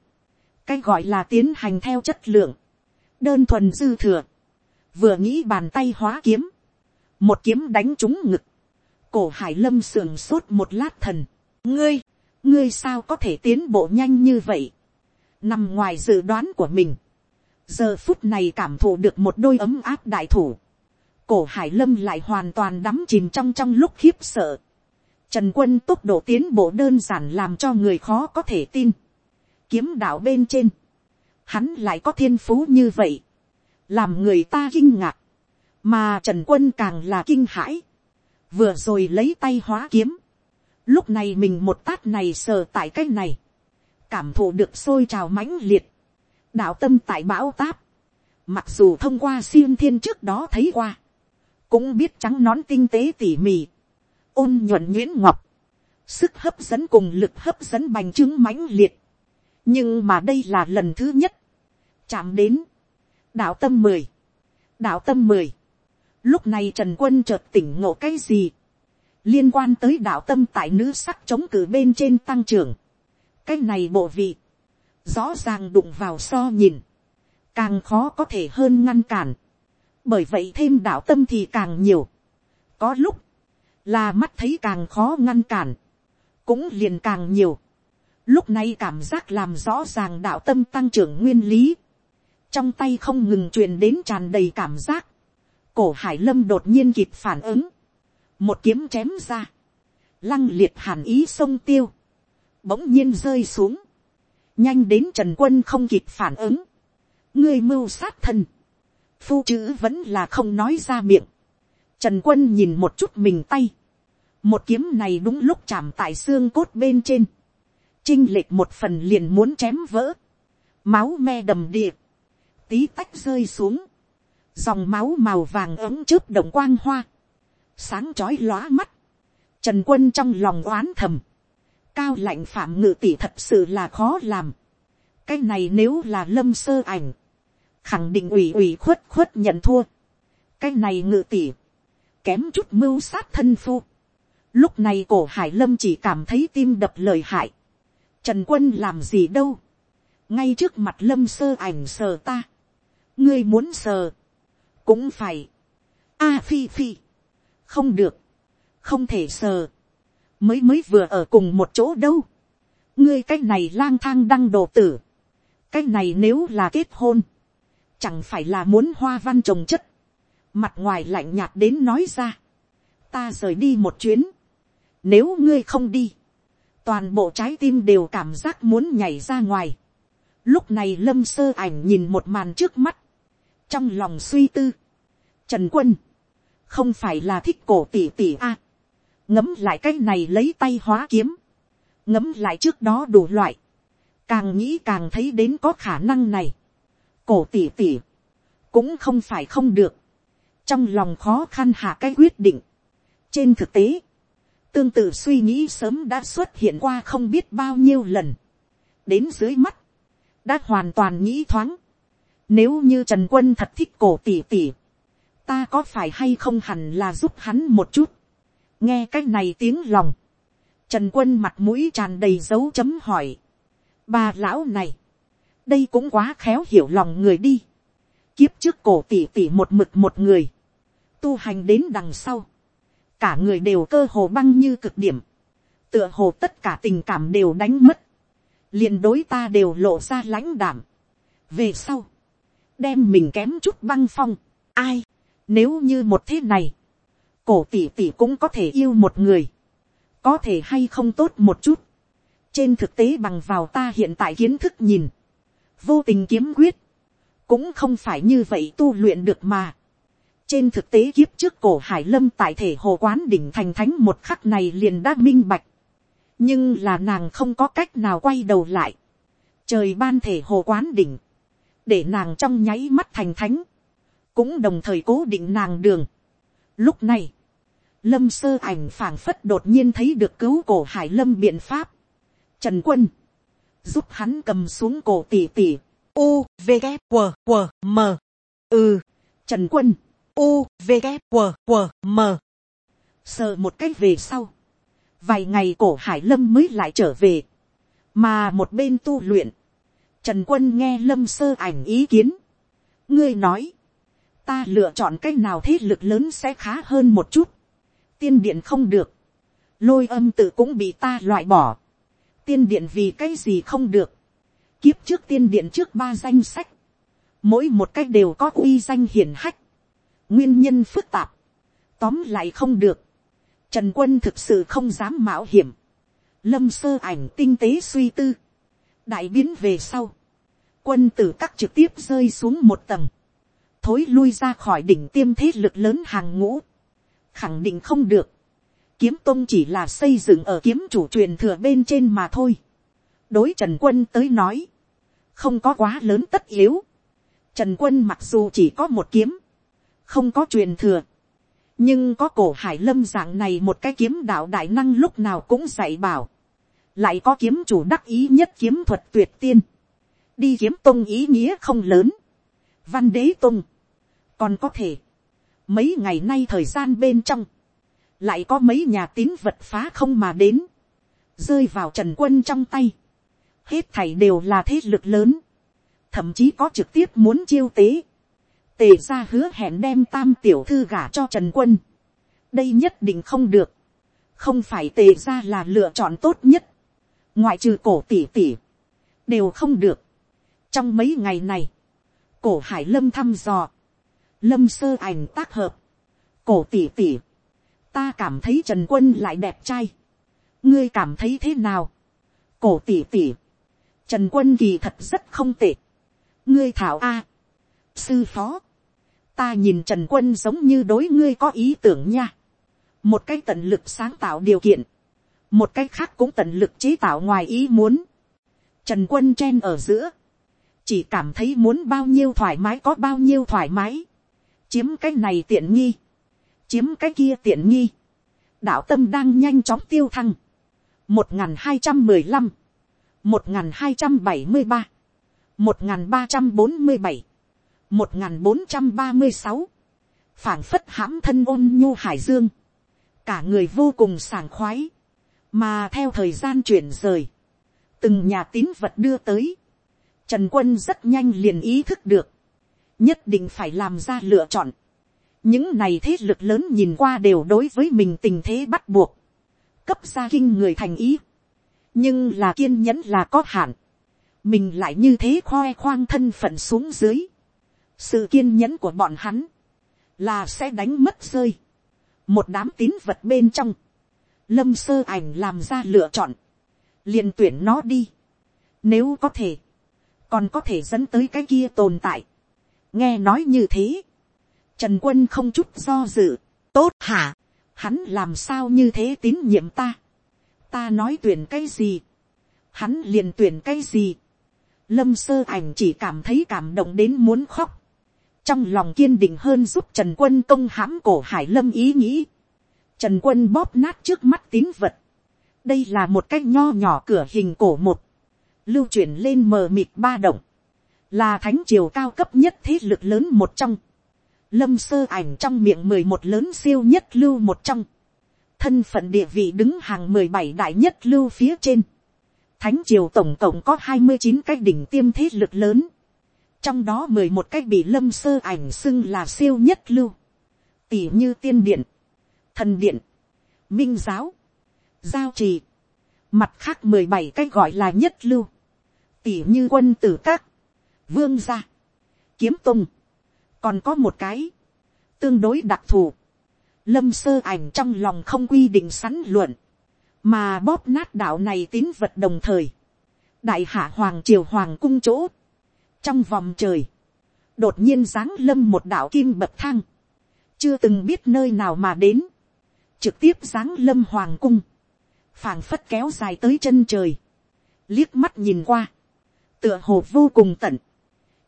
cái gọi là tiến hành theo chất lượng, đơn thuần dư thừa, vừa nghĩ bàn tay hóa kiếm, một kiếm đánh trúng ngực, cổ hải lâm sườn sốt một lát thần, ngươi, ngươi sao có thể tiến bộ nhanh như vậy, nằm ngoài dự đoán của mình, giờ phút này cảm thụ được một đôi ấm áp đại thủ, cổ hải lâm lại hoàn toàn đắm chìm trong trong lúc khiếp sợ. Trần quân tốc độ tiến bộ đơn giản làm cho người khó có thể tin. Kiếm đạo bên trên, hắn lại có thiên phú như vậy, làm người ta kinh ngạc, mà trần quân càng là kinh hãi, vừa rồi lấy tay hóa kiếm, lúc này mình một tát này sờ tại cái này, cảm thụ được sôi trào mãnh liệt, đạo tâm tại bão táp, mặc dù thông qua siêu thiên trước đó thấy qua, cũng biết trắng nón tinh tế tỉ mỉ, ôn nhuận nhuyễn ngọc, sức hấp dẫn cùng lực hấp dẫn bành trướng mãnh liệt, nhưng mà đây là lần thứ nhất, chạm đến, đạo tâm mười, đạo tâm mười, lúc này trần quân chợt tỉnh ngộ cái gì, liên quan tới đạo tâm tại nữ sắc chống cử bên trên tăng trưởng, cái này bộ vị, rõ ràng đụng vào so nhìn, càng khó có thể hơn ngăn cản, bởi vậy thêm đạo tâm thì càng nhiều, có lúc, là mắt thấy càng khó ngăn cản, cũng liền càng nhiều, lúc này cảm giác làm rõ ràng đạo tâm tăng trưởng nguyên lý, trong tay không ngừng truyền đến tràn đầy cảm giác, cổ hải lâm đột nhiên kịp phản ứng, một kiếm chém ra, lăng liệt hàn ý sông tiêu, bỗng nhiên rơi xuống, nhanh đến trần quân không kịp phản ứng, ngươi mưu sát thân, phu chữ vẫn là không nói ra miệng, trần quân nhìn một chút mình tay, một kiếm này đúng lúc chạm tại xương cốt bên trên, chinh lệch một phần liền muốn chém vỡ, máu me đầm địa, tí tách rơi xuống, dòng máu màu vàng ấm trước động quang hoa, sáng chói lóa mắt, trần quân trong lòng oán thầm, cao lạnh phạm ngự tỷ thật sự là khó làm. cái này nếu là lâm sơ ảnh, khẳng định ủy ủy khuất khuất nhận thua, cái này ngự tỷ kém chút mưu sát thân phu, lúc này cổ hải lâm chỉ cảm thấy tim đập lời hại, trần quân làm gì đâu, ngay trước mặt lâm sơ ảnh sờ ta, ngươi muốn sờ, cũng phải, a phi phi, không được, không thể sờ, mới mới vừa ở cùng một chỗ đâu, ngươi cái này lang thang đăng đồ tử, cái này nếu là kết hôn, chẳng phải là muốn hoa văn trồng chất, mặt ngoài lạnh nhạt đến nói ra, ta rời đi một chuyến, nếu ngươi không đi, toàn bộ trái tim đều cảm giác muốn nhảy ra ngoài. Lúc này lâm sơ ảnh nhìn một màn trước mắt, trong lòng suy tư, trần quân, không phải là thích cổ tỷ tỷ a, ngấm lại cái này lấy tay hóa kiếm, ngấm lại trước đó đủ loại, càng nghĩ càng thấy đến có khả năng này, cổ tỉ tỉ, cũng không phải không được, trong lòng khó khăn hạ cái quyết định. trên thực tế, tương tự suy nghĩ sớm đã xuất hiện qua không biết bao nhiêu lần, đến dưới mắt, đã hoàn toàn nghĩ thoáng, nếu như trần quân thật thích cổ tỉ tỉ, ta có phải hay không hẳn là giúp hắn một chút, nghe cái này tiếng lòng, trần quân mặt mũi tràn đầy dấu chấm hỏi, bà lão này, đây cũng quá khéo hiểu lòng người đi, kiếp trước cổ tỉ tỉ một mực một người, tu hành đến đằng sau, cả người đều cơ hồ băng như cực điểm, tựa hồ tất cả tình cảm đều đánh mất, liền đối ta đều lộ ra lãnh đảm. về sau, đem mình kém chút băng phong, ai, nếu như một thế này, cổ tỷ tỷ cũng có thể yêu một người, có thể hay không tốt một chút, trên thực tế bằng vào ta hiện tại kiến thức nhìn, vô tình kiếm quyết, cũng không phải như vậy tu luyện được mà. trên thực tế kiếp trước cổ hải lâm tại thể hồ quán đỉnh thành thánh một khắc này liền đã minh bạch, nhưng là nàng không có cách nào quay đầu lại, trời ban thể hồ quán đỉnh, để nàng trong nháy mắt thành thánh, cũng đồng thời cố định nàng đường. Lúc này, lâm sơ ảnh phảng phất đột nhiên thấy được cứu cổ hải lâm biện pháp. Trần quân, giúp hắn cầm xuống cổ tỷ tỷ. U, V, K, W, W, M. Ừ, Trần quân, U, V, K, W, W, M. Sợ một cách về sau. Vài ngày cổ hải lâm mới lại trở về. Mà một bên tu luyện. Trần quân nghe lâm sơ ảnh ý kiến. Ngươi nói ta lựa chọn cách nào thế lực lớn sẽ khá hơn một chút tiên điện không được. lôi âm tự cũng bị ta loại bỏ. tiên điện vì cái gì không được. kiếp trước tiên điện trước ba danh sách. mỗi một cách đều có uy danh hiển hách. nguyên nhân phức tạp. tóm lại không được. trần quân thực sự không dám mạo hiểm. lâm sơ ảnh tinh tế suy tư. đại biến về sau. quân tử các trực tiếp rơi xuống một tầng thối lui ra khỏi đỉnh tiêm thế lực lớn hàng ngũ, khẳng định không được, kiếm tôn chỉ là xây dựng ở kiếm chủ truyền thừa bên trên mà thôi. đối trần quân tới nói, không có quá lớn tất yếu. trần quân mặc dù chỉ có một kiếm, không có truyền thừa, nhưng có cổ hải lâm dạng này một cái kiếm đạo đại năng lúc nào cũng dạy bảo, lại có kiếm chủ đắc ý nhất kiếm thuật tuyệt tiên, đi kiếm tôn ý nghĩa không lớn, văn đế tôn, còn có thể, mấy ngày nay thời gian bên trong, lại có mấy nhà tín vật phá không mà đến, rơi vào trần quân trong tay, hết thảy đều là thế lực lớn, thậm chí có trực tiếp muốn chiêu tế, tề ra hứa hẹn đem tam tiểu thư gả cho trần quân, đây nhất định không được, không phải tề ra là lựa chọn tốt nhất, ngoại trừ cổ tỷ tỷ, đều không được. trong mấy ngày này, cổ hải lâm thăm dò, lâm sơ ảnh tác hợp, cổ tỉ tỉ, ta cảm thấy trần quân lại đẹp trai, ngươi cảm thấy thế nào, cổ tỉ tỉ, trần quân kỳ thật rất không tệ, ngươi thảo a, sư phó, ta nhìn trần quân giống như đối ngươi có ý tưởng nha, một cái tận lực sáng tạo điều kiện, một cái khác cũng tận lực chế tạo ngoài ý muốn, trần quân chen ở giữa, chỉ cảm thấy muốn bao nhiêu thoải mái có bao nhiêu thoải mái, chiếm cái này tiện nghi, chiếm cái kia tiện nghi, đạo tâm đang nhanh chóng tiêu thăng, một n g h n hai trăm mười lăm, một n g h n hai trăm bảy mươi ba, một n g h n ba trăm bốn mươi bảy, một nghìn bốn trăm ba mươi sáu, phảng phất hãm thân ôn nhu hải dương, cả người vô cùng sảng khoái, mà theo thời gian chuyển rời, từng nhà tín vật đưa tới, trần quân rất nhanh liền ý thức được, nhất định phải làm ra lựa chọn. những này thế lực lớn nhìn qua đều đối với mình tình thế bắt buộc, cấp ra kinh người thành ý, nhưng là kiên nhẫn là có hạn, mình lại như thế khoe khoang thân phận xuống dưới, sự kiên nhẫn của bọn hắn, là sẽ đánh mất rơi, một đám tín vật bên trong, lâm sơ ảnh làm ra lựa chọn, liền tuyển nó đi, nếu có thể, còn có thể dẫn tới cái kia tồn tại, nghe nói như thế, trần quân không chút do dự, tốt hả, hắn làm sao như thế tín nhiệm ta, ta nói tuyển cái gì, hắn liền tuyển cái gì, lâm sơ ảnh chỉ cảm thấy cảm động đến muốn khóc, trong lòng kiên định hơn giúp trần quân công hãm cổ hải lâm ý nghĩ, trần quân bóp nát trước mắt tín vật, đây là một cái nho nhỏ cửa hình cổ một, lưu chuyển lên mờ mịt ba động, là thánh triều cao cấp nhất thế lực lớn một trong, lâm sơ ảnh trong miệng mười một lớn siêu nhất lưu một trong, thân phận địa vị đứng hàng mười bảy đại nhất lưu phía trên, thánh triều tổng cộng có hai mươi chín cái đỉnh tiêm thế lực lớn, trong đó mười một cái bị lâm sơ ảnh xưng là siêu nhất lưu, tỉ như tiên điện, thần điện, minh giáo, giao trì, mặt khác mười bảy cái gọi là nhất lưu, tỉ như quân tử các, vương gia, kiếm tung, còn có một cái, tương đối đặc thù, lâm sơ ảnh trong lòng không quy định sắn luận, mà bóp nát đạo này tín vật đồng thời, đại hạ hoàng triều hoàng cung chỗ, trong vòng trời, đột nhiên giáng lâm một đạo kim bậc thang, chưa từng biết nơi nào mà đến, trực tiếp giáng lâm hoàng cung, phảng phất kéo dài tới chân trời, liếc mắt nhìn qua, tựa hồ vô cùng tận,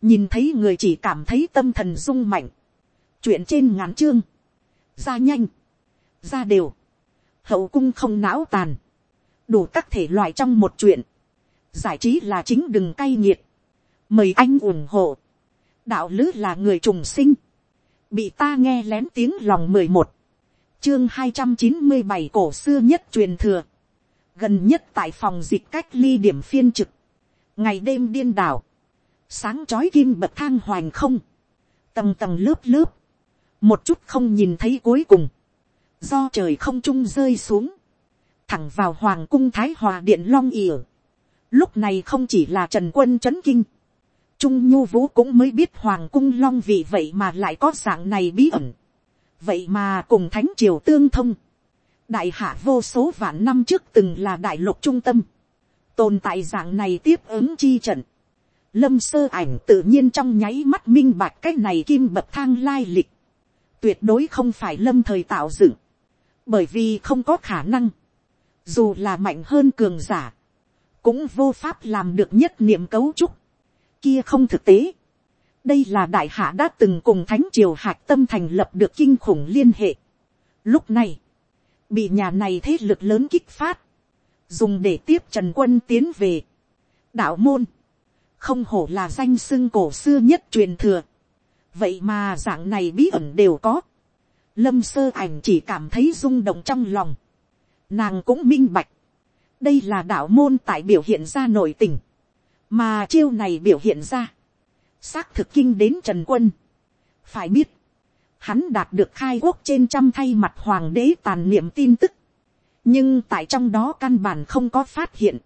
nhìn thấy người chỉ cảm thấy tâm thần rung mạnh, chuyện trên ngắn chương, ra nhanh, ra đều, hậu cung không não tàn, đủ các thể loại trong một chuyện, giải trí là chính đừng cay nghiệt, mời anh ủng hộ, đạo lứ là người trùng sinh, bị ta nghe lén tiếng lòng mười một, chương hai trăm chín mươi bảy cổ xưa nhất truyền thừa, gần nhất tại phòng dịch cách ly điểm phiên trực, ngày đêm điên đảo, sáng chói kim bậc thang hoành không, tầng tầng lớp lớp, một chút không nhìn thấy cuối cùng, do trời không trung rơi xuống, thẳng vào hoàng cung thái hòa điện long ỉa. Lúc này không chỉ là trần quân c h ấ n kinh, trung nhu vũ cũng mới biết hoàng cung long vì vậy mà lại có dạng này bí ẩn, vậy mà cùng thánh triều tương thông, đại hạ vô số vạn năm trước từng là đại lục trung tâm, tồn tại dạng này tiếp ứng chi trận, lâm sơ ảnh tự nhiên trong nháy mắt minh bạch cái này kim bậc thang lai lịch, tuyệt đối không phải lâm thời tạo dựng, bởi vì không có khả năng, dù là mạnh hơn cường giả, cũng vô pháp làm được nhất niệm cấu trúc, kia không thực tế. đây là đại hạ đã từng cùng thánh triều hạc tâm thành lập được kinh khủng liên hệ. lúc này, bị nhà này thế lực lớn kích phát, dùng để tiếp trần quân tiến về. đạo môn, không hổ là danh sưng cổ xưa nhất truyền thừa. vậy mà dạng này bí ẩn đều có lâm sơ ảnh chỉ cảm thấy rung động trong lòng. nàng cũng minh bạch. đây là đạo môn tại biểu hiện ra nội tình. mà chiêu này biểu hiện ra. xác thực kinh đến trần quân. phải biết, hắn đạt được khai quốc trên trăm thay mặt hoàng đế tàn niệm tin tức. nhưng tại trong đó căn bản không có phát hiện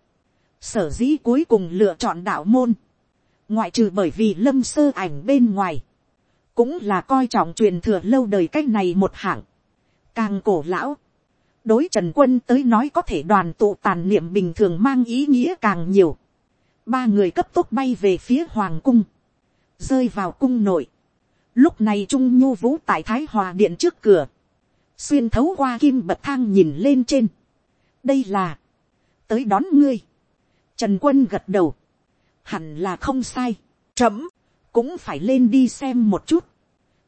sở dĩ cuối cùng lựa chọn đạo môn. ngoại trừ bởi vì lâm sơ ảnh bên ngoài. Cũng là coi trọng truyền thừa lâu đời cách này một hạng, càng cổ lão, đối trần quân tới nói có thể đoàn tụ tàn niệm bình thường mang ý nghĩa càng nhiều, ba người cấp tốc bay về phía hoàng cung, rơi vào cung nội, lúc này trung nhu vũ tại thái hòa điện trước cửa, xuyên thấu qua kim bậc thang nhìn lên trên, đây là, tới đón ngươi, trần quân gật đầu, hẳn là không sai, trẫm cũng phải lên đi xem một chút.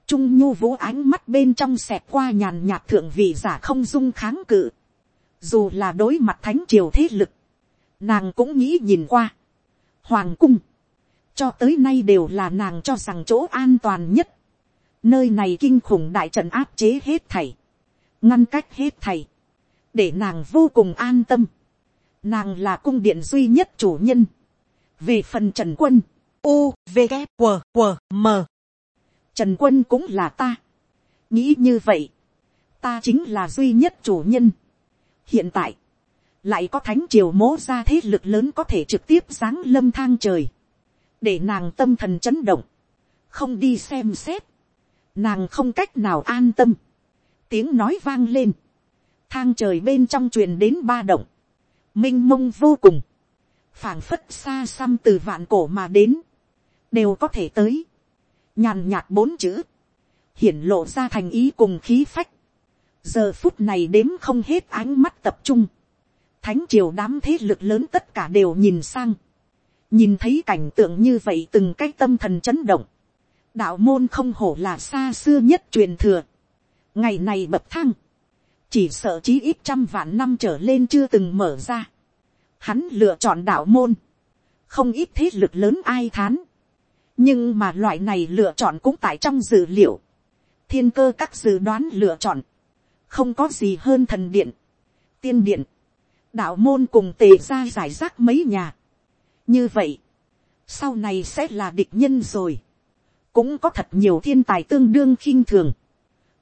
Trung nhu vũ ánh mắt bên trong xẹt qua nhàn nhạt thượng vị giả không dung kháng cự. Dù là đối mặt thánh triều thế lực. Nàng cũng nghĩ nhìn qua. Hoàng cung. cho tới nay đều là nàng cho rằng chỗ an toàn nhất, nơi này kinh khủng đại trận áp chế hết thảy, ngăn cách hết thảy, để nàng vô cùng an tâm, nàng là cung điện duy nhất chủ nhân, về phần trần quân, u v g q q m. Trần quân cũng là ta, nghĩ như vậy, ta chính là duy nhất chủ nhân. hiện tại, lại có thánh triều mố ra thế lực lớn có thể trực tiếp giáng lâm thang trời, để nàng tâm thần chấn động, không đi xem xét, nàng không cách nào an tâm, tiếng nói vang lên, thang trời bên trong truyền đến ba động, m i n h mông vô cùng, phảng phất xa xăm từ vạn cổ mà đến, đều có thể tới, nhàn nhạt bốn chữ, hiển lộ ra thành ý cùng khí phách, giờ phút này đếm không hết ánh mắt tập trung, thánh triều đám thế lực lớn tất cả đều nhìn sang, nhìn thấy cảnh tượng như vậy từng cái tâm thần chấn động, đạo môn không hổ là xa xưa nhất truyền thừa, ngày này bậc thang, chỉ sợ chí ít trăm vạn năm trở lên chưa từng mở ra. Hắn lựa chọn đạo môn, không ít thế lực lớn ai thán. nhưng mà loại này lựa chọn cũng tại trong dữ liệu. thiên cơ các dự đoán lựa chọn, không có gì hơn thần điện, tiên điện, đạo môn cùng tề ra giải rác mấy nhà. như vậy, sau này sẽ là địch nhân rồi. cũng có thật nhiều thiên tài tương đương khinh thường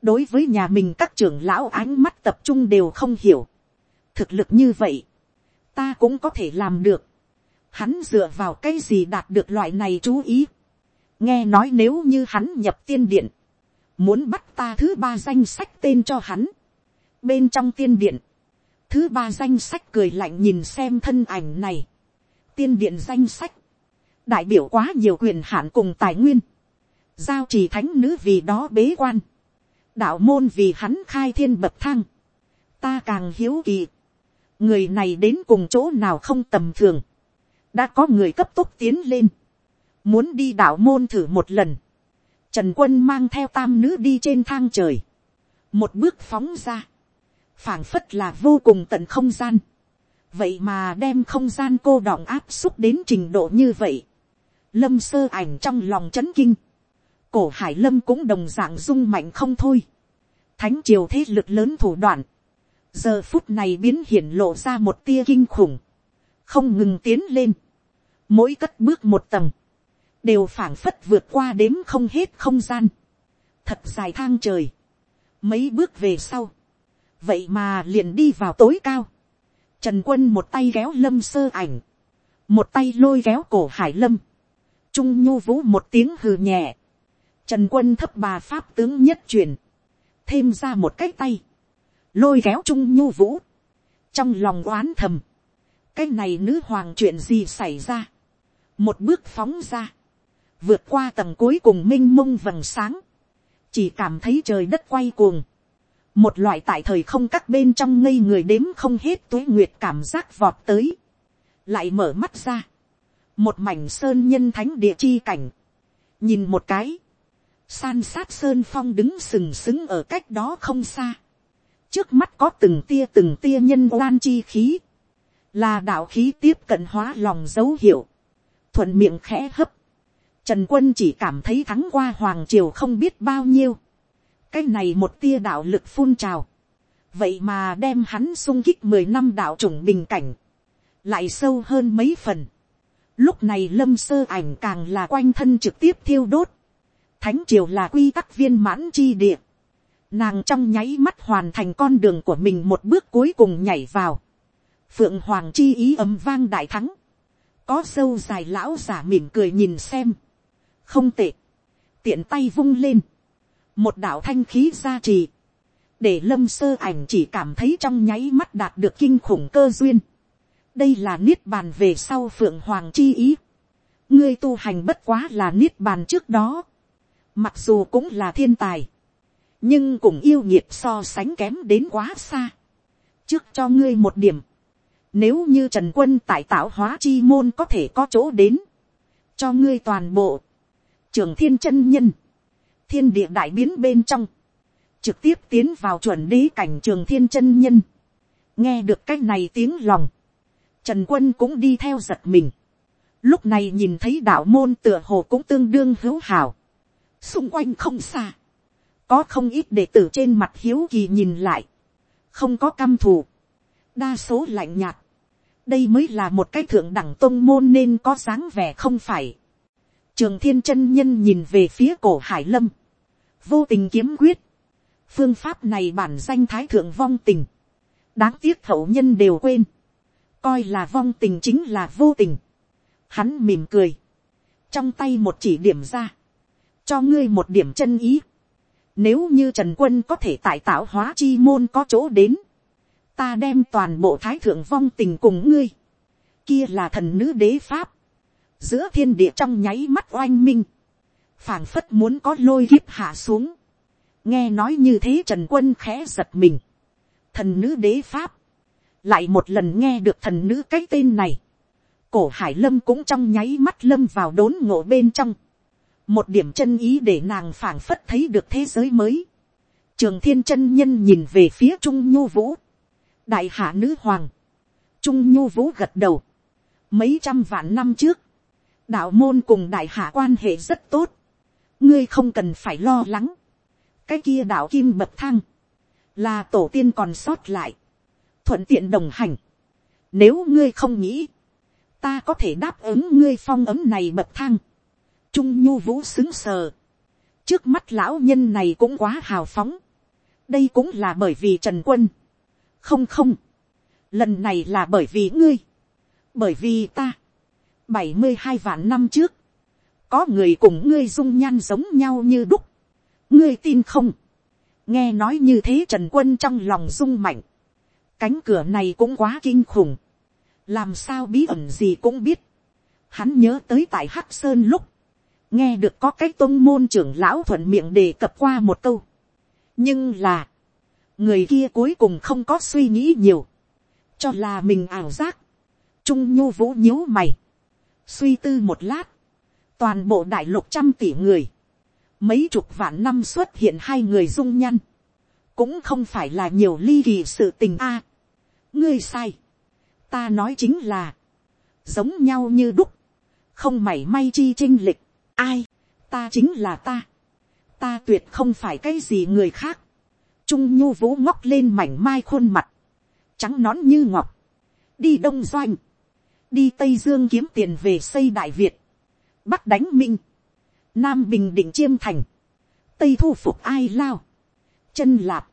đối với nhà mình các trưởng lão ánh mắt tập trung đều không hiểu. thực lực như vậy, ta cũng có thể làm được. hắn dựa vào cái gì đạt được loại này chú ý. nghe nói nếu như hắn nhập tiên điện, muốn bắt ta thứ ba danh sách tên cho hắn. bên trong tiên điện, thứ ba danh sách cười lạnh nhìn xem thân ảnh này. tiên điện danh sách, đại biểu quá nhiều quyền hạn cùng tài nguyên. giao trì thánh nữ vì đó bế quan đạo môn vì hắn khai thiên bậc thang, ta càng hiếu kỳ, người này đến cùng chỗ nào không tầm thường, đã có người cấp tốc tiến lên, muốn đi đạo môn thử một lần, trần quân mang theo tam nữ đi trên thang trời, một bước phóng ra, phảng phất là vô cùng tận không gian, vậy mà đem không gian cô đọng áp xúc đến trình độ như vậy, lâm sơ ảnh trong lòng c h ấ n kinh, cổ hải lâm cũng đồng dạng rung mạnh không thôi. thánh triều thế lực lớn thủ đoạn, giờ phút này biến hiển lộ ra một tia kinh khủng, không ngừng tiến lên, mỗi cất bước một tầng, đều phảng phất vượt qua đếm không hết không gian, thật dài thang trời, mấy bước về sau, vậy mà liền đi vào tối cao, trần quân một tay kéo lâm sơ ảnh, một tay lôi kéo cổ hải lâm, trung nhu vũ một tiếng hừ nhẹ, Trần quân thấp bà pháp tướng nhất truyền. Thêm ra một cái tay. Lôi kéo trung nhu vũ. Trong lòng oán thầm. Cái này nữ hoàng chuyện gì xảy ra. Một bước phóng ra. Vượt qua tầng cuối cùng minh mông vầng sáng. Chỉ cảm thấy trời đất quay cuồng. Một loại tại thời không các bên trong ngây người đếm không hết tuế nguyệt cảm giác vọt tới. Lại mở mắt ra. Một mảnh sơn nhân thánh địa chi cảnh. Nhìn một cái san sát sơn phong đứng sừng sững ở cách đó không xa. trước mắt có từng tia từng tia nhân oan chi khí, là đạo khí tiếp cận hóa lòng dấu hiệu, thuận miệng khẽ hấp. Trần quân chỉ cảm thấy thắng qua hoàng triều không biết bao nhiêu. cái này một tia đạo lực phun trào. vậy mà đem hắn sung kích mười năm đạo chủng bình cảnh, lại sâu hơn mấy phần. lúc này lâm sơ ảnh càng là quanh thân trực tiếp thiêu đốt thánh triều là quy tắc viên mãn chi địa. Nàng trong nháy mắt hoàn thành con đường của mình một bước cuối cùng nhảy vào. Phượng Hoàng chi ý ấm vang đại thắng. Có sâu dài lão giả mỉm cười nhìn xem. Không tệ. Tiện tay vung lên. Một đạo thanh khí ra trì. Để lâm sơ ảnh chỉ cảm thấy trong nháy mắt đạt được kinh khủng cơ duyên. Đây là niết bàn về sau Phượng Hoàng chi ý. Ngươi tu hành bất quá là niết bàn trước đó Mặc dù cũng là thiên tài. Nhưng cùng yêu nhiệt so sánh kém đến quá xa. Trước cho ngươi một điểm. Nếu như Trần Quân tại tạo hóa chi môn có thể có chỗ đến. Cho ngươi toàn bộ. Trường thiên chân nhân. Thiên địa đại biến bên trong. Trực tiếp tiến vào chuẩn đế cảnh trường thiên chân nhân. Nghe được cái này tiếng lòng. Trần Quân cũng đi theo giật mình. lúc này nhìn thấy đạo môn tựa hồ cũng tương đương hữu hảo, xung quanh không xa, có không ít đệ tử trên mặt hiếu kỳ nhìn lại, không có căm thù, đa số lạnh nhạt, đây mới là một cái thượng đẳng tôn môn nên có dáng vẻ không phải. trường thiên chân nhân nhìn về phía cổ hải lâm, vô tình kiếm quyết, phương pháp này bản danh thái thượng vong tình, đáng tiếc hậu nhân đều quên, coi là vong tình chính là vô tình, hắn mỉm cười, trong tay một chỉ điểm ra, cho ngươi một điểm chân ý, nếu như trần quân có thể tại tạo hóa chi môn có chỗ đến, ta đem toàn bộ thái thượng vong tình cùng ngươi, kia là thần nữ đế pháp, giữa thiên địa trong nháy mắt oanh minh, phảng phất muốn có lôi kiếp hạ xuống, nghe nói như thế trần quân khẽ giật mình, thần nữ đế pháp, lại một lần nghe được thần nữ cái tên này, cổ hải lâm cũng trong nháy mắt lâm vào đốn ngộ bên trong, một điểm chân ý để nàng phảng phất thấy được thế giới mới, trường thiên chân nhân nhìn về phía trung nhu vũ, đại hạ nữ hoàng, trung nhu vũ gật đầu, mấy trăm vạn năm trước, đạo môn cùng đại hạ quan hệ rất tốt, ngươi không cần phải lo lắng, cái kia đạo kim bậc thang, là tổ tiên còn sót lại, thuận tiện đồng hành, nếu ngươi không nghĩ, ta có thể đáp ứng ngươi phong ấm này bậc thang, trung nhu vũ xứng sờ, trước mắt lão nhân này cũng quá hào phóng, đây cũng là bởi vì trần quân, không không, lần này là bởi vì ngươi, bởi vì ta, bảy mươi hai vạn năm trước, có người cùng ngươi dung nhan giống nhau như đúc, ngươi tin không, nghe nói như thế trần quân trong lòng rung mạnh, cánh cửa này cũng quá kinh khủng, làm sao bí ẩn gì cũng biết, hắn nhớ tới tại hắc sơn lúc, nghe được có cái tôn môn trưởng lão thuận miệng đề cập qua một câu, nhưng là, người kia cuối cùng không có suy nghĩ nhiều, cho là mình ảo giác, trung nhu vũ nhíu mày, suy tư một lát, toàn bộ đại lục trăm tỷ người, mấy chục vạn năm xuất hiện hai người dung nhăn, cũng không phải là nhiều ly kỳ sự tình a. ngươi sai, ta nói chính là, giống nhau như đúc, không mảy may chi chinh lịch, ai, ta chính là ta, ta tuyệt không phải cái gì người khác, trung nhu vũ ngóc lên mảnh mai khuôn mặt, trắng nón như ngọc, đi đông doanh, đi tây dương kiếm tiền về xây đại việt, bắc đánh minh, nam bình định chiêm thành, tây thu phục ai lao, chân lạp,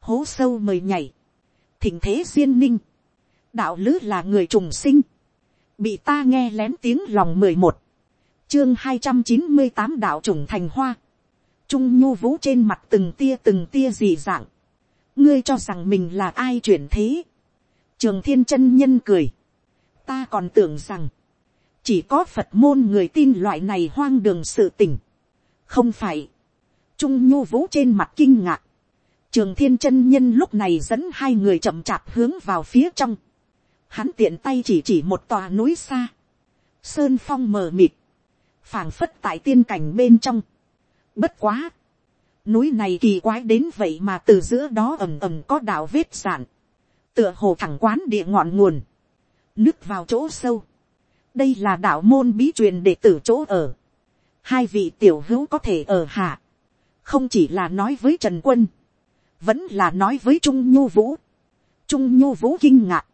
hố sâu mời nhảy, thỉnh thế duyên ninh, đạo lứ là người trùng sinh, bị ta nghe lén tiếng lòng mười một, chương hai trăm chín mươi tám đạo chủng thành hoa, trung nhu vũ trên mặt từng tia từng tia dị dạng, ngươi cho rằng mình là ai chuyển thế, trường thiên chân nhân cười, ta còn tưởng rằng, chỉ có phật môn người tin loại này hoang đường sự tình, không phải, trung nhu vũ trên mặt kinh ngạc, trường thiên chân nhân lúc này dẫn hai người chậm chạp hướng vào phía trong, hắn tiện tay chỉ chỉ một tòa núi xa, sơn phong mờ mịt, phảng phất tại tiên cảnh bên trong, bất quá, núi này kỳ quái đến vậy mà từ giữa đó ầm ầm có đạo vết sản, tựa hồ thẳng quán địa ngọn nguồn, nước vào chỗ sâu, đây là đạo môn bí truyền để tử chỗ ở, hai vị tiểu hữu có thể ở hạ, không chỉ là nói với trần quân, vẫn là nói với trung nhu vũ, trung nhu vũ kinh ngạc,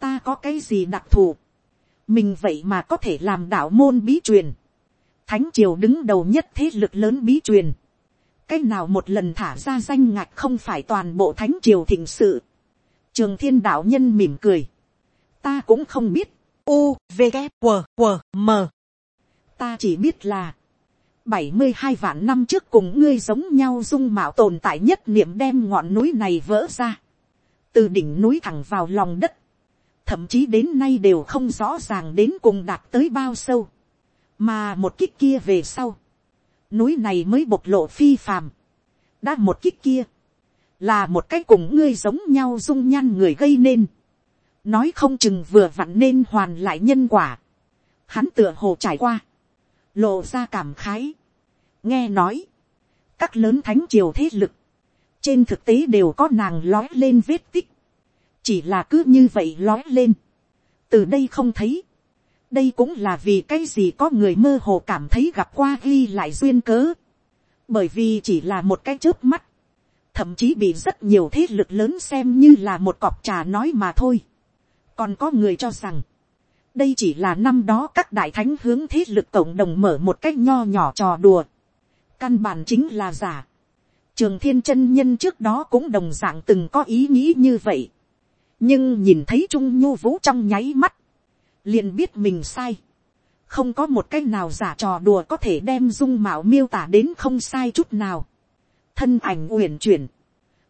ta có cái gì đặc thù, mình vậy mà có thể làm đạo môn bí truyền, thánh triều đứng đầu nhất thế lực lớn bí truyền, cái nào một lần thả ra danh ngạch không phải toàn bộ thánh triều thịnh sự, trường thiên đạo nhân mỉm cười, ta cũng không biết, u v g q q m. Ta chỉ biết là, bảy mươi hai vạn năm trước cùng ngươi giống nhau dung mạo tồn tại nhất niệm đem ngọn núi này vỡ ra, từ đỉnh núi thẳng vào lòng đất, thậm chí đến nay đều không rõ ràng đến cùng đạt tới bao sâu, mà một kích kia về sau, núi này mới bộc lộ phi phàm, đã một kích kia, là một cái cùng ngươi giống nhau dung nhan người gây nên, nói không chừng vừa vặn nên hoàn lại nhân quả, hắn tựa hồ trải qua, lộ ra cảm khái, nghe nói, các lớn thánh triều thế lực, trên thực tế đều có nàng lói lên vết tích, chỉ là cứ như vậy lói lên, từ đây không thấy, đây cũng là vì cái gì có người mơ hồ cảm thấy gặp qua ghi lại duyên cớ. bởi vì chỉ là một cái chớp mắt, thậm chí bị rất nhiều thế lực lớn xem như là một cọp trà nói mà thôi. còn có người cho rằng, đây chỉ là năm đó các đại thánh hướng thế lực cộng đồng mở một cách nho nhỏ trò đùa. căn bản chính là giả. trường thiên chân nhân trước đó cũng đồng dạng từng có ý nghĩ như vậy. nhưng nhìn thấy trung nhu vũ trong nháy mắt, liền biết mình sai. không có một cách nào giả trò đùa có thể đem dung mạo miêu tả đến không sai chút nào. thân ảnh uyển chuyển,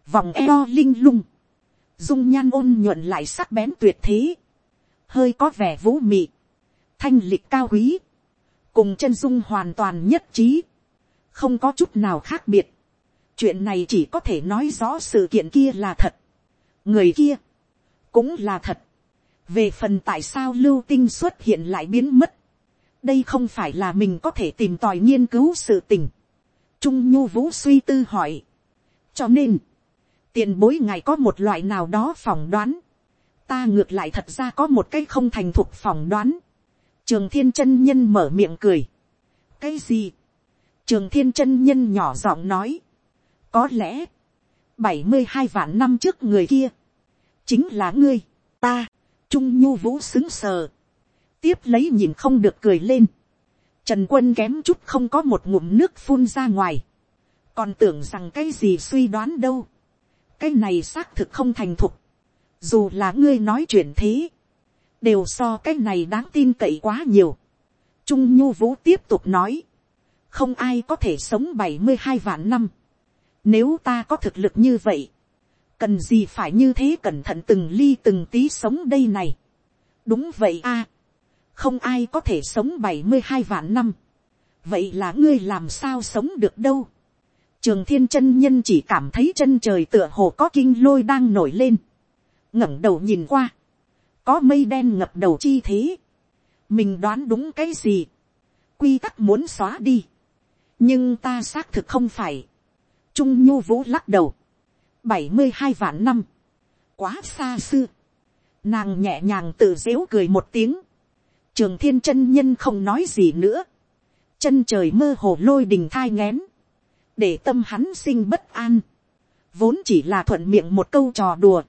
vòng eo linh lung, dung nhan ôn nhuận lại sắc bén tuyệt thế hơi có vẻ vũ mị, thanh lịch cao quý, cùng chân dung hoàn toàn nhất trí, không có chút nào khác biệt. chuyện này chỉ có thể nói rõ sự kiện kia là thật, người kia cũng là thật về phần tại sao lưu tinh xuất hiện lại biến mất, đây không phải là mình có thể tìm tòi nghiên cứu sự tình. trung nhu vũ suy tư hỏi. cho nên, tiền bối ngài có một loại nào đó phỏng đoán, ta ngược lại thật ra có một cái không thành thục phỏng đoán. trường thiên chân nhân mở miệng cười. cái gì. trường thiên chân nhân nhỏ giọng nói. có lẽ, bảy mươi hai vạn năm trước người kia, chính là ngươi, ta, trung nhu vũ xứng sờ. tiếp lấy nhìn không được cười lên. trần quân kém chút không có một ngụm nước phun ra ngoài. còn tưởng rằng cái gì suy đoán đâu. cái này xác thực không thành thục dù là ngươi nói chuyện thế, đều so cái này đáng tin cậy quá nhiều. Trung nhu vũ tiếp tục nói, không ai có thể sống bảy mươi hai vạn năm. Nếu ta có thực lực như vậy, cần gì phải như thế cẩn thận từng ly từng tí sống đây này. đúng vậy a, không ai có thể sống bảy mươi hai vạn năm. vậy là ngươi làm sao sống được đâu. trường thiên chân nhân chỉ cảm thấy chân trời tựa hồ có kinh lôi đang nổi lên. ngẩng đầu nhìn qua, có mây đen ngập đầu chi thế, mình đoán đúng cái gì, quy tắc muốn xóa đi, nhưng ta xác thực không phải, trung nhu vũ lắc đầu, bảy mươi hai vạn năm, quá xa xưa, nàng nhẹ nhàng tự dếu cười một tiếng, trường thiên chân nhân không nói gì nữa, chân trời mơ hồ lôi đình thai ngén, để tâm hắn sinh bất an, vốn chỉ là thuận miệng một câu trò đùa,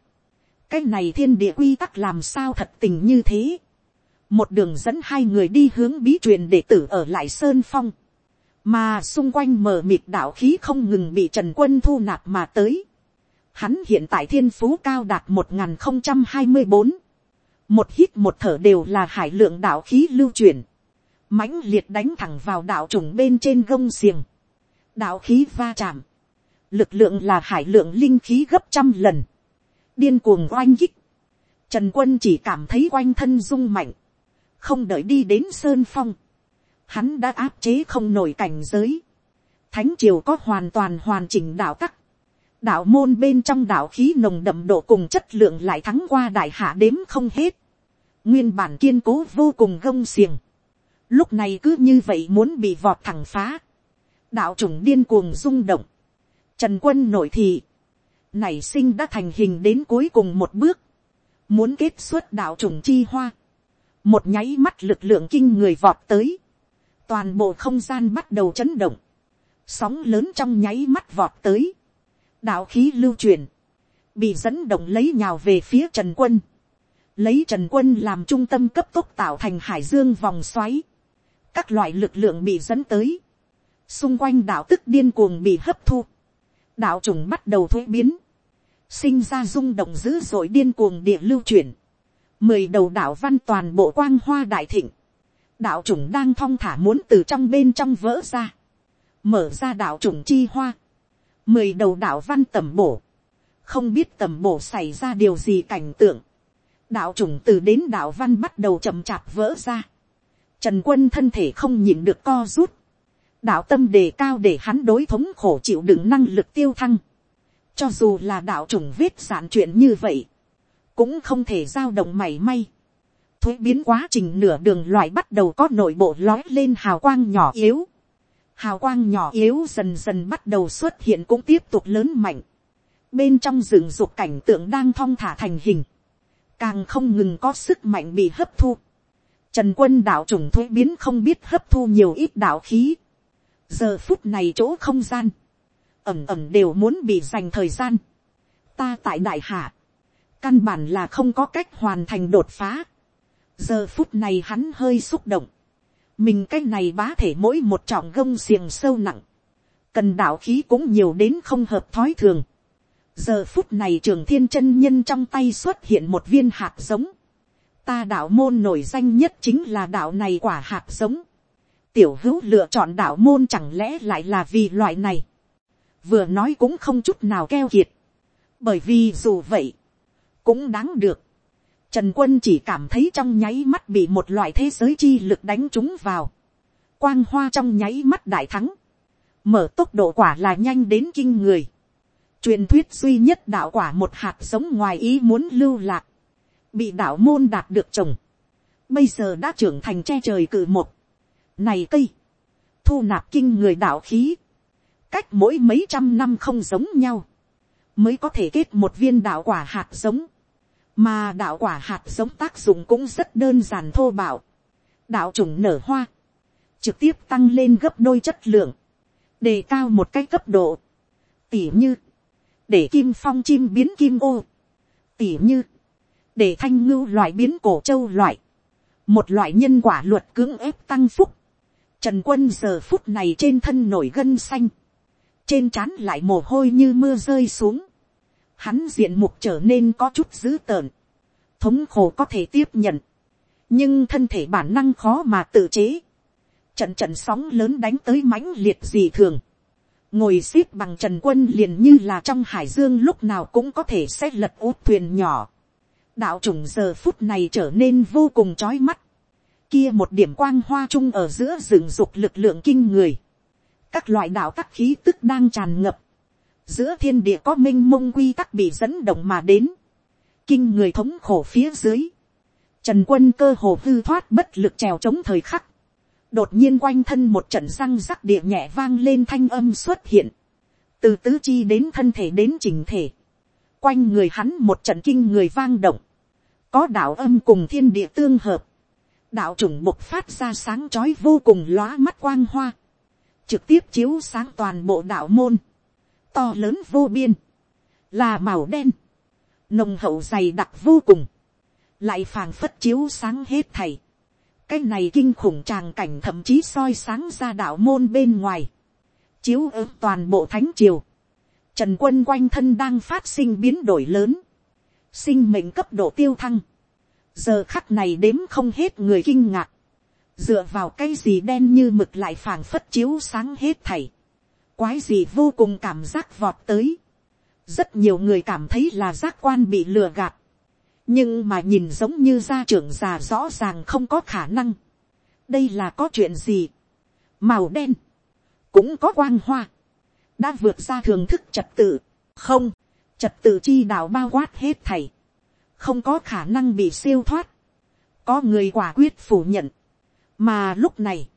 cái này thiên địa quy tắc làm sao thật tình như thế. một đường dẫn hai người đi hướng bí truyền để tử ở lại sơn phong. mà xung quanh mờ mịt đạo khí không ngừng bị trần quân thu nạp mà tới hắn hiện tại thiên phú cao đạt một nghìn không trăm hai mươi bốn. một hít một thở đều là hải lượng đạo khí lưu truyền. mãnh liệt đánh thẳng vào đạo trùng bên trên gông xiềng. đạo khí va chạm. lực lượng là hải lượng linh khí gấp trăm lần điên cuồng oanh kích, trần quân chỉ cảm thấy quanh thân rung mạnh, không đợi đi đến sơn phong, hắn đã áp chế không nổi cảnh giới, thánh triều có hoàn toàn hoàn chỉnh đạo tắc, đạo môn bên trong đạo khí nồng đậm độ cùng chất lượng lại thắng qua đại hạ đếm không hết, nguyên bản kiên cố vô cùng gông xiềng, lúc này cứ như vậy muốn bị vọt thẳng phá, đạo chủng điên cuồng rung động, trần quân nổi thị, nảy sinh đã thành hình đến cuối cùng một bước, muốn kết xuất đạo trùng chi hoa, một nháy mắt lực lượng kinh người vọt tới, toàn bộ không gian bắt đầu chấn động, sóng lớn trong nháy mắt vọt tới, đạo khí lưu truyền, bị dẫn động lấy nhào về phía trần quân, lấy trần quân làm trung tâm cấp tốc tạo thành hải dương vòng xoáy, các loại lực lượng bị dẫn tới, xung quanh đạo tức điên cuồng bị hấp thu, đạo trùng bắt đầu thuế biến, sinh ra rung động dữ dội điên cuồng địa lưu chuyển, mười đầu đạo văn toàn bộ quang hoa đại thịnh, đạo trùng đang thong thả muốn từ trong bên trong vỡ ra, mở ra đạo trùng chi hoa, mười đầu đạo văn tầm bổ, không biết tầm bổ xảy ra điều gì cảnh tượng, đạo chủng từ đến đạo văn bắt đầu chậm chạp vỡ ra, trần quân thân thể không nhịn được co rút, đạo tâm đề cao để hắn đối thống khổ chịu đựng năng lực tiêu thăng, cho dù là đạo chủng viết giản chuyện như vậy. Cũng không thể giao động mảy may. Thuế biến quá trình nửa đường loại bắt đầu có nội bộ lói lên hào quang nhỏ yếu. Hào quang nhỏ yếu dần dần bắt đầu xuất hiện cũng tiếp tục lớn mạnh. Bên trong rừng dục cảnh tượng đang thong thả thành hình. Càng không ngừng có sức mạnh bị hấp thu. Trần quân đạo trùng thuế biến không biết hấp thu nhiều ít đạo khí. Giờ phút này chỗ không gian. Ẩm ẩm đều muốn bị dành thời gian. Ta tại đại hạ. Căn bản là không có cách hoàn thành đột phá. Giờ phút này hắn hơi xúc động. Mình cái này bá thể mỗi một trọng gông xiềng sâu nặng. Cần đạo khí cũng nhiều đến không hợp thói thường. Giờ phút này trường thiên chân nhân trong tay xuất hiện một viên hạt giống ta đạo môn nổi danh nhất chính là đạo này quả hạt giống. tiểu hữu lựa chọn đạo môn chẳng lẽ lại là vì loại này. vừa nói cũng không chút nào keo kiệt. bởi vì dù vậy, cũng đáng được. Trần quân chỉ cảm thấy trong nháy mắt bị một loại thế giới chi lực đánh trúng vào. Quang hoa trong nháy mắt đại thắng. Mở tốc độ quả là nhanh đến kinh người. Truyền thuyết duy nhất đạo quả một hạt giống ngoài ý muốn lưu lạc. Bị đạo môn đạt được trồng, bây giờ đã trưởng thành che trời cử một, này cây, thu nạp kinh người đạo khí, cách mỗi mấy trăm năm không giống nhau, mới có thể kết một viên đạo quả hạt giống, mà đạo quả hạt giống tác dụng cũng rất đơn giản thô bạo, đạo trùng nở hoa, trực tiếp tăng lên gấp đôi chất lượng, đề cao một cái cấp độ, tỉ như, để kim phong chim biến kim ô, tỉ như, để thanh ngưu loại biến cổ châu loại, một loại nhân quả luật cưỡng ép tăng phúc, trần quân giờ phút này trên thân nổi gân xanh, trên trán lại mồ hôi như mưa rơi xuống, hắn diện mục trở nên có chút dữ tợn, thống khổ có thể tiếp nhận, nhưng thân thể bản năng khó mà tự chế, trận trận sóng lớn đánh tới mãnh liệt dị thường, ngồi x ế p bằng trần quân liền như là trong hải dương lúc nào cũng có thể xét lật út thuyền nhỏ, đạo chủng giờ phút này trở nên vô cùng trói mắt, kia một điểm quang hoa chung ở giữa rừng dục lực lượng kinh người, các loại đạo tắc khí tức đang tràn ngập, giữa thiên địa có m i n h mông quy tắc bị dẫn động mà đến, kinh người thống khổ phía dưới, trần quân cơ hồ hư thoát bất lực trèo chống thời khắc, đột nhiên quanh thân một trận răng rắc địa nhẹ vang lên thanh âm xuất hiện, từ tứ chi đến thân thể đến chỉnh thể, quanh người hắn một trận kinh người vang động, có đạo âm cùng thiên địa tương hợp, đạo chủng bộc phát ra sáng chói vô cùng lóa mắt quang hoa, trực tiếp chiếu sáng toàn bộ đạo môn, to lớn vô biên, là màu đen, nồng hậu dày đặc vô cùng, lại phàng phất chiếu sáng hết thầy, cái này kinh khủng tràng cảnh thậm chí soi sáng ra đạo môn bên ngoài, chiếu ứng toàn bộ thánh triều, Trần quân quanh thân đang phát sinh biến đổi lớn. Sinh mệnh cấp độ tiêu thăng. Giờ khắc này đếm không hết người kinh ngạc. Dựa vào cái gì đen như mực lại phảng phất chiếu sáng hết thảy. Quái gì vô cùng cảm giác vọt tới. Rất nhiều người cảm thấy là giác quan bị lừa gạt. Nhưng mà nhìn giống như gia trưởng già rõ ràng không có khả năng. Đây là có chuyện gì? Màu đen. Cũng có quang hoa đã vượt ra thường thức trật tự, không, trật tự chi đạo bao quát hết thầy, không có khả năng bị siêu thoát, có người quả quyết phủ nhận, mà lúc này,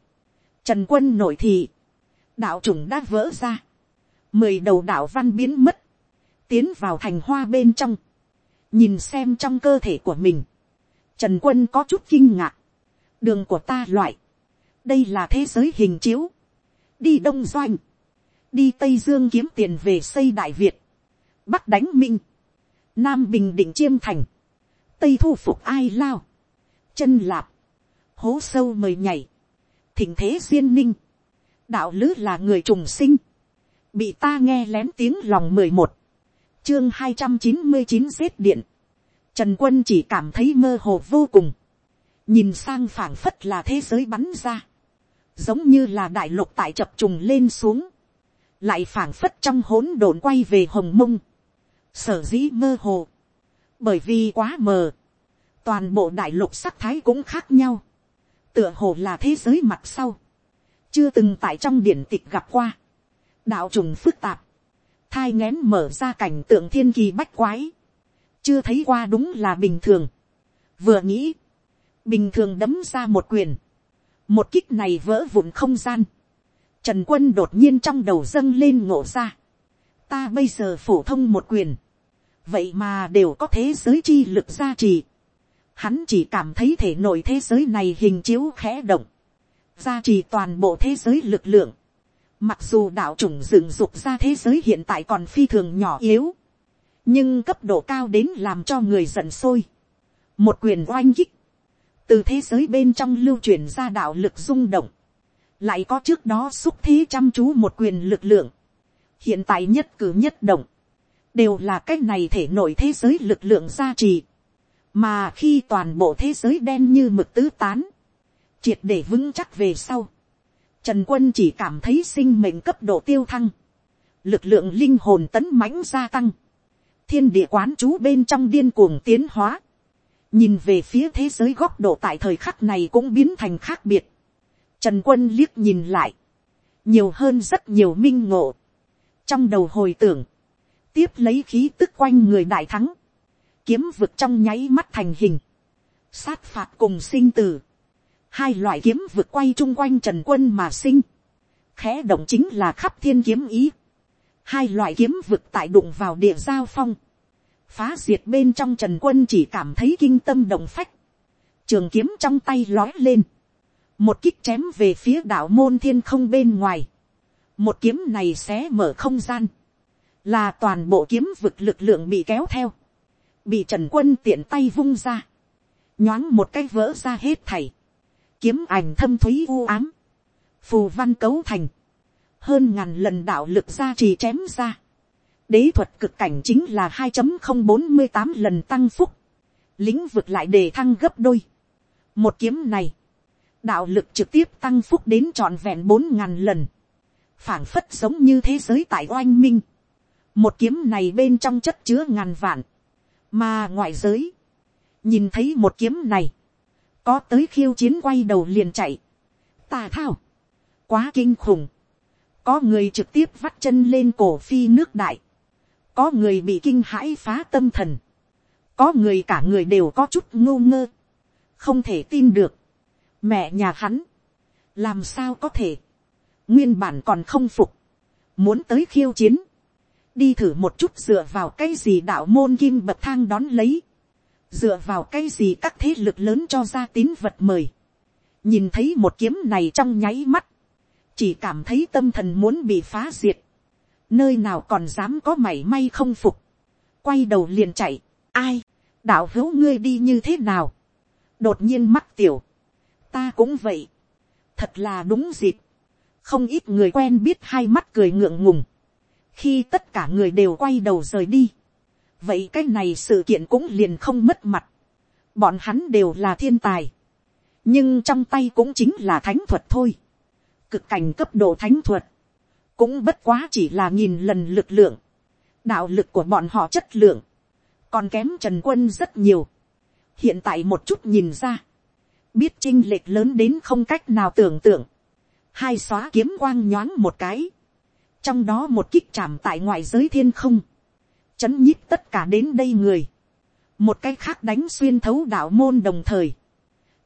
trần quân nội thị, đạo chủng đã vỡ ra, mười đầu đạo văn biến mất, tiến vào thành hoa bên trong, nhìn xem trong cơ thể của mình, trần quân có chút kinh ngạc, đường của ta loại, đây là thế giới hình chiếu, đi đông doanh, đi tây dương kiếm tiền về xây đại việt, bắc đánh minh, nam bình định chiêm thành, tây thu phục ai lao, chân lạp, hố sâu mời nhảy, thỉnh thế duyên ninh, đạo lứ là người trùng sinh, bị ta nghe lén tiếng lòng mười một, chương hai trăm chín mươi chín giết điện, trần quân chỉ cảm thấy mơ hồ vô cùng, nhìn sang phảng phất là thế giới bắn ra, giống như là đại lục tại chập trùng lên xuống, lại phảng phất trong hỗn độn quay về hồng mông, sở dĩ mơ hồ, bởi vì quá mờ, toàn bộ đại lục sắc thái cũng khác nhau, tựa hồ là thế giới mặt sau, chưa từng tại trong điển tịch gặp qua, đạo trùng phức tạp, thai ngén mở ra cảnh tượng thiên kỳ bách quái, chưa thấy qua đúng là bình thường, vừa nghĩ, bình thường đấm ra một quyền, một kích này vỡ vụn không gian, Trần quân đột nhiên trong đầu dâng lên ngộ ra. Ta bây giờ phổ thông một quyền. Vậy mà đều có thế giới chi lực gia trì. hắn chỉ cảm thấy thể nội thế giới này hình chiếu khẽ động, gia trì toàn bộ thế giới lực lượng, mặc dù đạo chủng dựng dục ra thế giới hiện tại còn phi thường nhỏ yếu, nhưng cấp độ cao đến làm cho người giận sôi, một quyền oanh kích, từ thế giới bên trong lưu truyền ra đạo lực rung động, lại có trước đó xúc thế chăm chú một quyền lực lượng, hiện tại nhất cử nhất động, đều là cách này thể nổi thế giới lực lượng gia trì, mà khi toàn bộ thế giới đen như mực tứ tán, triệt để vững chắc về sau, trần quân chỉ cảm thấy sinh mệnh cấp độ tiêu thăng, lực lượng linh hồn tấn mãnh gia tăng, thiên địa quán chú bên trong điên cuồng tiến hóa, nhìn về phía thế giới góc độ tại thời khắc này cũng biến thành khác biệt, trần quân liếc nhìn lại, nhiều hơn rất nhiều minh ngộ, trong đầu hồi tưởng, tiếp lấy khí tức quanh người đại thắng, kiếm vực trong nháy mắt thành hình, sát phạt cùng sinh tử, hai loại kiếm vượt quay chung quanh trần quân mà sinh, khẽ động chính là khắp thiên kiếm ý, hai loại kiếm vực tại đụng vào địa giao phong, phá diệt bên trong trần quân chỉ cảm thấy kinh tâm động phách, trường kiếm trong tay lói lên, một kích chém về phía đảo môn thiên không bên ngoài, một kiếm này xé mở không gian, là toàn bộ kiếm vực lực lượng bị kéo theo, bị trần quân tiện tay vung ra, nhoáng một cái vỡ ra hết thảy, kiếm ảnh thâm thúy u ám, phù văn cấu thành, hơn ngàn lần đạo lực ra trì chém ra, đế thuật cực cảnh chính là hai không bốn mươi tám lần tăng phúc, lĩnh vực lại đề thăng gấp đôi. một kiếm này, đạo lực trực tiếp tăng phúc đến trọn vẹn bốn ngàn lần, phảng phất giống như thế giới tại oanh minh, một kiếm này bên trong chất chứa ngàn vạn, mà ngoại giới, nhìn thấy một kiếm này, có tới khiêu chiến quay đầu liền chạy, tà thao, quá kinh khủng, có người trực tiếp vắt chân lên cổ phi nước đại, có người bị kinh hãi phá tâm thần, có người cả người đều có chút ngô ngơ, không thể tin được, mẹ nhà hắn, làm sao có thể, nguyên bản còn không phục, muốn tới khiêu chiến, đi thử một chút dựa vào cái gì đạo môn kim bậc thang đón lấy, dựa vào cái gì các thế lực lớn cho ra tín vật mời, nhìn thấy một kiếm này trong nháy mắt, chỉ cảm thấy tâm thần muốn bị phá diệt, nơi nào còn dám có mảy may không phục, quay đầu liền chạy, ai, đạo hữu ngươi đi như thế nào, đột nhiên mắc tiểu, ta cũng vậy, thật là đúng dịp, không ít người quen biết hai mắt cười ngượng ngùng, khi tất cả người đều quay đầu rời đi, vậy cái này sự kiện cũng liền không mất mặt, bọn hắn đều là thiên tài, nhưng trong tay cũng chính là thánh thuật thôi, cực cảnh cấp độ thánh thuật, cũng bất quá chỉ là nghìn lần lực lượng, đạo lực của bọn họ chất lượng, còn kém trần quân rất nhiều, hiện tại một chút nhìn ra, biết chinh lệch lớn đến không cách nào tưởng tượng, hai xóa kiếm quang nhoáng một cái, trong đó một kích chạm tại ngoại giới thiên không, chấn nhíp tất cả đến đây người, một cái khác đánh xuyên thấu đạo môn đồng thời,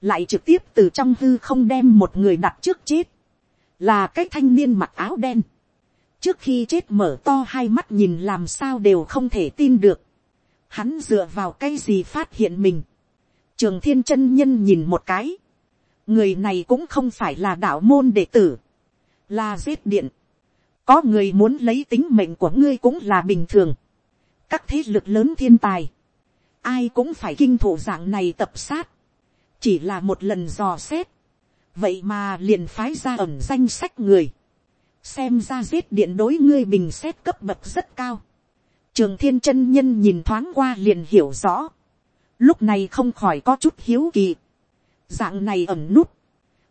lại trực tiếp từ trong hư không đem một người đặt trước chết, là cái thanh niên mặc áo đen, trước khi chết mở to hai mắt nhìn làm sao đều không thể tin được, hắn dựa vào cái gì phát hiện mình, trường thiên chân nhân nhìn một cái, người này cũng không phải là đạo môn đệ tử, là giết điện, có người muốn lấy tính mệnh của ngươi cũng là bình thường, các thế lực lớn thiên tài, ai cũng phải kinh thủ dạng này tập sát, chỉ là một lần dò xét, vậy mà liền phái ra ẩm danh sách người, xem ra giết điện đối ngươi bình xét cấp bậc rất cao, trường thiên chân nhân nhìn thoáng qua liền hiểu rõ, lúc này không khỏi có chút hiếu kỳ, dạng này ẩm nút,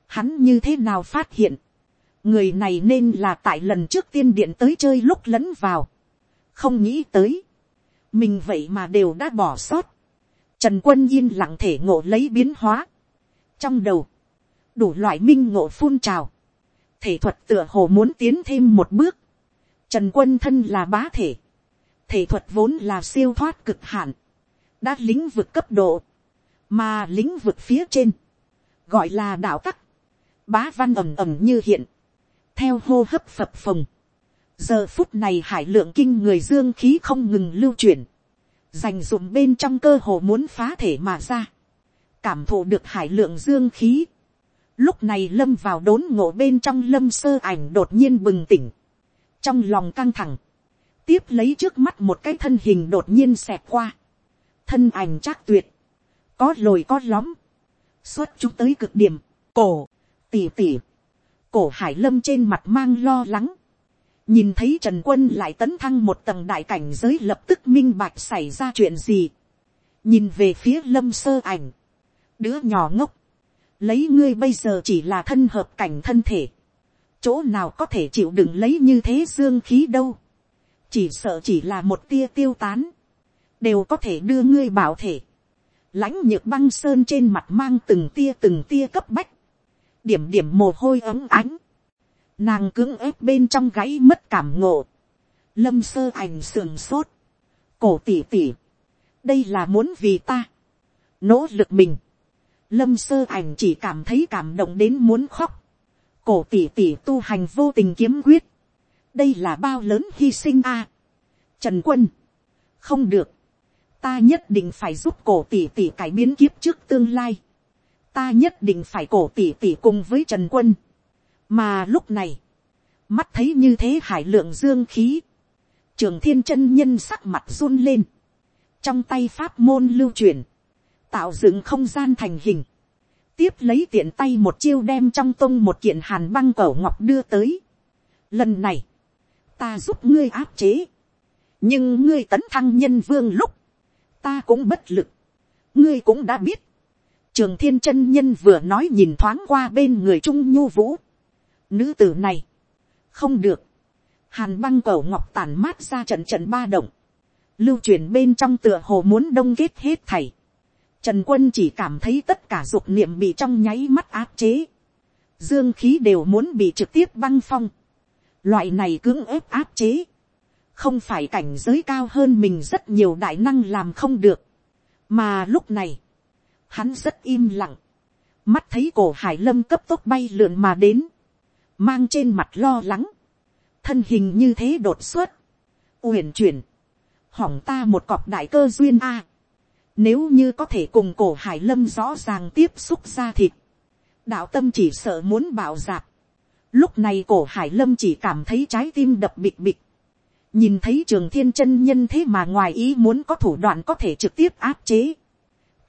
hắn như thế nào phát hiện, người này nên là tại lần trước tiên điện tới chơi lúc lẫn vào, không nghĩ tới, mình vậy mà đều đã bỏ sót, trần quân yên lặng thể ngộ lấy biến hóa, trong đầu, đủ loại minh ngộ phun trào, thể thuật tựa hồ muốn tiến thêm một bước, trần quân thân là bá thể, thể thuật vốn là siêu thoát cực hạn, đã lĩnh vực cấp độ, mà lĩnh vực phía trên, gọi là đạo tắc, bá văn ầm ầm như hiện, theo hô hấp phập phồng, giờ phút này hải lượng kinh người dương khí không ngừng lưu chuyển, dành dụm bên trong cơ hồ muốn phá thể mà ra, cảm thụ được hải lượng dương khí, lúc này lâm vào đốn ngộ bên trong lâm sơ ảnh đột nhiên bừng tỉnh, trong lòng căng thẳng, tiếp lấy trước mắt một cái thân hình đột nhiên xẹt qua, thân ảnh chắc tuyệt, có lồi có lõm, xuất chúng tới cực điểm, cổ, tỉ tỉ, cổ hải lâm trên mặt mang lo lắng, nhìn thấy trần quân lại tấn thăng một tầng đại cảnh giới lập tức minh bạch xảy ra chuyện gì, nhìn về phía lâm sơ ảnh, đứa nhỏ ngốc, lấy ngươi bây giờ chỉ là thân hợp cảnh thân thể, chỗ nào có thể chịu đựng lấy như thế dương khí đâu, chỉ sợ chỉ là một tia tiêu tán, đều có thể đưa ngươi bảo thể, lãnh nhược băng sơn trên mặt mang từng tia từng tia cấp bách, điểm điểm mồ hôi ấm ánh, nàng cưỡng ép bên trong gáy mất cảm ngộ, lâm sơ ảnh sườn sốt, cổ tỉ tỉ, đây là muốn vì ta, nỗ lực mình, lâm sơ ảnh chỉ cảm thấy cảm động đến muốn khóc, cổ tỉ tỉ tu hành vô tình kiếm quyết, đây là bao lớn hy sinh a. trần quân, không được, ta nhất định phải giúp cổ tỷ tỷ cải biến kiếp trước tương lai, ta nhất định phải cổ tỷ tỷ cùng với trần quân, mà lúc này, mắt thấy như thế hải lượng dương khí, trường thiên chân nhân sắc mặt run lên, trong tay pháp môn lưu truyền, tạo dựng không gian thành hình, tiếp lấy tiện tay một chiêu đem trong tông một kiện hàn băng cẩu ngọc đưa tới. Lần này, ta giúp ngươi áp chế, nhưng ngươi tấn thăng nhân vương lúc, ta cũng bất lực, ngươi cũng đã biết, trường thiên chân nhân vừa nói nhìn thoáng qua bên người trung nhu vũ, nữ tử này, không được, hàn băng cầu ngọc tàn mát ra trận trận ba động, lưu truyền bên trong tựa hồ muốn đông kết hết thảy, trần quân chỉ cảm thấy tất cả dục niệm bị trong nháy mắt áp chế, dương khí đều muốn bị trực tiếp băng phong, loại này cưỡng ép áp chế, không phải cảnh giới cao hơn mình rất nhiều đại năng làm không được, mà lúc này, hắn rất im lặng, mắt thấy cổ hải lâm cấp tốc bay lượn mà đến, mang trên mặt lo lắng, thân hình như thế đột xuất, uyển chuyển, hỏng ta một cọp đại cơ duyên a, nếu như có thể cùng cổ hải lâm rõ ràng tiếp xúc ra thịt, đạo tâm chỉ sợ muốn bảo dạp, lúc này cổ hải lâm chỉ cảm thấy trái tim đập bịch bịch, nhìn thấy trường thiên chân nhân thế mà ngoài ý muốn có thủ đoạn có thể trực tiếp áp chế,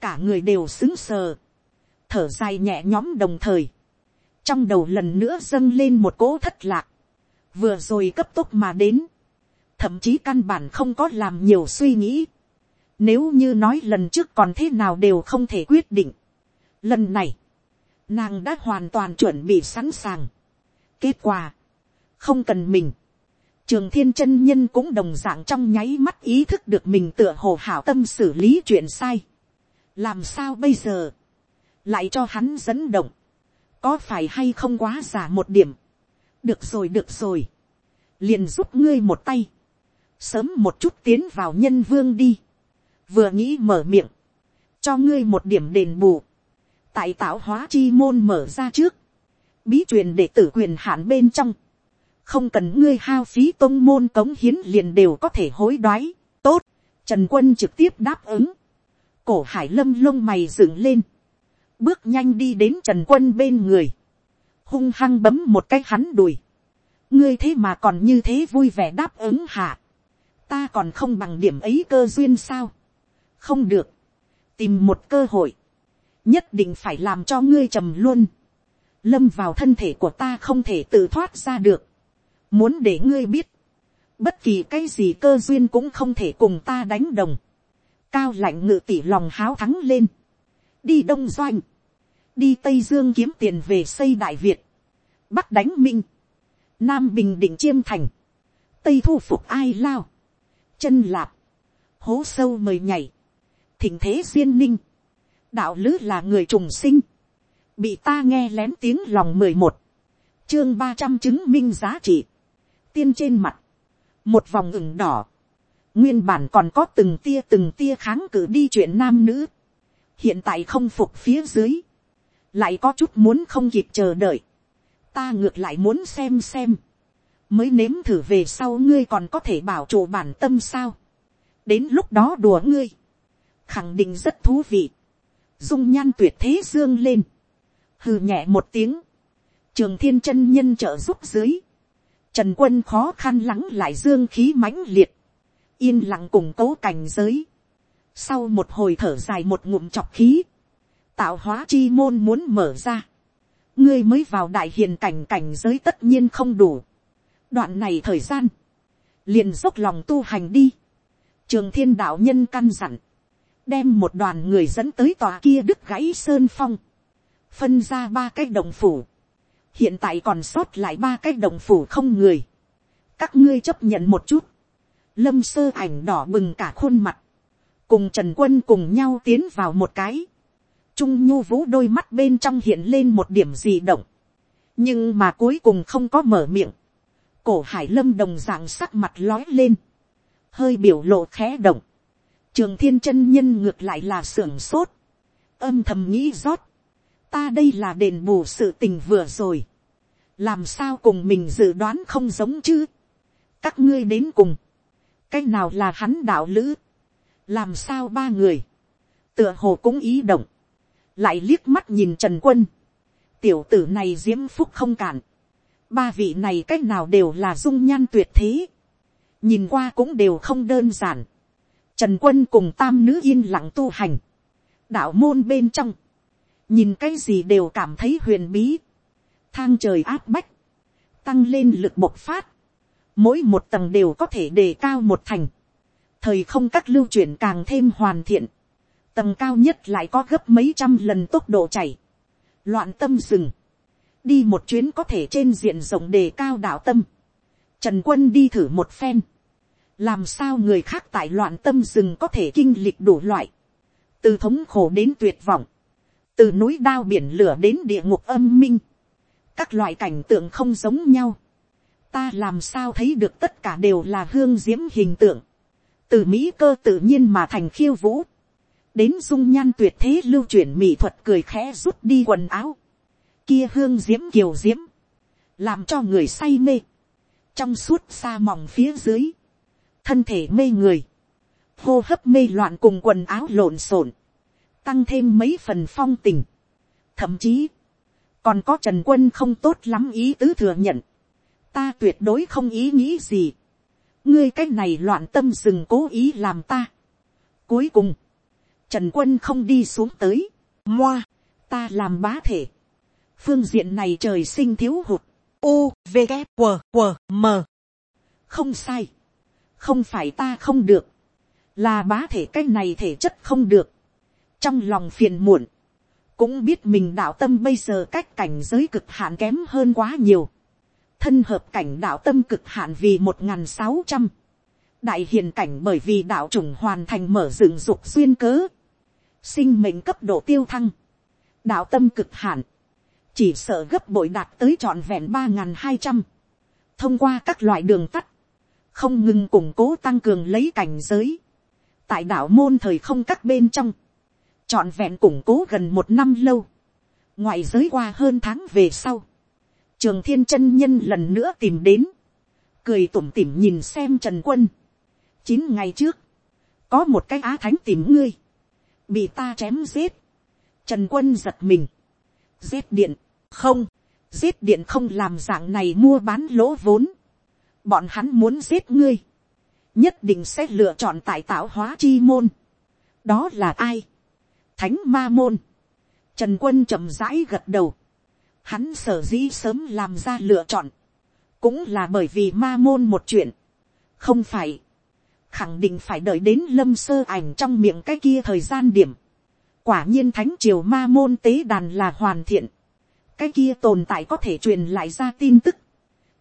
cả người đều xứng sờ, thở dài nhẹ nhõm đồng thời, trong đầu lần nữa dâng lên một cỗ thất lạc, vừa rồi cấp tốc mà đến, thậm chí căn bản không có làm nhiều suy nghĩ, nếu như nói lần trước còn thế nào đều không thể quyết định, lần này, nàng đã hoàn toàn chuẩn bị sẵn sàng. kết quả, không cần mình, trường thiên chân nhân cũng đồng d ạ n g trong nháy mắt ý thức được mình tựa hồ hảo tâm xử lý chuyện sai. làm sao bây giờ, lại cho hắn dẫn động, có phải hay không quá giả một điểm, được rồi được rồi, liền giúp ngươi một tay, sớm một chút tiến vào nhân vương đi, vừa nghĩ mở miệng, cho ngươi một điểm đền bù, tại tạo hóa chi môn mở ra trước, bí truyền đệ tử quyền hạn bên trong, không cần ngươi hao phí tôn môn cống hiến liền đều có thể hối đoái. tốt, trần quân trực tiếp đáp ứng. cổ hải lâm lông mày dựng lên bước nhanh đi đến trần quân bên người. hung hăng bấm một cái hắn đùi. ngươi thế mà còn như thế vui vẻ đáp ứng hả. ta còn không bằng điểm ấy cơ duyên sao. không được. tìm một cơ hội. nhất định phải làm cho ngươi trầm luôn. lâm vào thân thể của ta không thể tự thoát ra được Muốn để ngươi biết. Bất kỳ cái gì cơ duyên cũng không thể cùng ta đánh đồng. Cao lạnh ngự tỷ lòng háo thắng lên. Đi Đông Doanh. Đi Tây Dương kiếm tiền về xây Đại Việt. Bắc đánh Minh. Nam Bình Định Chiêm Thành. Tây thu phục ai lao. Chân lạp. Hố sâu mời nhảy. Thỉnh thế duyên ninh. Đạo lứ là người trùng sinh. Bị ta nghe lén tiếng lòng mười một chương ba trăm chứng minh giá trị tiên trên mặt, một vòng ửng đỏ, nguyên bản còn có từng tia từng tia kháng cự đi chuyện nam nữ, hiện tại không phục phía dưới, lại có chút muốn không kịp chờ đợi, ta ngược lại muốn xem xem, mới nếm thử về sau ngươi còn có thể bảo trụ bản tâm sao, đến lúc đó đùa ngươi, khẳng định rất thú vị, dung nhan tuyệt thế dương lên, hừ nhẹ một tiếng, trường thiên chân nhân trợ giúp dưới, trần quân khó khăn lắng lại dương khí mãnh liệt, yên lặng cùng cố cảnh giới, sau một hồi thở dài một ngụm chọc khí, tạo hóa chi môn muốn mở ra, ngươi mới vào đại hiền cảnh cảnh giới tất nhiên không đủ, đoạn này thời gian, liền dốc lòng tu hành đi, trường thiên đạo nhân căn dặn, đem một đoàn người dẫn tới tòa kia đứt gãy sơn phong, phân ra ba cái đồng phủ, hiện tại còn sót lại ba cái đồng phủ không người, các ngươi chấp nhận một chút, lâm sơ ảnh đỏ bừng cả khuôn mặt, cùng trần quân cùng nhau tiến vào một cái, trung nhu vũ đôi mắt bên trong hiện lên một điểm gì động, nhưng mà cuối cùng không có mở miệng, cổ hải lâm đồng dạng sắc mặt lói lên, hơi biểu lộ khẽ động, trường thiên chân nhân ngược lại là sưởng sốt, âm thầm nghĩ rót, ta đây là đền bù sự tình vừa rồi, làm sao cùng mình dự đoán không giống chứ, các ngươi đến cùng, cái nào là hắn đạo lữ, làm sao ba người, tựa hồ cũng ý động, lại liếc mắt nhìn trần quân, tiểu tử này diễm phúc không cản, ba vị này c á c h nào đều là dung nhan tuyệt thế, nhìn qua cũng đều không đơn giản, trần quân cùng tam nữ yên lặng tu hành, đạo môn bên trong, nhìn cái gì đều cảm thấy huyền bí, thang trời áp bách, tăng lên lực bộc phát, mỗi một tầng đều có thể đề cao một thành, thời không các lưu chuyển càng thêm hoàn thiện, tầng cao nhất lại có gấp mấy trăm lần tốc độ chảy, loạn tâm rừng, đi một chuyến có thể trên diện rộng đề cao đạo tâm, trần quân đi thử một phen, làm sao người khác tại loạn tâm rừng có thể kinh lịch đủ loại, từ thống khổ đến tuyệt vọng, từ núi đao biển lửa đến địa ngục âm minh, các loại cảnh tượng không giống nhau, ta làm sao thấy được tất cả đều là hương diễm hình tượng, từ mỹ cơ tự nhiên mà thành khiêu vũ, đến dung nhan tuyệt thế lưu chuyển mỹ thuật cười khẽ rút đi quần áo, kia hương diễm kiều diễm, làm cho người say mê, trong suốt xa mỏng phía dưới, thân thể mê người, hô hấp mê loạn cùng quần áo lộn xộn, tăng thêm mấy phần phong tình, thậm chí, còn có trần quân không tốt lắm ý tứ thừa nhận, ta tuyệt đối không ý nghĩ gì, ngươi cái này loạn tâm dừng cố ý làm ta. cuối cùng, Trần quân không đi xuống tới. Moa, ta làm bá thể. Phương diện này trời sinh thiếu hụt. U, V, K, W, W, M. Không sai. Không phải ta không được. Là bá thể cái này thể chất không được. Trong lòng phiền muộn. Cũng biết mình đạo tâm bây giờ cách cảnh giới cực hạn kém hơn quá nhiều. Thân hợp cảnh đạo tâm cực hạn vì một sáu trăm đại hiền cảnh bởi vì đạo chủng hoàn thành mở dựng dục xuyên cớ sinh mệnh cấp độ tiêu thăng, đạo tâm cực hạn, chỉ sợ gấp bội đạt tới trọn vẹn ba n g h n hai trăm, thông qua các loại đường tắt, không ngừng củng cố tăng cường lấy cảnh giới, tại đạo môn thời không các bên trong, trọn vẹn củng cố gần một năm lâu, ngoại giới qua hơn tháng về sau, trường thiên chân nhân lần nữa tìm đến, cười tủm tỉm nhìn xem trần quân, chín ngày trước, có một cái á thánh tìm ngươi, bị ta chém giết, trần quân giật mình, giết điện, không, giết điện không làm dạng này mua bán lỗ vốn, bọn hắn muốn giết ngươi, nhất định sẽ lựa chọn tại tạo hóa chi môn, đó là ai, thánh ma môn, trần quân chậm rãi gật đầu, hắn sở dĩ sớm làm ra lựa chọn, cũng là bởi vì ma môn một chuyện, không phải, khẳng định phải đợi đến lâm sơ ảnh trong miệng cái kia thời gian điểm. quả nhiên thánh triều ma môn tế đàn là hoàn thiện. cái kia tồn tại có thể truyền lại ra tin tức.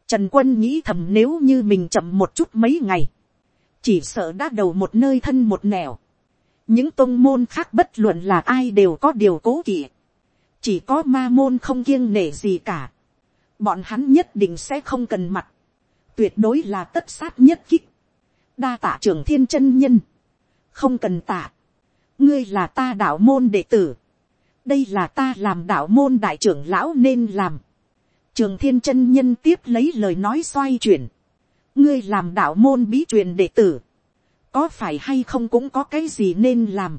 trần quân nghĩ thầm nếu như mình chậm một chút mấy ngày, chỉ sợ đã đầu một nơi thân một nẻo. những tôn môn khác bất luận là ai đều có điều cố kỵ. chỉ có ma môn không kiêng nể gì cả. bọn hắn nhất định sẽ không cần mặt. tuyệt đối là tất sát nhất kích đa tạ trường thiên chân nhân, không cần tạ, ngươi là ta đạo môn đệ tử, đây là ta làm đạo môn đại trưởng lão nên làm, trường thiên chân nhân tiếp lấy lời nói xoay chuyển, ngươi làm đạo môn bí truyền đệ tử, có phải hay không cũng có cái gì nên làm,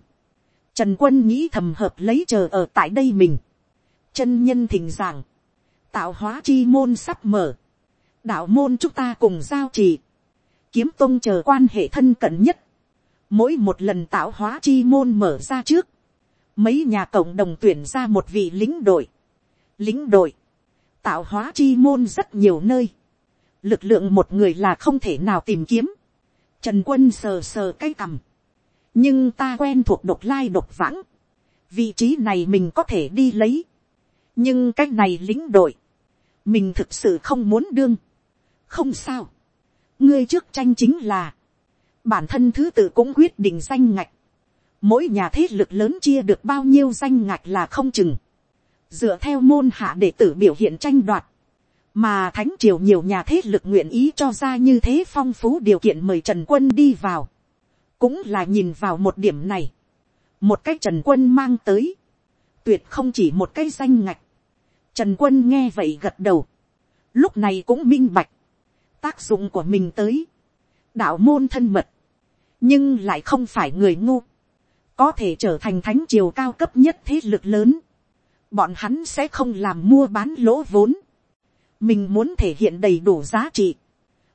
Trần quân nghĩ thầm hợp lấy chờ ở tại đây mình. Chân nhân thỉnh giảng. Tạo hóa chi môn sắp mở. Đạo môn chúng ta cùng giao trì. Kiếm tôn chờ quan hệ thân cận nhất. Mỗi một lần tạo hóa chi môn mở ra trước. Mấy nhà cộng đồng tuyển ra một vị lính đội. Lính đội. Tạo hóa chi môn rất nhiều nơi. Lực lượng một người là không thể nào tìm kiếm. Trần quân sờ sờ cái cằm nhưng ta quen thuộc độc lai độc vãng, vị trí này mình có thể đi lấy, nhưng cái này lính đội, mình thực sự không muốn đương, không sao, ngươi trước tranh chính là, bản thân thứ tự cũng quyết định danh ngạch, mỗi nhà thế lực lớn chia được bao nhiêu danh ngạch là không chừng, dựa theo môn hạ đệ tử biểu hiện tranh đoạt, mà thánh triều nhiều nhà thế lực nguyện ý cho ra như thế phong phú điều kiện mời trần quân đi vào, cũng là nhìn vào một điểm này, một cái trần quân mang tới, tuyệt không chỉ một cái danh ngạch, trần quân nghe vậy gật đầu, lúc này cũng minh bạch, tác dụng của mình tới, đạo môn thân mật, nhưng lại không phải người ngu, có thể trở thành thánh triều cao cấp nhất thế lực lớn, bọn hắn sẽ không làm mua bán lỗ vốn, mình muốn thể hiện đầy đủ giá trị,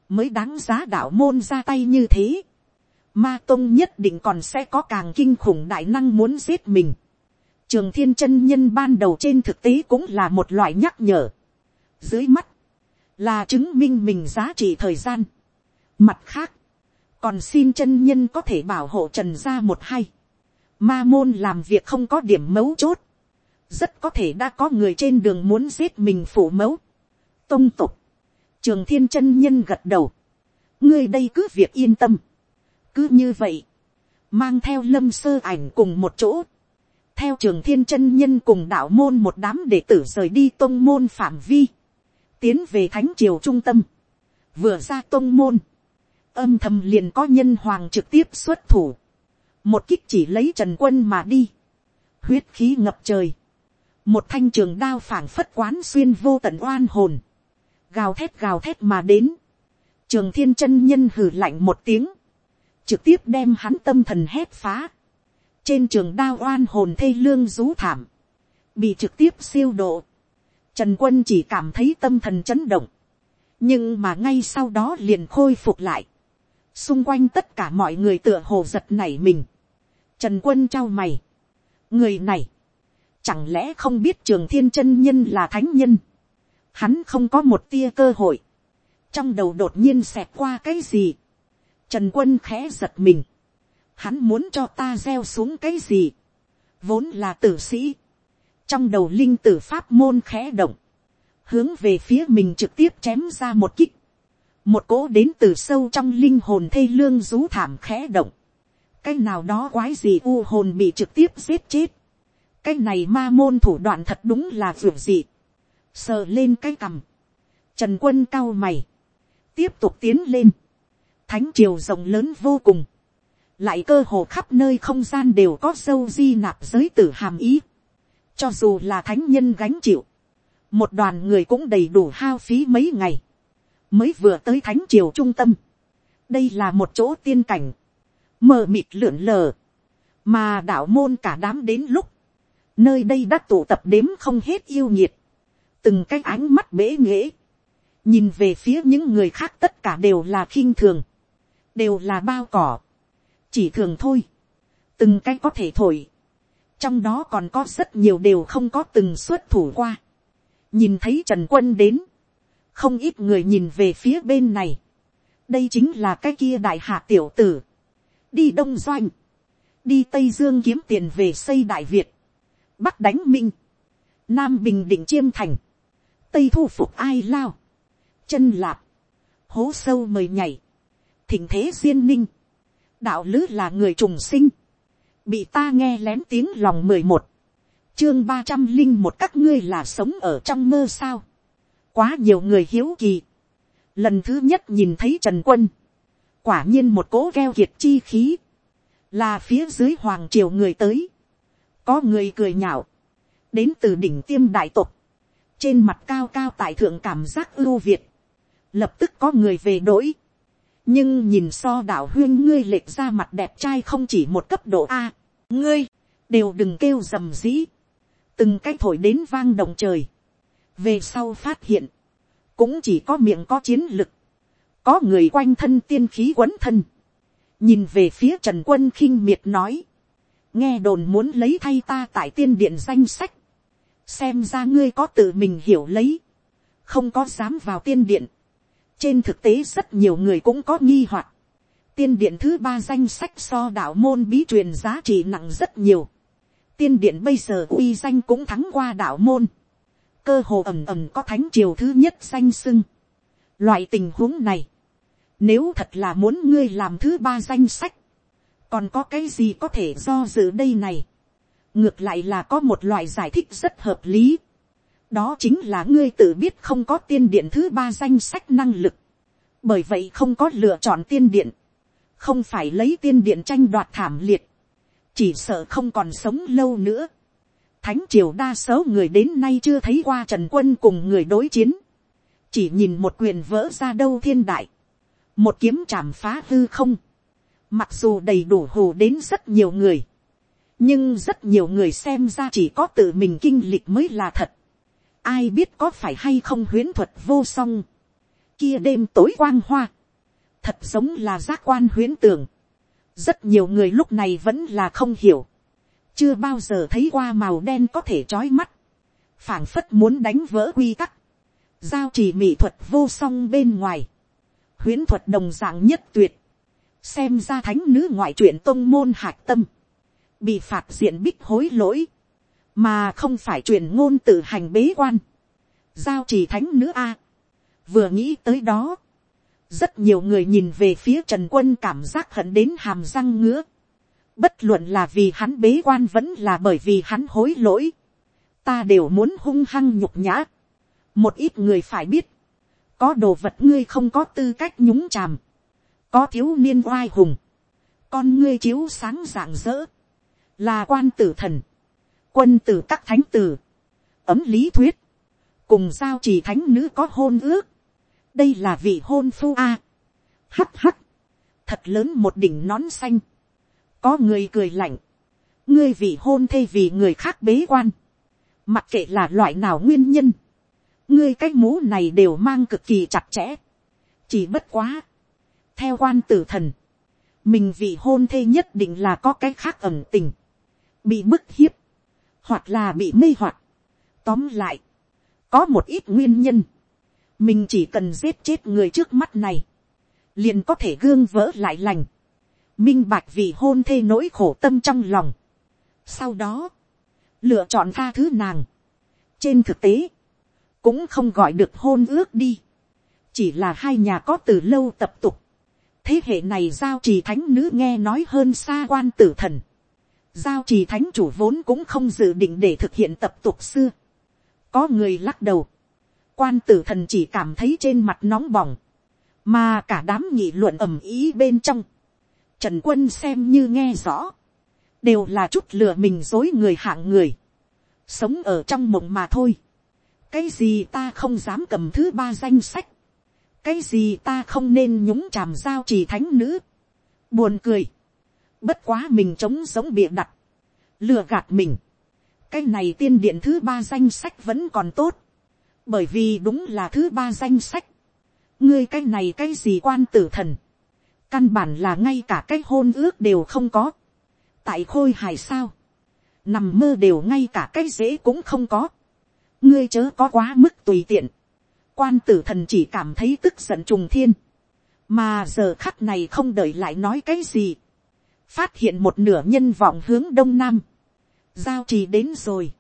mới đáng giá đạo môn ra tay như thế. Ma tông nhất định còn sẽ có càng kinh khủng đại năng muốn giết mình. Trường thiên chân nhân ban đầu trên thực tế cũng là một loại nhắc nhở. Dưới mắt, là chứng minh mình giá trị thời gian. Mặt khác, còn xin chân nhân có thể bảo hộ trần gia một hay. Ma môn làm việc không có điểm mấu chốt. Rất có thể đã có người trên đường muốn giết mình phủ mấu. Tông tục. Trường thiên chân nhân gật đầu. Ngươi đây cứ việc yên tâm cứ như vậy, mang theo lâm sơ ảnh cùng một chỗ, theo trường thiên chân nhân cùng đạo môn một đám đệ tử rời đi tôn môn phạm vi, tiến về thánh triều trung tâm, vừa ra tôn môn, âm thầm liền có nhân hoàng trực tiếp xuất thủ, một kích chỉ lấy trần quân mà đi, huyết khí ngập trời, một thanh trường đao phảng phất quán xuyên vô tận oan hồn, gào thét gào thét mà đến, trường thiên chân nhân hử lạnh một tiếng, trực tiếp đem hắn tâm thần hét phá. trên trường đao oan hồn thê lương rú thảm, bị trực tiếp siêu độ. Trần quân chỉ cảm thấy tâm thần chấn động, nhưng mà ngay sau đó liền khôi phục lại. xung quanh tất cả mọi người tựa hồ giật nảy mình. Trần quân trao mày. người này, chẳng lẽ không biết trường thiên chân nhân là thánh nhân. Hắn không có một tia cơ hội. trong đầu đột nhiên xẹt qua cái gì Trần quân khẽ giật mình. Hắn muốn cho ta gieo xuống cái gì. Vốn là tử sĩ. Trong đầu linh tử pháp môn khẽ động. Hướng về phía mình trực tiếp chém ra một kích. Một cỗ đến từ sâu trong linh hồn thê lương rú thảm khẽ động. Cái nào đó quái gì u hồn bị trực tiếp giết chết. Cái này ma môn thủ đoạn thật đúng là vượt dị. Sờ lên cái cằm. Trần quân cao mày. Tiếp tục tiến lên thánh triều rộng lớn vô cùng, lại cơ hồ khắp nơi không gian đều có sâu di nạp giới tử hàm ý, cho dù là thánh nhân gánh chịu, một đoàn người cũng đầy đủ hao phí mấy ngày, mới vừa tới thánh triều trung tâm, đây là một chỗ tiên cảnh, mờ mịt lượn lờ, mà đạo môn cả đám đến lúc, nơi đây đã tụ tập đếm không hết yêu nhiệt, từng cái ánh mắt bể nghễ, nhìn về phía những người khác tất cả đều là khinh thường, đều là bao cỏ, chỉ thường thôi, từng cái có thể thổi, trong đó còn có rất nhiều đều không có từng xuất thủ qua, nhìn thấy trần quân đến, không ít người nhìn về phía bên này, đây chính là cái kia đại hạ tiểu tử, đi đông doanh, đi tây dương kiếm tiền về xây đại việt, bắc đánh minh, nam bình định chiêm thành, tây thu phục ai lao, chân lạp, hố sâu mời nhảy, thỉnh thế duyên ninh, đạo lứ là người trùng sinh, bị ta nghe lén tiếng lòng mười một, chương ba trăm linh một các ngươi là sống ở trong mơ sao, quá nhiều người hiếu kỳ, lần thứ nhất nhìn thấy trần quân, quả nhiên một cố gheo kiệt chi khí, là phía dưới hoàng triều người tới, có người cười nhạo, đến từ đỉnh tiêm đại tục, trên mặt cao cao tại thượng cảm giác ưu việt, lập tức có người về đỗi, nhưng nhìn so đạo huyên ngươi lệch ra mặt đẹp trai không chỉ một cấp độ a, ngươi, đều đừng kêu rầm rĩ, từng cái thổi đến vang động trời, về sau phát hiện, cũng chỉ có miệng có chiến lực, có người quanh thân tiên khí quấn thân, nhìn về phía trần quân khinh miệt nói, nghe đồn muốn lấy thay ta tại tiên điện danh sách, xem ra ngươi có tự mình hiểu lấy, không có dám vào tiên điện trên thực tế rất nhiều người cũng có nghi hoặc, tiên điện thứ ba danh sách so đạo môn bí truyền giá trị nặng rất nhiều, tiên điện bây giờ uy danh cũng thắng qua đạo môn, cơ hồ ẩm ẩm có thánh triều thứ nhất danh sưng. Loại tình huống này, nếu thật là muốn ngươi làm thứ ba danh sách, còn có cái gì có thể do dự đây này. ngược lại là có một loại giải thích rất hợp lý đó chính là ngươi tự biết không có tiên điện thứ ba danh sách năng lực. bởi vậy không có lựa chọn tiên điện. không phải lấy tiên điện tranh đoạt thảm liệt. chỉ sợ không còn sống lâu nữa. thánh triều đa số người đến nay chưa thấy qua trần quân cùng người đối chiến. chỉ nhìn một quyền vỡ ra đâu thiên đại. một kiếm chạm phá hư không Mặc dù đầy đủ hù đến rất nhiều người. Nhưng rất nhiều người xem ra chỉ có tự mình kinh lịch mới là thật. Ai biết có phải hay không huyến thuật vô song. Kia đêm tối quang hoa. Thật giống là giác quan huyến tưởng. Rất nhiều người lúc này vẫn là không hiểu. Chưa bao giờ thấy qua màu đen có thể trói mắt. phảng phất muốn đánh vỡ quy tắc. Giao chỉ mỹ thuật vô song bên ngoài. Huyến thuật đồng dạng nhất tuyệt xem ra thánh nữ ngoại truyện tông môn hạc tâm, bị phạt diện bích hối lỗi, mà không phải truyền ngôn tự hành bế quan, giao trì thánh nữ a. vừa nghĩ tới đó, rất nhiều người nhìn về phía trần quân cảm giác hận đến hàm răng ngứa, bất luận là vì hắn bế quan vẫn là bởi vì hắn hối lỗi, ta đều muốn hung hăng nhục nhã, một ít người phải biết, có đồ vật ngươi không có tư cách nhúng chàm, có thiếu niên oai hùng, con ngươi chiếu sáng rạng rỡ, là quan tử thần, quân tử các thánh tử, ấm lý thuyết, cùng giao trì thánh nữ có hôn ước, đây là vị hôn phu a, hắt hắt, thật lớn một đỉnh nón xanh, có người cười lạnh, ngươi vị hôn thê vì người khác bế quan, mặc kệ là loại nào nguyên nhân, ngươi cái mũ này đều mang cực kỳ chặt chẽ, chỉ bất quá, theo quan tử thần, mình vị hôn thê nhất định là có cái khác ẩm tình, bị bức hiếp, hoặc là bị mê hoặc. Tóm lại, có một ít nguyên nhân, mình chỉ cần giết chết người trước mắt này, liền có thể gương vỡ lại lành, minh bạch vì hôn thê nỗi khổ tâm trong lòng. Sau đó, lựa chọn tha thứ nàng. trên thực tế, cũng không gọi được hôn ước đi, chỉ là hai nhà có từ lâu tập tục, thế hệ này giao trì thánh nữ nghe nói hơn xa quan tử thần giao trì thánh chủ vốn cũng không dự định để thực hiện tập tục xưa. có người lắc đầu. quan tử thần chỉ cảm thấy trên mặt nóng bỏng. mà cả đám nghị luận ầm ý bên trong. trần quân xem như nghe rõ. đều là chút lừa mình dối người hạng người. sống ở trong mộng mà thôi. cái gì ta không dám cầm thứ ba danh sách cái gì ta không nên nhúng chàm giao trì thánh nữ. buồn cười bất quá mình chống sống bịa đặt. lừa gạt mình. cái này tiên điện thứ ba danh sách vẫn còn tốt. bởi vì đúng là thứ ba danh sách. ngươi cái này cái gì quan tử thần. căn bản là ngay cả cái hôn ước đều không có. tại khôi hài sao. nằm mơ đều ngay cả cái dễ cũng không có. ngươi chớ có quá mức tùy tiện quan tử thần chỉ cảm thấy tức giận trùng thiên, mà giờ khắc này không đợi lại nói cái gì, phát hiện một nửa nhân vọng hướng đông nam, giao trì đến rồi,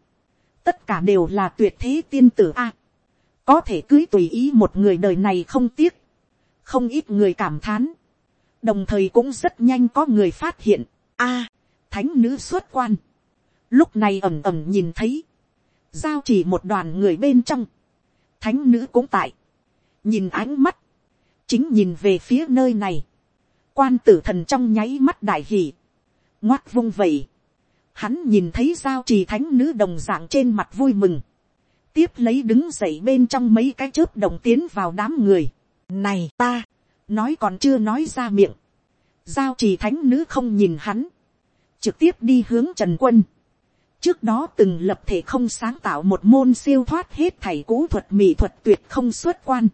tất cả đều là tuyệt thế tiên tử a, có thể cưới tùy ý một người đời này không tiếc, không ít người cảm thán, đồng thời cũng rất nhanh có người phát hiện, a, thánh nữ xuất quan, lúc này ẩm ẩm nhìn thấy, giao chỉ một đoàn người bên trong, thánh nữ cũng tại, nhìn ánh mắt, chính nhìn về phía nơi này, quan tử thần trong nháy mắt đại hỉ, ngoắt vung vẩy, hắn nhìn thấy giao trì thánh nữ đồng dạng trên mặt vui mừng, tiếp lấy đứng dậy bên trong mấy cái chớp đồng tiến vào đám người, này ta, nói còn chưa nói ra miệng, giao trì thánh nữ không nhìn hắn, trực tiếp đi hướng trần quân, trước đó từng lập thể không sáng tạo một môn siêu thoát hết thảy cũ thuật mỹ thuật tuyệt không xuất quan.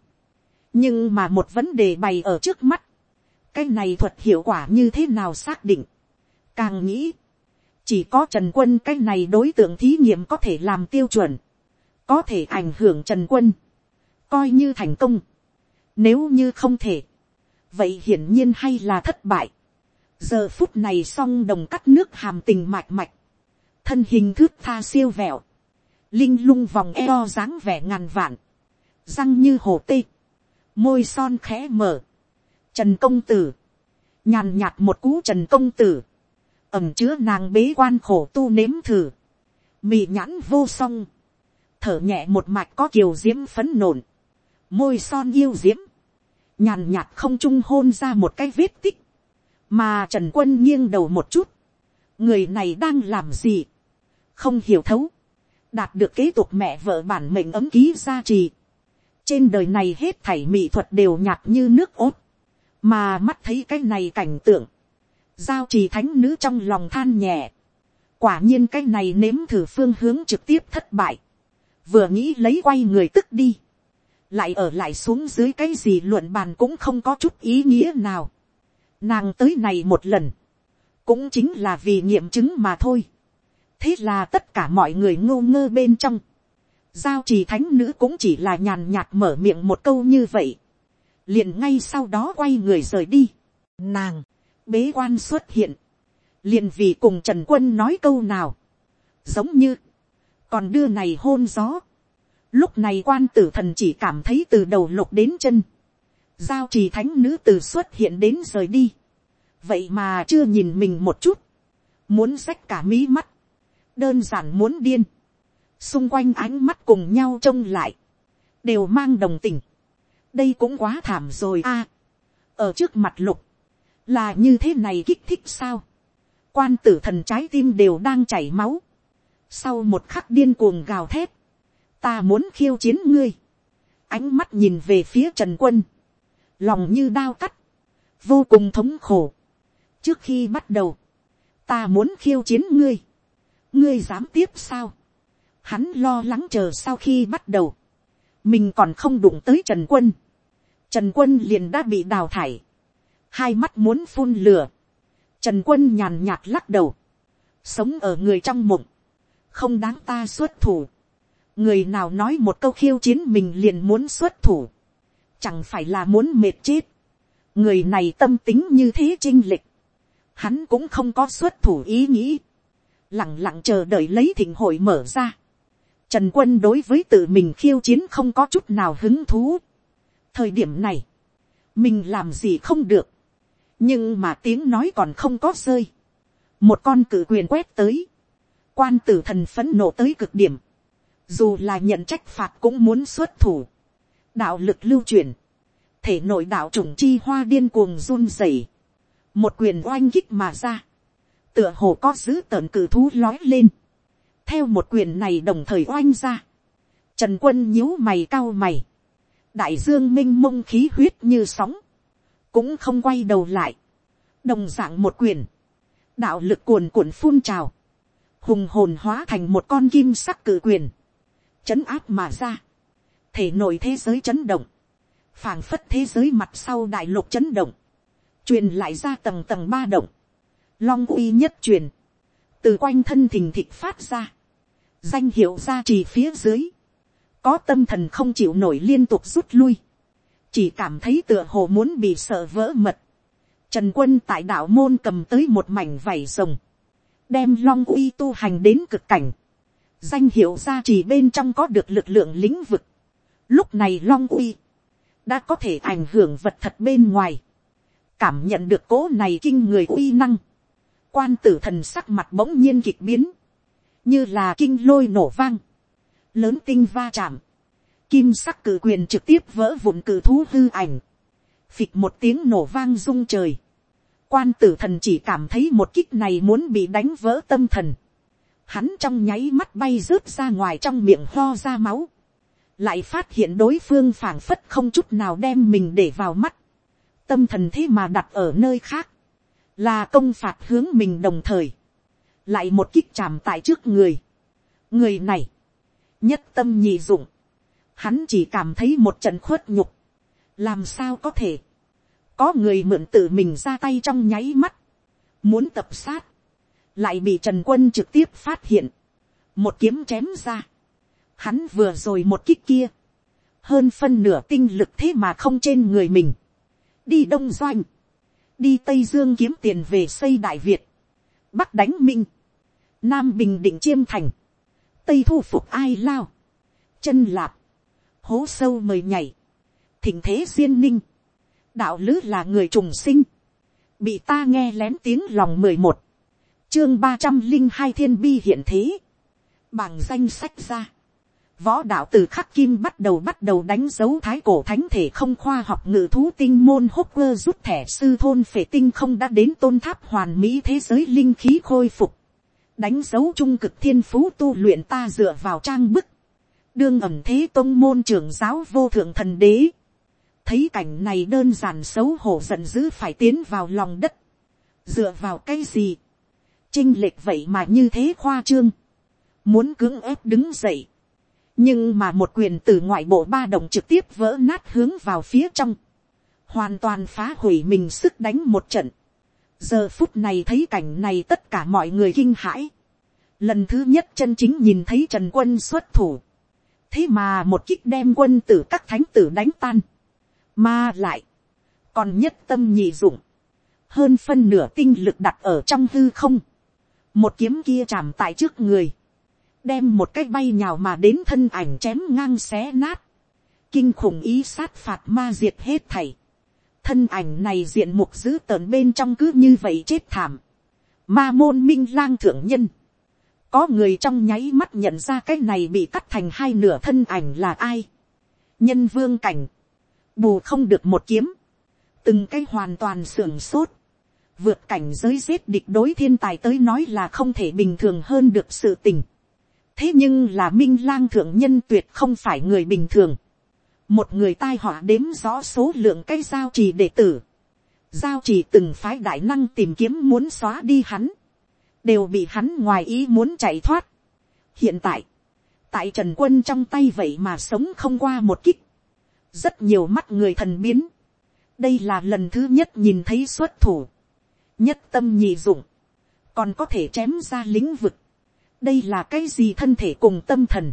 nhưng mà một vấn đề bày ở trước mắt, cái này thuật hiệu quả như thế nào xác định. càng nghĩ, chỉ có trần quân cái này đối tượng thí nghiệm có thể làm tiêu chuẩn, có thể ảnh hưởng trần quân, coi như thành công. nếu như không thể, vậy hiển nhiên hay là thất bại. giờ phút này song đồng cắt nước hàm tình mạch mạch, thân hình thước tha siêu vẹo, linh lung vòng eo dáng vẻ ngàn vạn, răng như hồ tê, môi son khẽ mở, trần công tử, nhàn nhạt một cú trần công tử, ẩm chứa nàng bế quan khổ tu nếm thử, mì nhãn vô song, thở nhẹ một mạch có kiều diễm phấn nộn, môi son yêu diễm, nhàn nhạt không trung hôn ra một cái vết tích, mà trần quân nghiêng đầu một chút, người này đang làm gì, không hiểu thấu, đạt được kế tục mẹ vợ bản mệnh ấm ký gia trì. trên đời này hết thảy mỹ thuật đều nhạt như nước ốt, mà mắt thấy cái này cảnh tượng, giao trì thánh nữ trong lòng than nhẹ, quả nhiên cái này nếm thử phương hướng trực tiếp thất bại, vừa nghĩ lấy quay người tức đi, lại ở lại xuống dưới cái gì luận bàn cũng không có chút ý nghĩa nào. Nàng tới này một lần, cũng chính là vì nghiệm chứng mà thôi. Thế là tất cả mọi người ngô ngơ bên trong, giao trì thánh nữ cũng chỉ là nhàn nhạt mở miệng một câu như vậy, liền ngay sau đó quay người rời đi, nàng, bế quan xuất hiện, liền vì cùng trần quân nói câu nào, giống như, còn đưa này hôn gió, lúc này quan tử thần chỉ cảm thấy từ đầu lục đến chân, giao trì thánh nữ từ xuất hiện đến rời đi, vậy mà chưa nhìn mình một chút, muốn xách cả mí mắt, đơn giản muốn điên, xung quanh ánh mắt cùng nhau trông lại, đều mang đồng tình, đây cũng quá thảm rồi a, ở trước mặt lục, là như thế này kích thích sao, quan tử thần trái tim đều đang chảy máu, sau một khắc điên cuồng gào thét, ta muốn khiêu chiến ngươi, ánh mắt nhìn về phía trần quân, lòng như đao cắt, vô cùng thống khổ. trước khi bắt đầu, ta muốn khiêu chiến ngươi, ngươi dám tiếp sao, hắn lo lắng chờ sau khi bắt đầu, mình còn không đụng tới trần quân, trần quân liền đã bị đào thải, hai mắt muốn phun lửa, trần quân nhàn nhạt lắc đầu, sống ở người trong mộng, không đáng ta xuất thủ, người nào nói một câu khiêu chiến mình liền muốn xuất thủ, chẳng phải là muốn mệt chết, người này tâm tính như thế chinh lịch, hắn cũng không có xuất thủ ý nghĩ, lặng lặng chờ đợi lấy thịnh hội mở ra. Trần quân đối với tự mình khiêu chiến không có chút nào hứng thú. Thời điểm này, mình làm gì không được. Nhưng mà tiếng nói còn không có rơi. Một con cự quyền quét tới. Quan tử thần phấn nộ tới cực điểm. Dù là nhận trách phạt cũng muốn xuất thủ. Đạo lực lưu chuyển. Thể nội đạo trùng chi hoa điên cuồng run rẩy. Một quyền oanh kích mà ra tựa hồ có giữ tợn cử thú lói lên, theo một quyền này đồng thời oanh ra, trần quân nhíu mày cao mày, đại dương m i n h mông khí huyết như sóng, cũng không quay đầu lại, đồng d ạ n g một quyền, đạo lực cuồn cuộn phun trào, hùng hồn hóa thành một con kim sắc cử quyền, chấn áp mà ra, thể nội thế giới chấn động, phảng phất thế giới mặt sau đại lục chấn động, truyền lại ra tầng tầng ba động, long uy nhất truyền, từ quanh thân thình thịch phát ra, danh hiệu ra trì phía dưới, có tâm thần không chịu nổi liên tục rút lui, chỉ cảm thấy tựa hồ muốn bị sợ vỡ mật. Trần quân tại đạo môn cầm tới một mảnh vảy rồng, đem long uy tu hành đến cực cảnh, danh hiệu ra trì bên trong có được lực lượng lĩnh vực. Lúc này long uy đã có thể ảnh hưởng vật thật bên ngoài, cảm nhận được cố này kinh người uy năng, quan tử thần sắc mặt bỗng nhiên kịch biến, như là kinh lôi nổ vang, lớn tinh va chạm, kim sắc cử quyền trực tiếp vỡ vụn cử thú hư ảnh, phịch một tiếng nổ vang rung trời, quan tử thần chỉ cảm thấy một kích này muốn bị đánh vỡ tâm thần, hắn trong nháy mắt bay rớt ra ngoài trong miệng ho ra máu, lại phát hiện đối phương phảng phất không chút nào đem mình để vào mắt, tâm thần thế mà đặt ở nơi khác, là công phạt hướng mình đồng thời, lại một kích chạm tại trước người, người này, nhất tâm nhị dụng, hắn chỉ cảm thấy một trận khuất nhục, làm sao có thể, có người mượn tự mình ra tay trong nháy mắt, muốn tập sát, lại bị trần quân trực tiếp phát hiện, một kiếm chém ra, hắn vừa rồi một kích kia, hơn phân nửa tinh lực thế mà không trên người mình, đi đông doanh, đi tây dương kiếm tiền về xây đại việt, bắc đánh minh, nam bình định chiêm thành, tây thu phục ai lao, chân lạp, hố sâu mời nhảy, thỉnh thế duyên ninh, đạo lứ là người trùng sinh, bị ta nghe lén tiếng lòng mười một, chương ba trăm linh hai thiên bi hiện thế, bằng danh sách ra, võ đạo từ khắc kim bắt đầu bắt đầu đánh dấu thái cổ thánh thể không khoa học ngự thú tinh môn hốc quơ rút thẻ sư thôn phệ tinh không đã đến tôn tháp hoàn mỹ thế giới linh khí khôi phục đánh dấu trung cực thiên phú tu luyện ta dựa vào trang bức. đương ẩm thế tôn môn trưởng giáo vô thượng thần đế. thấy cảnh này đơn giản xấu hổ giận dữ phải tiến vào lòng đất. dựa vào cái gì. chinh lệch vậy mà như thế khoa trương. muốn cưỡng ép đứng dậy nhưng mà một quyền từ ngoại bộ ba đồng trực tiếp vỡ nát hướng vào phía trong, hoàn toàn phá hủy mình sức đánh một trận giờ phút này thấy cảnh này tất cả mọi người kinh hãi. lần thứ nhất chân chính nhìn thấy trần quân xuất thủ. thế mà một kích đem quân tử các thánh tử đánh tan. mà lại, còn nhất tâm nhị dụng, hơn phân nửa tinh lực đặt ở trong hư không. một kiếm kia chạm tại trước người đem một cái bay nhào mà đến thân ảnh chém ngang xé nát, kinh khủng ý sát phạt ma diệt hết thảy, thân ảnh này diện mục dữ tợn bên trong cứ như vậy chết thảm, ma môn minh lang thượng nhân, có người trong nháy mắt nhận ra cái này bị cắt thành hai nửa thân ảnh là ai, nhân vương cảnh, bù không được một kiếm, từng cái hoàn toàn sưởng sốt, vượt cảnh giới giết địch đối thiên tài tới nói là không thể bình thường hơn được sự tình. Thế nhưng là minh lang thượng nhân tuyệt không phải người bình thường một người tai họa đếm rõ số lượng cái giao trì đệ tử. giao trì từng phái đại năng tìm kiếm muốn xóa đi hắn. đều bị hắn ngoài ý muốn chạy thoát. hiện tại, tại trần quân trong tay vậy mà sống không qua một kích. rất nhiều mắt người thần biến. đây là lần thứ nhất nhìn thấy xuất thủ. nhất tâm nhị dụng. còn có thể chém ra lĩnh vực đây là cái gì thân thể cùng tâm thần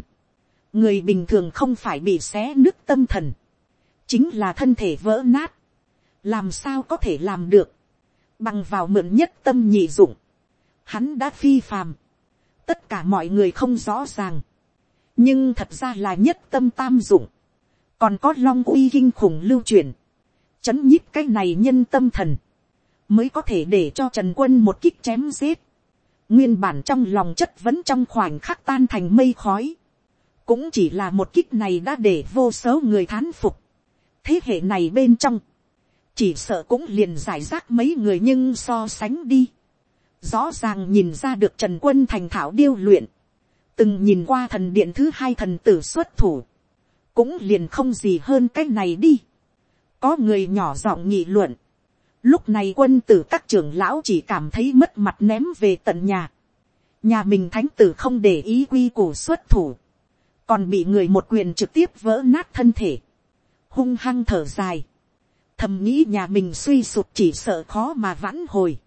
người bình thường không phải bị xé nứt tâm thần, chính là thân thể vỡ nát. làm sao có thể làm được, bằng vào mượn nhất tâm nhị dụng, hắn đã phi phàm, tất cả mọi người không rõ ràng, nhưng thật ra là nhất tâm tam dụng, còn có long uy kinh khủng lưu truyền, chấn nhíp cái này nhân tâm thần, mới có thể để cho trần quân một kích chém giết, nguyên bản trong lòng chất vẫn trong khoảnh khắc tan thành mây khói, cũng chỉ là một kích này đã để vô số người thán phục. thế hệ này bên trong, chỉ sợ cũng liền giải rác mấy người nhưng so sánh đi. rõ ràng nhìn ra được trần quân thành thảo điêu luyện, từng nhìn qua thần điện thứ hai thần tử xuất thủ, cũng liền không gì hơn cái này đi. có người nhỏ giọng nghị luận, Lúc này quân tử các trưởng lão chỉ cảm thấy mất mặt ném về tận nhà. Nhà mình thánh tử không để ý quy củ xuất thủ. Còn bị người một quyền trực tiếp vỡ nát thân thể. Hung hăng thở dài. Thầm nghĩ nhà mình suy sụt chỉ sợ khó mà vãn hồi.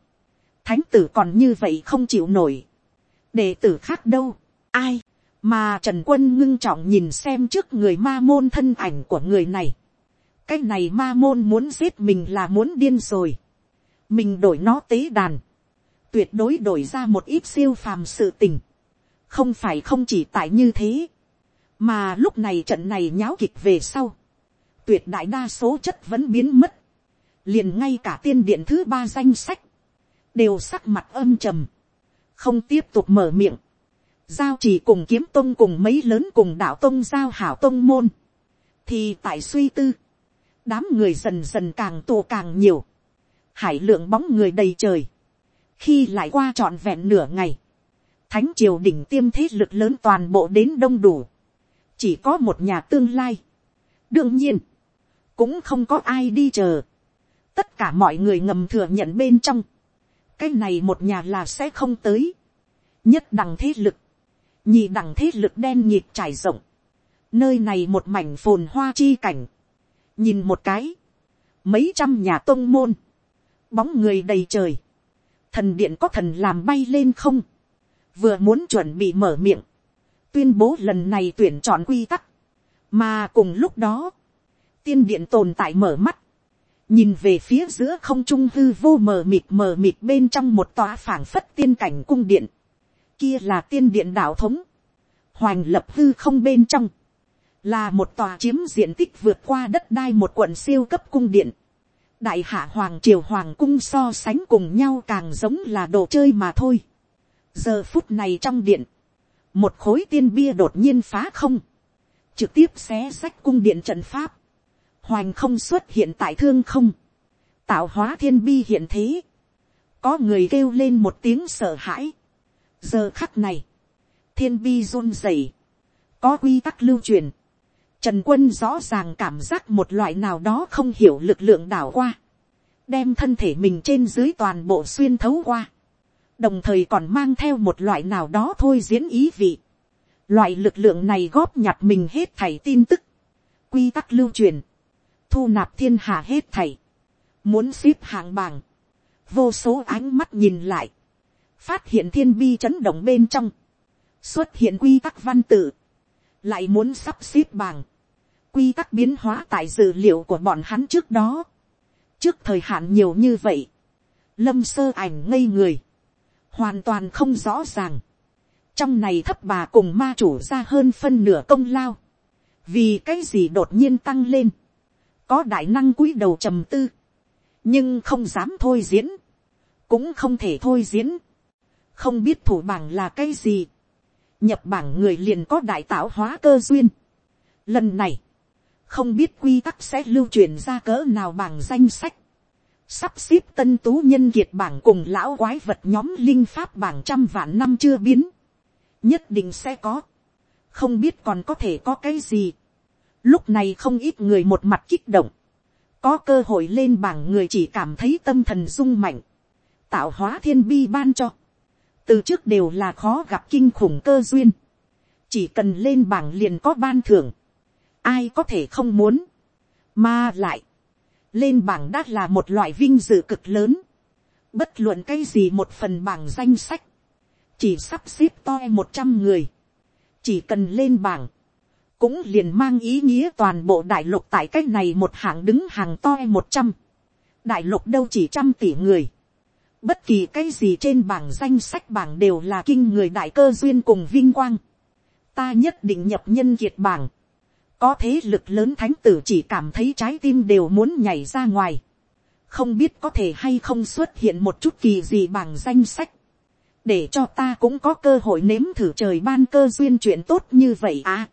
Thánh tử còn như vậy không chịu nổi. Đệ tử khác đâu. Ai? Mà Trần Quân ngưng trọng nhìn xem trước người ma môn thân ảnh của người này cái này ma môn muốn giết mình là muốn điên rồi. mình đổi nó tế đàn. tuyệt đối đổi ra một ít siêu phàm sự tình. không phải không chỉ tại như thế mà lúc này trận này nháo kịch về sau. tuyệt đại đa số chất vẫn biến mất. liền ngay cả tiên điện thứ ba danh sách. đều sắc mặt âm trầm. không tiếp tục mở miệng. giao chỉ cùng kiếm tông cùng mấy lớn cùng đạo tông giao hảo tông môn. thì tại suy tư đám người dần dần càng tù càng nhiều, hải lượng bóng người đầy trời, khi lại qua trọn vẹn nửa ngày, thánh triều đỉnh tiêm thế lực lớn toàn bộ đến đông đủ, chỉ có một nhà tương lai. đương nhiên, cũng không có ai đi chờ, tất cả mọi người ngầm thừa nhận bên trong, cái này một nhà là sẽ không tới, nhất đẳng thế lực, nhị đẳng thế lực đen nhịp trải rộng, nơi này một mảnh phồn hoa chi cảnh, nhìn một cái, mấy trăm nhà tôn môn, bóng người đầy trời, thần điện có thần làm bay lên không, vừa muốn chuẩn bị mở miệng, tuyên bố lần này tuyển chọn quy tắc, mà cùng lúc đó, tiên điện tồn tại mở mắt, nhìn về phía giữa không trung hư vô mờ mịt mờ mịt bên trong một tòa phảng phất tiên cảnh cung điện, kia là tiên điện đạo thống, hoành lập hư không bên trong, là một tòa chiếm diện tích vượt qua đất đai một quận siêu cấp cung điện, đại hạ hoàng triều hoàng cung so sánh cùng nhau càng giống là đồ chơi mà thôi. giờ phút này trong điện, một khối tiên bia đột nhiên phá không, trực tiếp xé sách cung điện trận pháp, hoành không xuất hiện tại thương không, tạo hóa thiên bi hiện thế, có người kêu lên một tiếng sợ hãi, giờ khắc này, thiên bi run rẩy, có quy tắc lưu truyền, Trần quân rõ ràng cảm giác một loại nào đó không hiểu lực lượng đảo qua. Đem thân thể mình trên dưới toàn bộ xuyên thấu qua. Đồng thời còn mang theo một loại nào đó thôi diễn ý vị. Loại lực lượng này góp nhặt mình hết thảy tin tức. Quy tắc lưu truyền. Thu nạp thiên hạ hết thảy. Muốn xếp hạng bảng. Vô số ánh mắt nhìn lại. Phát hiện thiên bi chấn động bên trong. Xuất hiện quy tắc văn tự. Lại muốn sắp xếp bảng quy tắc biến hóa tại dữ liệu của bọn hắn trước đó. trước thời hạn nhiều như vậy, lâm sơ ảnh ngây người, hoàn toàn không rõ ràng. trong này thấp bà cùng ma chủ ra hơn phân nửa công lao, vì cái gì đột nhiên tăng lên, có đại năng cúi đầu trầm tư, nhưng không dám thôi diễn, cũng không thể thôi diễn, không biết thủ bảng là cái gì, nhập bảng người liền có đại tạo hóa cơ duyên. Lần này, không biết quy tắc sẽ lưu truyền ra cỡ nào bảng danh sách, sắp xếp tân tú nhân kiệt bảng cùng lão quái vật nhóm linh pháp bảng trăm vạn năm chưa biến, nhất định sẽ có, không biết còn có thể có cái gì. Lúc này không ít người một mặt kích động, có cơ hội lên bảng người chỉ cảm thấy tâm thần rung mạnh, tạo hóa thiên bi ban cho, từ trước đều là khó gặp kinh khủng cơ duyên, chỉ cần lên bảng liền có ban thưởng, ai có thể không muốn, mà lại, lên bảng đã là một loại vinh dự cực lớn, bất luận cái gì một phần bảng danh sách, chỉ sắp xếp to một trăm người, chỉ cần lên bảng, cũng liền mang ý nghĩa toàn bộ đại lục tại cái này một hạng đứng hàng to một trăm, đại lục đâu chỉ trăm tỷ người, bất kỳ cái gì trên bảng danh sách bảng đều là kinh người đại cơ duyên cùng vinh quang, ta nhất định nhập nhân kiệt bảng, có thế lực lớn thánh tử chỉ cảm thấy trái tim đều muốn nhảy ra ngoài. không biết có thể hay không xuất hiện một chút kỳ gì bằng danh sách. để cho ta cũng có cơ hội nếm thử trời ban cơ duyên chuyện tốt như vậy à.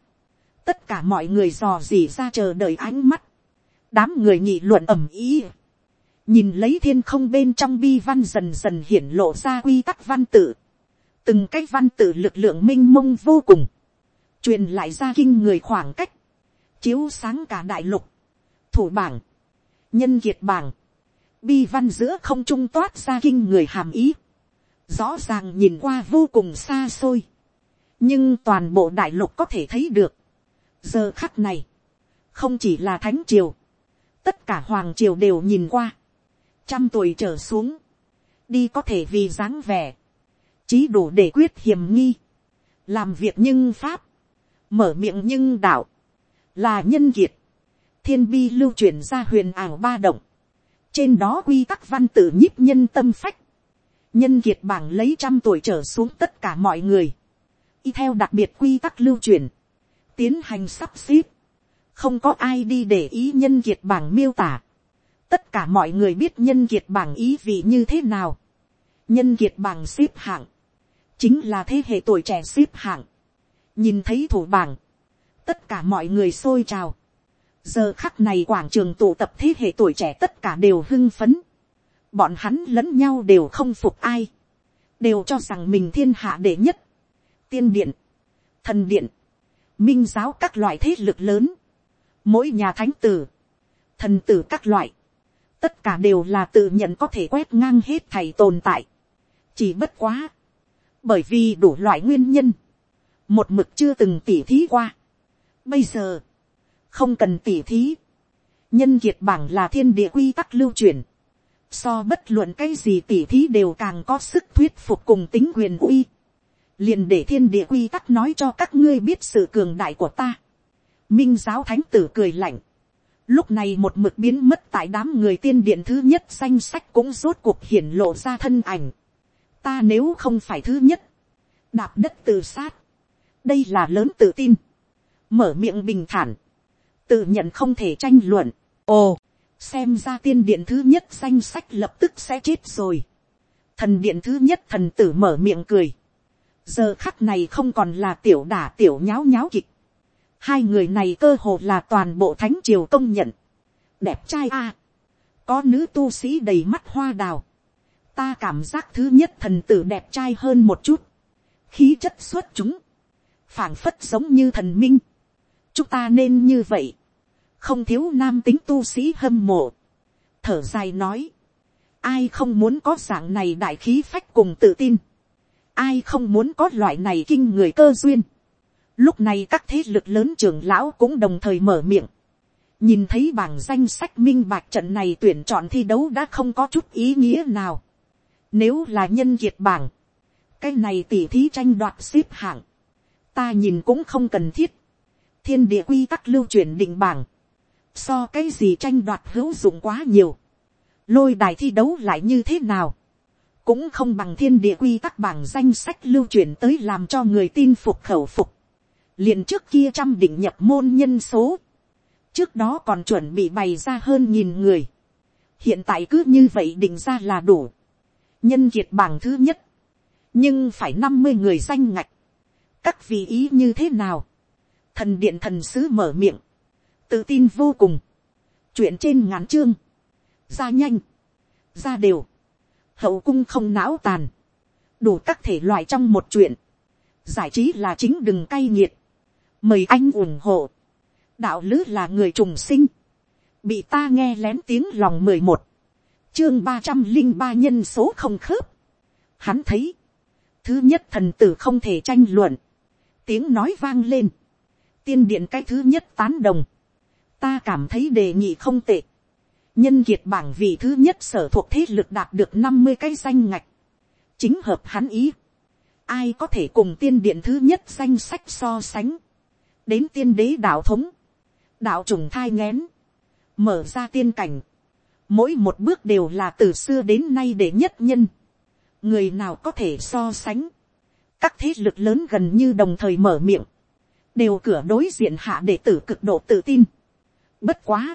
tất cả mọi người dò dỉ ra chờ đợi ánh mắt. đám người nhị luận ẩm ý. nhìn lấy thiên không bên trong bi văn dần dần hiển lộ ra quy tắc văn tự. từng cái văn tự lực lượng minh i mông vô cùng. truyền lại ra kinh người khoảng cách chiếu sáng cả đại lục, thủ bảng, nhân kiệt bảng, bi văn giữa không trung toát ra kinh người hàm ý, rõ ràng nhìn qua vô cùng xa xôi, nhưng toàn bộ đại lục có thể thấy được, giờ khắc này, không chỉ là thánh triều, tất cả hoàng triều đều nhìn qua, trăm tuổi trở xuống, đi có thể vì dáng vẻ, chí đủ để quyết hiểm nghi, làm việc nhưng pháp, mở miệng nhưng đạo, là nhân kiệt, thiên bi lưu truyền ra huyền ảo ba động, trên đó quy tắc văn tự nhíp nhân tâm phách, nhân kiệt bảng lấy trăm tuổi trở xuống tất cả mọi người, y theo đặc biệt quy tắc lưu truyền, tiến hành sắp xếp, không có ai đi để ý nhân kiệt bảng miêu tả, tất cả mọi người biết nhân kiệt bảng ý vị như thế nào, nhân kiệt bảng xếp hạng, chính là thế hệ tuổi trẻ xếp hạng, nhìn thấy thủ bảng, tất cả mọi người xôi trào. giờ khắc này quảng trường tụ tập thế hệ tuổi trẻ tất cả đều hưng phấn. bọn hắn lẫn nhau đều không phục ai. đều cho rằng mình thiên hạ đệ nhất. tiên điện, thần điện, minh giáo các loại thế lực lớn. mỗi nhà thánh tử, thần tử các loại. tất cả đều là tự nhận có thể quét ngang hết thầy tồn tại. chỉ bất quá. bởi vì đủ loại nguyên nhân, một mực chưa từng tỉ thí qua. Bây giờ, không cần tỉ thí, nhân kiệt bảng là thiên địa quy tắc lưu truyền, so bất luận cái gì tỉ thí đều càng có sức thuyết phục cùng tính quyền uy, liền để thiên địa quy tắc nói cho các ngươi biết sự cường đại của ta. Minh giáo thánh tử cười lạnh, lúc này một mực biến mất tại đám người tiên điện thứ nhất danh sách cũng rốt cuộc hiển lộ ra thân ảnh. ta nếu không phải thứ nhất, đạp đất từ sát, đây là lớn tự tin, mở miệng bình thản, tự nhận không thể tranh luận, ồ, xem ra tiên điện thứ nhất danh sách lập tức sẽ chết rồi. thần điện thứ nhất thần tử mở miệng cười, giờ khắc này không còn là tiểu đả tiểu nháo nháo kịch, hai người này cơ hồ là toàn bộ thánh triều công nhận, đẹp trai a, có nữ tu sĩ đầy mắt hoa đào, ta cảm giác thứ nhất thần tử đẹp trai hơn một chút, khí chất xuất chúng, phảng phất giống như thần minh, chúng ta nên như vậy, không thiếu nam tính tu sĩ hâm mộ, thở dài nói, ai không muốn có dạng này đại khí phách cùng tự tin, ai không muốn có loại này kinh người cơ duyên, lúc này các thế lực lớn trưởng lão cũng đồng thời mở miệng, nhìn thấy bảng danh sách minh bạch trận này tuyển chọn thi đấu đã không có chút ý nghĩa nào, nếu là nhân kiệt bảng, cái này tỉ thí tranh đoạt xếp hạng, ta nhìn cũng không cần thiết, thiên địa quy tắc lưu truyền định bảng, so cái gì tranh đoạt hữu dụng quá nhiều, lôi đài thi đấu lại như thế nào, cũng không bằng thiên địa quy tắc bảng danh sách lưu truyền tới làm cho người tin phục khẩu phục, liền trước kia trăm định nhập môn nhân số, trước đó còn chuẩn bị bày ra hơn nghìn người, hiện tại cứ như vậy định ra là đủ, nhân kiệt bảng thứ nhất, nhưng phải năm mươi người danh ngạch, các vị ý như thế nào, thần điện thần sứ mở miệng, tự tin vô cùng, chuyện trên ngắn chương, ra nhanh, ra đều, hậu cung không não tàn, đủ các thể loại trong một chuyện, giải trí là chính đừng cay nghiệt, mời anh ủng hộ, đạo lứ là người trùng sinh, bị ta nghe lén tiếng lòng mười một, chương ba trăm linh ba nhân số không khớp, hắn thấy, thứ nhất thần tử không thể tranh luận, tiếng nói vang lên, tiên điện cái thứ nhất tán đồng, ta cảm thấy đề nghị không tệ, nhân kiệt bảng vị thứ nhất sở thuộc thế lực đạt được năm mươi cái danh ngạch, chính hợp hắn ý, ai có thể cùng tiên điện thứ nhất danh sách so sánh, đến tiên đế đạo thống, đạo trùng thai ngén, mở ra tiên cảnh, mỗi một bước đều là từ xưa đến nay để nhất nhân, người nào có thể so sánh, các thế lực lớn gần như đồng thời mở miệng, đều cửa đối diện hạ đệ tử cực độ tự tin. Bất quá,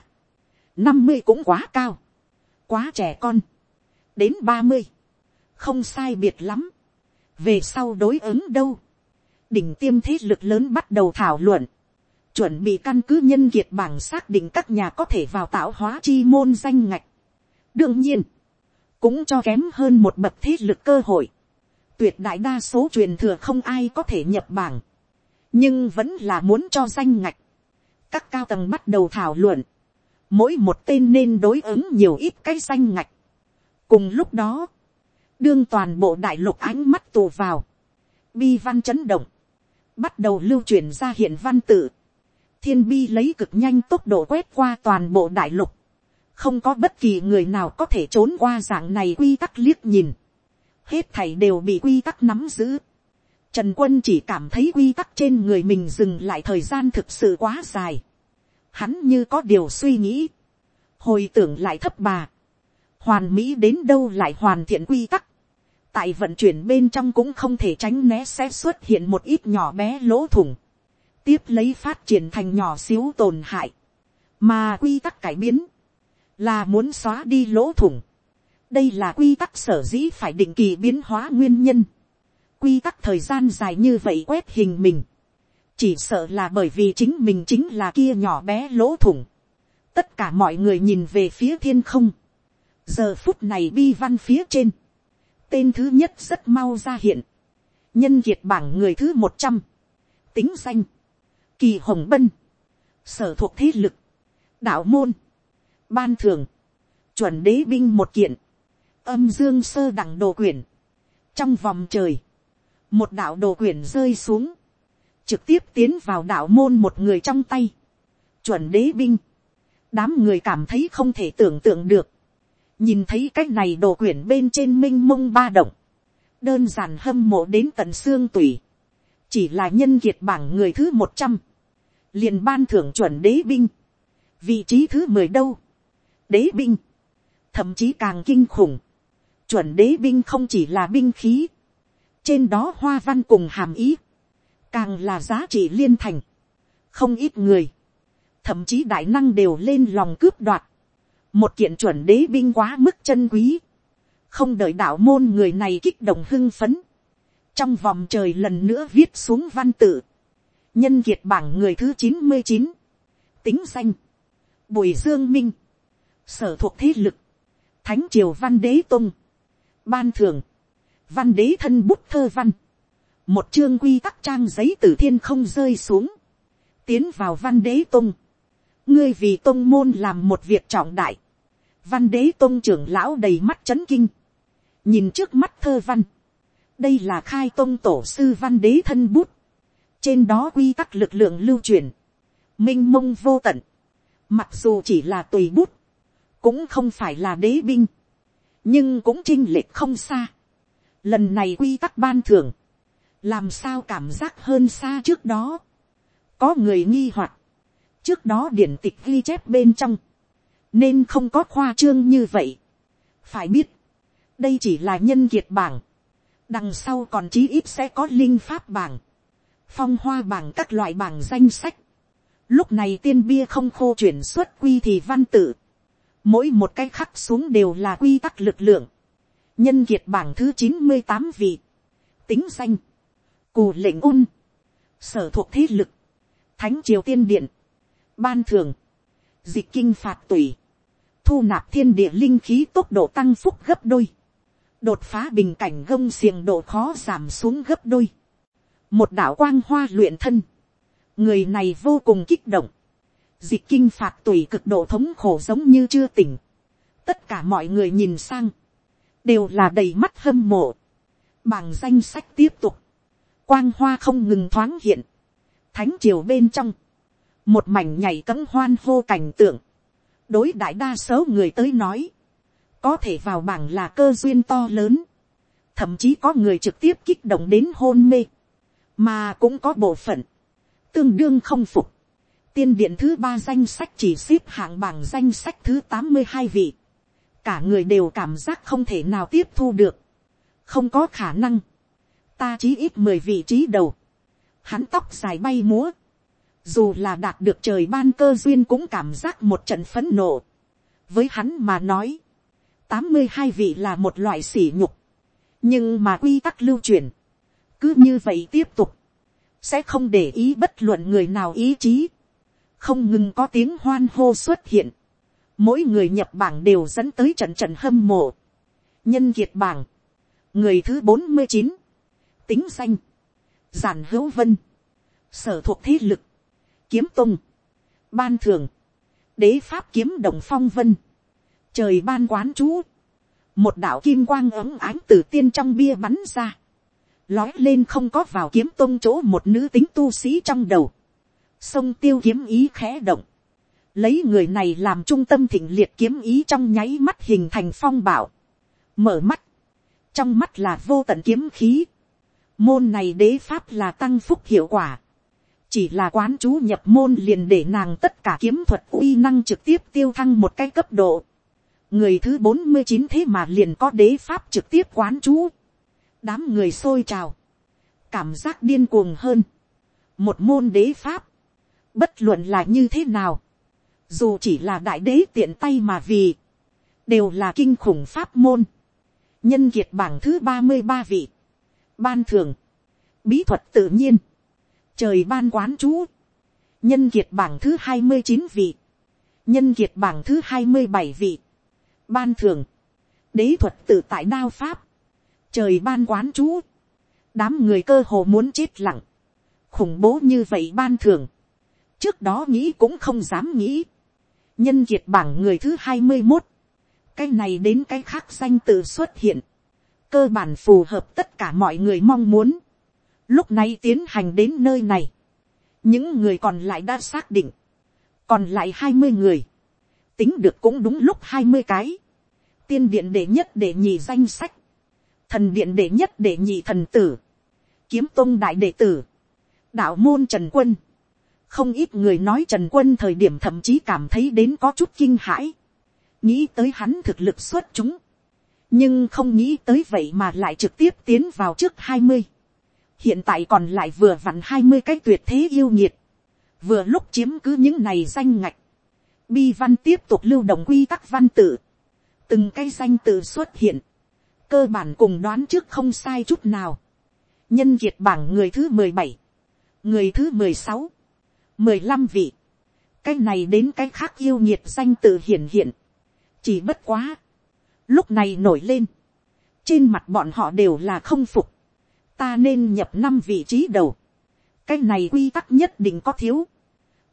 năm mươi cũng quá cao, quá trẻ con, đến ba mươi, không sai biệt lắm, về sau đối ứng đâu, đỉnh tiêm thế lực lớn bắt đầu thảo luận, chuẩn bị căn cứ nhân kiệt bảng xác định các nhà có thể vào tạo hóa chi môn danh ngạch. đương nhiên, cũng cho kém hơn một bậc thế lực cơ hội. tuyệt đại đa số truyền thừa không ai có thể nhập bảng, nhưng vẫn là muốn cho danh ngạch. các cao tầng bắt đầu thảo luận, mỗi một tên nên đối ứng nhiều ít cái danh ngạch. cùng lúc đó, đương toàn bộ đại lục ánh mắt tù vào, bi văn chấn động, bắt đầu lưu truyền ra hiện văn tự, thiên bi lấy cực nhanh tốc độ quét qua toàn bộ đại lục, không có bất kỳ người nào có thể trốn qua dạng này quy tắc liếc nhìn, hết thảy đều bị quy tắc nắm giữ. Trần quân chỉ cảm thấy quy tắc trên người mình dừng lại thời gian thực sự quá dài. Hắn như có điều suy nghĩ, hồi tưởng lại thấp bà, hoàn mỹ đến đâu lại hoàn thiện quy tắc. tại vận chuyển bên trong cũng không thể tránh né sẽ xuất hiện một ít nhỏ bé lỗ thủng, tiếp lấy phát triển thành nhỏ xíu tổn hại, mà quy tắc cải biến, là muốn xóa đi lỗ thủng. đây là quy tắc sở dĩ phải định kỳ biến hóa nguyên nhân quy tắc thời gian dài như vậy quét hình mình. chỉ sợ là bởi vì chính mình chính là kia nhỏ bé lỗ thủng. tất cả mọi người nhìn về phía thiên không. giờ phút này bi văn phía trên. tên thứ nhất rất mau ra hiện. nhân kiệt bảng người thứ một trăm. tính danh. kỳ hồng bân. sở thuộc thế lực. đạo môn ban thường, chuẩn đế binh một kiện, âm dương sơ đẳng đồ quyển, trong vòng trời, một đạo đồ quyển rơi xuống, trực tiếp tiến vào đạo môn một người trong tay, chuẩn đế binh, đám người cảm thấy không thể tưởng tượng được, nhìn thấy cái này đồ quyển bên trên m i n h mông ba động, đơn giản hâm mộ đến tận xương tủy, chỉ là nhân kiệt bảng người thứ một trăm, liền ban thưởng chuẩn đế binh, vị trí thứ mười đâu, đế binh, thậm chí càng kinh khủng, chuẩn đế binh không chỉ là binh khí, trên đó hoa văn cùng hàm ý, càng là giá trị liên thành, không ít người, thậm chí đại năng đều lên lòng cướp đoạt, một kiện chuẩn đế binh quá mức chân quý, không đợi đạo môn người này kích động hưng phấn, trong vòng trời lần nữa viết xuống văn tự, nhân kiệt bảng người thứ chín mươi chín, tính danh, bùi dương minh, sở thuộc thế lực, thánh triều văn đế tung, ban thường, văn đế thân bút thơ văn, một chương quy tắc trang giấy từ thiên không rơi xuống, tiến vào văn đế tung, ngươi vì tung môn làm một việc trọng đại, văn đế tông trưởng lão đầy mắt c h ấ n kinh, nhìn trước mắt thơ văn, đây là khai tôn tổ sư văn đế thân bút, trên đó quy tắc lực lượng lưu truyền, m i n h mông vô tận, mặc dù chỉ là tùy bút, cũng không phải là đế binh, nhưng cũng chinh lệch không xa. Lần này quy tắc ban thưởng, làm sao cảm giác hơn xa trước đó. Có người nghi hoặc, trước đó điển tịch ghi chép bên trong, nên không có khoa trương như vậy. phải biết, đây chỉ là nhân kiệt bảng, đằng sau còn chí ít sẽ có linh pháp bảng, phong hoa bảng các loại bảng danh sách. lúc này tiên bia không khô chuyển xuất quy thì văn tự, mỗi một cái khắc xuống đều là quy tắc lực lượng, nhân kiệt bảng thứ chín mươi tám vị, tính danh, cù lệnh un sở thuộc thế lực, thánh triều tiên điện, ban thường, dịch kinh phạt tùy, thu nạp thiên địa linh khí tốc độ tăng phúc gấp đôi, đột phá bình cảnh gông xiềng độ khó giảm xuống gấp đôi, một đạo quang hoa luyện thân, người này vô cùng kích động, dịch kinh phạt tùy cực độ thống khổ giống như chưa tỉnh, tất cả mọi người nhìn sang, đều là đầy mắt hâm mộ, Bảng danh sách tiếp tục, quang hoa không ngừng thoáng hiện, thánh triều bên trong, một mảnh nhảy cấm hoan hô cảnh tượng, đối đại đa số người tới nói, có thể vào bảng là cơ duyên to lớn, thậm chí có người trực tiếp kích động đến hôn mê, mà cũng có bộ phận, tương đương không phục, tiên điện thứ ba danh sách chỉ xếp hạng bảng danh sách thứ tám mươi hai vị, cả người đều cảm giác không thể nào tiếp thu được, không có khả năng, ta chí ít mười vị trí đầu, hắn tóc dài bay múa, dù là đạt được trời ban cơ duyên cũng cảm giác một trận phấn nộ. với hắn mà nói, tám mươi hai vị là một loại sỉ nhục, nhưng mà quy tắc lưu truyền, cứ như vậy tiếp tục, sẽ không để ý bất luận người nào ý chí, không ngừng có tiếng hoan hô xuất hiện, mỗi người nhập bảng đều dẫn tới trận trận hâm mộ, nhân kiệt bảng, người thứ bốn mươi chín, tính danh, giản hữu vân, sở thuộc thế lực, kiếm tung, ban thường, đế pháp kiếm đồng phong vân, trời ban quán chú, một đạo kim quang ấm ánh từ tiên trong bia bắn ra, lói lên không có vào kiếm tung chỗ một nữ tính tu sĩ trong đầu, sông tiêu kiếm ý khẽ động, lấy người này làm trung tâm thịnh liệt kiếm ý trong nháy mắt hình thành phong bảo, mở mắt, trong mắt là vô tận kiếm khí, môn này đế pháp là tăng phúc hiệu quả, chỉ là quán chú nhập môn liền để nàng tất cả kiếm thuật uy năng trực tiếp tiêu thăng một cái cấp độ. người thứ bốn mươi chín thế mà liền có đế pháp trực tiếp quán chú. đám người xôi trào, cảm giác điên cuồng hơn. một môn đế pháp, bất luận là như thế nào, dù chỉ là đại đế tiện tay mà vì, đều là kinh khủng pháp môn. nhân kiệt bảng thứ ba mươi ba vị, ban thường, bí thuật tự nhiên, trời ban quán chú, nhân kiệt bảng thứ hai mươi chín vị, nhân kiệt bảng thứ hai mươi bảy vị, ban thường, đế thuật tự tại đao pháp, trời ban quán chú, đám người cơ hồ muốn chết lặng, khủng bố như vậy ban thường, trước đó nghĩ cũng không dám nghĩ, nhân kiệt bảng người thứ hai mươi một, cái này đến cái khác danh tự xuất hiện, cơ bản phù hợp tất cả mọi người mong muốn, lúc này tiến hành đến nơi này, những người còn lại đã xác định, còn lại hai mươi người, tính được cũng đúng lúc hai mươi cái, tiên điện đệ nhất để nhì danh sách, thần điện đệ nhất để nhì thần tử, kiếm tôn đại đệ tử, đạo môn trần quân, không ít người nói trần quân thời điểm thậm chí cảm thấy đến có chút kinh hãi, nghĩ tới hắn thực lực xuất chúng, nhưng không nghĩ tới vậy mà lại trực tiếp tiến vào trước hai mươi, hiện tại còn lại vừa vặn hai mươi cái tuyệt thế yêu nhiệt, vừa lúc chiếm cứ những này danh ngạch, bi văn tiếp tục lưu động quy tắc văn tự, từng cái danh tự xuất hiện, cơ bản cùng đoán trước không sai chút nào, nhân kiệt bảng người thứ mười bảy, người thứ mười sáu, mười lăm vị, cái này đến cái khác yêu nhiệt danh tự hiển hiện, chỉ bất quá, lúc này nổi lên, trên mặt bọn họ đều là không phục, ta nên nhập năm vị trí đầu, cái này quy tắc nhất định có thiếu,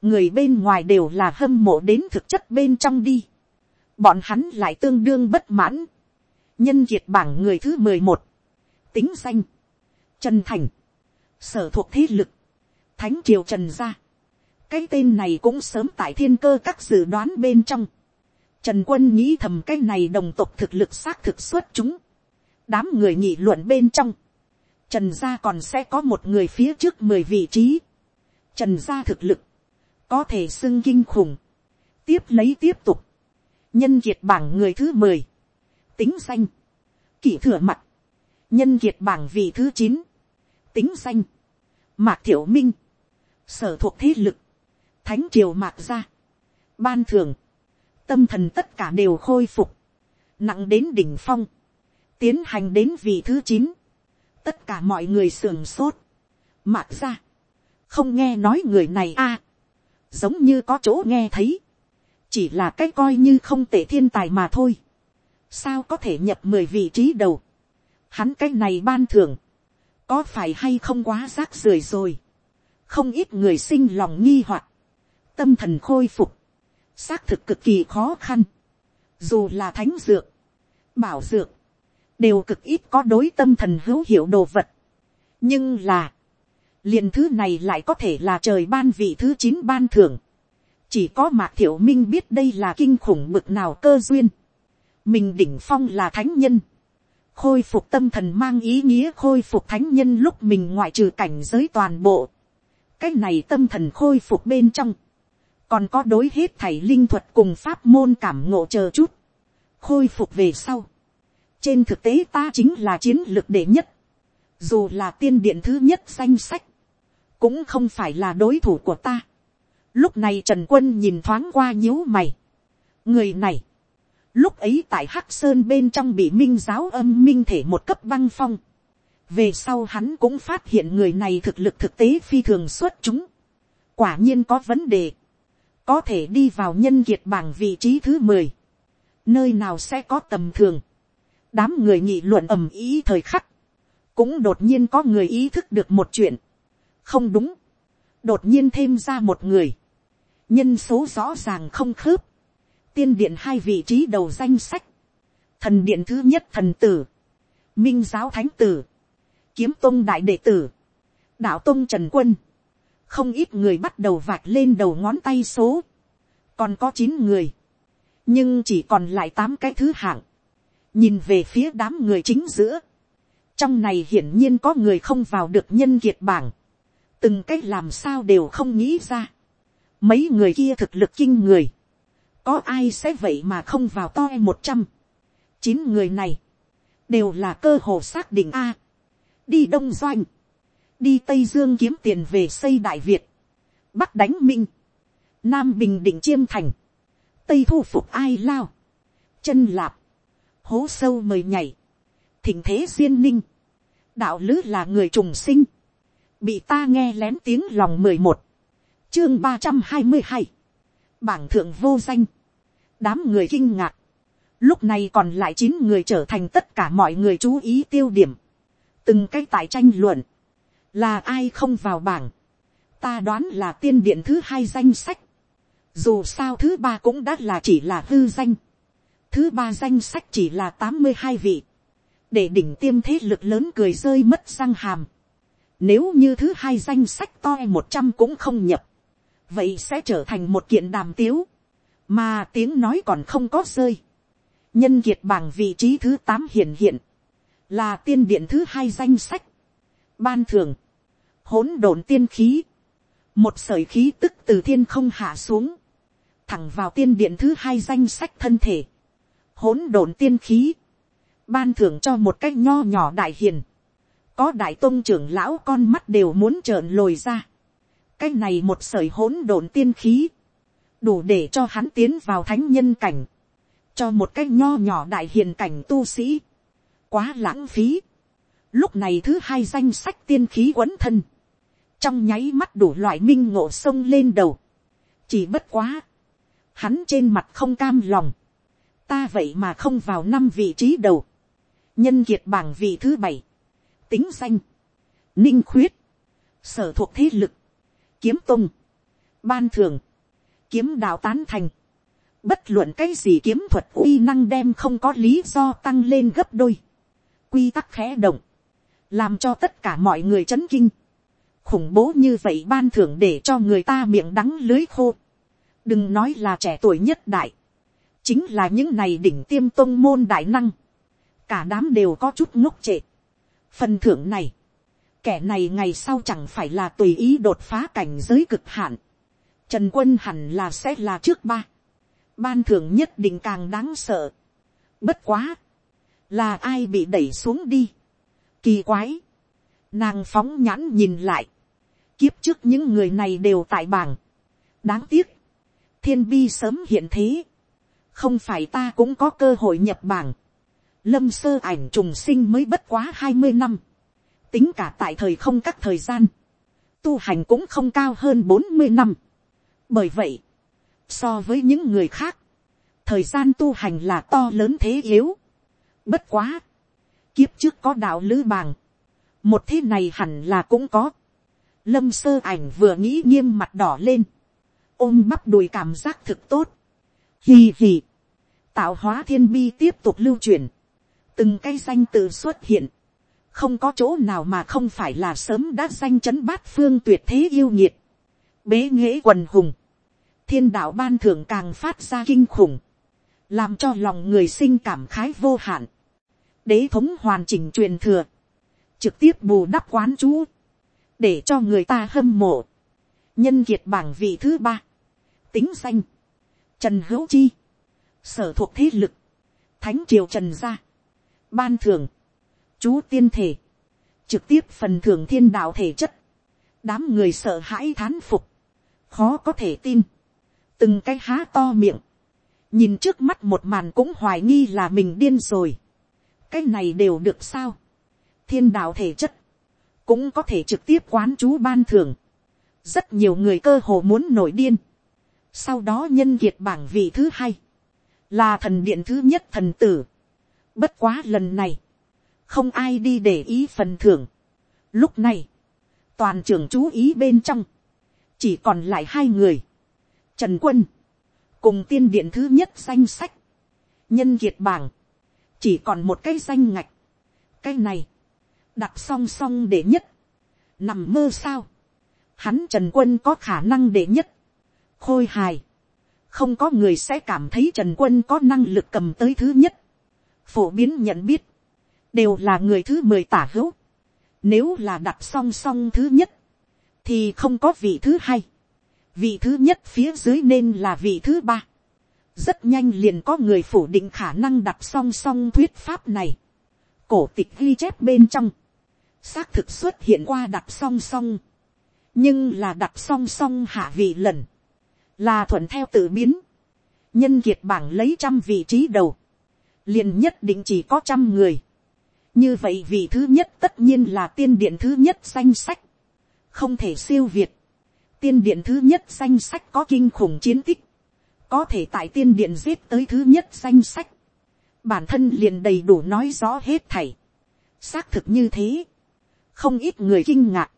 người bên ngoài đều là hâm mộ đến thực chất bên trong đi, bọn hắn lại tương đương bất mãn, nhân kiệt bảng người thứ mười một, tính danh, trần thành, sở thuộc thế lực, thánh triều trần gia, cái tên này cũng sớm tại thiên cơ các dự đoán bên trong, trần quân nghĩ thầm cái này đồng tộc thực lực xác thực xuất chúng, đám người nghị luận bên trong, trần gia còn sẽ có một người phía trước mười vị trí, trần gia thực lực, có thể xưng kinh khủng, tiếp lấy tiếp tục, nhân kiệt bảng người thứ mười, tính danh, kỷ thừa mặt, nhân kiệt bảng vị thứ chín, tính danh, mạc thiểu minh, sở thuộc thế lực, thánh triều mạc gia, ban thường, tâm thần tất cả đều khôi phục, nặng đến đỉnh phong, tiến hành đến vị thứ chín, tất cả mọi người sườn sốt, mạc gia, không nghe nói người này a, giống như có chỗ nghe thấy, chỉ là cái coi như không tệ thiên tài mà thôi, sao có thể nhập mười vị trí đầu, hắn cái này ban thưởng, có phải hay không quá rác rưởi rồi, không ít người sinh lòng nghi hoặc, tâm thần khôi phục, xác thực cực kỳ khó khăn, dù là thánh dược, bảo dược, đều cực ít có đối tâm thần hữu hiệu đồ vật, nhưng là, liền thứ này lại có thể là trời ban vị thứ chín ban thưởng, chỉ có mạc thiểu minh biết đây là kinh khủng bực nào cơ duyên, mình đỉnh phong là thánh nhân, khôi phục tâm thần mang ý nghĩa khôi phục thánh nhân lúc mình ngoại trừ cảnh giới toàn bộ, cái này tâm thần khôi phục bên trong, còn có đối hết thảy linh thuật cùng pháp môn cảm ngộ chờ chút, khôi phục về sau. trên thực tế ta chính là chiến lược đệ nhất, dù là tiên điện thứ nhất danh sách, cũng không phải là đối thủ của ta. lúc này trần quân nhìn thoáng qua nhíu mày. người này, lúc ấy tại hắc sơn bên trong bị minh giáo âm minh thể một cấp băng phong. về sau hắn cũng phát hiện người này thực lực thực tế phi thường xuất chúng. quả nhiên có vấn đề có thể đi vào nhân kiệt bảng vị trí thứ mười, nơi nào sẽ có tầm thường, đám người nghị luận ầm ý thời khắc, cũng đột nhiên có người ý thức được một chuyện, không đúng, đột nhiên thêm ra một người, nhân số rõ ràng không khớp, tiên điện hai vị trí đầu danh sách, thần điện thứ nhất thần tử, minh giáo thánh tử, kiếm tôn đại đệ tử, đạo tôn trần quân, không ít người bắt đầu vạch lên đầu ngón tay số, còn có chín người, nhưng chỉ còn lại tám cái thứ hạng, nhìn về phía đám người chính giữa, trong này hiển nhiên có người không vào được nhân kiệt bảng, từng cái làm sao đều không nghĩ ra, mấy người kia thực lực kinh người, có ai sẽ vậy mà không vào to một trăm, chín người này, đều là cơ hồ xác định a, đi đông doanh, đi tây dương kiếm tiền về xây đại việt, bắc đánh minh, nam bình định chiêm thành, tây thu phục ai lao, chân lạp, hố sâu mời nhảy, thỉnh thế duyên ninh, đạo lứ là người trùng sinh, bị ta nghe lén tiếng lòng mười một, chương ba trăm hai mươi hai, bảng thượng vô danh, đám người kinh ngạc, lúc này còn lại chín người trở thành tất cả mọi người chú ý tiêu điểm, từng cái tại tranh luận, là ai không vào bảng, ta đoán là tiên điện thứ hai danh sách, dù sao thứ ba cũng đã là chỉ là hư danh, thứ ba danh sách chỉ là tám mươi hai vị, để đỉnh tiêm thế lực lớn cười rơi mất răng hàm, Nếu như thứ hai danh sách to một trăm cũng không nhập. Vậy sẽ trở thành một kiện đàm tiếu. Mà tiếng nói còn không có rơi. Nhân kiệt bảng vị trí thứ tám hiện hiện. Là tiên điện thứ hai danh sách. Ban thường. Hỗn độn tiên khí. Một sởi khí tức từ thiên không hạ xuống. Thẳng vào tiên điện thứ hai danh sách thân thể. Hỗn độn tiên khí. Ban thưởng cho một cái nho nhỏ đại hiền có đại tôn trưởng lão con mắt đều muốn trợn lồi ra. cái này một sởi hỗn độn tiên khí, đủ để cho hắn tiến vào thánh nhân cảnh, cho một cái nho nhỏ đại hiền cảnh tu sĩ, quá lãng phí. lúc này thứ hai danh sách tiên khí quấn thân, trong nháy mắt đủ loại minh ngộ sông lên đầu, chỉ bất quá, hắn trên mặt không cam lòng, ta vậy mà không vào năm vị trí đầu, nhân kiệt bảng vị thứ bảy, tính danh, ninh khuyết, sở thuộc thế lực, kiếm tung, ban thường, kiếm đạo tán thành, bất luận cái gì kiếm thuật uy năng đem không có lý do tăng lên gấp đôi, quy tắc khẽ động, làm cho tất cả mọi người chấn kinh, khủng bố như vậy ban thưởng để cho người ta miệng đắng lưới khô, đừng nói là trẻ tuổi nhất đại, chính là những này đỉnh tiêm tôn môn đại năng, cả đám đều có chút ngốc trệ, phần thưởng này, kẻ này ngày sau chẳng phải là tùy ý đột phá cảnh giới cực hạn. Trần quân hẳn là sẽ là trước ba. Ban thưởng nhất định càng đáng sợ. Bất quá. Là ai bị đẩy xuống đi. Kỳ quái. Nàng phóng nhãn nhìn lại. Kiếp trước những người này đều tại bảng. Đáng tiếc. Thiên bi sớm hiện thế. Không phải ta cũng có cơ hội nhập bảng lâm sơ ảnh trùng sinh mới bất quá hai mươi năm, tính cả tại thời không các thời gian, tu hành cũng không cao hơn bốn mươi năm. bởi vậy, so với những người khác, thời gian tu hành là to lớn thế yếu. bất quá, kiếp trước có đạo lữ bàng, một thế này hẳn là cũng có. lâm sơ ảnh vừa nghĩ nghiêm mặt đỏ lên, ôm bắp đùi cảm giác thực tốt. hì hì, tạo hóa thiên bi tiếp tục lưu truyền. Từng cái danh tự xuất hiện, không có chỗ nào mà không phải là sớm đã danh chấn bát phương tuyệt thế yêu nhiệt, bế nghễ quần hùng, thiên đạo ban thưởng càng phát ra kinh khủng, làm cho lòng người sinh cảm khái vô hạn, đế thống hoàn chỉnh truyền thừa, trực tiếp bù đắp quán chú, để cho người ta hâm mộ, nhân kiệt bảng vị thứ ba, tính danh, trần hữu chi, sở thuộc thế lực, thánh triều trần gia, ban thưởng, chú tiên thể, trực tiếp phần thưởng thiên đạo thể chất, đám người sợ hãi thán phục, khó có thể tin, từng cái há to miệng, nhìn trước mắt một màn cũng hoài nghi là mình điên rồi, cái này đều được sao, thiên đạo thể chất, cũng có thể trực tiếp quán chú ban thưởng, rất nhiều người cơ hồ muốn nổi điên, sau đó nhân kiệt bảng vị thứ hai, là thần điện thứ nhất thần tử, Bất quá lần này, không ai đi để ý phần thưởng. Lúc này, toàn trưởng chú ý bên trong, chỉ còn lại hai người. Trần Quân, cùng tiên điện thứ nhất danh sách, nhân kiệt bảng, chỉ còn một cái danh ngạch. Cái này, đặt song song để nhất, nằm mơ sao. Hắn Trần Quân có khả năng để nhất. Khôi hài. Không có người sẽ cảm thấy Trần Quân có năng lực cầm tới thứ nhất phổ biến nhận biết, đều là người thứ mười tả hữu. Nếu là đặt song song thứ nhất, thì không có vị thứ hai. Vị thứ nhất phía dưới nên là vị thứ ba. Rất nhanh liền có người phủ định khả năng đặt song song thuyết pháp này. Cổ tịch ghi chép bên trong. Xác thực xuất hiện qua đặt song song. Nhưng là đặt song song hạ vị lần. Là thuận theo tự biến. Nhân kiệt bảng lấy trăm vị trí đầu liền nhất định chỉ có trăm người. như vậy vị thứ nhất tất nhiên là tiên điện thứ nhất danh sách, không thể siêu việt. tiên điện thứ nhất danh sách có kinh khủng chiến tích, có thể tại tiên điện giết tới thứ nhất danh sách, bản thân liền đầy đủ nói rõ hết thảy. xác thực như thế, không ít người kinh ngạc,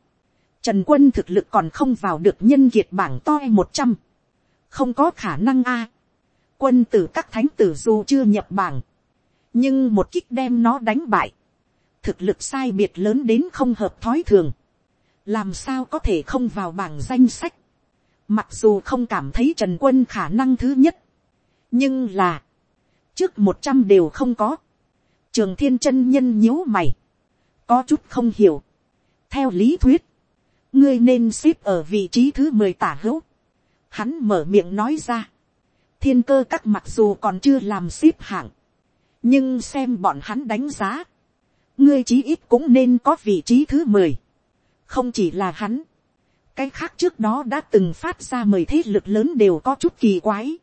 trần quân thực lực còn không vào được nhân kiệt bảng to một trăm, không có khả năng a. quân tử các thánh tử dù chưa nhập bảng, nhưng một kích đem nó đánh bại, thực lực sai biệt lớn đến không hợp thói thường, làm sao có thể không vào bảng danh sách, mặc dù không cảm thấy trần quân khả năng thứ nhất, nhưng là, trước một trăm đều không có, trường thiên chân nhân nhíu mày, có chút không hiểu, theo lý thuyết, ngươi nên xếp ở vị trí thứ mười tả hữu, hắn mở miệng nói ra, thiên cơ các mặc dù còn chưa làm xếp hạng, nhưng xem bọn hắn đánh giá, ngươi chí ít cũng nên có vị trí thứ mười, không chỉ là hắn, cái khác trước đó đã từng phát ra mời thế lực lớn đều có chút kỳ quái,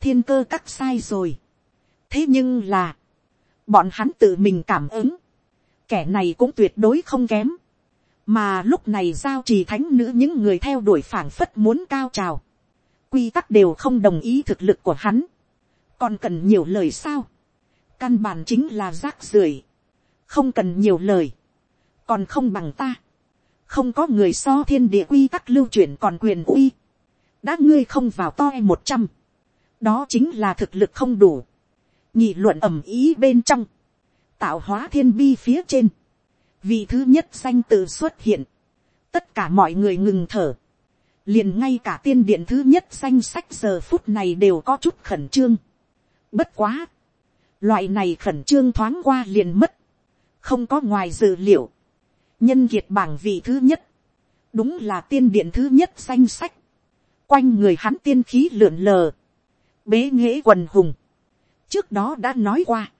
thiên cơ các sai rồi, thế nhưng là, bọn hắn tự mình cảm ứng, kẻ này cũng tuyệt đối không kém, mà lúc này giao trì thánh nữ những người theo đuổi phảng phất muốn cao trào, quy tắc đều không đồng ý thực lực của hắn, còn cần nhiều lời sao, căn bản chính là rác rưởi, không cần nhiều lời, còn không bằng ta, không có người so thiên địa quy tắc lưu chuyển còn quyền uy, đã ngươi không vào to e một trăm, đó chính là thực lực không đủ, nhị luận ầm ý bên trong, tạo hóa thiên bi phía trên, vị thứ nhất danh tự xuất hiện, tất cả mọi người ngừng thở, liền ngay cả tiên điện thứ nhất danh sách giờ phút này đều có chút khẩn trương. Bất quá, loại này khẩn trương thoáng qua liền mất, không có ngoài dự liệu, nhân kiệt bảng vị thứ nhất, đúng là tiên điện thứ nhất danh sách, quanh người hắn tiên khí lượn lờ, bế nghễ quần hùng, trước đó đã nói qua,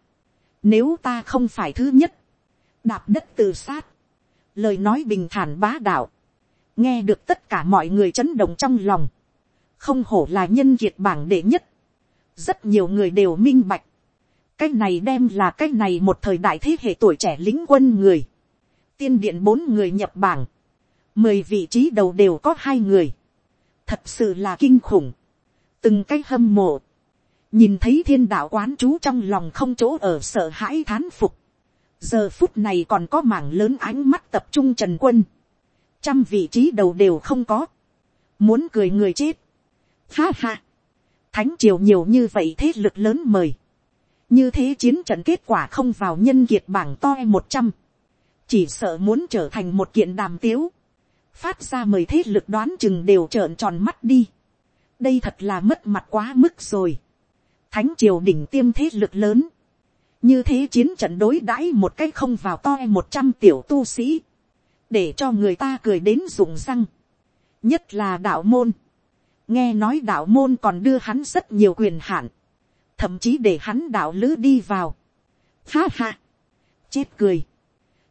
nếu ta không phải thứ nhất, đạp đất tự sát, lời nói bình thản bá đạo, nghe được tất cả mọi người chấn động trong lòng, không hổ là nhân kiệt bảng đệ nhất, rất nhiều người đều minh bạch, cái này đem là cái này một thời đại thế hệ tuổi trẻ lính quân người, tiên điện bốn người nhập bảng, mười vị trí đầu đều có hai người, thật sự là kinh khủng, từng cái hâm mộ, nhìn thấy thiên đạo quán chú trong lòng không chỗ ở sợ hãi thán phục, giờ phút này còn có mảng lớn ánh mắt tập trung trần quân, trăm vị trí đầu đều không có, muốn cười người chết, ha ha, thánh triều nhiều như vậy thế lực lớn mời, như thế chiến trận kết quả không vào nhân kiệt bảng to một trăm, chỉ sợ muốn trở thành một kiện đàm tiếu, phát ra mời thế lực đoán chừng đều trợn tròn mắt đi, đây thật là mất mặt quá mức rồi, thánh triều đỉnh tiêm thế lực lớn, như thế chiến trận đối đãi một cách không vào to một trăm tiểu tu sĩ, để cho người ta cười đến rụng răng, nhất là đạo môn, nghe nói đạo môn còn đưa hắn rất nhiều quyền hạn, thậm chí để hắn đạo lữ đi vào. Ha ha, chết cười,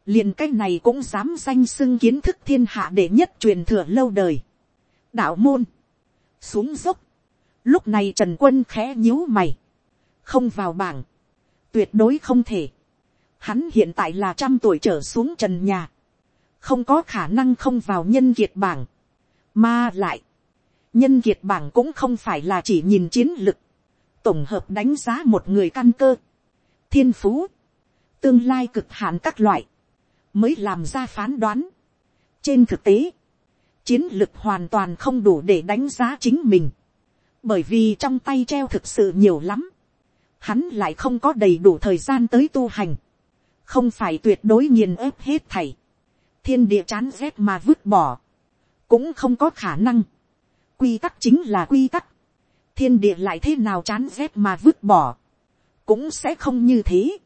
liền cái này cũng dám danh xưng kiến thức thiên hạ để nhất truyền thừa lâu đời. đạo môn, xuống dốc, lúc này trần quân khẽ nhíu mày, không vào bảng, tuyệt đối không thể. Hắn hiện tại là trăm tuổi trở xuống trần nhà, không có khả năng không vào nhân kiệt bảng, mà lại, nhân kiệt bảng cũng không phải là chỉ nhìn chiến lực, tổng hợp đánh giá một người căn cơ, thiên phú, tương lai cực hạn các loại, mới làm ra phán đoán. trên thực tế, chiến lực hoàn toàn không đủ để đánh giá chính mình, bởi vì trong tay treo thực sự nhiều lắm, hắn lại không có đầy đủ thời gian tới tu hành, không phải tuyệt đối nghiền ép hết thảy, thiên địa chán rét mà vứt bỏ, cũng không có khả năng, quy tắc chính là quy tắc, thiên địa lại thế nào chán rét mà vứt bỏ, cũng sẽ không như thế.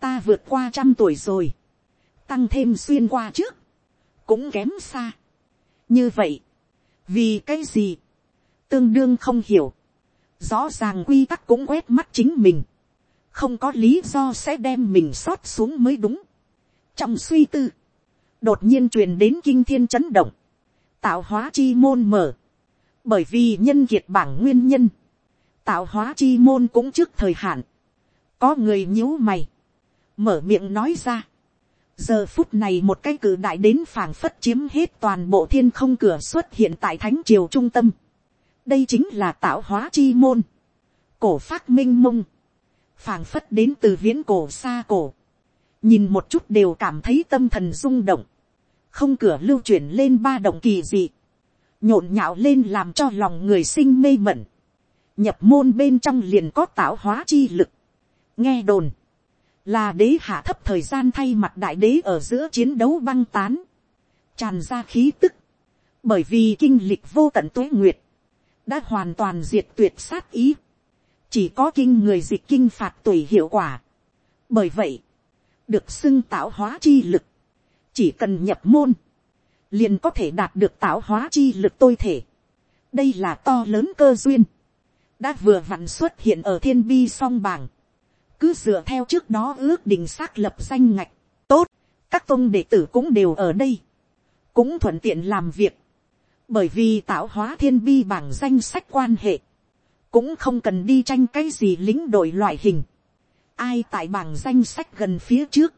ta vượt qua trăm tuổi rồi, tăng thêm xuyên qua trước, cũng kém xa. như vậy, vì cái gì, tương đương không hiểu, rõ ràng quy tắc cũng quét mắt chính mình, không có lý do sẽ đem mình sót xuống mới đúng. trong suy tư, đột nhiên truyền đến kinh thiên chấn động, tạo hóa chi môn mở, bởi vì nhân kiệt bảng nguyên nhân, tạo hóa chi môn cũng trước thời hạn, có người nhíu mày, mở miệng nói ra, giờ phút này một cái cử đại đến phảng phất chiếm hết toàn bộ thiên không cửa xuất hiện tại thánh triều trung tâm, đây chính là tạo hóa chi môn, cổ phát minh mông, phảng phất đến từ viễn cổ xa cổ, nhìn một chút đều cảm thấy tâm thần rung động, không cửa lưu chuyển lên ba động kỳ dị, nhộn nhạo lên làm cho lòng người sinh mê mẩn, nhập môn bên trong liền có tạo hóa chi lực, nghe đồn, là đế hạ thấp thời gian thay mặt đại đế ở giữa chiến đấu băng tán, tràn ra khí tức, bởi vì kinh lịch vô tận tuế nguyệt, đã hoàn toàn diệt tuyệt sát ý, chỉ có kinh người dịch kinh phạt tùy hiệu quả. bởi vậy, được xưng tạo hóa chi lực, chỉ cần nhập môn, liền có thể đạt được tạo hóa chi lực tôi thể. đây là to lớn cơ duyên, đã vừa vặn xuất hiện ở thiên bi song bảng, cứ dựa theo trước đó ước định xác lập danh ngạch, tốt, các tôn đệ tử cũng đều ở đây, cũng thuận tiện làm việc, bởi vì tạo hóa thiên bi bảng danh sách quan hệ, cũng không cần đi tranh cái gì lính đội loại hình, ai tại bảng danh sách gần phía trước,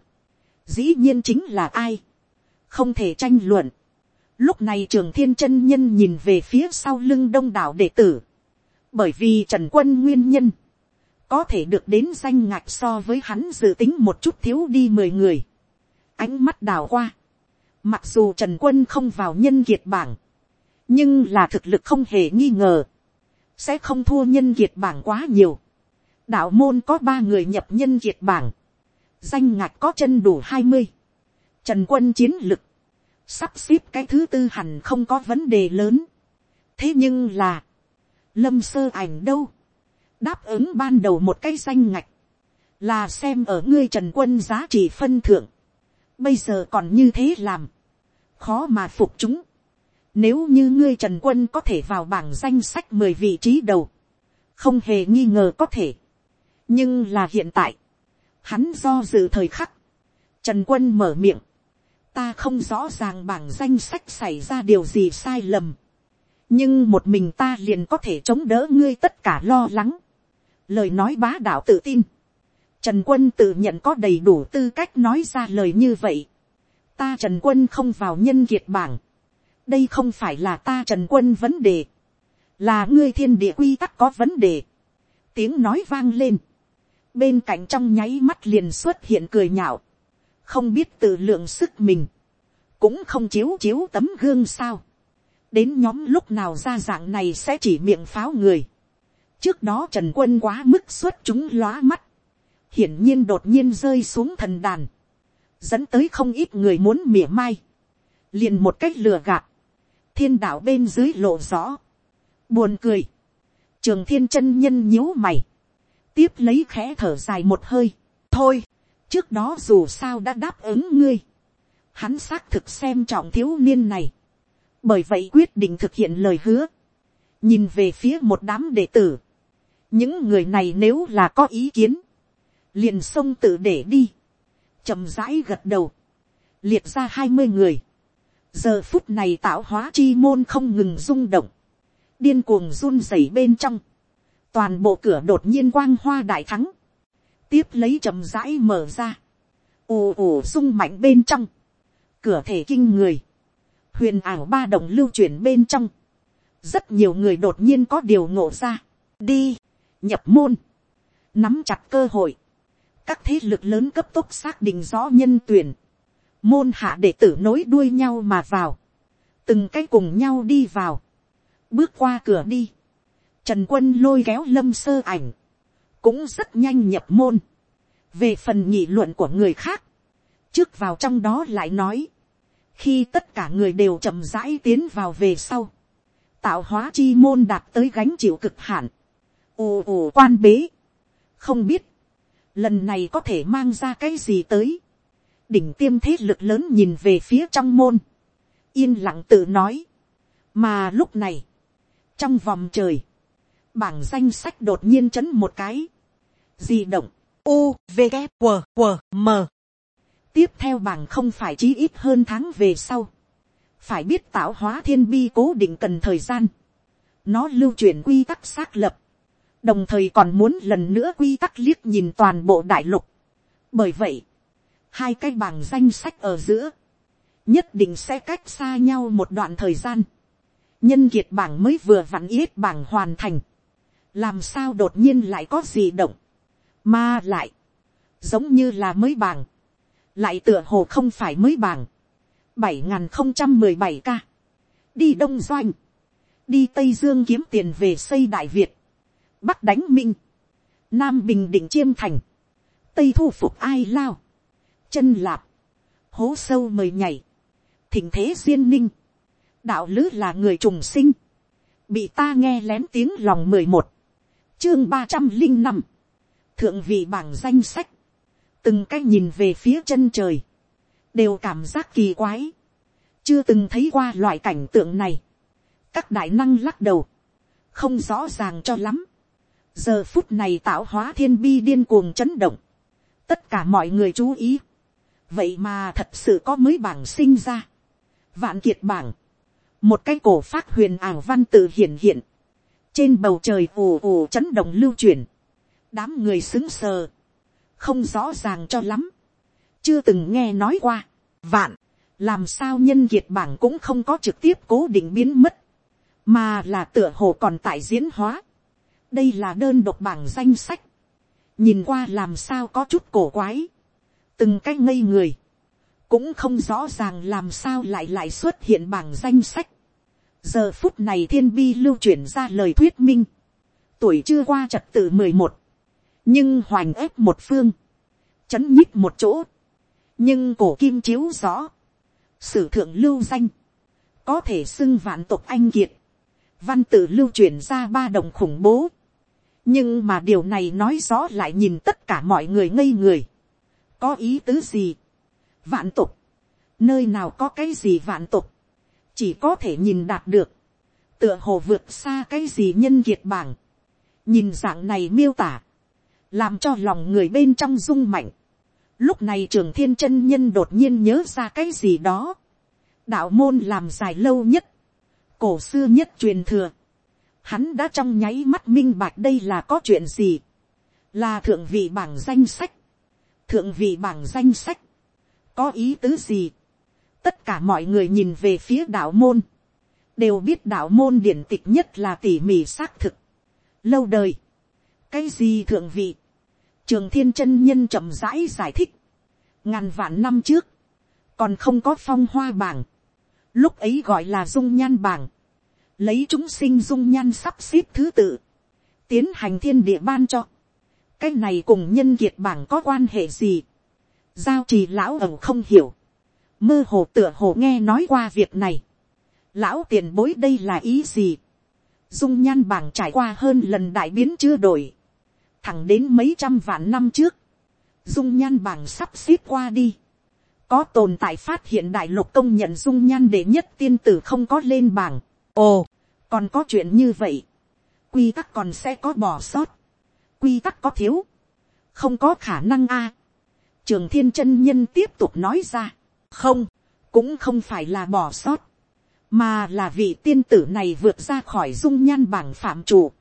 dĩ nhiên chính là ai, không thể tranh luận. Lúc này trường thiên chân nhân nhìn về phía sau lưng đông đảo đệ tử, bởi vì trần quân nguyên nhân, có thể được đến danh ngạch so với hắn dự tính một chút thiếu đi mười người. Ánh mắt đào qua, mặc dù trần quân không vào nhân kiệt bảng, nhưng là thực lực không hề nghi ngờ, sẽ không thua nhân kiệt bảng quá nhiều. đạo môn có ba người nhập nhân kiệt bảng, danh ngạch có chân đủ hai mươi, trần quân chiến lực, sắp xếp cái thứ tư hẳn không có vấn đề lớn. thế nhưng là, lâm sơ ảnh đâu, đáp ứng ban đầu một cái danh ngạch, là xem ở ngươi trần quân giá trị phân thượng, bây giờ còn như thế làm, khó mà phục chúng. Nếu như ngươi trần quân có thể vào bảng danh sách mười vị trí đầu, không hề nghi ngờ có thể. nhưng là hiện tại, hắn do dự thời khắc, trần quân mở miệng, ta không rõ ràng bảng danh sách xảy ra điều gì sai lầm, nhưng một mình ta liền có thể chống đỡ ngươi tất cả lo lắng. Lời nói bá đạo tự tin, trần quân tự nhận có đầy đủ tư cách nói ra lời như vậy. ta trần quân không vào nhân kiệt bảng, đây không phải là ta trần quân vấn đề, là ngươi thiên địa quy tắc có vấn đề. tiếng nói vang lên, bên cạnh trong nháy mắt liền xuất hiện cười nhạo, không biết tự lượng sức mình, cũng không chiếu chiếu tấm gương sao. đến nhóm lúc nào ra dạng này sẽ chỉ miệng pháo người. Trước đó trần quân quá mức xuất chúng lóa mắt, hiển nhiên đột nhiên rơi xuống thần đàn, dẫn tới không ít người muốn mỉa mai, liền một cách lừa gạt, thiên đạo bên dưới lộ rõ, buồn cười, trường thiên chân nhân nhíu mày, tiếp lấy khẽ thở dài một hơi, thôi, trước đó dù sao đã đáp ứng ngươi, hắn xác thực xem trọng thiếu niên này, bởi vậy quyết định thực hiện lời hứa, nhìn về phía một đám đệ tử, những người này nếu là có ý kiến, liền xông tự để đi, chậm rãi gật đầu, liệt ra hai mươi người, giờ phút này tạo hóa chi môn không ngừng rung động, điên cuồng run rẩy bên trong, toàn bộ cửa đột nhiên quang hoa đại thắng, tiếp lấy chậm rãi mở ra, ù ù rung mạnh bên trong, cửa thể kinh người, huyền ảo ba đồng lưu chuyển bên trong, rất nhiều người đột nhiên có điều ngộ ra, đi, nhập môn, nắm chặt cơ hội, các thế lực lớn cấp tốc xác định rõ nhân tuyển, môn hạ đệ tử nối đuôi nhau mà vào, từng cái cùng nhau đi vào, bước qua cửa đi, trần quân lôi kéo lâm sơ ảnh, cũng rất nhanh nhập môn, về phần nhị luận của người khác, trước vào trong đó lại nói, khi tất cả người đều chậm rãi tiến vào về sau, tạo hóa chi môn đạt tới gánh chịu cực hạn, ồ ồ quan bế, không biết, lần này có thể mang ra cái gì tới, đỉnh tiêm thế lực lớn nhìn về phía trong môn, yên lặng tự nói, mà lúc này, trong vòng trời, bảng danh sách đột nhiên chấn một cái, di động, u v g q q m. Tiếp theo bảng không phải chí ít hơn tháng về sau, phải biết tạo hóa thiên bi cố định cần thời gian, nó lưu truyền quy tắc xác lập, đồng thời còn muốn lần nữa quy tắc liếc nhìn toàn bộ đại lục. bởi vậy, hai cái bảng danh sách ở giữa, nhất định sẽ cách xa nhau một đoạn thời gian. nhân kiệt bảng mới vừa vặn yết bảng hoàn thành, làm sao đột nhiên lại có gì động, mà lại, giống như là mới bảng, lại tựa hồ không phải mới bảng, bảy n g h n không trăm mười bảy ca, đi đông doanh, đi tây dương kiếm tiền về xây đại việt, bắc đánh minh, nam bình định chiêm thành, tây thu phục ai lao, chân lạp, hố sâu mời nhảy, thỉnh thế duyên ninh, đạo lữ là người trùng sinh, bị ta nghe lén tiếng lòng mười một, chương ba trăm linh năm, thượng vị bảng danh sách, từng cái nhìn về phía chân trời, đều cảm giác kỳ quái, chưa từng thấy qua loại cảnh tượng này, các đại năng lắc đầu, không rõ ràng cho lắm, giờ phút này tạo hóa thiên bi điên cuồng chấn động, tất cả mọi người chú ý, vậy mà thật sự có mới bảng sinh ra, vạn kiệt bảng, một cái cổ phát huyền ảng văn tự hiện hiện, trên bầu trời ù ù chấn động lưu truyền, đám người xứng sờ, không rõ ràng cho lắm, chưa từng nghe nói qua, vạn, làm sao nhân kiệt bảng cũng không có trực tiếp cố định biến mất, mà là tựa hồ còn tại diễn hóa. đây là đơn độc bảng danh sách, nhìn qua làm sao có chút cổ quái, từng cái ngây người, cũng không rõ ràng làm sao lại lại xuất hiện bảng danh sách. giờ phút này thiên bi lưu chuyển ra lời thuyết minh, tuổi chưa qua trật tự mười một, nhưng hoành ép một phương, chấn nhích một chỗ, nhưng cổ kim chiếu rõ, sử thượng lưu danh, có thể xưng vạn tộc anh kiệt, văn tự lưu truyền ra ba đồng khủng bố, nhưng mà điều này nói rõ lại nhìn tất cả mọi người ngây người, có ý tứ gì, vạn tục, nơi nào có cái gì vạn tục, chỉ có thể nhìn đạt được, tựa hồ vượt xa cái gì nhân kiệt bảng, nhìn dạng này miêu tả, làm cho lòng người bên trong rung mạnh, lúc này trường thiên chân nhân đột nhiên nhớ ra cái gì đó, đạo môn làm dài lâu nhất, cổ xưa nhất truyền thừa, hắn đã trong nháy mắt minh bạch đây là có chuyện gì, là thượng vị bảng danh sách, thượng vị bảng danh sách, có ý tứ gì, tất cả mọi người nhìn về phía đạo môn, đều biết đạo môn điển tịch nhất là tỉ mỉ xác thực, lâu đời, cái gì thượng vị, trường thiên chân nhân chậm rãi giải thích, ngàn vạn năm trước, còn không có phong hoa bảng, lúc ấy gọi là dung nhan bảng, lấy chúng sinh dung nhan sắp xếp thứ tự, tiến hành thiên địa ban cho, cái này cùng nhân kiệt bảng có quan hệ gì, giao trì lão ẩu không hiểu, mơ hồ tựa hồ nghe nói qua việc này, lão tiền bối đây là ý gì, dung nhan bảng trải qua hơn lần đại biến chưa đổi, thẳng đến mấy trăm vạn năm trước, dung nhan bảng sắp xếp qua đi, có tồn tại phát hiện đại lục công nhận dung nhan để nhất tiên tử không có lên bảng, ồ, còn có chuyện như vậy, quy tắc còn sẽ có bỏ sót, quy tắc có thiếu, không có khả năng a. trường thiên chân nhân tiếp tục nói ra, không, cũng không phải là bỏ sót, mà là vị tiên tử này vượt ra khỏi dung nhan bảng phạm chủ.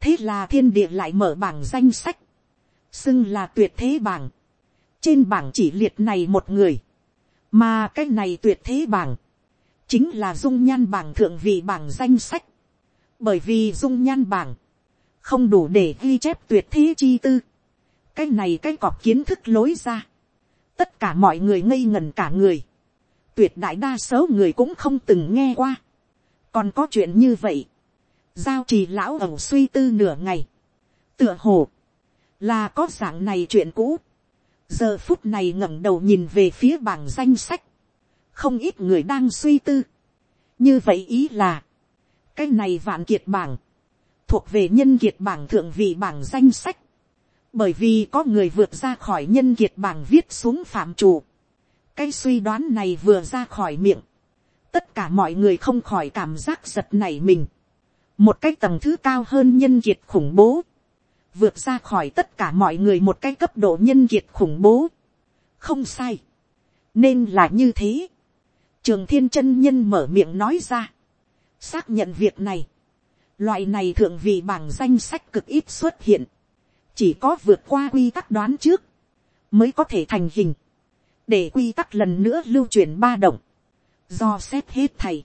thế là thiên địa lại mở bảng danh sách, xưng là tuyệt thế bảng, trên bảng chỉ liệt này một người, mà cái này tuyệt thế bảng, chính là dung nhan bảng thượng vị bảng danh sách, bởi vì dung nhan bảng, không đủ để ghi chép tuyệt thế chi tư, cái này cái cọp kiến thức lối ra, tất cả mọi người ngây ngần cả người, tuyệt đại đa số người cũng không từng nghe qua, còn có chuyện như vậy, giao trì lão ẩu suy tư nửa ngày, tựa hồ, là có dạng này chuyện cũ, giờ phút này ngẩng đầu nhìn về phía bảng danh sách, không ít người đang suy tư. như vậy ý là, cái này vạn kiệt bảng, thuộc về nhân kiệt bảng thượng vị bảng danh sách, bởi vì có người vượt ra khỏi nhân kiệt bảng viết xuống phạm chủ. cái suy đoán này vừa ra khỏi miệng, tất cả mọi người không khỏi cảm giác giật nảy mình. một cái tầng thứ cao hơn nhân kiệt khủng bố, vượt ra khỏi tất cả mọi người một cái cấp độ nhân kiệt khủng bố. không sai, nên là như thế. trường thiên chân nhân mở miệng nói ra, xác nhận việc này, loại này thượng vị bảng danh sách cực ít xuất hiện, chỉ có vượt qua quy tắc đoán trước, mới có thể thành hình, để quy tắc lần nữa lưu truyền ba động, do xét hết thầy,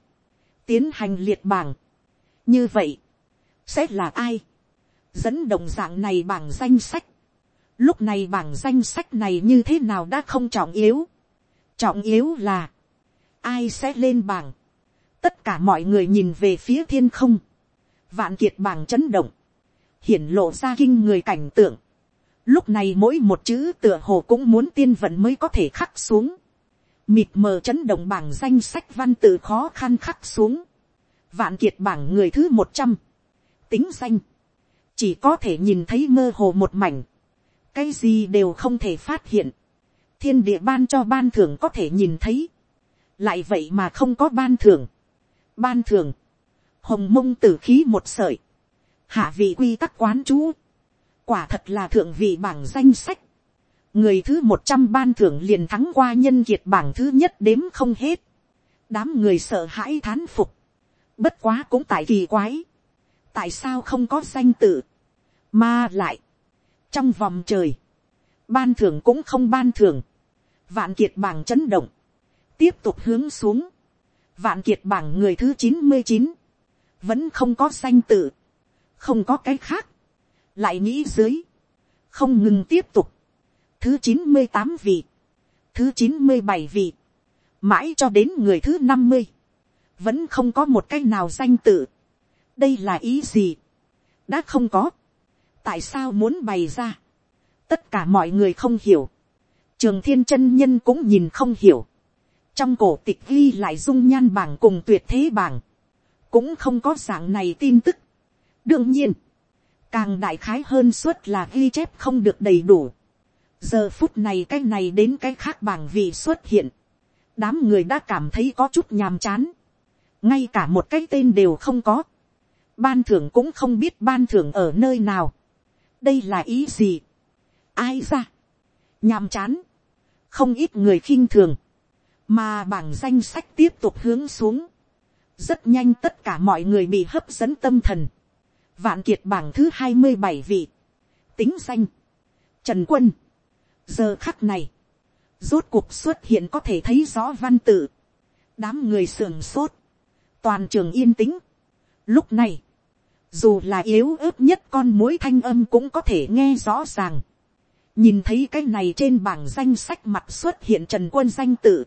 tiến hành liệt bảng. như vậy, sẽ là ai, dẫn động dạng này bảng danh sách. Lúc này bảng danh sách này như thế nào đã không trọng yếu. Trọng yếu là, ai sẽ lên bảng. Tất cả mọi người nhìn về phía thiên không. Vạn kiệt bảng chấn động. Hiển lộ ra kinh người cảnh tượng. Lúc này mỗi một chữ tựa hồ cũng muốn tiên vận mới có thể khắc xuống. mịt mờ chấn động bảng danh sách văn tự khó khăn khắc xuống, vạn kiệt bảng người thứ một trăm, tính danh, chỉ có thể nhìn thấy mơ hồ một mảnh, cái gì đều không thể phát hiện, thiên địa ban cho ban thưởng có thể nhìn thấy, lại vậy mà không có ban thưởng, ban thưởng, hồng mông tử khí một sợi, hạ vị quy tắc quán chú, quả thật là thượng vị bảng danh sách, người thứ một trăm ban thưởng liền thắng qua nhân kiệt bảng thứ nhất đếm không hết, đám người sợ hãi thán phục, bất quá cũng tại kỳ quái, tại sao không có danh tự, mà lại, trong vòng trời, ban thưởng cũng không ban thưởng, vạn kiệt bảng chấn động, tiếp tục hướng xuống, vạn kiệt bảng người thứ chín mươi chín, vẫn không có danh tự, không có cái khác, lại nghĩ dưới, không ngừng tiếp tục, thứ chín mươi tám vị, thứ chín mươi bảy vị, mãi cho đến người thứ năm mươi, vẫn không có một cái nào danh tự. đây là ý gì, đã không có, tại sao muốn bày ra, tất cả mọi người không hiểu, trường thiên chân nhân cũng nhìn không hiểu, trong cổ tịch ghi lại dung nhan bảng cùng tuyệt thế bảng, cũng không có dạng này tin tức. đương nhiên, càng đại khái hơn suất là ghi chép không được đầy đủ. giờ phút này cái này đến cái khác bảng vị xuất hiện, đám người đã cảm thấy có chút nhàm chán, ngay cả một cái tên đều không có, ban thưởng cũng không biết ban thưởng ở nơi nào, đây là ý gì, ai ra, nhàm chán, không ít người khinh thường, mà bảng danh sách tiếp tục hướng xuống, rất nhanh tất cả mọi người bị hấp dẫn tâm thần, vạn kiệt bảng thứ hai mươi bảy vị, tính danh, trần quân, giờ khắc này, rốt cuộc xuất hiện có thể thấy rõ văn tự, đám người sườn sốt, toàn trường yên tĩnh. Lúc này, dù là yếu ớt nhất con mối thanh âm cũng có thể nghe rõ ràng. nhìn thấy cái này trên bảng danh sách mặt xuất hiện trần quân danh tự,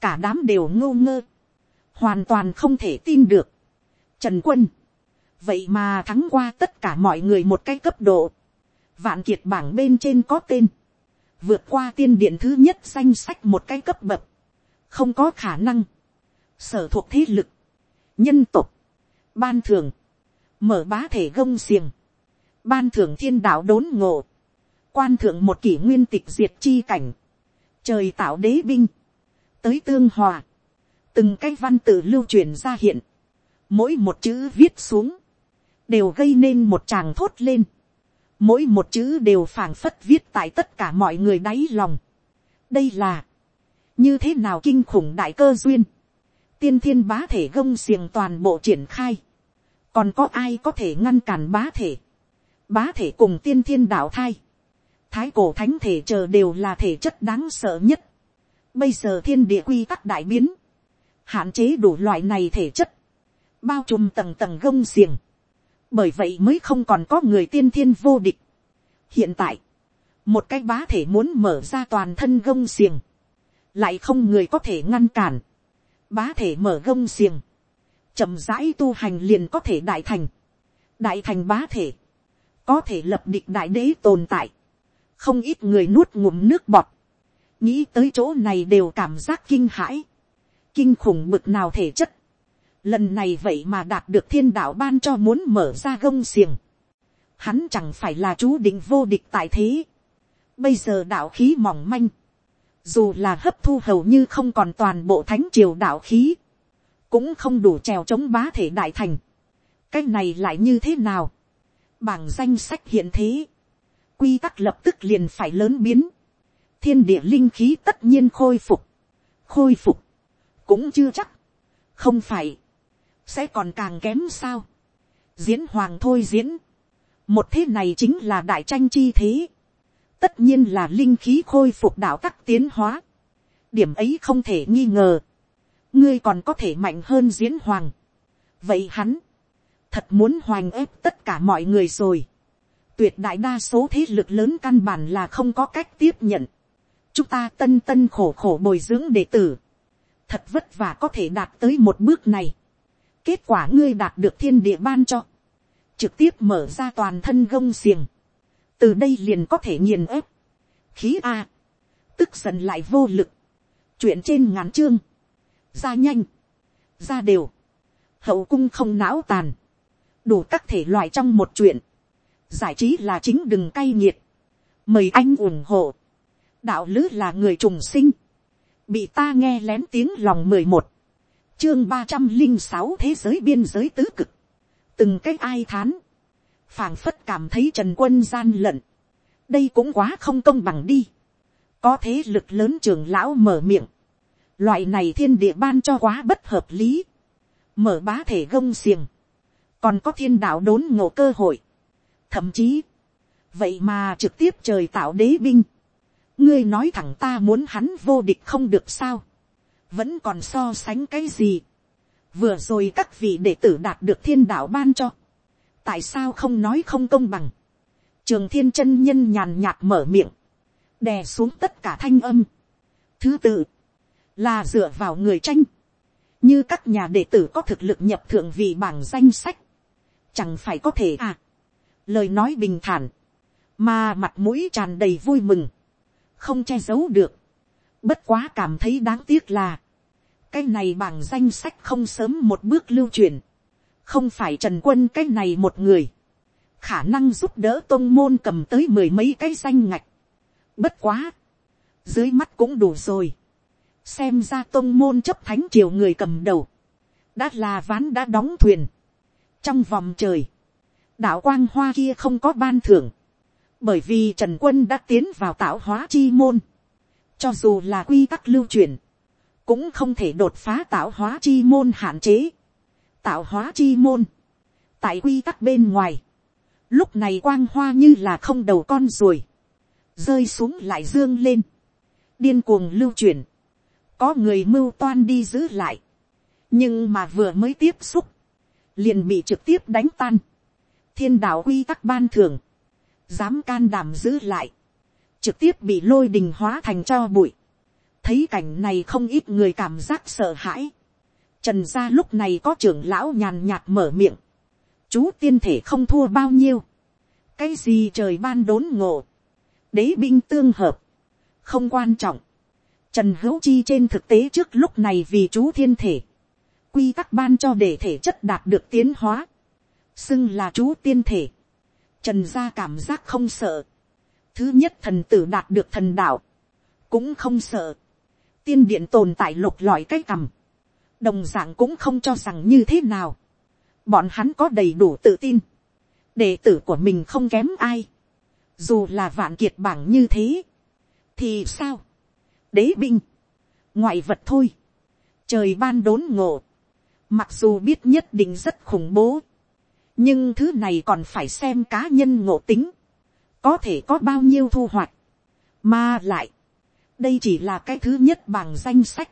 cả đám đều ngô ngơ, hoàn toàn không thể tin được. Trần quân, vậy mà thắng qua tất cả mọi người một cái cấp độ, vạn kiệt bảng bên trên có tên, vượt qua tiên điện thứ nhất danh sách một cái cấp bậc, không có khả năng, sở thuộc thế lực, nhân tục, ban thường, mở bá thể gông xiềng, ban thưởng thiên đạo đốn ngộ, quan thượng một kỷ nguyên tịch diệt chi cảnh, trời tạo đế binh, tới tương hòa, từng cái văn tự lưu truyền ra hiện, mỗi một chữ viết xuống, đều gây nên một tràng thốt lên, mỗi một chữ đều phảng phất viết tại tất cả mọi người đáy lòng. đây là, như thế nào kinh khủng đại cơ duyên, tiên thiên bá thể gông xiềng toàn bộ triển khai, còn có ai có thể ngăn cản bá thể, bá thể cùng tiên thiên đạo thai, thái cổ thánh thể chờ đều là thể chất đáng sợ nhất, bây giờ thiên địa quy tắc đại biến, hạn chế đủ loại này thể chất, bao trùm tầng tầng gông xiềng, bởi vậy mới không còn có người tiên thiên vô địch. hiện tại, một cái bá thể muốn mở ra toàn thân gông xiềng, lại không người có thể ngăn cản, bá thể mở gông xiềng, chậm rãi tu hành liền có thể đại thành, đại thành bá thể, có thể lập địch đại đế tồn tại, không ít người nuốt ngụm nước bọt, nghĩ tới chỗ này đều cảm giác kinh hãi, kinh khủng bực nào thể chất, lần này vậy mà đạt được thiên đạo ban cho muốn mở ra gông xiềng, hắn chẳng phải là chú định vô địch tại thế, bây giờ đạo khí mỏng manh, dù là hấp thu hầu như không còn toàn bộ thánh triều đạo khí, cũng không đủ trèo chống bá thể đại thành. cái này lại như thế nào, bảng danh sách hiện thế, quy tắc lập tức liền phải lớn biến, thiên địa linh khí tất nhiên khôi phục, khôi phục, cũng chưa chắc, không phải, sẽ còn càng kém sao, diễn hoàng thôi diễn, một thế này chính là đại tranh chi thế, tất nhiên là linh khí khôi phục đạo tắc tiến hóa, điểm ấy không thể nghi ngờ, ngươi còn có thể mạnh hơn diễn hoàng, vậy hắn, thật muốn hoành ép tất cả mọi người rồi, tuyệt đại đa số thế lực lớn căn bản là không có cách tiếp nhận, chúng ta tân tân khổ khổ bồi dưỡng đệ tử, thật vất vả có thể đạt tới một bước này, kết quả ngươi đạt được thiên địa ban cho, trực tiếp mở ra toàn thân gông xiềng, từ đây liền có thể nghiền ép, khí a, tức giận lại vô lực, chuyện trên ngắn chương, ra nhanh, ra đều, hậu cung không não tàn, đủ các thể loại trong một chuyện, giải trí là chính đừng cay nghiệt, mời anh ủng hộ, đạo lứ là người trùng sinh, bị ta nghe lén tiếng lòng mười một, chương ba trăm linh sáu thế giới biên giới tứ cực, từng cái ai thán, phảng phất cảm thấy trần quân gian lận, đây cũng quá không công bằng đi, có thế lực lớn trường lão mở miệng, loại này thiên địa ban cho quá bất hợp lý, mở bá thể gông xiềng, còn có thiên đạo đốn ngộ cơ hội, thậm chí, vậy mà trực tiếp trời tạo đế binh, ngươi nói thẳng ta muốn hắn vô địch không được sao, vẫn còn so sánh cái gì, vừa rồi các vị đệ tử đạt được thiên đạo ban cho, tại sao không nói không công bằng, trường thiên chân nhân nhàn nhạt mở miệng, đè xuống tất cả thanh âm. Thứ tự, là dựa vào người tranh, như các nhà đệ tử có thực lực nhập thượng vị bảng danh sách, chẳng phải có thể à. Lời nói bình thản, mà mặt mũi tràn đầy vui mừng, không che giấu được. Bất quá cảm thấy đáng tiếc là, cái này bảng danh sách không sớm một bước lưu truyền, không phải trần quân cái này một người, khả năng giúp đỡ tôn môn cầm tới mười mấy cái danh ngạch. Bất quá, dưới mắt cũng đủ rồi, xem ra tôn môn chấp thánh triều người cầm đầu, đã là ván đã đóng thuyền, trong vòng trời, đạo quang hoa kia không có ban thưởng, bởi vì trần quân đã tiến vào tạo hóa chi môn, cho dù là quy tắc lưu truyền, cũng không thể đột phá tạo hóa chi môn hạn chế. tạo hóa chi môn, tại quy tắc bên ngoài, lúc này quang hoa như là không đầu con ruồi, rơi xuống lại dương lên, điên cuồng lưu truyền, có người mưu toan đi giữ lại, nhưng mà vừa mới tiếp xúc, liền bị trực tiếp đánh tan, thiên đạo quy tắc ban thường, dám can đảm giữ lại, trực tiếp bị lôi đình hóa thành cho bụi, thấy cảnh này không ít người cảm giác sợ hãi, trần gia lúc này có trưởng lão nhàn nhạt mở miệng, chú tiên thể không thua bao nhiêu, cái gì trời ban đốn ngộ, đế binh tương hợp, không quan trọng, trần hữu chi trên thực tế trước lúc này vì chú thiên thể, quy tắc ban cho để thể chất đạt được tiến hóa, xưng là chú tiên thể, trần gia cảm giác không sợ, thứ nhất thần tử đạt được thần đạo, cũng không sợ, tiên điện tồn tại lục lọi cái cằm, đồng d ạ n g cũng không cho rằng như thế nào, bọn hắn có đầy đủ tự tin, đệ tử của mình không kém ai, dù là vạn kiệt bảng như thế, thì sao, đế binh, ngoại vật thôi, trời ban đốn ngộ, mặc dù biết nhất định rất khủng bố, nhưng thứ này còn phải xem cá nhân ngộ tính, có thể có bao nhiêu thu hoạch, mà lại, đây chỉ là cái thứ nhất bằng danh sách.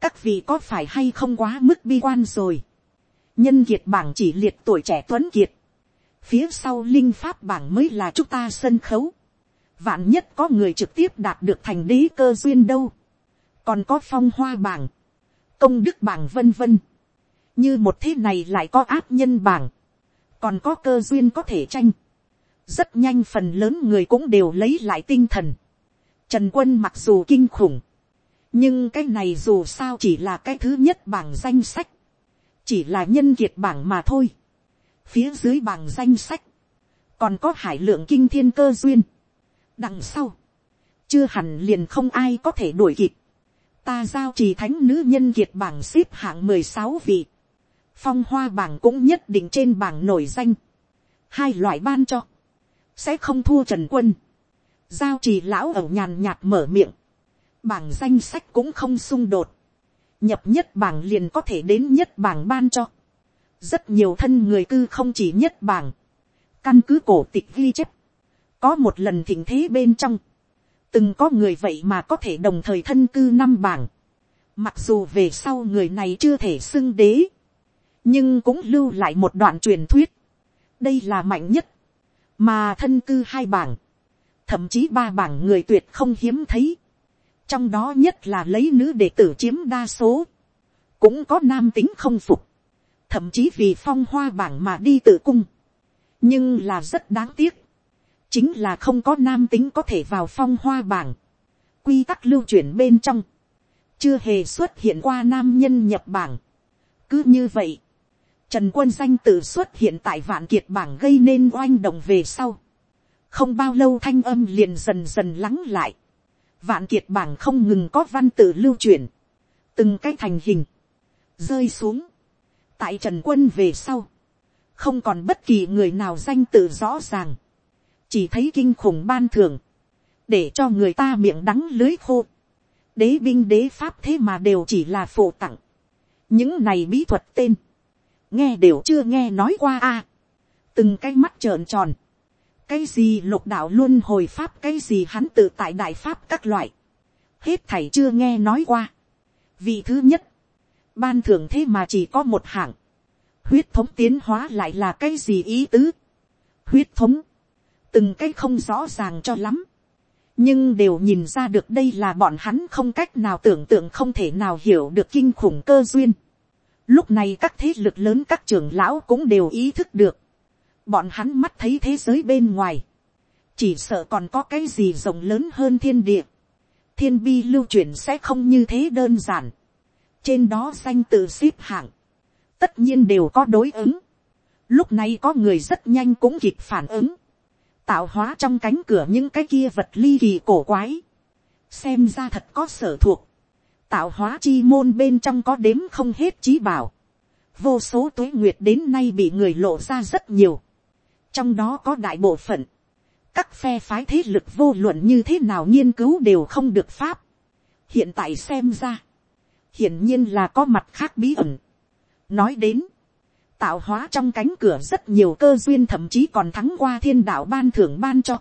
các vị có phải hay không quá mức bi quan rồi. nhân kiệt bảng chỉ liệt tuổi trẻ tuấn kiệt. phía sau linh pháp bảng mới là chúng ta sân khấu. vạn nhất có người trực tiếp đạt được thành đế cơ duyên đâu. còn có phong hoa bảng, công đức bảng vân vân. như một thế này lại có áp nhân bảng còn có cơ duyên có thể tranh. rất nhanh phần lớn người cũng đều lấy lại tinh thần Trần quân mặc dù kinh khủng. Nhưng cái này dù sao chỉ là cái thứ nhất bảng danh sách. Chỉ là nhân kiệt bảng mà thôi. Phía dưới bảng danh sách. Còn có hải lượng kinh thiên cơ duyên. Đằng sau. Chưa hẳn liền không ai có thể đuổi kịp. Ta giao trì thánh nữ nhân kiệt bảng xếp hạng mười sáu vị. Phong hoa bảng cũng nhất định trên bảng nổi danh. Hai loại ban cho. Sẽ không thua Trần Quân. Giao trì lão ở nhàn nhạt mở miệng, bảng danh sách cũng không xung đột, nhập nhất bảng liền có thể đến nhất bảng ban cho, rất nhiều thân người cư không chỉ nhất bảng, căn cứ cổ tịch ghi chép, có một lần thỉnh thế bên trong, từng có người vậy mà có thể đồng thời thân cư năm bảng, mặc dù về sau người này chưa thể xưng đế, nhưng cũng lưu lại một đoạn truyền thuyết, đây là mạnh nhất, mà thân cư hai bảng, thậm chí ba bảng người tuyệt không hiếm thấy, trong đó nhất là lấy nữ đệ tử chiếm đa số, cũng có nam tính không phục, thậm chí vì phong hoa bảng mà đi tự cung, nhưng là rất đáng tiếc, chính là không có nam tính có thể vào phong hoa bảng, quy tắc lưu chuyển bên trong, chưa hề xuất hiện qua nam nhân nhập bảng. cứ như vậy, trần quân danh tự xuất hiện tại vạn kiệt bảng gây nên oanh động về sau. không bao lâu thanh âm liền dần dần lắng lại. vạn kiệt bảng không ngừng có văn tự lưu truyền, từng cái thành hình, rơi xuống, tại trần quân về sau, không còn bất kỳ người nào danh tự rõ ràng, chỉ thấy kinh khủng ban thường, để cho người ta miệng đắng lưới khô, đế binh đế pháp thế mà đều chỉ là phụ tặng, những này bí thuật tên, nghe đều chưa nghe nói qua a, từng cái mắt trợn tròn, cái gì lục đạo luôn hồi pháp cái gì hắn tự tại đại pháp các loại, hết thảy chưa nghe nói qua. vị thứ nhất, ban thường thế mà chỉ có một hạng, huyết thống tiến hóa lại là cái gì ý tứ, huyết thống, từng cái không rõ ràng cho lắm, nhưng đều nhìn ra được đây là bọn hắn không cách nào tưởng tượng không thể nào hiểu được kinh khủng cơ duyên. Lúc này các thế lực lớn các trưởng lão cũng đều ý thức được. Bọn hắn mắt thấy thế giới bên ngoài. Chỉ sợ còn có cái gì rộng lớn hơn thiên địa. Thiên bi lưu chuyển sẽ không như thế đơn giản. Trên đó danh tự xếp hạng. Tất nhiên đều có đối ứng. Lúc này có người rất nhanh cũng kịp phản ứng tạo hóa trong cánh cửa những cái kia vật ly kỳ cổ quái, xem ra thật có sở thuộc, tạo hóa chi môn bên trong có đếm không hết trí bảo, vô số tuế nguyệt đến nay bị người lộ ra rất nhiều, trong đó có đại bộ phận, các phe phái thế lực vô luận như thế nào nghiên cứu đều không được pháp, hiện tại xem ra, hiển nhiên là có mặt khác bí ẩn. nói đến, tạo hóa trong cánh cửa rất nhiều cơ duyên thậm chí còn thắng qua thiên đạo ban thưởng ban cho.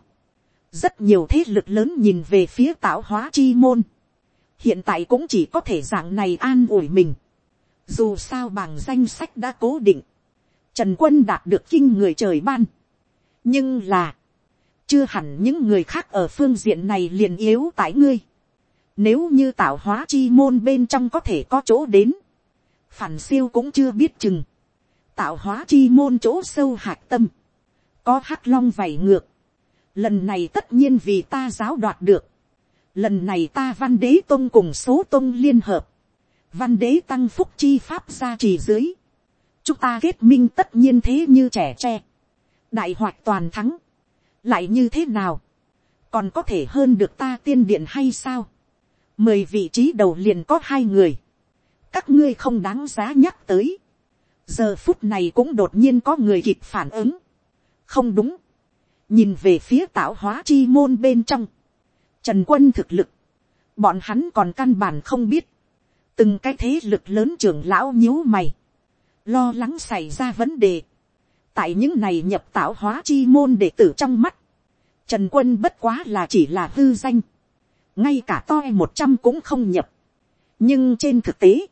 rất nhiều thế lực lớn nhìn về phía tạo hóa chi môn hiện tại cũng chỉ có thể dạng này an ủi mình. dù sao bằng danh sách đã cố định. trần quân đạt được kinh người trời ban. nhưng là, chưa hẳn những người khác ở phương diện này liền yếu tại ngươi. Nếu như tạo hóa chi môn bên trong có thể có chỗ đến, phản siêu cũng chưa biết chừng tạo hóa chi môn chỗ sâu hạc tâm, có hắc long vảy ngược, lần này tất nhiên vì ta giáo đoạt được, lần này ta văn đế tôn cùng số tôn liên hợp, văn đế tăng phúc chi pháp ra trì dưới, chúng ta kết minh tất nhiên thế như trẻ tre, đại hoạt toàn thắng, lại như thế nào, còn có thể hơn được ta tiên điện hay sao, mười vị trí đầu liền có hai người, các ngươi không đáng giá nhắc tới, giờ phút này cũng đột nhiên có người kịp phản ứng. không đúng. nhìn về phía tạo hóa chi môn bên trong trần quân thực lực. bọn hắn còn căn bản không biết. từng cái thế lực lớn trưởng lão nhíu mày. lo lắng xảy ra vấn đề. tại những này nhập tạo hóa chi môn đệ tử trong mắt. trần quân bất quá là chỉ là hư danh. ngay cả toi một trăm cũng không nhập. nhưng trên thực tế,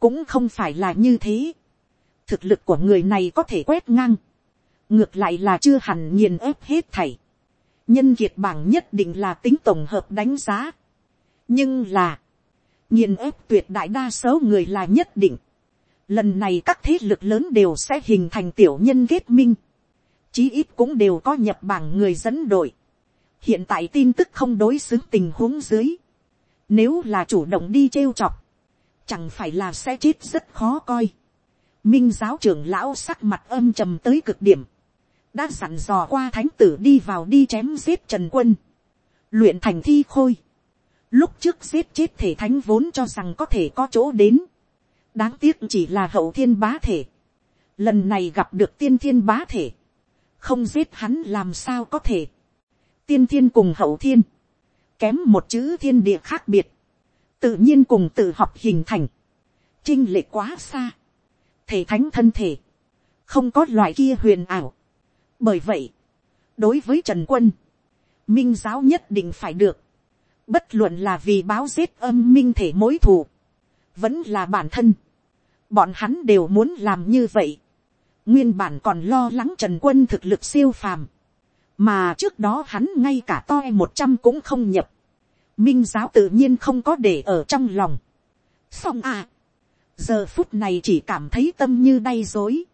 cũng không phải là như thế thực lực của người này có thể quét ngang, ngược lại là chưa hẳn nghiền ép hết thảy nhân kiệt bảng nhất định là tính tổng hợp đánh giá. nhưng là, nghiền ép tuyệt đại đa số người là nhất định. lần này các thế lực lớn đều sẽ hình thành tiểu nhân kết minh. chí ít cũng đều có nhập bảng người dẫn đội. hiện tại tin tức không đối xứng tình huống dưới. nếu là chủ động đi trêu chọc, chẳng phải là sẽ chết rất khó coi minh giáo trưởng lão sắc mặt âm trầm tới cực điểm, đã sẵn dò qua thánh tử đi vào đi chém giết trần quân, luyện thành thi khôi, lúc trước giết chết thể thánh vốn cho rằng có thể có chỗ đến, đáng tiếc chỉ là hậu thiên bá thể, lần này gặp được tiên thiên bá thể, không giết hắn làm sao có thể, tiên thiên cùng hậu thiên, kém một chữ thiên địa khác biệt, tự nhiên cùng tự học hình thành, trinh lệ quá xa, thể thánh thân thể, không có loại kia huyền ảo bởi vậy, đối với trần quân, minh giáo nhất định phải được, bất luận là vì báo giết âm minh thể mối thù, vẫn là bản thân, bọn hắn đều muốn làm như vậy, nguyên bản còn lo lắng trần quân thực lực siêu phàm, mà trước đó hắn ngay cả toi một trăm cũng không nhập, minh giáo tự nhiên không có để ở trong lòng. xong à, giờ phút này chỉ cảm thấy tâm như đay dối,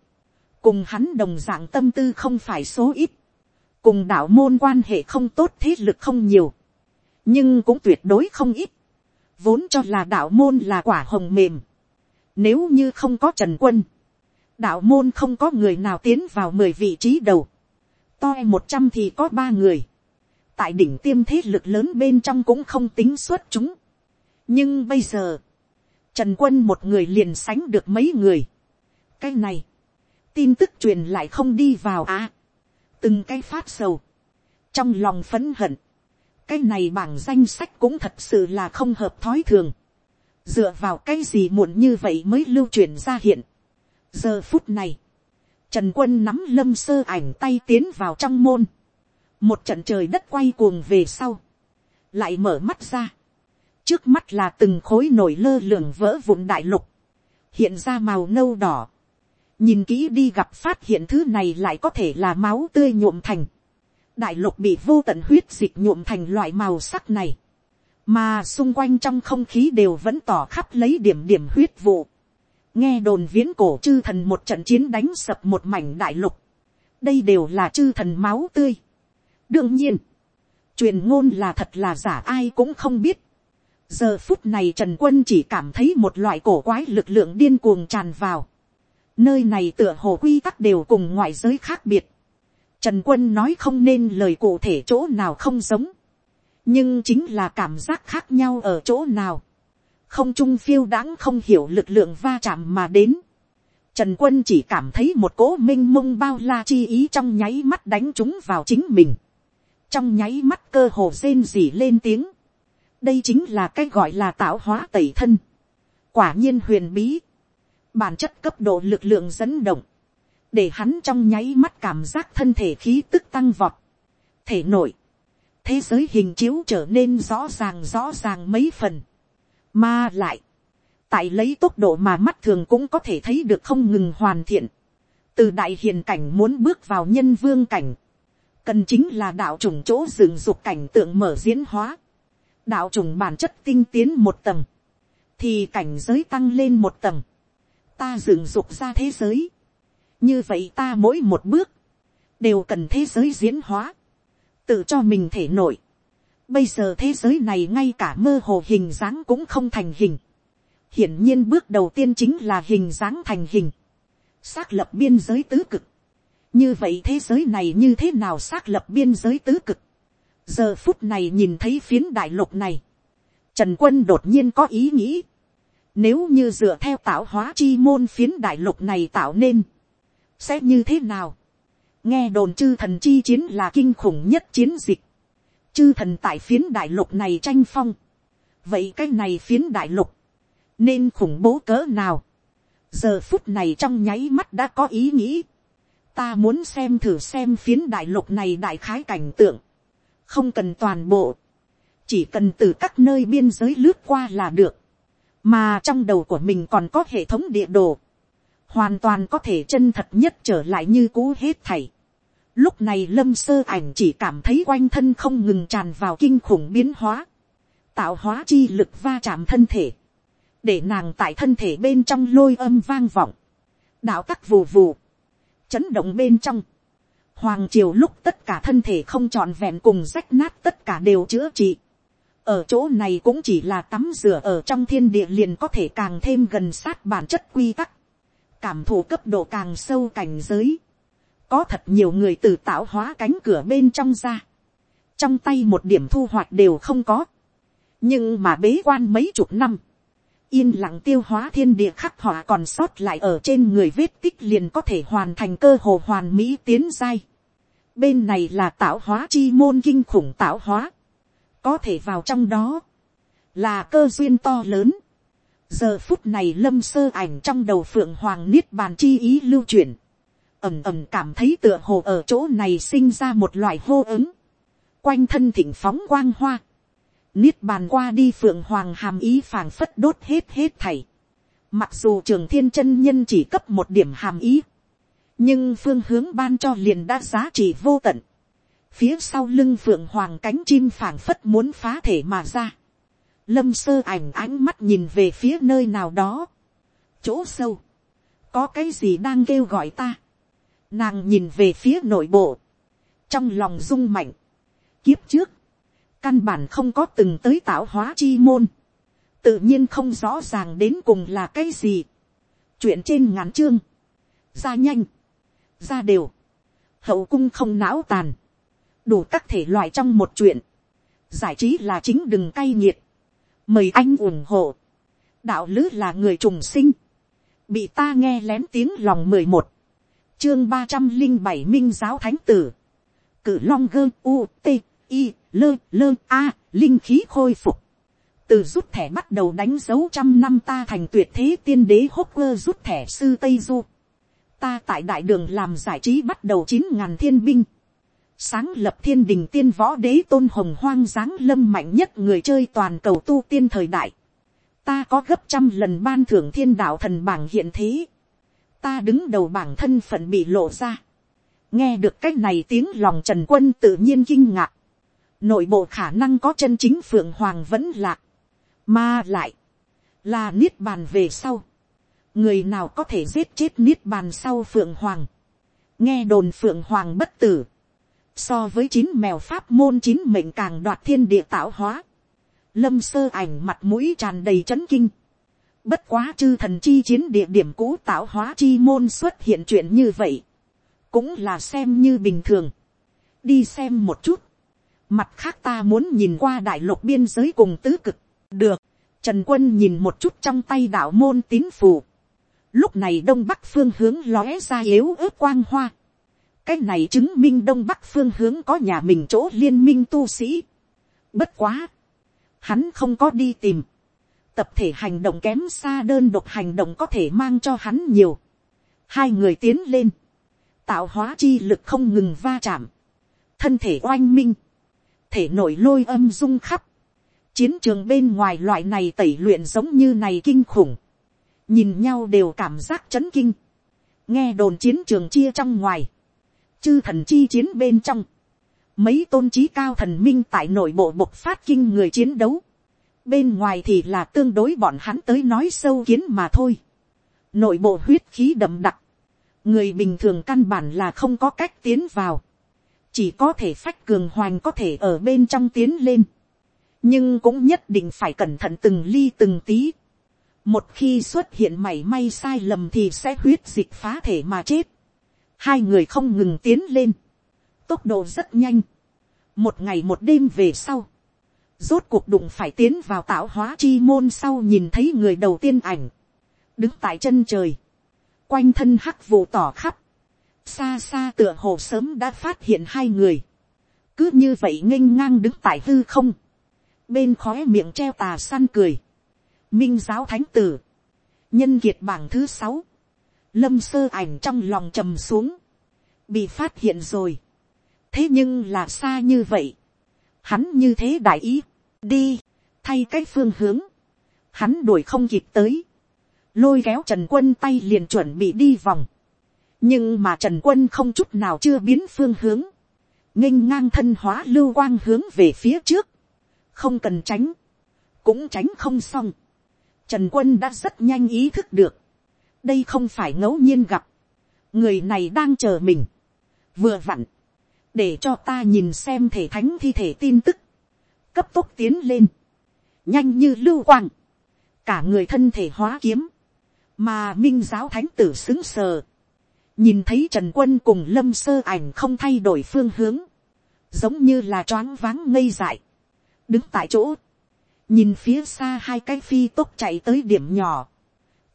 cùng hắn đồng dạng tâm tư không phải số ít, cùng đạo môn quan hệ không tốt thế lực không nhiều, nhưng cũng tuyệt đối không ít, vốn cho là đạo môn là quả hồng mềm, nếu như không có trần quân, đạo môn không có người nào tiến vào mười vị trí đầu, toi một trăm thì có ba người, tại đỉnh tiêm thế lực lớn bên trong cũng không tính xuất chúng. nhưng bây giờ, trần quân một người liền sánh được mấy người. cái này, tin tức truyền lại không đi vào à. từng cái phát sầu, trong lòng phấn hận, cái này bảng danh sách cũng thật sự là không hợp thói thường. dựa vào cái gì muộn như vậy mới lưu truyền ra hiện. giờ phút này, trần quân nắm lâm sơ ảnh tay tiến vào trong môn. một trận trời đất quay cuồng về sau. lại mở mắt ra. trước mắt là từng khối nổi lơ lửng vỡ vụn đại lục. hiện ra màu nâu đỏ nhìn kỹ đi gặp phát hiện thứ này lại có thể là máu tươi nhuộm thành đại lục bị vô tận huyết dịch nhuộm thành loại màu sắc này, mà xung quanh trong không khí đều vẫn tỏ khắp lấy điểm điểm huyết vụ. nghe đồn viễn cổ chư thần một trận chiến đánh sập một mảnh đại lục, đây đều là chư thần máu tươi. đương nhiên, truyền ngôn là thật là giả ai cũng không biết. giờ phút này trần quân chỉ cảm thấy một loại cổ quái lực lượng điên cuồng tràn vào nơi này tựa hồ quy tắc đều cùng ngoại giới khác biệt Trần quân nói không nên lời cụ thể chỗ nào không giống. Nhưng chính là cảm giác khác nhau ở chỗ nào. Không trung phiêu đáng không hiểu lực lượng va chạm mà đến. Trần quân chỉ cảm thấy một cỗ minh mông bao la chi ý trong nháy mắt đánh chúng vào chính mình. Trong nháy mắt cơ hồ rên rỉ lên tiếng. Đây chính là cái gọi là tạo hóa tẩy thân. Quả nhiên huyền bí. Bản chất cấp độ lực lượng dẫn động để hắn trong nháy mắt cảm giác thân thể khí tức tăng vọt, thể nổi, thế giới hình chiếu trở nên rõ ràng rõ ràng mấy phần, mà lại, tại lấy tốc độ mà mắt thường cũng có thể thấy được không ngừng hoàn thiện, từ đại hiền cảnh muốn bước vào nhân vương cảnh, cần chính là đạo trùng chỗ dừng dục cảnh tượng mở diễn hóa, đạo trùng bản chất tinh tiến một tầng, thì cảnh giới tăng lên một tầng, ta dựng dục ra thế giới, như vậy ta mỗi một bước, đều cần thế giới diễn hóa, tự cho mình thể nổi. Bây giờ thế giới này ngay cả mơ hồ hình dáng cũng không thành hình. Hiển nhiên bước đầu tiên chính là hình dáng thành hình. Xác lập biên giới tứ cực. Như vậy thế giới này như thế nào xác lập biên giới tứ cực. Giờ phút này nhìn thấy phiến đại lục này. Trần quân đột nhiên có ý nghĩ. Nếu như dựa theo tạo hóa chi môn phiến đại lục này tạo nên sẽ như thế nào. nghe đồn chư thần chi chiến là kinh khủng nhất chiến dịch. chư thần tại phiến đại lục này tranh phong. vậy cái này phiến đại lục, nên khủng bố cỡ nào. giờ phút này trong nháy mắt đã có ý nghĩ. ta muốn xem thử xem phiến đại lục này đại khái cảnh tượng. không cần toàn bộ. chỉ cần từ các nơi biên giới lướt qua là được mà trong đầu của mình còn có hệ thống địa đồ. Hoàn toàn có thể chân thật nhất trở lại như cũ hết thảy. Lúc này lâm sơ ảnh chỉ cảm thấy quanh thân không ngừng tràn vào kinh khủng biến hóa, tạo hóa chi lực va chạm thân thể, để nàng tại thân thể bên trong lôi âm vang vọng, đạo tắc vù vù, chấn động bên trong, hoàng triều lúc tất cả thân thể không trọn vẹn cùng rách nát tất cả đều chữa trị, ở chỗ này cũng chỉ là tắm rửa ở trong thiên địa liền có thể càng thêm gần sát bản chất quy tắc. Cảm thụ cấp độ càng sâu cảnh giới, có thật nhiều người từ tạo hóa cánh cửa bên trong ra, trong tay một điểm thu hoạch đều không có, nhưng mà bế quan mấy chục năm, yên lặng tiêu hóa thiên địa khắc họa còn sót lại ở trên người vết tích liền có thể hoàn thành cơ hồ hoàn mỹ tiến giai. Bên này là tạo hóa chi môn kinh khủng tạo hóa, có thể vào trong đó, là cơ duyên to lớn, giờ phút này lâm sơ ảnh trong đầu phượng hoàng niết bàn chi ý lưu chuyển, ẩm ẩm cảm thấy tựa hồ ở chỗ này sinh ra một loại hô ứng, quanh thân thỉnh phóng quang hoa, niết bàn qua đi phượng hoàng hàm ý phảng phất đốt hết hết thảy, mặc dù trường thiên chân nhân chỉ cấp một điểm hàm ý, nhưng phương hướng ban cho liền đã giá trị vô tận, phía sau lưng phượng hoàng cánh chim phảng phất muốn phá thể mà ra, lâm sơ ảnh ánh mắt nhìn về phía nơi nào đó, chỗ sâu, có cái gì đang kêu gọi ta, nàng nhìn về phía nội bộ, trong lòng rung mạnh, kiếp trước, căn bản không có từng tới tạo hóa chi môn, tự nhiên không rõ ràng đến cùng là cái gì. chuyện trên ngắn chương, ra nhanh, ra đều, hậu cung không não tàn, đủ các thể loại trong một chuyện, giải trí là chính đừng cay nghiệt, mời anh ủng hộ, đạo lứ là người trùng sinh, bị ta nghe lén tiếng lòng mười một, chương ba trăm linh bảy minh giáo thánh tử, cử long gơ u t i lơ lơ a linh khí khôi phục. Từ rút thẻ bắt đầu đánh dấu trăm năm ta thành tuyệt thế tiên đế hốt quơ rút thẻ sư tây du. Ta tại đại đường làm giải trí bắt đầu chín ngàn thiên binh sáng lập thiên đình tiên võ đế tôn hồng hoang dáng lâm mạnh nhất người chơi toàn cầu tu tiên thời đại. Ta có gấp trăm lần ban thưởng thiên đạo thần bảng hiện thế. Ta đứng đầu bảng thân phận bị lộ ra. Nghe được cái này tiếng lòng trần quân tự nhiên kinh ngạc. Nội bộ khả năng có chân chính phượng hoàng vẫn lạc, mà lại, là niết bàn về sau, người nào có thể giết chết niết bàn sau phượng hoàng, nghe đồn phượng hoàng bất tử, so với chín mèo pháp môn chín mệnh càng đoạt thiên địa tạo hóa, lâm sơ ảnh mặt mũi tràn đầy c h ấ n kinh, bất quá chư thần chi chiến địa điểm cũ tạo hóa chi môn xuất hiện chuyện như vậy, cũng là xem như bình thường, đi xem một chút, Mặt khác ta muốn nhìn qua đại lục biên giới cùng tứ cực. Được. Trần quân nhìn một chút trong tay đạo môn tín phù. Lúc này đông bắc phương hướng lóe ra yếu ớt quang hoa. Cái này chứng minh đông bắc phương hướng có nhà mình chỗ liên minh tu sĩ. Bất quá. Hắn không có đi tìm. Tập thể hành động kém xa đơn độc hành động có thể mang cho hắn nhiều. Hai người tiến lên. Tạo hóa chi lực không ngừng va chạm. Thân thể oanh minh thể nổi lôi âm rung khắp. Chiến trường bên ngoài loại này tẩy luyện giống như này kinh khủng. Nhìn nhau đều cảm giác chấn kinh. Nghe đồn chiến trường chia trong ngoài. Chư thần chi chiến bên trong. Mấy tôn trí cao thần minh tại nội bộ bộc phát kinh người chiến đấu. Bên ngoài thì là tương đối bọn hắn tới nói sâu kiến mà thôi. Nội bộ huyết khí đậm đặc. Người bình thường căn bản là không có cách tiến vào chỉ có thể phách cường hoành có thể ở bên trong tiến lên, nhưng cũng nhất định phải cẩn thận từng ly từng tí. một khi xuất hiện mảy may sai lầm thì sẽ huyết dịch phá thể mà chết hai người không ngừng tiến lên, tốc độ rất nhanh, một ngày một đêm về sau, rốt cuộc đụng phải tiến vào tạo hóa chi môn sau nhìn thấy người đầu tiên ảnh, đứng tại chân trời, quanh thân hắc vụ tỏ khắp, xa xa tựa hồ sớm đã phát hiện hai người, cứ như vậy nghênh ngang đứng tại hư không, bên khóe miệng treo tà săn cười, minh giáo thánh tử, nhân kiệt bảng thứ sáu, lâm sơ ảnh trong lòng trầm xuống, bị phát hiện rồi, thế nhưng là xa như vậy, hắn như thế đại ý, đi, thay cái phương hướng, hắn đuổi không kịp tới, lôi kéo trần quân tay liền chuẩn bị đi vòng, nhưng mà trần quân không chút nào chưa biến phương hướng, nghênh ngang thân hóa lưu quang hướng về phía trước, không cần tránh, cũng tránh không xong. Trần quân đã rất nhanh ý thức được, đây không phải ngẫu nhiên gặp, người này đang chờ mình, vừa vặn, để cho ta nhìn xem thể thánh thi thể tin tức, cấp tốc tiến lên, nhanh như lưu quang, cả người thân thể hóa kiếm, mà minh giáo thánh tử xứng sờ, nhìn thấy trần quân cùng lâm sơ ảnh không thay đổi phương hướng, giống như là choáng váng ngây dại, đứng tại chỗ, nhìn phía xa hai cái phi tốc chạy tới điểm nhỏ,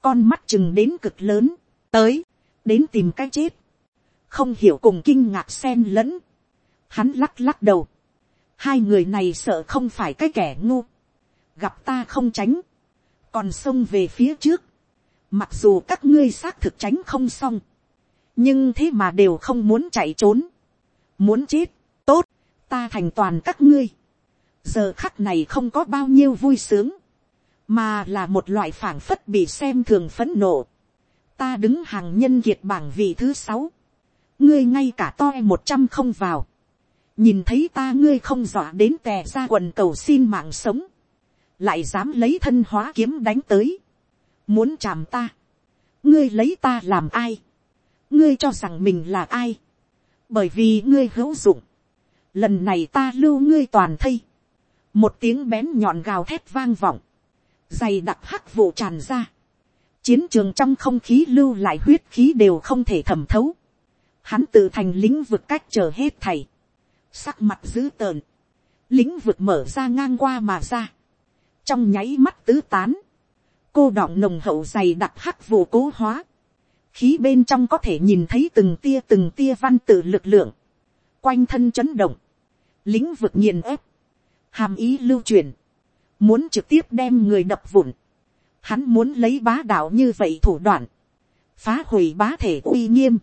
con mắt chừng đến cực lớn, tới, đến tìm cái chết, không hiểu cùng kinh ngạc sen lẫn, hắn lắc lắc đầu, hai người này sợ không phải cái kẻ ngu, gặp ta không tránh, còn xông về phía trước, mặc dù các ngươi xác thực tránh không xong, nhưng thế mà đều không muốn chạy trốn, muốn chết, tốt, ta thành toàn các ngươi, giờ khắc này không có bao nhiêu vui sướng, mà là một loại phảng phất bị xem thường phấn nộ, ta đứng hàng nhân kiệt bảng vị thứ sáu, ngươi ngay cả toi một trăm không vào, nhìn thấy ta ngươi không dọa đến tè ra quần cầu xin mạng sống, lại dám lấy thân hóa kiếm đánh tới, muốn chạm ta, ngươi lấy ta làm ai, ngươi cho rằng mình là ai, bởi vì ngươi hữu dụng, lần này ta lưu ngươi toàn thây, một tiếng bén nhọn gào thét vang vọng, dày đặc hắc vụ tràn ra, chiến trường trong không khí lưu lại huyết khí đều không thể thẩm thấu, hắn tự thành lĩnh vực cách chờ hết thầy, sắc mặt dữ tợn, lĩnh vực mở ra ngang qua mà ra, trong nháy mắt tứ tán, cô đọng nồng hậu dày đặc hắc vụ cố hóa, khí bên trong có thể nhìn thấy từng tia từng tia văn tự lực lượng, quanh thân chấn động, lĩnh vực nghiền ép, hàm ý lưu truyền, muốn trực tiếp đem người đập vụn, hắn muốn lấy bá đạo như vậy thủ đoạn, phá hủy bá thể uy nghiêm,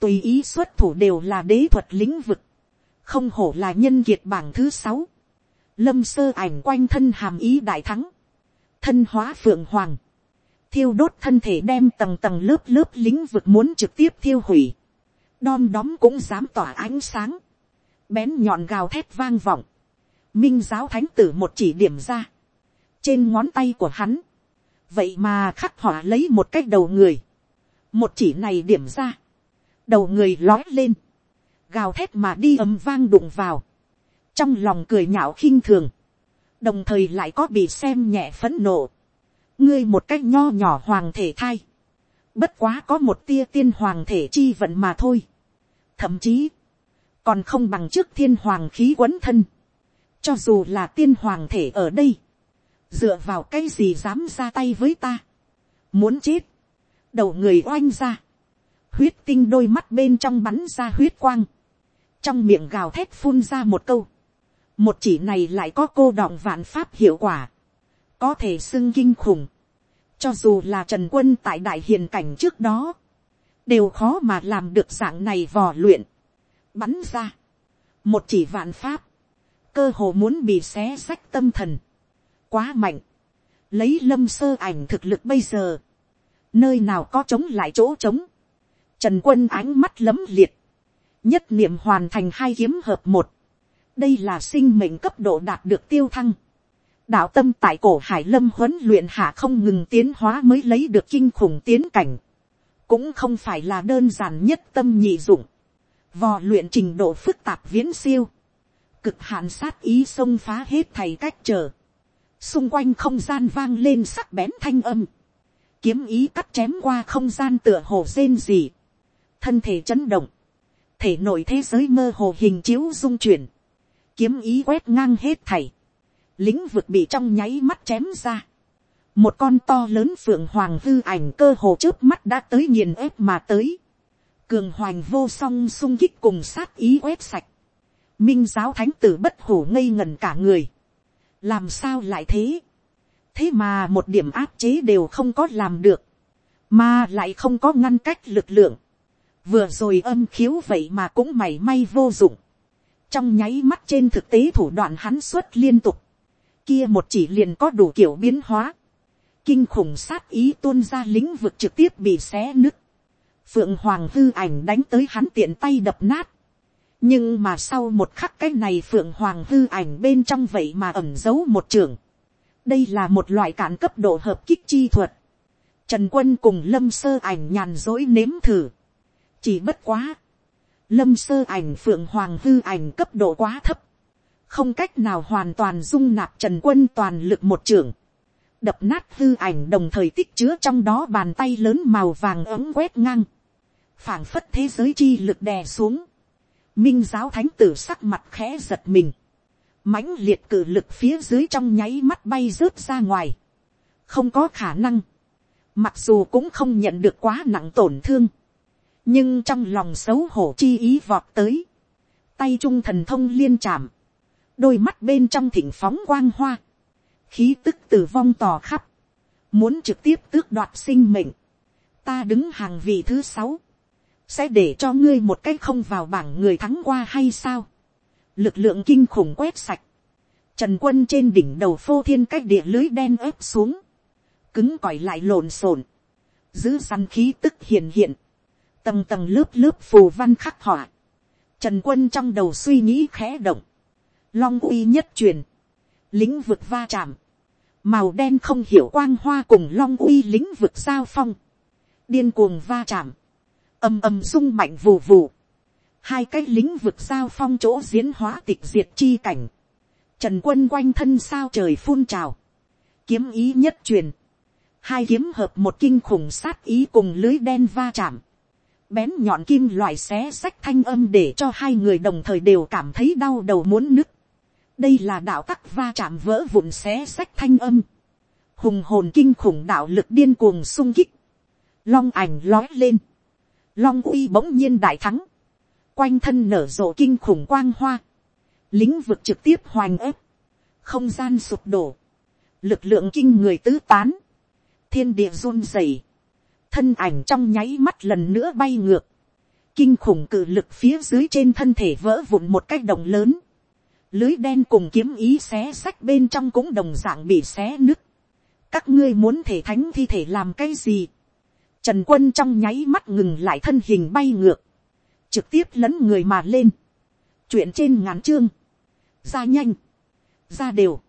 tùy ý xuất thủ đều là đế thuật lĩnh vực, không hổ là nhân kiệt bảng thứ sáu, lâm sơ ảnh quanh thân hàm ý đại thắng, thân hóa phượng hoàng, thiêu đốt thân thể đem tầng tầng lớp lớp lĩnh vực muốn trực tiếp thiêu hủy, đom đóm cũng dám tỏa ánh sáng, bén nhọn gào thét vang vọng, minh giáo thánh tử một chỉ điểm ra, trên ngón tay của hắn, vậy mà khắc họa lấy một cái đầu người, một chỉ này điểm ra, đầu người lói lên, gào thét mà đi ấm vang đụng vào, trong lòng cười nhạo khinh thường, đồng thời lại có bị xem nhẹ phấn nộ, ngươi một cách nho nhỏ hoàng thể thai, bất quá có một tia tiên hoàng thể chi vận mà thôi, thậm chí, còn không bằng trước thiên hoàng khí quấn thân, cho dù là tiên hoàng thể ở đây, dựa vào cái gì dám ra tay với ta, muốn chết, đầu người oanh ra, huyết tinh đôi mắt bên trong bắn ra huyết quang, trong miệng gào thét phun ra một câu, một chỉ này lại có cô đọng vạn pháp hiệu quả, có thể xưng kinh khủng, cho dù là trần quân tại đại hiền cảnh trước đó, đều khó mà làm được dạng này vò luyện, bắn ra, một chỉ vạn pháp, cơ hồ muốn bị xé sách tâm thần, quá mạnh, lấy lâm sơ ảnh thực lực bây giờ, nơi nào có chống lại chỗ trống, trần quân ánh mắt lấm liệt, nhất niệm hoàn thành hai kiếm hợp một, đây là sinh mệnh cấp độ đạt được tiêu thăng, đạo tâm tại cổ hải lâm huấn luyện hạ không ngừng tiến hóa mới lấy được kinh khủng tiến cảnh, cũng không phải là đơn giản nhất tâm nhị dụng, vò luyện trình độ phức tạp viễn siêu, cực hạn sát ý xông phá hết thầy cách trở, xung quanh không gian vang lên sắc bén thanh âm, kiếm ý cắt chém qua không gian tựa hồ rên gì, thân thể chấn động, thể nội thế giới mơ hồ hình chiếu dung chuyển, kiếm ý quét ngang hết thảy, lĩnh vực bị trong nháy mắt chém ra, một con to lớn phượng hoàng hư ảnh cơ hồ trước mắt đã tới nghiền ép mà tới, cường hoành vô song sung kích cùng sát ý quét sạch, minh giáo thánh tử bất hủ ngây ngần cả người, làm sao lại thế, thế mà một điểm áp chế đều không có làm được, mà lại không có ngăn cách lực lượng, vừa rồi âm khiếu vậy mà cũng mảy may vô dụng, trong nháy mắt trên thực tế thủ đoạn hắn xuất liên tục, kia một chỉ liền có đủ kiểu biến hóa, kinh khủng sát ý tuôn ra lĩnh vực trực tiếp bị xé nứt, phượng hoàng hư ảnh đánh tới hắn tiện tay đập nát, nhưng mà sau một khắc cái này phượng hoàng hư ảnh bên trong vậy mà ẩm giấu một trường, đây là một loại cản cấp độ hợp kích chi thuật, trần quân cùng lâm sơ ảnh nhàn dối nếm thử, chỉ bất quá, lâm sơ ảnh phượng hoàng hư ảnh cấp độ quá thấp, không cách nào hoàn toàn dung nạp trần quân toàn lực một trưởng, đập nát hư ảnh đồng thời tích chứa trong đó bàn tay lớn màu vàng ấm quét ngang, phảng phất thế giới chi lực đè xuống, minh giáo thánh tử sắc mặt khẽ giật mình, mãnh liệt cử lực phía dưới trong nháy mắt bay rớt ra ngoài, không có khả năng, mặc dù cũng không nhận được quá nặng tổn thương, nhưng trong lòng xấu hổ chi ý vọt tới, tay trung thần thông liên chạm, đôi mắt bên trong thỉnh phóng quang hoa, khí tức tử vong tò khắp, muốn trực tiếp tước đoạt sinh mệnh, ta đứng hàng vị thứ sáu, sẽ để cho ngươi một cách không vào bảng người thắng qua hay sao, lực lượng kinh khủng quét sạch, trần quân trên đỉnh đầu phô thiên cách địa lưới đen ép xuống, cứng cỏi lại lộn xộn, giữ săn khí tức hiện hiện, tầng tầng lớp lớp phù văn khắc họa, trần quân trong đầu suy nghĩ khẽ động, long uy nhất truyền, lĩnh vực va chạm, màu đen không hiểu quang hoa cùng long uy lĩnh vực giao phong, điên cuồng va chạm, ầm ầm rung mạnh vù vù, hai cái lĩnh vực giao phong chỗ diễn hóa tịch diệt chi cảnh, trần quân quanh thân sao trời phun trào, kiếm ý nhất truyền, hai kiếm hợp một kinh khủng sát ý cùng lưới đen va chạm, bén nhọn kim loại xé sách thanh âm để cho hai người đồng thời đều cảm thấy đau đầu muốn nứt. đây là đạo tắc va chạm vỡ vụn xé sách thanh âm, hùng hồn kinh khủng đạo lực điên cuồng sung kích, long ảnh lói lên, long uy bỗng nhiên đại thắng, quanh thân nở rộ kinh khủng quang hoa, lĩnh vực trực tiếp hoành ép, không gian sụp đổ, lực lượng kinh người tứ tán, thiên địa run rẩy, thân ảnh trong nháy mắt lần nữa bay ngược, kinh khủng cự lực phía dưới trên thân thể vỡ vụn một cách đồng lớn, lưới đen cùng kiếm ý xé sách bên trong cũng đồng d ạ n g bị xé nứt, các ngươi muốn thể thánh thi thể làm cái gì, trần quân trong nháy mắt ngừng lại thân hình bay ngược, trực tiếp lấn người mà lên, chuyện trên ngắn chương, ra nhanh, ra đều,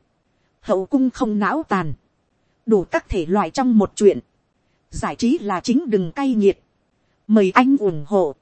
hậu cung không não tàn, đủ các thể loại trong một chuyện, giải trí là chính đừng cay nghiệt, mời anh ủng hộ,